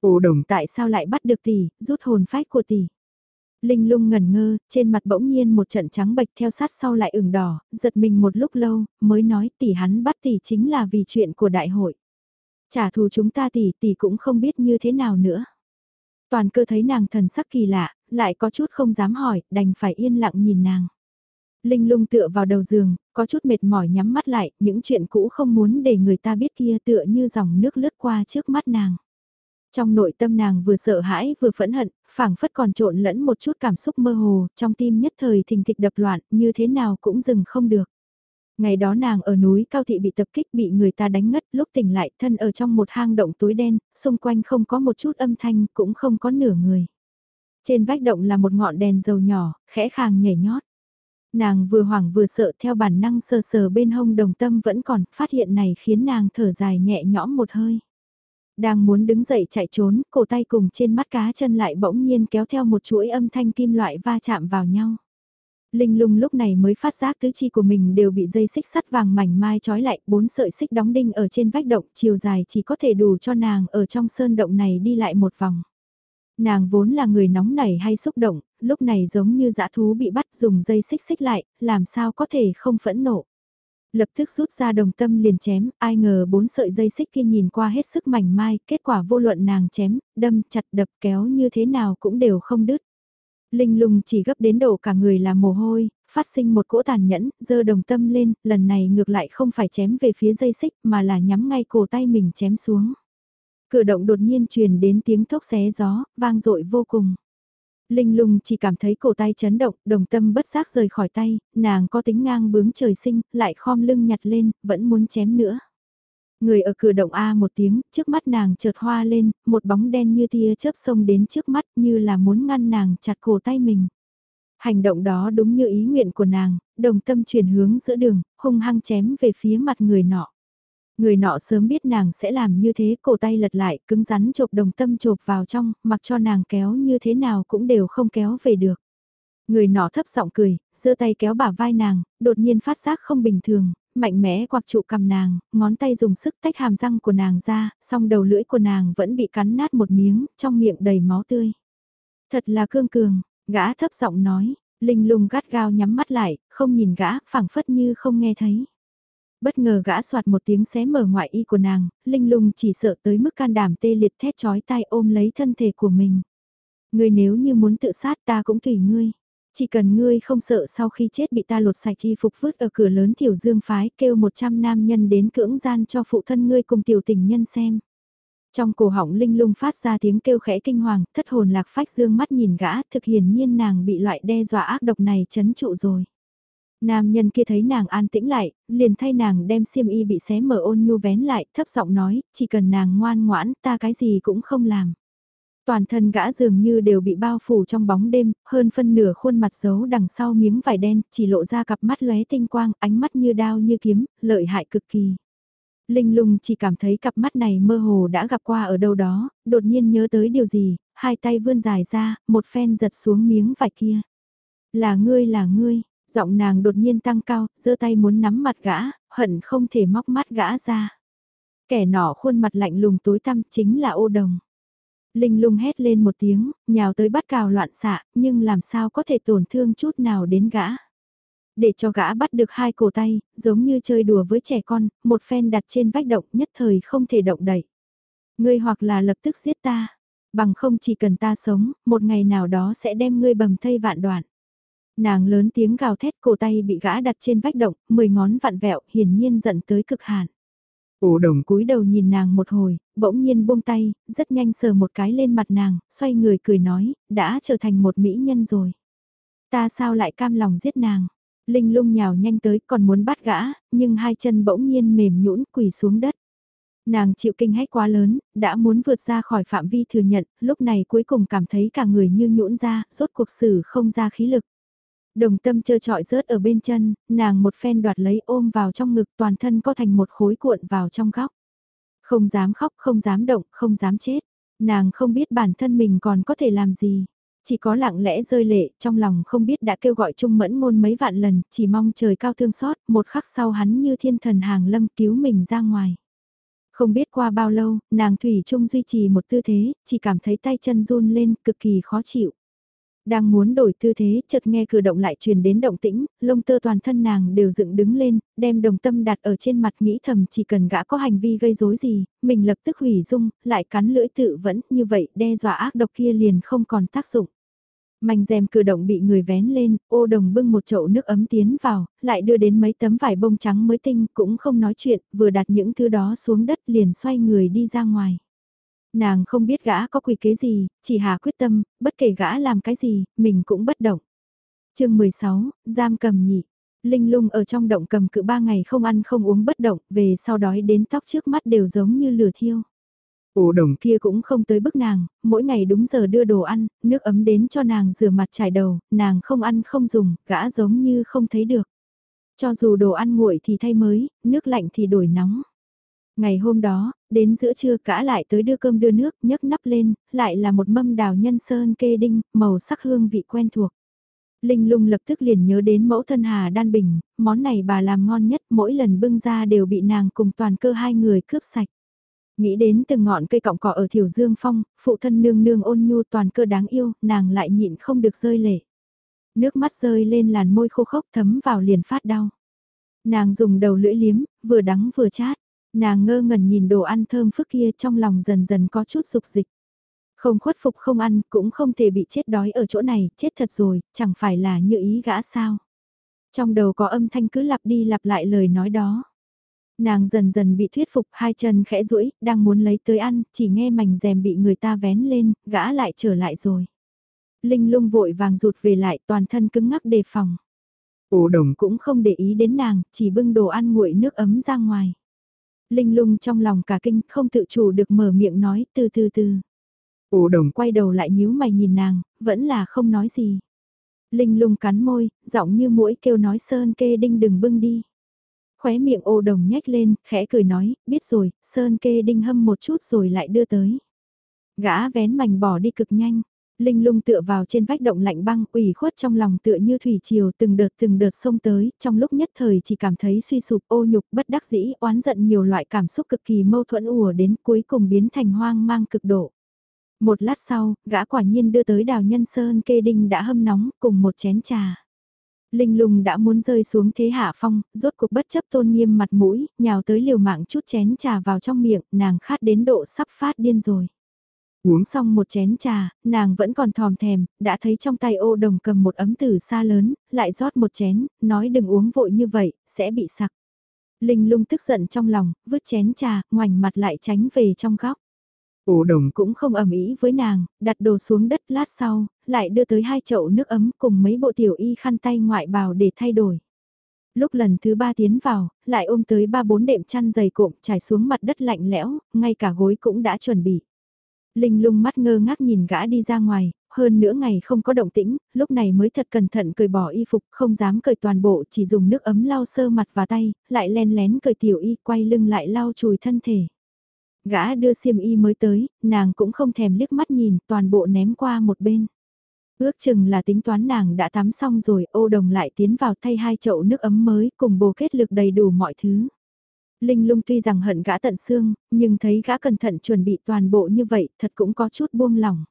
Ồ đồng, tại sao lại bắt được tỷ, rút hồn phách của tỷ? Linh lung ngẩn ngơ, trên mặt bỗng nhiên một trận trắng bệch theo sát sau lại ửng đỏ, giật mình một lúc lâu, mới nói tỷ hắn bắt tỷ chính là vì chuyện của đại hội. Trả thù chúng ta tỷ tỷ cũng không biết như thế nào nữa. Toàn cơ thấy nàng thần sắc kỳ lạ, lại có chút không dám hỏi, đành phải yên lặng nhìn nàng. Linh lung tựa vào đầu giường, có chút mệt mỏi nhắm mắt lại, những chuyện cũ không muốn để người ta biết kia tựa như dòng nước lướt qua trước mắt nàng. Trong nội tâm nàng vừa sợ hãi vừa phẫn hận, phảng phất còn trộn lẫn một chút cảm xúc mơ hồ, trong tim nhất thời thình thịch đập loạn, như thế nào cũng dừng không được. Ngày đó nàng ở núi cao thị bị tập kích bị người ta đánh ngất, lúc tỉnh lại thân ở trong một hang động tối đen, xung quanh không có một chút âm thanh, cũng không có nửa người. Trên vách động là một ngọn đèn dầu nhỏ, khẽ khàng nhảy nhót. Nàng vừa hoảng vừa sợ theo bản năng sờ sờ bên hông đồng tâm vẫn còn, phát hiện này khiến nàng thở dài nhẹ nhõm một hơi. Đang muốn đứng dậy chạy trốn, cổ tay cùng trên mắt cá chân lại bỗng nhiên kéo theo một chuỗi âm thanh kim loại va chạm vào nhau. Linh lung lúc này mới phát giác tứ chi của mình đều bị dây xích sắt vàng mảnh mai trói lại, bốn sợi xích đóng đinh ở trên vách động, chiều dài chỉ có thể đủ cho nàng ở trong sơn động này đi lại một vòng. Nàng vốn là người nóng nảy hay xúc động, lúc này giống như dã thú bị bắt dùng dây xích xích lại, làm sao có thể không phẫn nộ. Lập tức rút ra đồng tâm liền chém, ai ngờ bốn sợi dây xích kia nhìn qua hết sức mảnh mai, kết quả vô luận nàng chém, đâm, chặt, đập, kéo như thế nào cũng đều không đứt. Linh lung chỉ gấp đến độ cả người là mồ hôi, phát sinh một cỗ tàn nhẫn, dơ đồng tâm lên, lần này ngược lại không phải chém về phía dây xích mà là nhắm ngay cổ tay mình chém xuống. Cửa động đột nhiên truyền đến tiếng thốc xé gió, vang dội vô cùng. Linh lung chỉ cảm thấy cổ tay chấn động, đồng tâm bất giác rời khỏi tay, nàng có tính ngang bướng trời sinh, lại khom lưng nhặt lên, vẫn muốn chém nữa. Người ở cửa động A một tiếng, trước mắt nàng chợt hoa lên, một bóng đen như tia chớp sông đến trước mắt như là muốn ngăn nàng chặt cổ tay mình. Hành động đó đúng như ý nguyện của nàng, đồng tâm chuyển hướng giữa đường, hung hăng chém về phía mặt người nọ. Người nọ sớm biết nàng sẽ làm như thế, cổ tay lật lại, cứng rắn chộp đồng tâm chộp vào trong, mặc cho nàng kéo như thế nào cũng đều không kéo về được. Người nọ thấp giọng cười, giơ tay kéo bả vai nàng, đột nhiên phát giác không bình thường, mạnh mẽ quạc trụ cầm nàng, ngón tay dùng sức tách hàm răng của nàng ra, song đầu lưỡi của nàng vẫn bị cắn nát một miếng, trong miệng đầy máu tươi. Thật là cương cường, gã thấp giọng nói, linh lung gắt gao nhắm mắt lại, không nhìn gã, phảng phất như không nghe thấy. Bất ngờ gã soạt một tiếng xé mở ngoại y của nàng, linh lung chỉ sợ tới mức can đảm tê liệt thét chói tai ôm lấy thân thể của mình. Ngươi nếu như muốn tự sát ta cũng tùy ngươi. Chỉ cần ngươi không sợ sau khi chết bị ta lột sạch y phục vứt ở cửa lớn tiểu dương phái kêu 100 nam nhân đến cưỡng gian cho phụ thân ngươi cùng tiểu tình nhân xem. Trong cổ họng linh lung phát ra tiếng kêu khẽ kinh hoàng, thất hồn lạc phách dương mắt nhìn gã, thực hiển nhiên nàng bị loại đe dọa ác độc này chấn trụ rồi. Nam nhân kia thấy nàng an tĩnh lại, liền thay nàng đem xiêm y bị xé mở ôn nhu vén lại, thấp giọng nói, chỉ cần nàng ngoan ngoãn, ta cái gì cũng không làm. Toàn thân gã dường như đều bị bao phủ trong bóng đêm, hơn phân nửa khuôn mặt giấu đằng sau miếng vải đen, chỉ lộ ra cặp mắt lóe tinh quang, ánh mắt như đao như kiếm, lợi hại cực kỳ. Linh lung chỉ cảm thấy cặp mắt này mơ hồ đã gặp qua ở đâu đó, đột nhiên nhớ tới điều gì, hai tay vươn dài ra, một phen giật xuống miếng vải kia. Là ngươi là ngươi, giọng nàng đột nhiên tăng cao, giơ tay muốn nắm mặt gã, hận không thể móc mắt gã ra. Kẻ nọ khuôn mặt lạnh lùng tối tăm chính là ô đồng. Linh lung hét lên một tiếng, nhào tới bắt cào loạn xạ, nhưng làm sao có thể tổn thương chút nào đến gã. Để cho gã bắt được hai cổ tay, giống như chơi đùa với trẻ con, một phen đặt trên vách động nhất thời không thể động đẩy. Ngươi hoặc là lập tức giết ta, bằng không chỉ cần ta sống, một ngày nào đó sẽ đem ngươi bầm thây vạn đoạn. Nàng lớn tiếng gào thét cổ tay bị gã đặt trên vách động, mười ngón vặn vẹo, hiển nhiên giận tới cực hạn. Ổ đồng cúi đầu nhìn nàng một hồi, bỗng nhiên buông tay, rất nhanh sờ một cái lên mặt nàng, xoay người cười nói, đã trở thành một mỹ nhân rồi. Ta sao lại cam lòng giết nàng? Linh lung nhào nhanh tới còn muốn bắt gã, nhưng hai chân bỗng nhiên mềm nhũn quỳ xuống đất. Nàng chịu kinh hách quá lớn, đã muốn vượt ra khỏi phạm vi thừa nhận, lúc này cuối cùng cảm thấy cả người như nhũn ra, rốt cuộc xử không ra khí lực. Đồng tâm trơ trọi rớt ở bên chân, nàng một phen đoạt lấy ôm vào trong ngực toàn thân có thành một khối cuộn vào trong góc. Không dám khóc, không dám động, không dám chết. Nàng không biết bản thân mình còn có thể làm gì. Chỉ có lặng lẽ rơi lệ, trong lòng không biết đã kêu gọi Trung Mẫn ngôn mấy vạn lần, chỉ mong trời cao thương xót, một khắc sau hắn như thiên thần hàng lâm cứu mình ra ngoài. Không biết qua bao lâu, nàng Thủy Trung duy trì một tư thế, chỉ cảm thấy tay chân run lên, cực kỳ khó chịu. Đang muốn đổi tư thế, chợt nghe cử động lại truyền đến động tĩnh, lông tơ toàn thân nàng đều dựng đứng lên, đem đồng tâm đặt ở trên mặt nghĩ thầm chỉ cần gã có hành vi gây rối gì, mình lập tức hủy dung, lại cắn lưỡi tự vẫn, như vậy đe dọa ác độc kia liền không còn tác dụng. mành rèm cử động bị người vén lên, ô đồng bưng một chậu nước ấm tiến vào, lại đưa đến mấy tấm vải bông trắng mới tinh, cũng không nói chuyện, vừa đặt những thứ đó xuống đất liền xoay người đi ra ngoài. Nàng không biết gã có quỷ kế gì, chỉ hà quyết tâm, bất kể gã làm cái gì, mình cũng bất động. chương 16, giam cầm nhị. Linh lung ở trong động cầm cự ba ngày không ăn không uống bất động, về sau đói đến tóc trước mắt đều giống như lửa thiêu. Ổ đồng kia cũng không tới bức nàng, mỗi ngày đúng giờ đưa đồ ăn, nước ấm đến cho nàng rửa mặt trải đầu, nàng không ăn không dùng, gã giống như không thấy được. Cho dù đồ ăn nguội thì thay mới, nước lạnh thì đổi nóng. Ngày hôm đó, đến giữa trưa cả lại tới đưa cơm đưa nước, nhấc nắp lên, lại là một mâm đào nhân sơn kê đinh, màu sắc hương vị quen thuộc. Linh lung lập tức liền nhớ đến mẫu thân Hà Đan Bình, món này bà làm ngon nhất, mỗi lần bưng ra đều bị nàng cùng toàn cơ hai người cướp sạch. Nghĩ đến từng ngọn cây cọng cỏ ở thiểu dương phong, phụ thân nương nương ôn nhu toàn cơ đáng yêu, nàng lại nhịn không được rơi lệ. Nước mắt rơi lên làn môi khô khốc thấm vào liền phát đau. Nàng dùng đầu lưỡi liếm, vừa đắng vừa chát. Nàng ngơ ngẩn nhìn đồ ăn thơm phức kia trong lòng dần dần có chút dục dịch. Không khuất phục không ăn, cũng không thể bị chết đói ở chỗ này, chết thật rồi, chẳng phải là như ý gã sao. Trong đầu có âm thanh cứ lặp đi lặp lại lời nói đó. Nàng dần dần bị thuyết phục hai chân khẽ duỗi đang muốn lấy tới ăn, chỉ nghe mảnh rèm bị người ta vén lên, gã lại trở lại rồi. Linh lung vội vàng rụt về lại toàn thân cứng ngắc đề phòng. Ô đồng cũng không để ý đến nàng, chỉ bưng đồ ăn nguội nước ấm ra ngoài. Linh lung trong lòng cả kinh không tự chủ được mở miệng nói từ từ từ. Ô đồng quay đầu lại nhíu mày nhìn nàng, vẫn là không nói gì. Linh lung cắn môi, giọng như mũi kêu nói Sơn kê đinh đừng bưng đi. Khóe miệng ô đồng nhếch lên, khẽ cười nói, biết rồi, Sơn kê đinh hâm một chút rồi lại đưa tới. Gã vén mảnh bỏ đi cực nhanh, Linh lung tựa vào trên vách động lạnh băng, ủy khuất trong lòng tựa như thủy triều từng đợt từng đợt xông tới, trong lúc nhất thời chỉ cảm thấy suy sụp ô nhục bất đắc dĩ, oán giận nhiều loại cảm xúc cực kỳ mâu thuẫn ùa đến cuối cùng biến thành hoang mang cực độ. Một lát sau, gã quả nhiên đưa tới đào nhân sơn kê đinh đã hâm nóng cùng một chén trà. Linh lung đã muốn rơi xuống thế hạ phong, rốt cuộc bất chấp tôn nghiêm mặt mũi, nhào tới liều mạng chút chén trà vào trong miệng, nàng khát đến độ sắp phát điên rồi. Uống xong một chén trà, nàng vẫn còn thòm thèm, đã thấy trong tay ô đồng cầm một ấm tử xa lớn, lại rót một chén, nói đừng uống vội như vậy, sẽ bị sặc. Linh lung tức giận trong lòng, vứt chén trà, ngoảnh mặt lại tránh về trong góc. Ô đồng cũng không ẩm ý với nàng, đặt đồ xuống đất lát sau, lại đưa tới hai chậu nước ấm cùng mấy bộ tiểu y khăn tay ngoại bào để thay đổi. Lúc lần thứ ba tiến vào, lại ôm tới ba bốn đệm chăn dày cộm trải xuống mặt đất lạnh lẽo, ngay cả gối cũng đã chuẩn bị. Linh lung mắt ngơ ngác nhìn gã đi ra ngoài, hơn nửa ngày không có động tĩnh, lúc này mới thật cẩn thận cởi bỏ y phục, không dám cởi toàn bộ, chỉ dùng nước ấm lau sơ mặt và tay, lại len lén cởi tiểu y, quay lưng lại lau chùi thân thể. Gã đưa xiêm y mới tới, nàng cũng không thèm liếc mắt nhìn, toàn bộ ném qua một bên. Ước chừng là tính toán nàng đã tắm xong rồi, ô đồng lại tiến vào thay hai chậu nước ấm mới cùng bồ kết lực đầy đủ mọi thứ. Linh lung tuy rằng hận gã tận xương, nhưng thấy gã cẩn thận chuẩn bị toàn bộ như vậy, thật cũng có chút buông lỏng.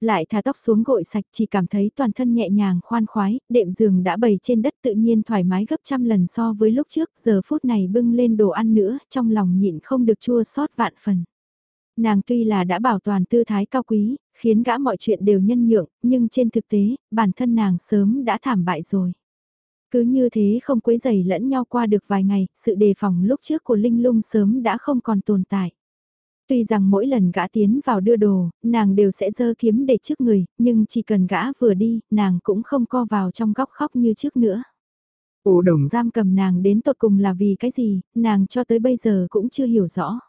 Lại thả tóc xuống gội sạch chỉ cảm thấy toàn thân nhẹ nhàng khoan khoái, đệm giường đã bày trên đất tự nhiên thoải mái gấp trăm lần so với lúc trước, giờ phút này bưng lên đồ ăn nữa, trong lòng nhịn không được chua xót vạn phần. Nàng tuy là đã bảo toàn tư thái cao quý, khiến gã mọi chuyện đều nhân nhượng, nhưng trên thực tế, bản thân nàng sớm đã thảm bại rồi. Cứ như thế không quấy giày lẫn nhau qua được vài ngày, sự đề phòng lúc trước của Linh Lung sớm đã không còn tồn tại. Tuy rằng mỗi lần gã tiến vào đưa đồ, nàng đều sẽ dơ kiếm để trước người, nhưng chỉ cần gã vừa đi, nàng cũng không co vào trong góc khóc như trước nữa. Ổ đồng giam cầm nàng đến tột cùng là vì cái gì, nàng cho tới bây giờ cũng chưa hiểu rõ.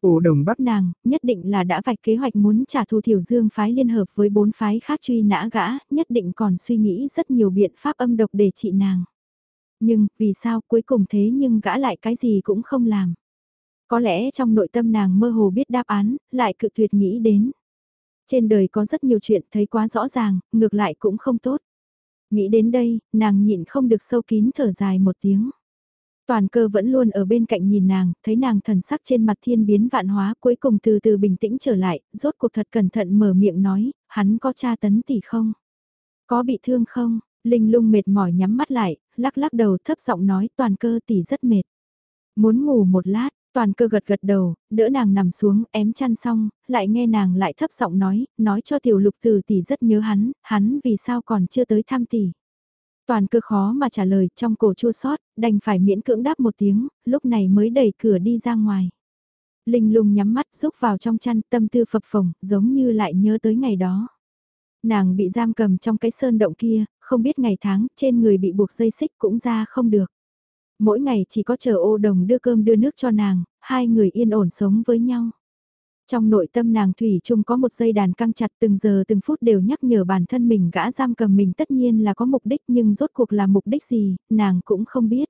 Ổ đồng bắt nàng, nhất định là đã vạch kế hoạch muốn trả thù Thiểu Dương phái liên hợp với bốn phái khác truy nã gã, nhất định còn suy nghĩ rất nhiều biện pháp âm độc để trị nàng. Nhưng, vì sao cuối cùng thế nhưng gã lại cái gì cũng không làm. Có lẽ trong nội tâm nàng mơ hồ biết đáp án, lại cự tuyệt nghĩ đến. Trên đời có rất nhiều chuyện thấy quá rõ ràng, ngược lại cũng không tốt. Nghĩ đến đây, nàng nhịn không được sâu kín thở dài một tiếng. Toàn cơ vẫn luôn ở bên cạnh nhìn nàng, thấy nàng thần sắc trên mặt thiên biến vạn hóa cuối cùng từ từ bình tĩnh trở lại, rốt cuộc thật cẩn thận mở miệng nói, hắn có cha tấn tỷ không? Có bị thương không? Linh lung mệt mỏi nhắm mắt lại, lắc lắc đầu thấp giọng nói toàn cơ tỷ rất mệt. Muốn ngủ một lát, toàn cơ gật gật đầu, đỡ nàng nằm xuống, ém chăn xong, lại nghe nàng lại thấp giọng nói, nói cho tiểu lục từ tỷ rất nhớ hắn, hắn vì sao còn chưa tới thăm tỷ. Toàn cơ khó mà trả lời trong cổ chua sót, đành phải miễn cưỡng đáp một tiếng, lúc này mới đẩy cửa đi ra ngoài. Linh lung nhắm mắt rúc vào trong chăn tâm tư phập phồng, giống như lại nhớ tới ngày đó. Nàng bị giam cầm trong cái sơn động kia, không biết ngày tháng, trên người bị buộc dây xích cũng ra không được. Mỗi ngày chỉ có chờ ô đồng đưa cơm đưa nước cho nàng, hai người yên ổn sống với nhau. Trong nội tâm nàng Thủy chung có một dây đàn căng chặt từng giờ từng phút đều nhắc nhở bản thân mình gã giam cầm mình tất nhiên là có mục đích nhưng rốt cuộc là mục đích gì, nàng cũng không biết.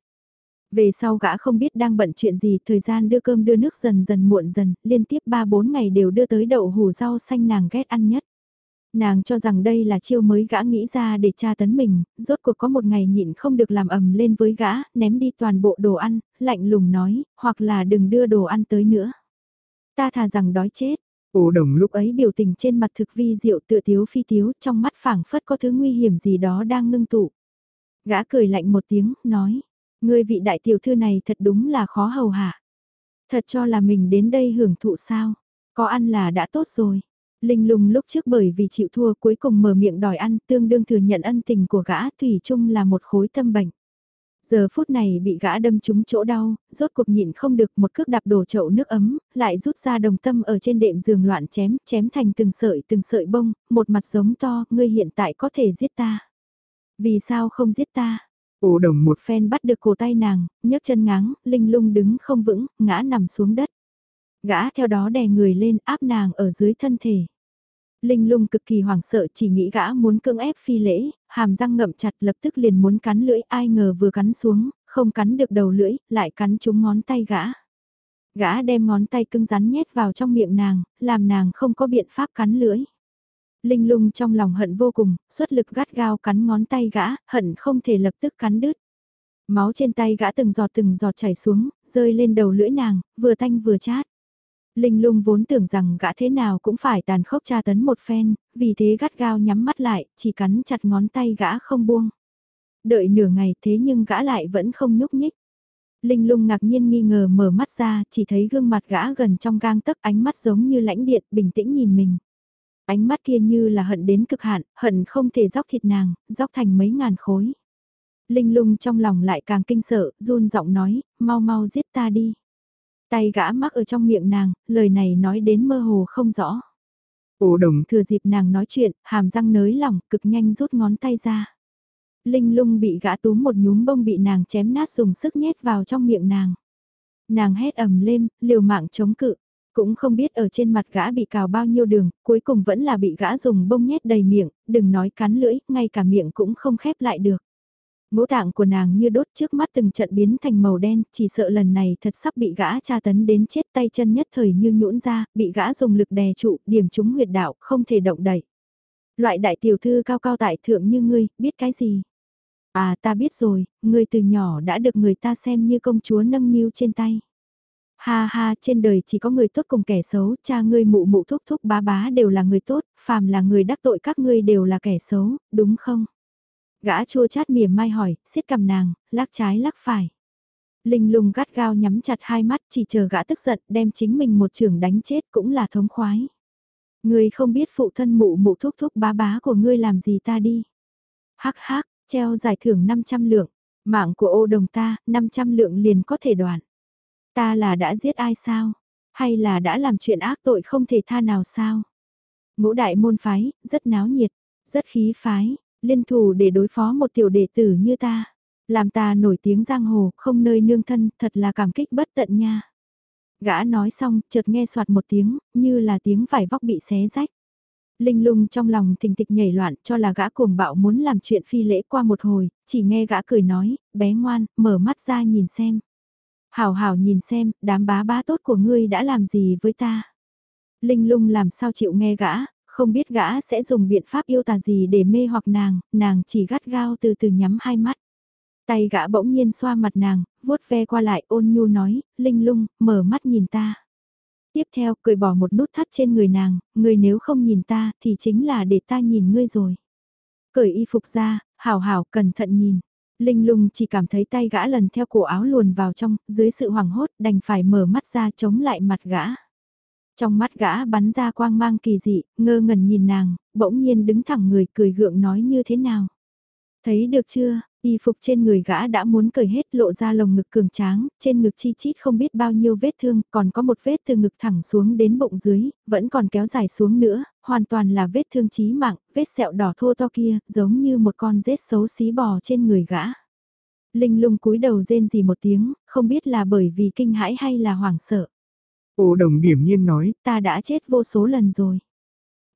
Về sau gã không biết đang bận chuyện gì, thời gian đưa cơm đưa nước dần dần muộn dần, liên tiếp 3-4 ngày đều đưa tới đậu hủ rau xanh nàng ghét ăn nhất. Nàng cho rằng đây là chiêu mới gã nghĩ ra để tra tấn mình, rốt cuộc có một ngày nhịn không được làm ầm lên với gã, ném đi toàn bộ đồ ăn, lạnh lùng nói, hoặc là đừng đưa đồ ăn tới nữa. Ta thà rằng đói chết. Ô đồng lúc ấy biểu tình trên mặt thực vi diệu tựa tiếu phi tiếu, trong mắt phảng phất có thứ nguy hiểm gì đó đang ngưng tụ. Gã cười lạnh một tiếng, nói, ngươi vị đại tiểu thư này thật đúng là khó hầu hạ. Thật cho là mình đến đây hưởng thụ sao, có ăn là đã tốt rồi. Linh lùng lúc trước bởi vì chịu thua cuối cùng mở miệng đòi ăn tương đương thừa nhận ân tình của gã Thủy chung là một khối tâm bệnh. Giờ phút này bị gã đâm trúng chỗ đau, rốt cuộc nhịn không được một cước đạp đổ chậu nước ấm, lại rút ra đồng tâm ở trên đệm giường loạn chém, chém thành từng sợi từng sợi bông, một mặt giống to, ngươi hiện tại có thể giết ta. Vì sao không giết ta? Ô đồng một Phen bắt được cổ tay nàng, nhấc chân ngáng, linh lung đứng không vững, ngã nằm xuống đất. Gã theo đó đè người lên áp nàng ở dưới thân thể. Linh lung cực kỳ hoảng sợ chỉ nghĩ gã muốn cưỡng ép phi lễ, hàm răng ngậm chặt lập tức liền muốn cắn lưỡi ai ngờ vừa cắn xuống, không cắn được đầu lưỡi, lại cắn trúng ngón tay gã. Gã đem ngón tay cứng rắn nhét vào trong miệng nàng, làm nàng không có biện pháp cắn lưỡi. Linh lung trong lòng hận vô cùng, xuất lực gắt gao cắn ngón tay gã, hận không thể lập tức cắn đứt. Máu trên tay gã từng giọt từng giọt chảy xuống, rơi lên đầu lưỡi nàng, vừa thanh vừa chát. Linh lung vốn tưởng rằng gã thế nào cũng phải tàn khốc tra tấn một phen, vì thế gắt gao nhắm mắt lại, chỉ cắn chặt ngón tay gã không buông. Đợi nửa ngày thế nhưng gã lại vẫn không nhúc nhích. Linh lung ngạc nhiên nghi ngờ mở mắt ra, chỉ thấy gương mặt gã gần trong gang tấc ánh mắt giống như lãnh điện, bình tĩnh nhìn mình. Ánh mắt kia như là hận đến cực hạn, hận không thể dóc thịt nàng, dóc thành mấy ngàn khối. Linh lung trong lòng lại càng kinh sợ, run giọng nói, mau mau giết ta đi. Tay gã mắc ở trong miệng nàng, lời này nói đến mơ hồ không rõ. Ô đồng Thừa dịp nàng nói chuyện, hàm răng nới lỏng, cực nhanh rút ngón tay ra. Linh lung bị gã túm một nhúm bông bị nàng chém nát dùng sức nhét vào trong miệng nàng. Nàng hét ầm lên, liều mạng chống cự. Cũng không biết ở trên mặt gã bị cào bao nhiêu đường, cuối cùng vẫn là bị gã dùng bông nhét đầy miệng, đừng nói cắn lưỡi, ngay cả miệng cũng không khép lại được. Ngũ tạng của nàng như đốt trước mắt từng trận biến thành màu đen, chỉ sợ lần này thật sắp bị gã tra tấn đến chết tay chân nhất thời như nhũn ra, bị gã dùng lực đè trụ, điểm trúng huyệt đạo, không thể động đậy. Loại đại tiểu thư cao cao tại thượng như ngươi, biết cái gì? À ta biết rồi, ngươi từ nhỏ đã được người ta xem như công chúa nâng niu trên tay. Ha ha, trên đời chỉ có người tốt cùng kẻ xấu, cha ngươi mụ mụ thúc thúc bá bá đều là người tốt, phàm là người đắc tội các ngươi đều là kẻ xấu, đúng không? Gã chua chát mỉa mai hỏi, siết cầm nàng, lắc trái lắc phải. Linh lung gắt gao nhắm chặt hai mắt chỉ chờ gã tức giận đem chính mình một trường đánh chết cũng là thống khoái. Ngươi không biết phụ thân mụ mụ thúc thúc bá bá của ngươi làm gì ta đi. Hắc hắc, treo giải thưởng 500 lượng, mạng của ô đồng ta, 500 lượng liền có thể đoạn. Ta là đã giết ai sao? Hay là đã làm chuyện ác tội không thể tha nào sao? Ngũ đại môn phái, rất náo nhiệt, rất khí phái, liên thủ để đối phó một tiểu đệ tử như ta. Làm ta nổi tiếng giang hồ, không nơi nương thân, thật là cảm kích bất tận nha. Gã nói xong, chợt nghe soạt một tiếng, như là tiếng vải vóc bị xé rách. Linh lung trong lòng thình thịch nhảy loạn cho là gã cuồng bạo muốn làm chuyện phi lễ qua một hồi, chỉ nghe gã cười nói, bé ngoan, mở mắt ra nhìn xem. Hảo hảo nhìn xem, đám bá bá tốt của ngươi đã làm gì với ta. Linh lung làm sao chịu nghe gã, không biết gã sẽ dùng biện pháp yêu tà gì để mê hoặc nàng, nàng chỉ gắt gao từ từ nhắm hai mắt. Tay gã bỗng nhiên xoa mặt nàng, vuốt ve qua lại ôn nhu nói, Linh lung, mở mắt nhìn ta. Tiếp theo, cười bỏ một nút thắt trên người nàng, người nếu không nhìn ta thì chính là để ta nhìn ngươi rồi. Cởi y phục ra, hảo hảo cẩn thận nhìn. Linh lung chỉ cảm thấy tay gã lần theo cổ áo luồn vào trong, dưới sự hoảng hốt đành phải mở mắt ra chống lại mặt gã. Trong mắt gã bắn ra quang mang kỳ dị, ngơ ngẩn nhìn nàng, bỗng nhiên đứng thẳng người cười gượng nói như thế nào. Thấy được chưa, y phục trên người gã đã muốn cởi hết lộ ra lồng ngực cường tráng, trên ngực chi chít không biết bao nhiêu vết thương, còn có một vết từ ngực thẳng xuống đến bụng dưới, vẫn còn kéo dài xuống nữa, hoàn toàn là vết thương chí mạng, vết sẹo đỏ thô to kia, giống như một con rết xấu xí bò trên người gã. Linh lung cúi đầu rên gì một tiếng, không biết là bởi vì kinh hãi hay là hoảng sợ. Ô đồng điểm nhiên nói, Ta đã chết vô số lần rồi.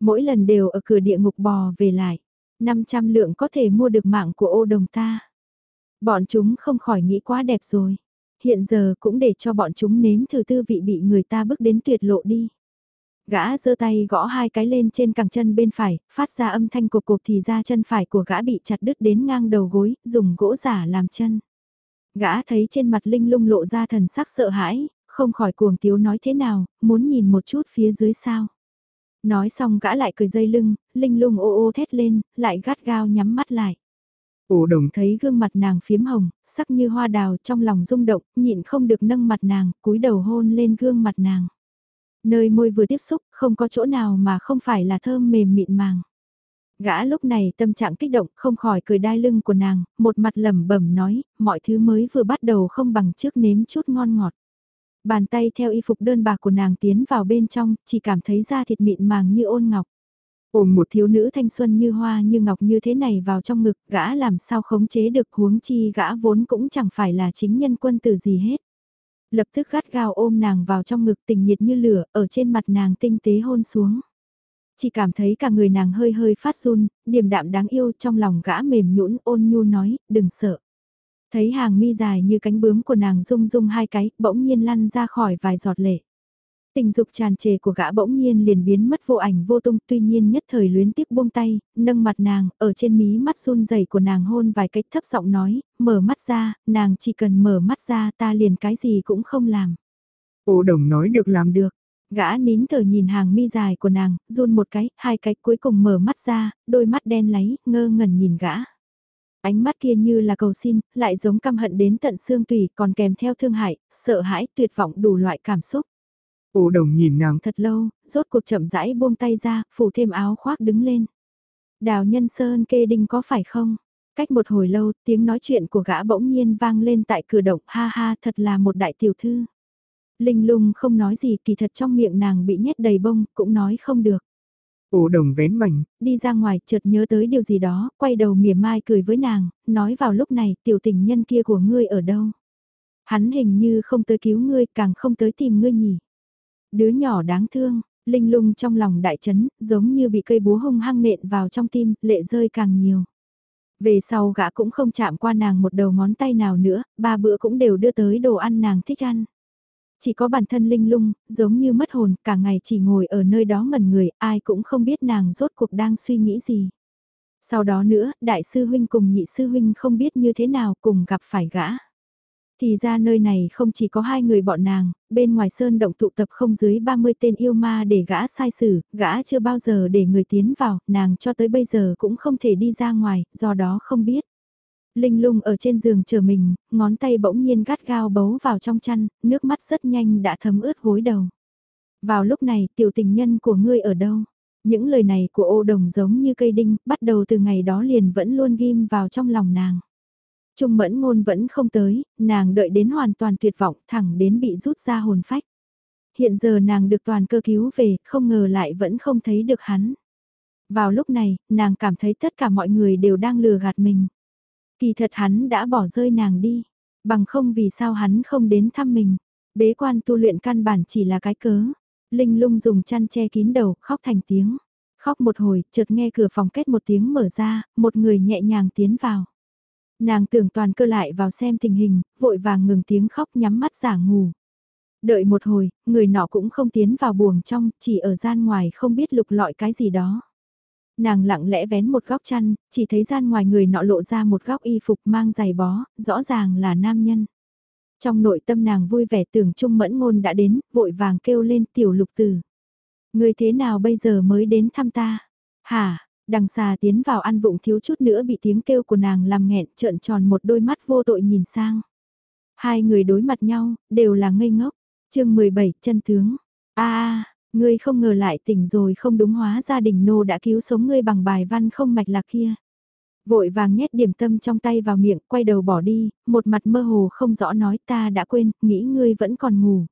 Mỗi lần đều ở cửa địa ngục bò về lại. 500 lượng có thể mua được mạng của ô đồng ta. Bọn chúng không khỏi nghĩ quá đẹp rồi. Hiện giờ cũng để cho bọn chúng nếm thử tư vị bị người ta bước đến tuyệt lộ đi. Gã giơ tay gõ hai cái lên trên cẳng chân bên phải, phát ra âm thanh cục cục thì ra chân phải của gã bị chặt đứt đến ngang đầu gối, dùng gỗ giả làm chân. Gã thấy trên mặt Linh lung lộ ra thần sắc sợ hãi, không khỏi cuồng tiếu nói thế nào, muốn nhìn một chút phía dưới sao. Nói xong gã lại cười dây lưng, linh lung ô ô thét lên, lại gắt gao nhắm mắt lại. Ổ đồng thấy gương mặt nàng phiếm hồng, sắc như hoa đào trong lòng rung động, nhịn không được nâng mặt nàng, cúi đầu hôn lên gương mặt nàng. Nơi môi vừa tiếp xúc, không có chỗ nào mà không phải là thơm mềm mịn màng. Gã lúc này tâm trạng kích động, không khỏi cười đai lưng của nàng, một mặt lẩm bẩm nói, mọi thứ mới vừa bắt đầu không bằng trước nếm chút ngon ngọt. Bàn tay theo y phục đơn bạc của nàng tiến vào bên trong, chỉ cảm thấy da thịt mịn màng như ôn ngọc. Ôm một thiếu nữ thanh xuân như hoa như ngọc như thế này vào trong ngực, gã làm sao khống chế được huống chi gã vốn cũng chẳng phải là chính nhân quân tử gì hết. Lập tức gắt gao ôm nàng vào trong ngực tình nhiệt như lửa, ở trên mặt nàng tinh tế hôn xuống. Chỉ cảm thấy cả người nàng hơi hơi phát run, điềm đạm đáng yêu trong lòng gã mềm nhũn ôn nhu nói, đừng sợ. Thấy hàng mi dài như cánh bướm của nàng rung rung hai cái, bỗng nhiên lăn ra khỏi vài giọt lệ. Tình dục tràn trề của gã bỗng nhiên liền biến mất vô ảnh vô tung tuy nhiên nhất thời luyến tiếc buông tay, nâng mặt nàng, ở trên mí mắt run rẩy của nàng hôn vài cách thấp giọng nói, mở mắt ra, nàng chỉ cần mở mắt ra ta liền cái gì cũng không làm. Ô đồng nói được làm được. Gã nín thở nhìn hàng mi dài của nàng, run một cái, hai cái cuối cùng mở mắt ra, đôi mắt đen láy, ngơ ngẩn nhìn gã. Ánh mắt kia như là cầu xin, lại giống căm hận đến tận xương tủy còn kèm theo thương hại, sợ hãi, tuyệt vọng đủ loại cảm xúc. Ô đồng nhìn nàng thật lâu, rốt cuộc chậm rãi buông tay ra, phủ thêm áo khoác đứng lên. Đào nhân sơn kê đinh có phải không? Cách một hồi lâu, tiếng nói chuyện của gã bỗng nhiên vang lên tại cửa động, ha ha thật là một đại tiểu thư. Linh lung không nói gì kỳ thật trong miệng nàng bị nhét đầy bông, cũng nói không được. Ổ đồng vén mảnh, đi ra ngoài chợt nhớ tới điều gì đó, quay đầu mỉa mai cười với nàng, nói vào lúc này tiểu tình nhân kia của ngươi ở đâu. Hắn hình như không tới cứu ngươi càng không tới tìm ngươi nhỉ. Đứa nhỏ đáng thương, linh lung trong lòng đại chấn, giống như bị cây búa hung hăng nện vào trong tim, lệ rơi càng nhiều. Về sau gã cũng không chạm qua nàng một đầu ngón tay nào nữa, ba bữa cũng đều đưa tới đồ ăn nàng thích ăn. Chỉ có bản thân linh lung, giống như mất hồn, cả ngày chỉ ngồi ở nơi đó ngẩn người, ai cũng không biết nàng rốt cuộc đang suy nghĩ gì. Sau đó nữa, đại sư huynh cùng nhị sư huynh không biết như thế nào cùng gặp phải gã. Thì ra nơi này không chỉ có hai người bọn nàng, bên ngoài sơn động tụ tập không dưới 30 tên yêu ma để gã sai xử, gã chưa bao giờ để người tiến vào, nàng cho tới bây giờ cũng không thể đi ra ngoài, do đó không biết. Linh lung ở trên giường chờ mình, ngón tay bỗng nhiên gắt gao bấu vào trong chăn, nước mắt rất nhanh đã thấm ướt gối đầu. Vào lúc này, tiểu tình nhân của ngươi ở đâu? Những lời này của ô đồng giống như cây đinh, bắt đầu từ ngày đó liền vẫn luôn ghim vào trong lòng nàng. Trung mẫn ngôn vẫn không tới, nàng đợi đến hoàn toàn tuyệt vọng thẳng đến bị rút ra hồn phách. Hiện giờ nàng được toàn cơ cứu về, không ngờ lại vẫn không thấy được hắn. Vào lúc này, nàng cảm thấy tất cả mọi người đều đang lừa gạt mình. Kỳ thật hắn đã bỏ rơi nàng đi, bằng không vì sao hắn không đến thăm mình. Bế quan tu luyện căn bản chỉ là cái cớ. Linh lung dùng chăn che kín đầu, khóc thành tiếng. Khóc một hồi, chợt nghe cửa phòng kết một tiếng mở ra, một người nhẹ nhàng tiến vào. Nàng tưởng toàn cơ lại vào xem tình hình, vội vàng ngừng tiếng khóc nhắm mắt giả ngủ. Đợi một hồi, người nọ cũng không tiến vào buồng trong, chỉ ở gian ngoài không biết lục lọi cái gì đó. Nàng lặng lẽ vén một góc chăn, chỉ thấy gian ngoài người nọ lộ ra một góc y phục mang giày bó, rõ ràng là nam nhân. Trong nội tâm nàng vui vẻ tưởng Trung Mẫn Ngôn đã đến, vội vàng kêu lên tiểu lục tử. Người thế nào bây giờ mới đến thăm ta? Hả, đằng xà tiến vào ăn vụng thiếu chút nữa bị tiếng kêu của nàng làm nghẹn trợn tròn một đôi mắt vô tội nhìn sang. Hai người đối mặt nhau, đều là ngây ngốc. chương 17, chân tướng. a a Ngươi không ngờ lại tỉnh rồi không đúng hóa gia đình nô đã cứu sống ngươi bằng bài văn không mạch lạc kia. Vội vàng nhét điểm tâm trong tay vào miệng, quay đầu bỏ đi, một mặt mơ hồ không rõ nói ta đã quên, nghĩ ngươi vẫn còn ngủ.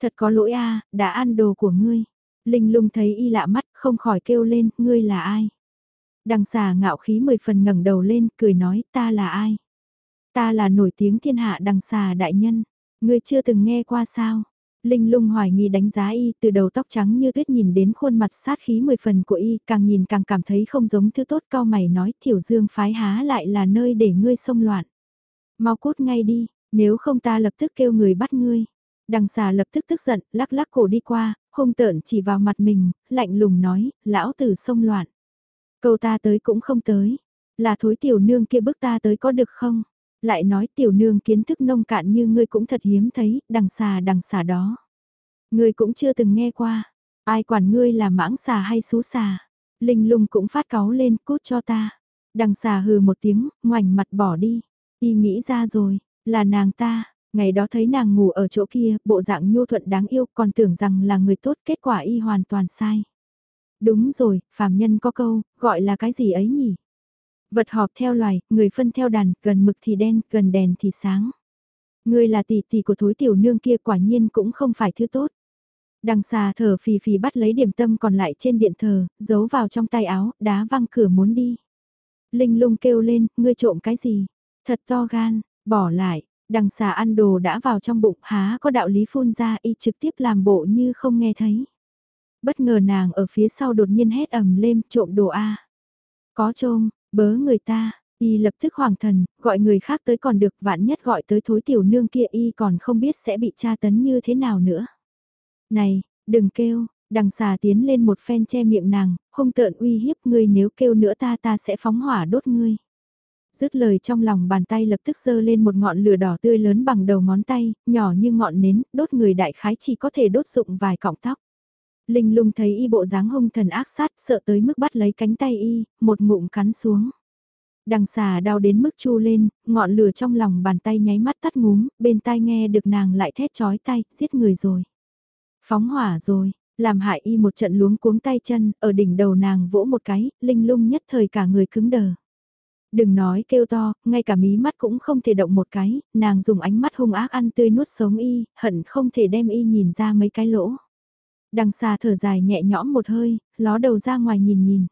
Thật có lỗi a đã ăn đồ của ngươi. Linh lung thấy y lạ mắt, không khỏi kêu lên, ngươi là ai? Đằng xà ngạo khí mười phần ngẩng đầu lên, cười nói, ta là ai? Ta là nổi tiếng thiên hạ đằng xà đại nhân. Ngươi chưa từng nghe qua sao? Linh lung hoài nghi đánh giá y từ đầu tóc trắng như tuyết nhìn đến khuôn mặt sát khí mười phần của y càng nhìn càng cảm thấy không giống thứ tốt cao mày nói thiểu dương phái há lại là nơi để ngươi xông loạn. Mau cút ngay đi, nếu không ta lập tức kêu người bắt ngươi. Đằng xà lập tức tức giận, lắc lắc cổ đi qua, hung tợn chỉ vào mặt mình, lạnh lùng nói, lão tử xông loạn. Câu ta tới cũng không tới, là thối tiểu nương kia bức ta tới có được không? Lại nói tiểu nương kiến thức nông cạn như ngươi cũng thật hiếm thấy, đằng xà đằng xà đó. Ngươi cũng chưa từng nghe qua, ai quản ngươi là mãng xà hay xú xà. Linh lung cũng phát cáu lên, cút cho ta. Đằng xà hừ một tiếng, ngoảnh mặt bỏ đi. Y nghĩ ra rồi, là nàng ta, ngày đó thấy nàng ngủ ở chỗ kia, bộ dạng nhu thuận đáng yêu, còn tưởng rằng là người tốt, kết quả y hoàn toàn sai. Đúng rồi, phàm nhân có câu, gọi là cái gì ấy nhỉ? Vật họp theo loài, người phân theo đàn, gần mực thì đen, gần đèn thì sáng. Ngươi là tỷ tỷ của thối tiểu nương kia quả nhiên cũng không phải thứ tốt. Đằng xà thở phì phì bắt lấy điểm tâm còn lại trên điện thờ, giấu vào trong tay áo, đá văng cửa muốn đi. Linh lung kêu lên, ngươi trộm cái gì? Thật to gan, bỏ lại, đằng xà ăn đồ đã vào trong bụng há có đạo lý phun ra y trực tiếp làm bộ như không nghe thấy. Bất ngờ nàng ở phía sau đột nhiên hét ầm lên trộm đồ A. Có trôm, bớ người ta, y lập tức hoàng thần, gọi người khác tới còn được vạn nhất gọi tới thối tiểu nương kia y còn không biết sẽ bị tra tấn như thế nào nữa. Này, đừng kêu, đằng xà tiến lên một phen che miệng nàng, hung tợn uy hiếp ngươi nếu kêu nữa ta ta sẽ phóng hỏa đốt ngươi. Dứt lời trong lòng bàn tay lập tức giơ lên một ngọn lửa đỏ tươi lớn bằng đầu ngón tay, nhỏ như ngọn nến, đốt người đại khái chỉ có thể đốt dụng vài cọng tóc. Linh lung thấy y bộ dáng hung thần ác sát sợ tới mức bắt lấy cánh tay y, một ngụm cắn xuống. Đằng xà đau đến mức chu lên, ngọn lửa trong lòng bàn tay nháy mắt tắt ngúm, bên tai nghe được nàng lại thét chói tay, giết người rồi. Phóng hỏa rồi, làm hại y một trận luống cuống tay chân, ở đỉnh đầu nàng vỗ một cái, linh lung nhất thời cả người cứng đờ. Đừng nói kêu to, ngay cả mí mắt cũng không thể động một cái, nàng dùng ánh mắt hung ác ăn tươi nuốt sống y, hận không thể đem y nhìn ra mấy cái lỗ. Đằng xa thở dài nhẹ nhõm một hơi, ló đầu ra ngoài nhìn nhìn.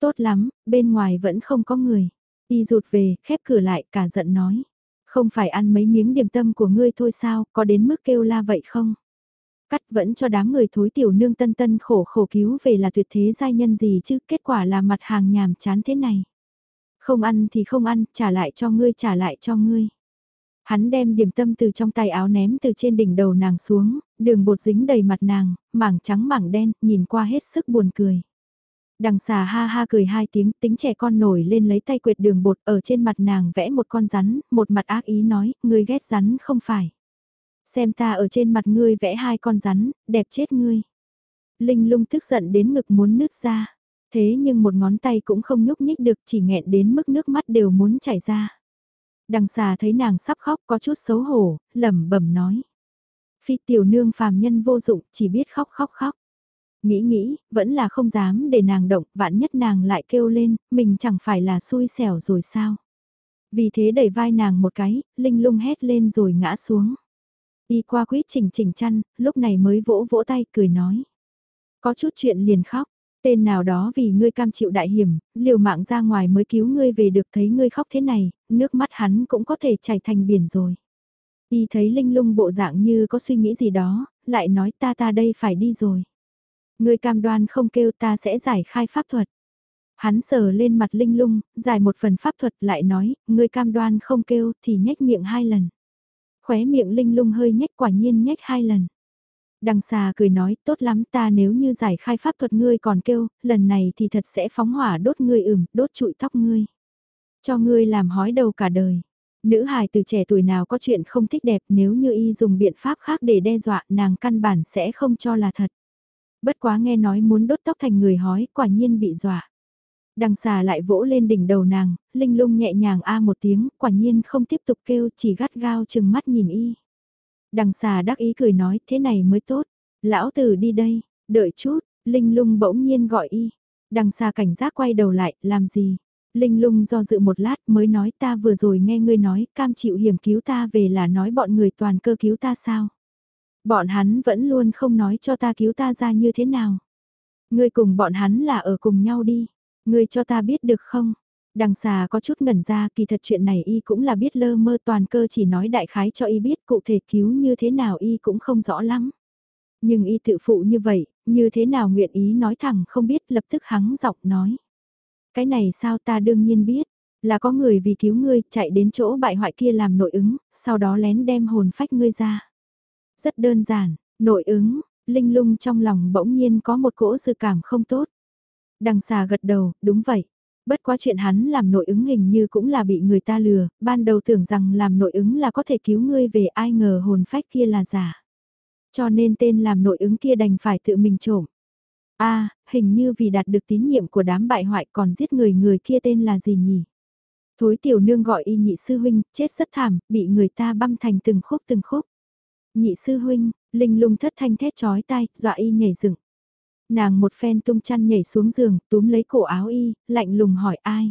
Tốt lắm, bên ngoài vẫn không có người. Y rụt về, khép cửa lại, cả giận nói. Không phải ăn mấy miếng điểm tâm của ngươi thôi sao, có đến mức kêu la vậy không? Cắt vẫn cho đám người thối tiểu nương tân tân khổ khổ cứu về là tuyệt thế giai nhân gì chứ, kết quả là mặt hàng nhàm chán thế này. Không ăn thì không ăn, trả lại cho ngươi trả lại cho ngươi. Hắn đem điểm tâm từ trong tay áo ném từ trên đỉnh đầu nàng xuống, đường bột dính đầy mặt nàng, mảng trắng mảng đen, nhìn qua hết sức buồn cười. Đằng xà ha ha cười hai tiếng, tính trẻ con nổi lên lấy tay quệt đường bột ở trên mặt nàng vẽ một con rắn, một mặt ác ý nói, ngươi ghét rắn không phải. Xem ta ở trên mặt ngươi vẽ hai con rắn, đẹp chết ngươi. Linh lung tức giận đến ngực muốn nứt ra. Thế nhưng một ngón tay cũng không nhúc nhích được chỉ nghẹn đến mức nước mắt đều muốn chảy ra. Đằng xà thấy nàng sắp khóc có chút xấu hổ, lẩm bẩm nói. Phi tiểu nương phàm nhân vô dụng, chỉ biết khóc khóc khóc. Nghĩ nghĩ, vẫn là không dám để nàng động, vạn nhất nàng lại kêu lên, mình chẳng phải là xui xẻo rồi sao. Vì thế đẩy vai nàng một cái, linh lung hét lên rồi ngã xuống. Y qua quýt chỉnh chỉnh chăn, lúc này mới vỗ vỗ tay cười nói. Có chút chuyện liền khóc, tên nào đó vì ngươi cam chịu đại hiểm, liều mạng ra ngoài mới cứu ngươi về được thấy ngươi khóc thế này, nước mắt hắn cũng có thể chảy thành biển rồi. Y thấy linh lung bộ dạng như có suy nghĩ gì đó, lại nói ta ta đây phải đi rồi. Ngươi cam đoan không kêu ta sẽ giải khai pháp thuật. Hắn sờ lên mặt linh lung, giải một phần pháp thuật lại nói, ngươi cam đoan không kêu thì nhếch miệng hai lần. Khóe miệng linh lung hơi nhếch quả nhiên nhếch hai lần. Đằng xà cười nói, tốt lắm ta nếu như giải khai pháp thuật ngươi còn kêu, lần này thì thật sẽ phóng hỏa đốt ngươi ửm, đốt trụi tóc ngươi. Cho ngươi làm hói đầu cả đời. Nữ hài từ trẻ tuổi nào có chuyện không thích đẹp nếu như y dùng biện pháp khác để đe dọa nàng căn bản sẽ không cho là thật. Bất quá nghe nói muốn đốt tóc thành người hói quả nhiên bị dọa. Đằng xà lại vỗ lên đỉnh đầu nàng, linh lung nhẹ nhàng a một tiếng, quả nhiên không tiếp tục kêu chỉ gắt gao chừng mắt nhìn y. Đằng xà đắc ý cười nói thế này mới tốt, lão tử đi đây, đợi chút, linh lung bỗng nhiên gọi y. Đằng xà cảnh giác quay đầu lại, làm gì? Linh lung do dự một lát mới nói ta vừa rồi nghe ngươi nói cam chịu hiểm cứu ta về là nói bọn người toàn cơ cứu ta sao? Bọn hắn vẫn luôn không nói cho ta cứu ta ra như thế nào. Ngươi cùng bọn hắn là ở cùng nhau đi. Ngươi cho ta biết được không? Đằng xà có chút ngẩn ra kỳ thật chuyện này y cũng là biết lơ mơ toàn cơ chỉ nói đại khái cho y biết cụ thể cứu như thế nào y cũng không rõ lắm. Nhưng y tự phụ như vậy, như thế nào nguyện ý nói thẳng không biết lập tức hắng giọng nói. Cái này sao ta đương nhiên biết, là có người vì cứu ngươi chạy đến chỗ bại hoại kia làm nội ứng, sau đó lén đem hồn phách ngươi ra. Rất đơn giản, nội ứng, linh lung trong lòng bỗng nhiên có một cỗ sự cảm không tốt. Đằng xà gật đầu, đúng vậy. Bất quá chuyện hắn làm nội ứng hình như cũng là bị người ta lừa, ban đầu tưởng rằng làm nội ứng là có thể cứu ngươi về ai ngờ hồn phách kia là giả. Cho nên tên làm nội ứng kia đành phải tự mình trộm a hình như vì đạt được tín nhiệm của đám bại hoại còn giết người người kia tên là gì nhỉ? Thối tiểu nương gọi y nhị sư huynh, chết rất thảm, bị người ta băm thành từng khúc từng khúc. Nhị sư huynh, linh lung thất thanh thét chói tai, dọa y nhảy dựng. Nàng một phen tung chăn nhảy xuống giường, túm lấy cổ áo y, lạnh lùng hỏi ai.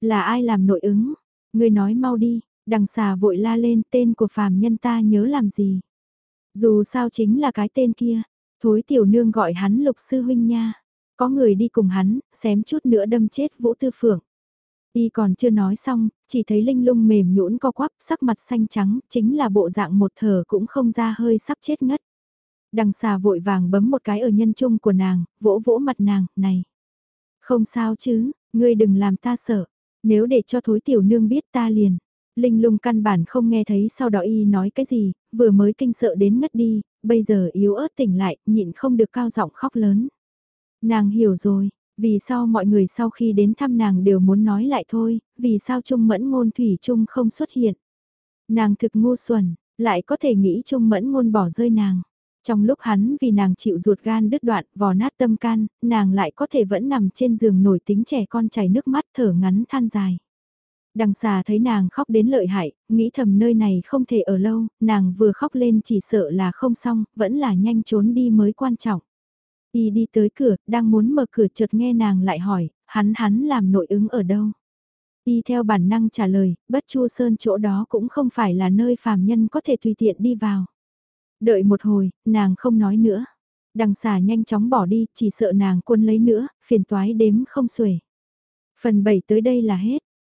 Là ai làm nội ứng? Người nói mau đi, đằng xà vội la lên tên của phàm nhân ta nhớ làm gì. Dù sao chính là cái tên kia, thối tiểu nương gọi hắn lục sư huynh nha. Có người đi cùng hắn, xém chút nữa đâm chết vũ tư phượng. Y còn chưa nói xong, chỉ thấy linh lung mềm nhũn co quắp, sắc mặt xanh trắng, chính là bộ dạng một thở cũng không ra hơi sắp chết ngất. Đằng xà vội vàng bấm một cái ở nhân trung của nàng, vỗ vỗ mặt nàng, này. Không sao chứ, ngươi đừng làm ta sợ, nếu để cho thối tiểu nương biết ta liền. Linh lung căn bản không nghe thấy sau đó y nói cái gì, vừa mới kinh sợ đến ngất đi, bây giờ yếu ớt tỉnh lại, nhịn không được cao giọng khóc lớn. Nàng hiểu rồi, vì sao mọi người sau khi đến thăm nàng đều muốn nói lại thôi, vì sao Trung Mẫn Ngôn Thủy Trung không xuất hiện. Nàng thực ngu xuẩn, lại có thể nghĩ Trung Mẫn Ngôn bỏ rơi nàng. Trong lúc hắn vì nàng chịu ruột gan đứt đoạn, vò nát tâm can, nàng lại có thể vẫn nằm trên giường nổi tính trẻ con chảy nước mắt thở ngắn than dài. Đằng xà thấy nàng khóc đến lợi hại, nghĩ thầm nơi này không thể ở lâu, nàng vừa khóc lên chỉ sợ là không xong, vẫn là nhanh trốn đi mới quan trọng. Y đi tới cửa, đang muốn mở cửa chợt nghe nàng lại hỏi, hắn hắn làm nội ứng ở đâu? Y theo bản năng trả lời, bất chu sơn chỗ đó cũng không phải là nơi phàm nhân có thể tùy tiện đi vào. Đợi một hồi, nàng không nói nữa. Đằng xà nhanh chóng bỏ đi, chỉ sợ nàng quân lấy nữa, phiền toái đếm không xuể. Phần 7 tới đây là hết.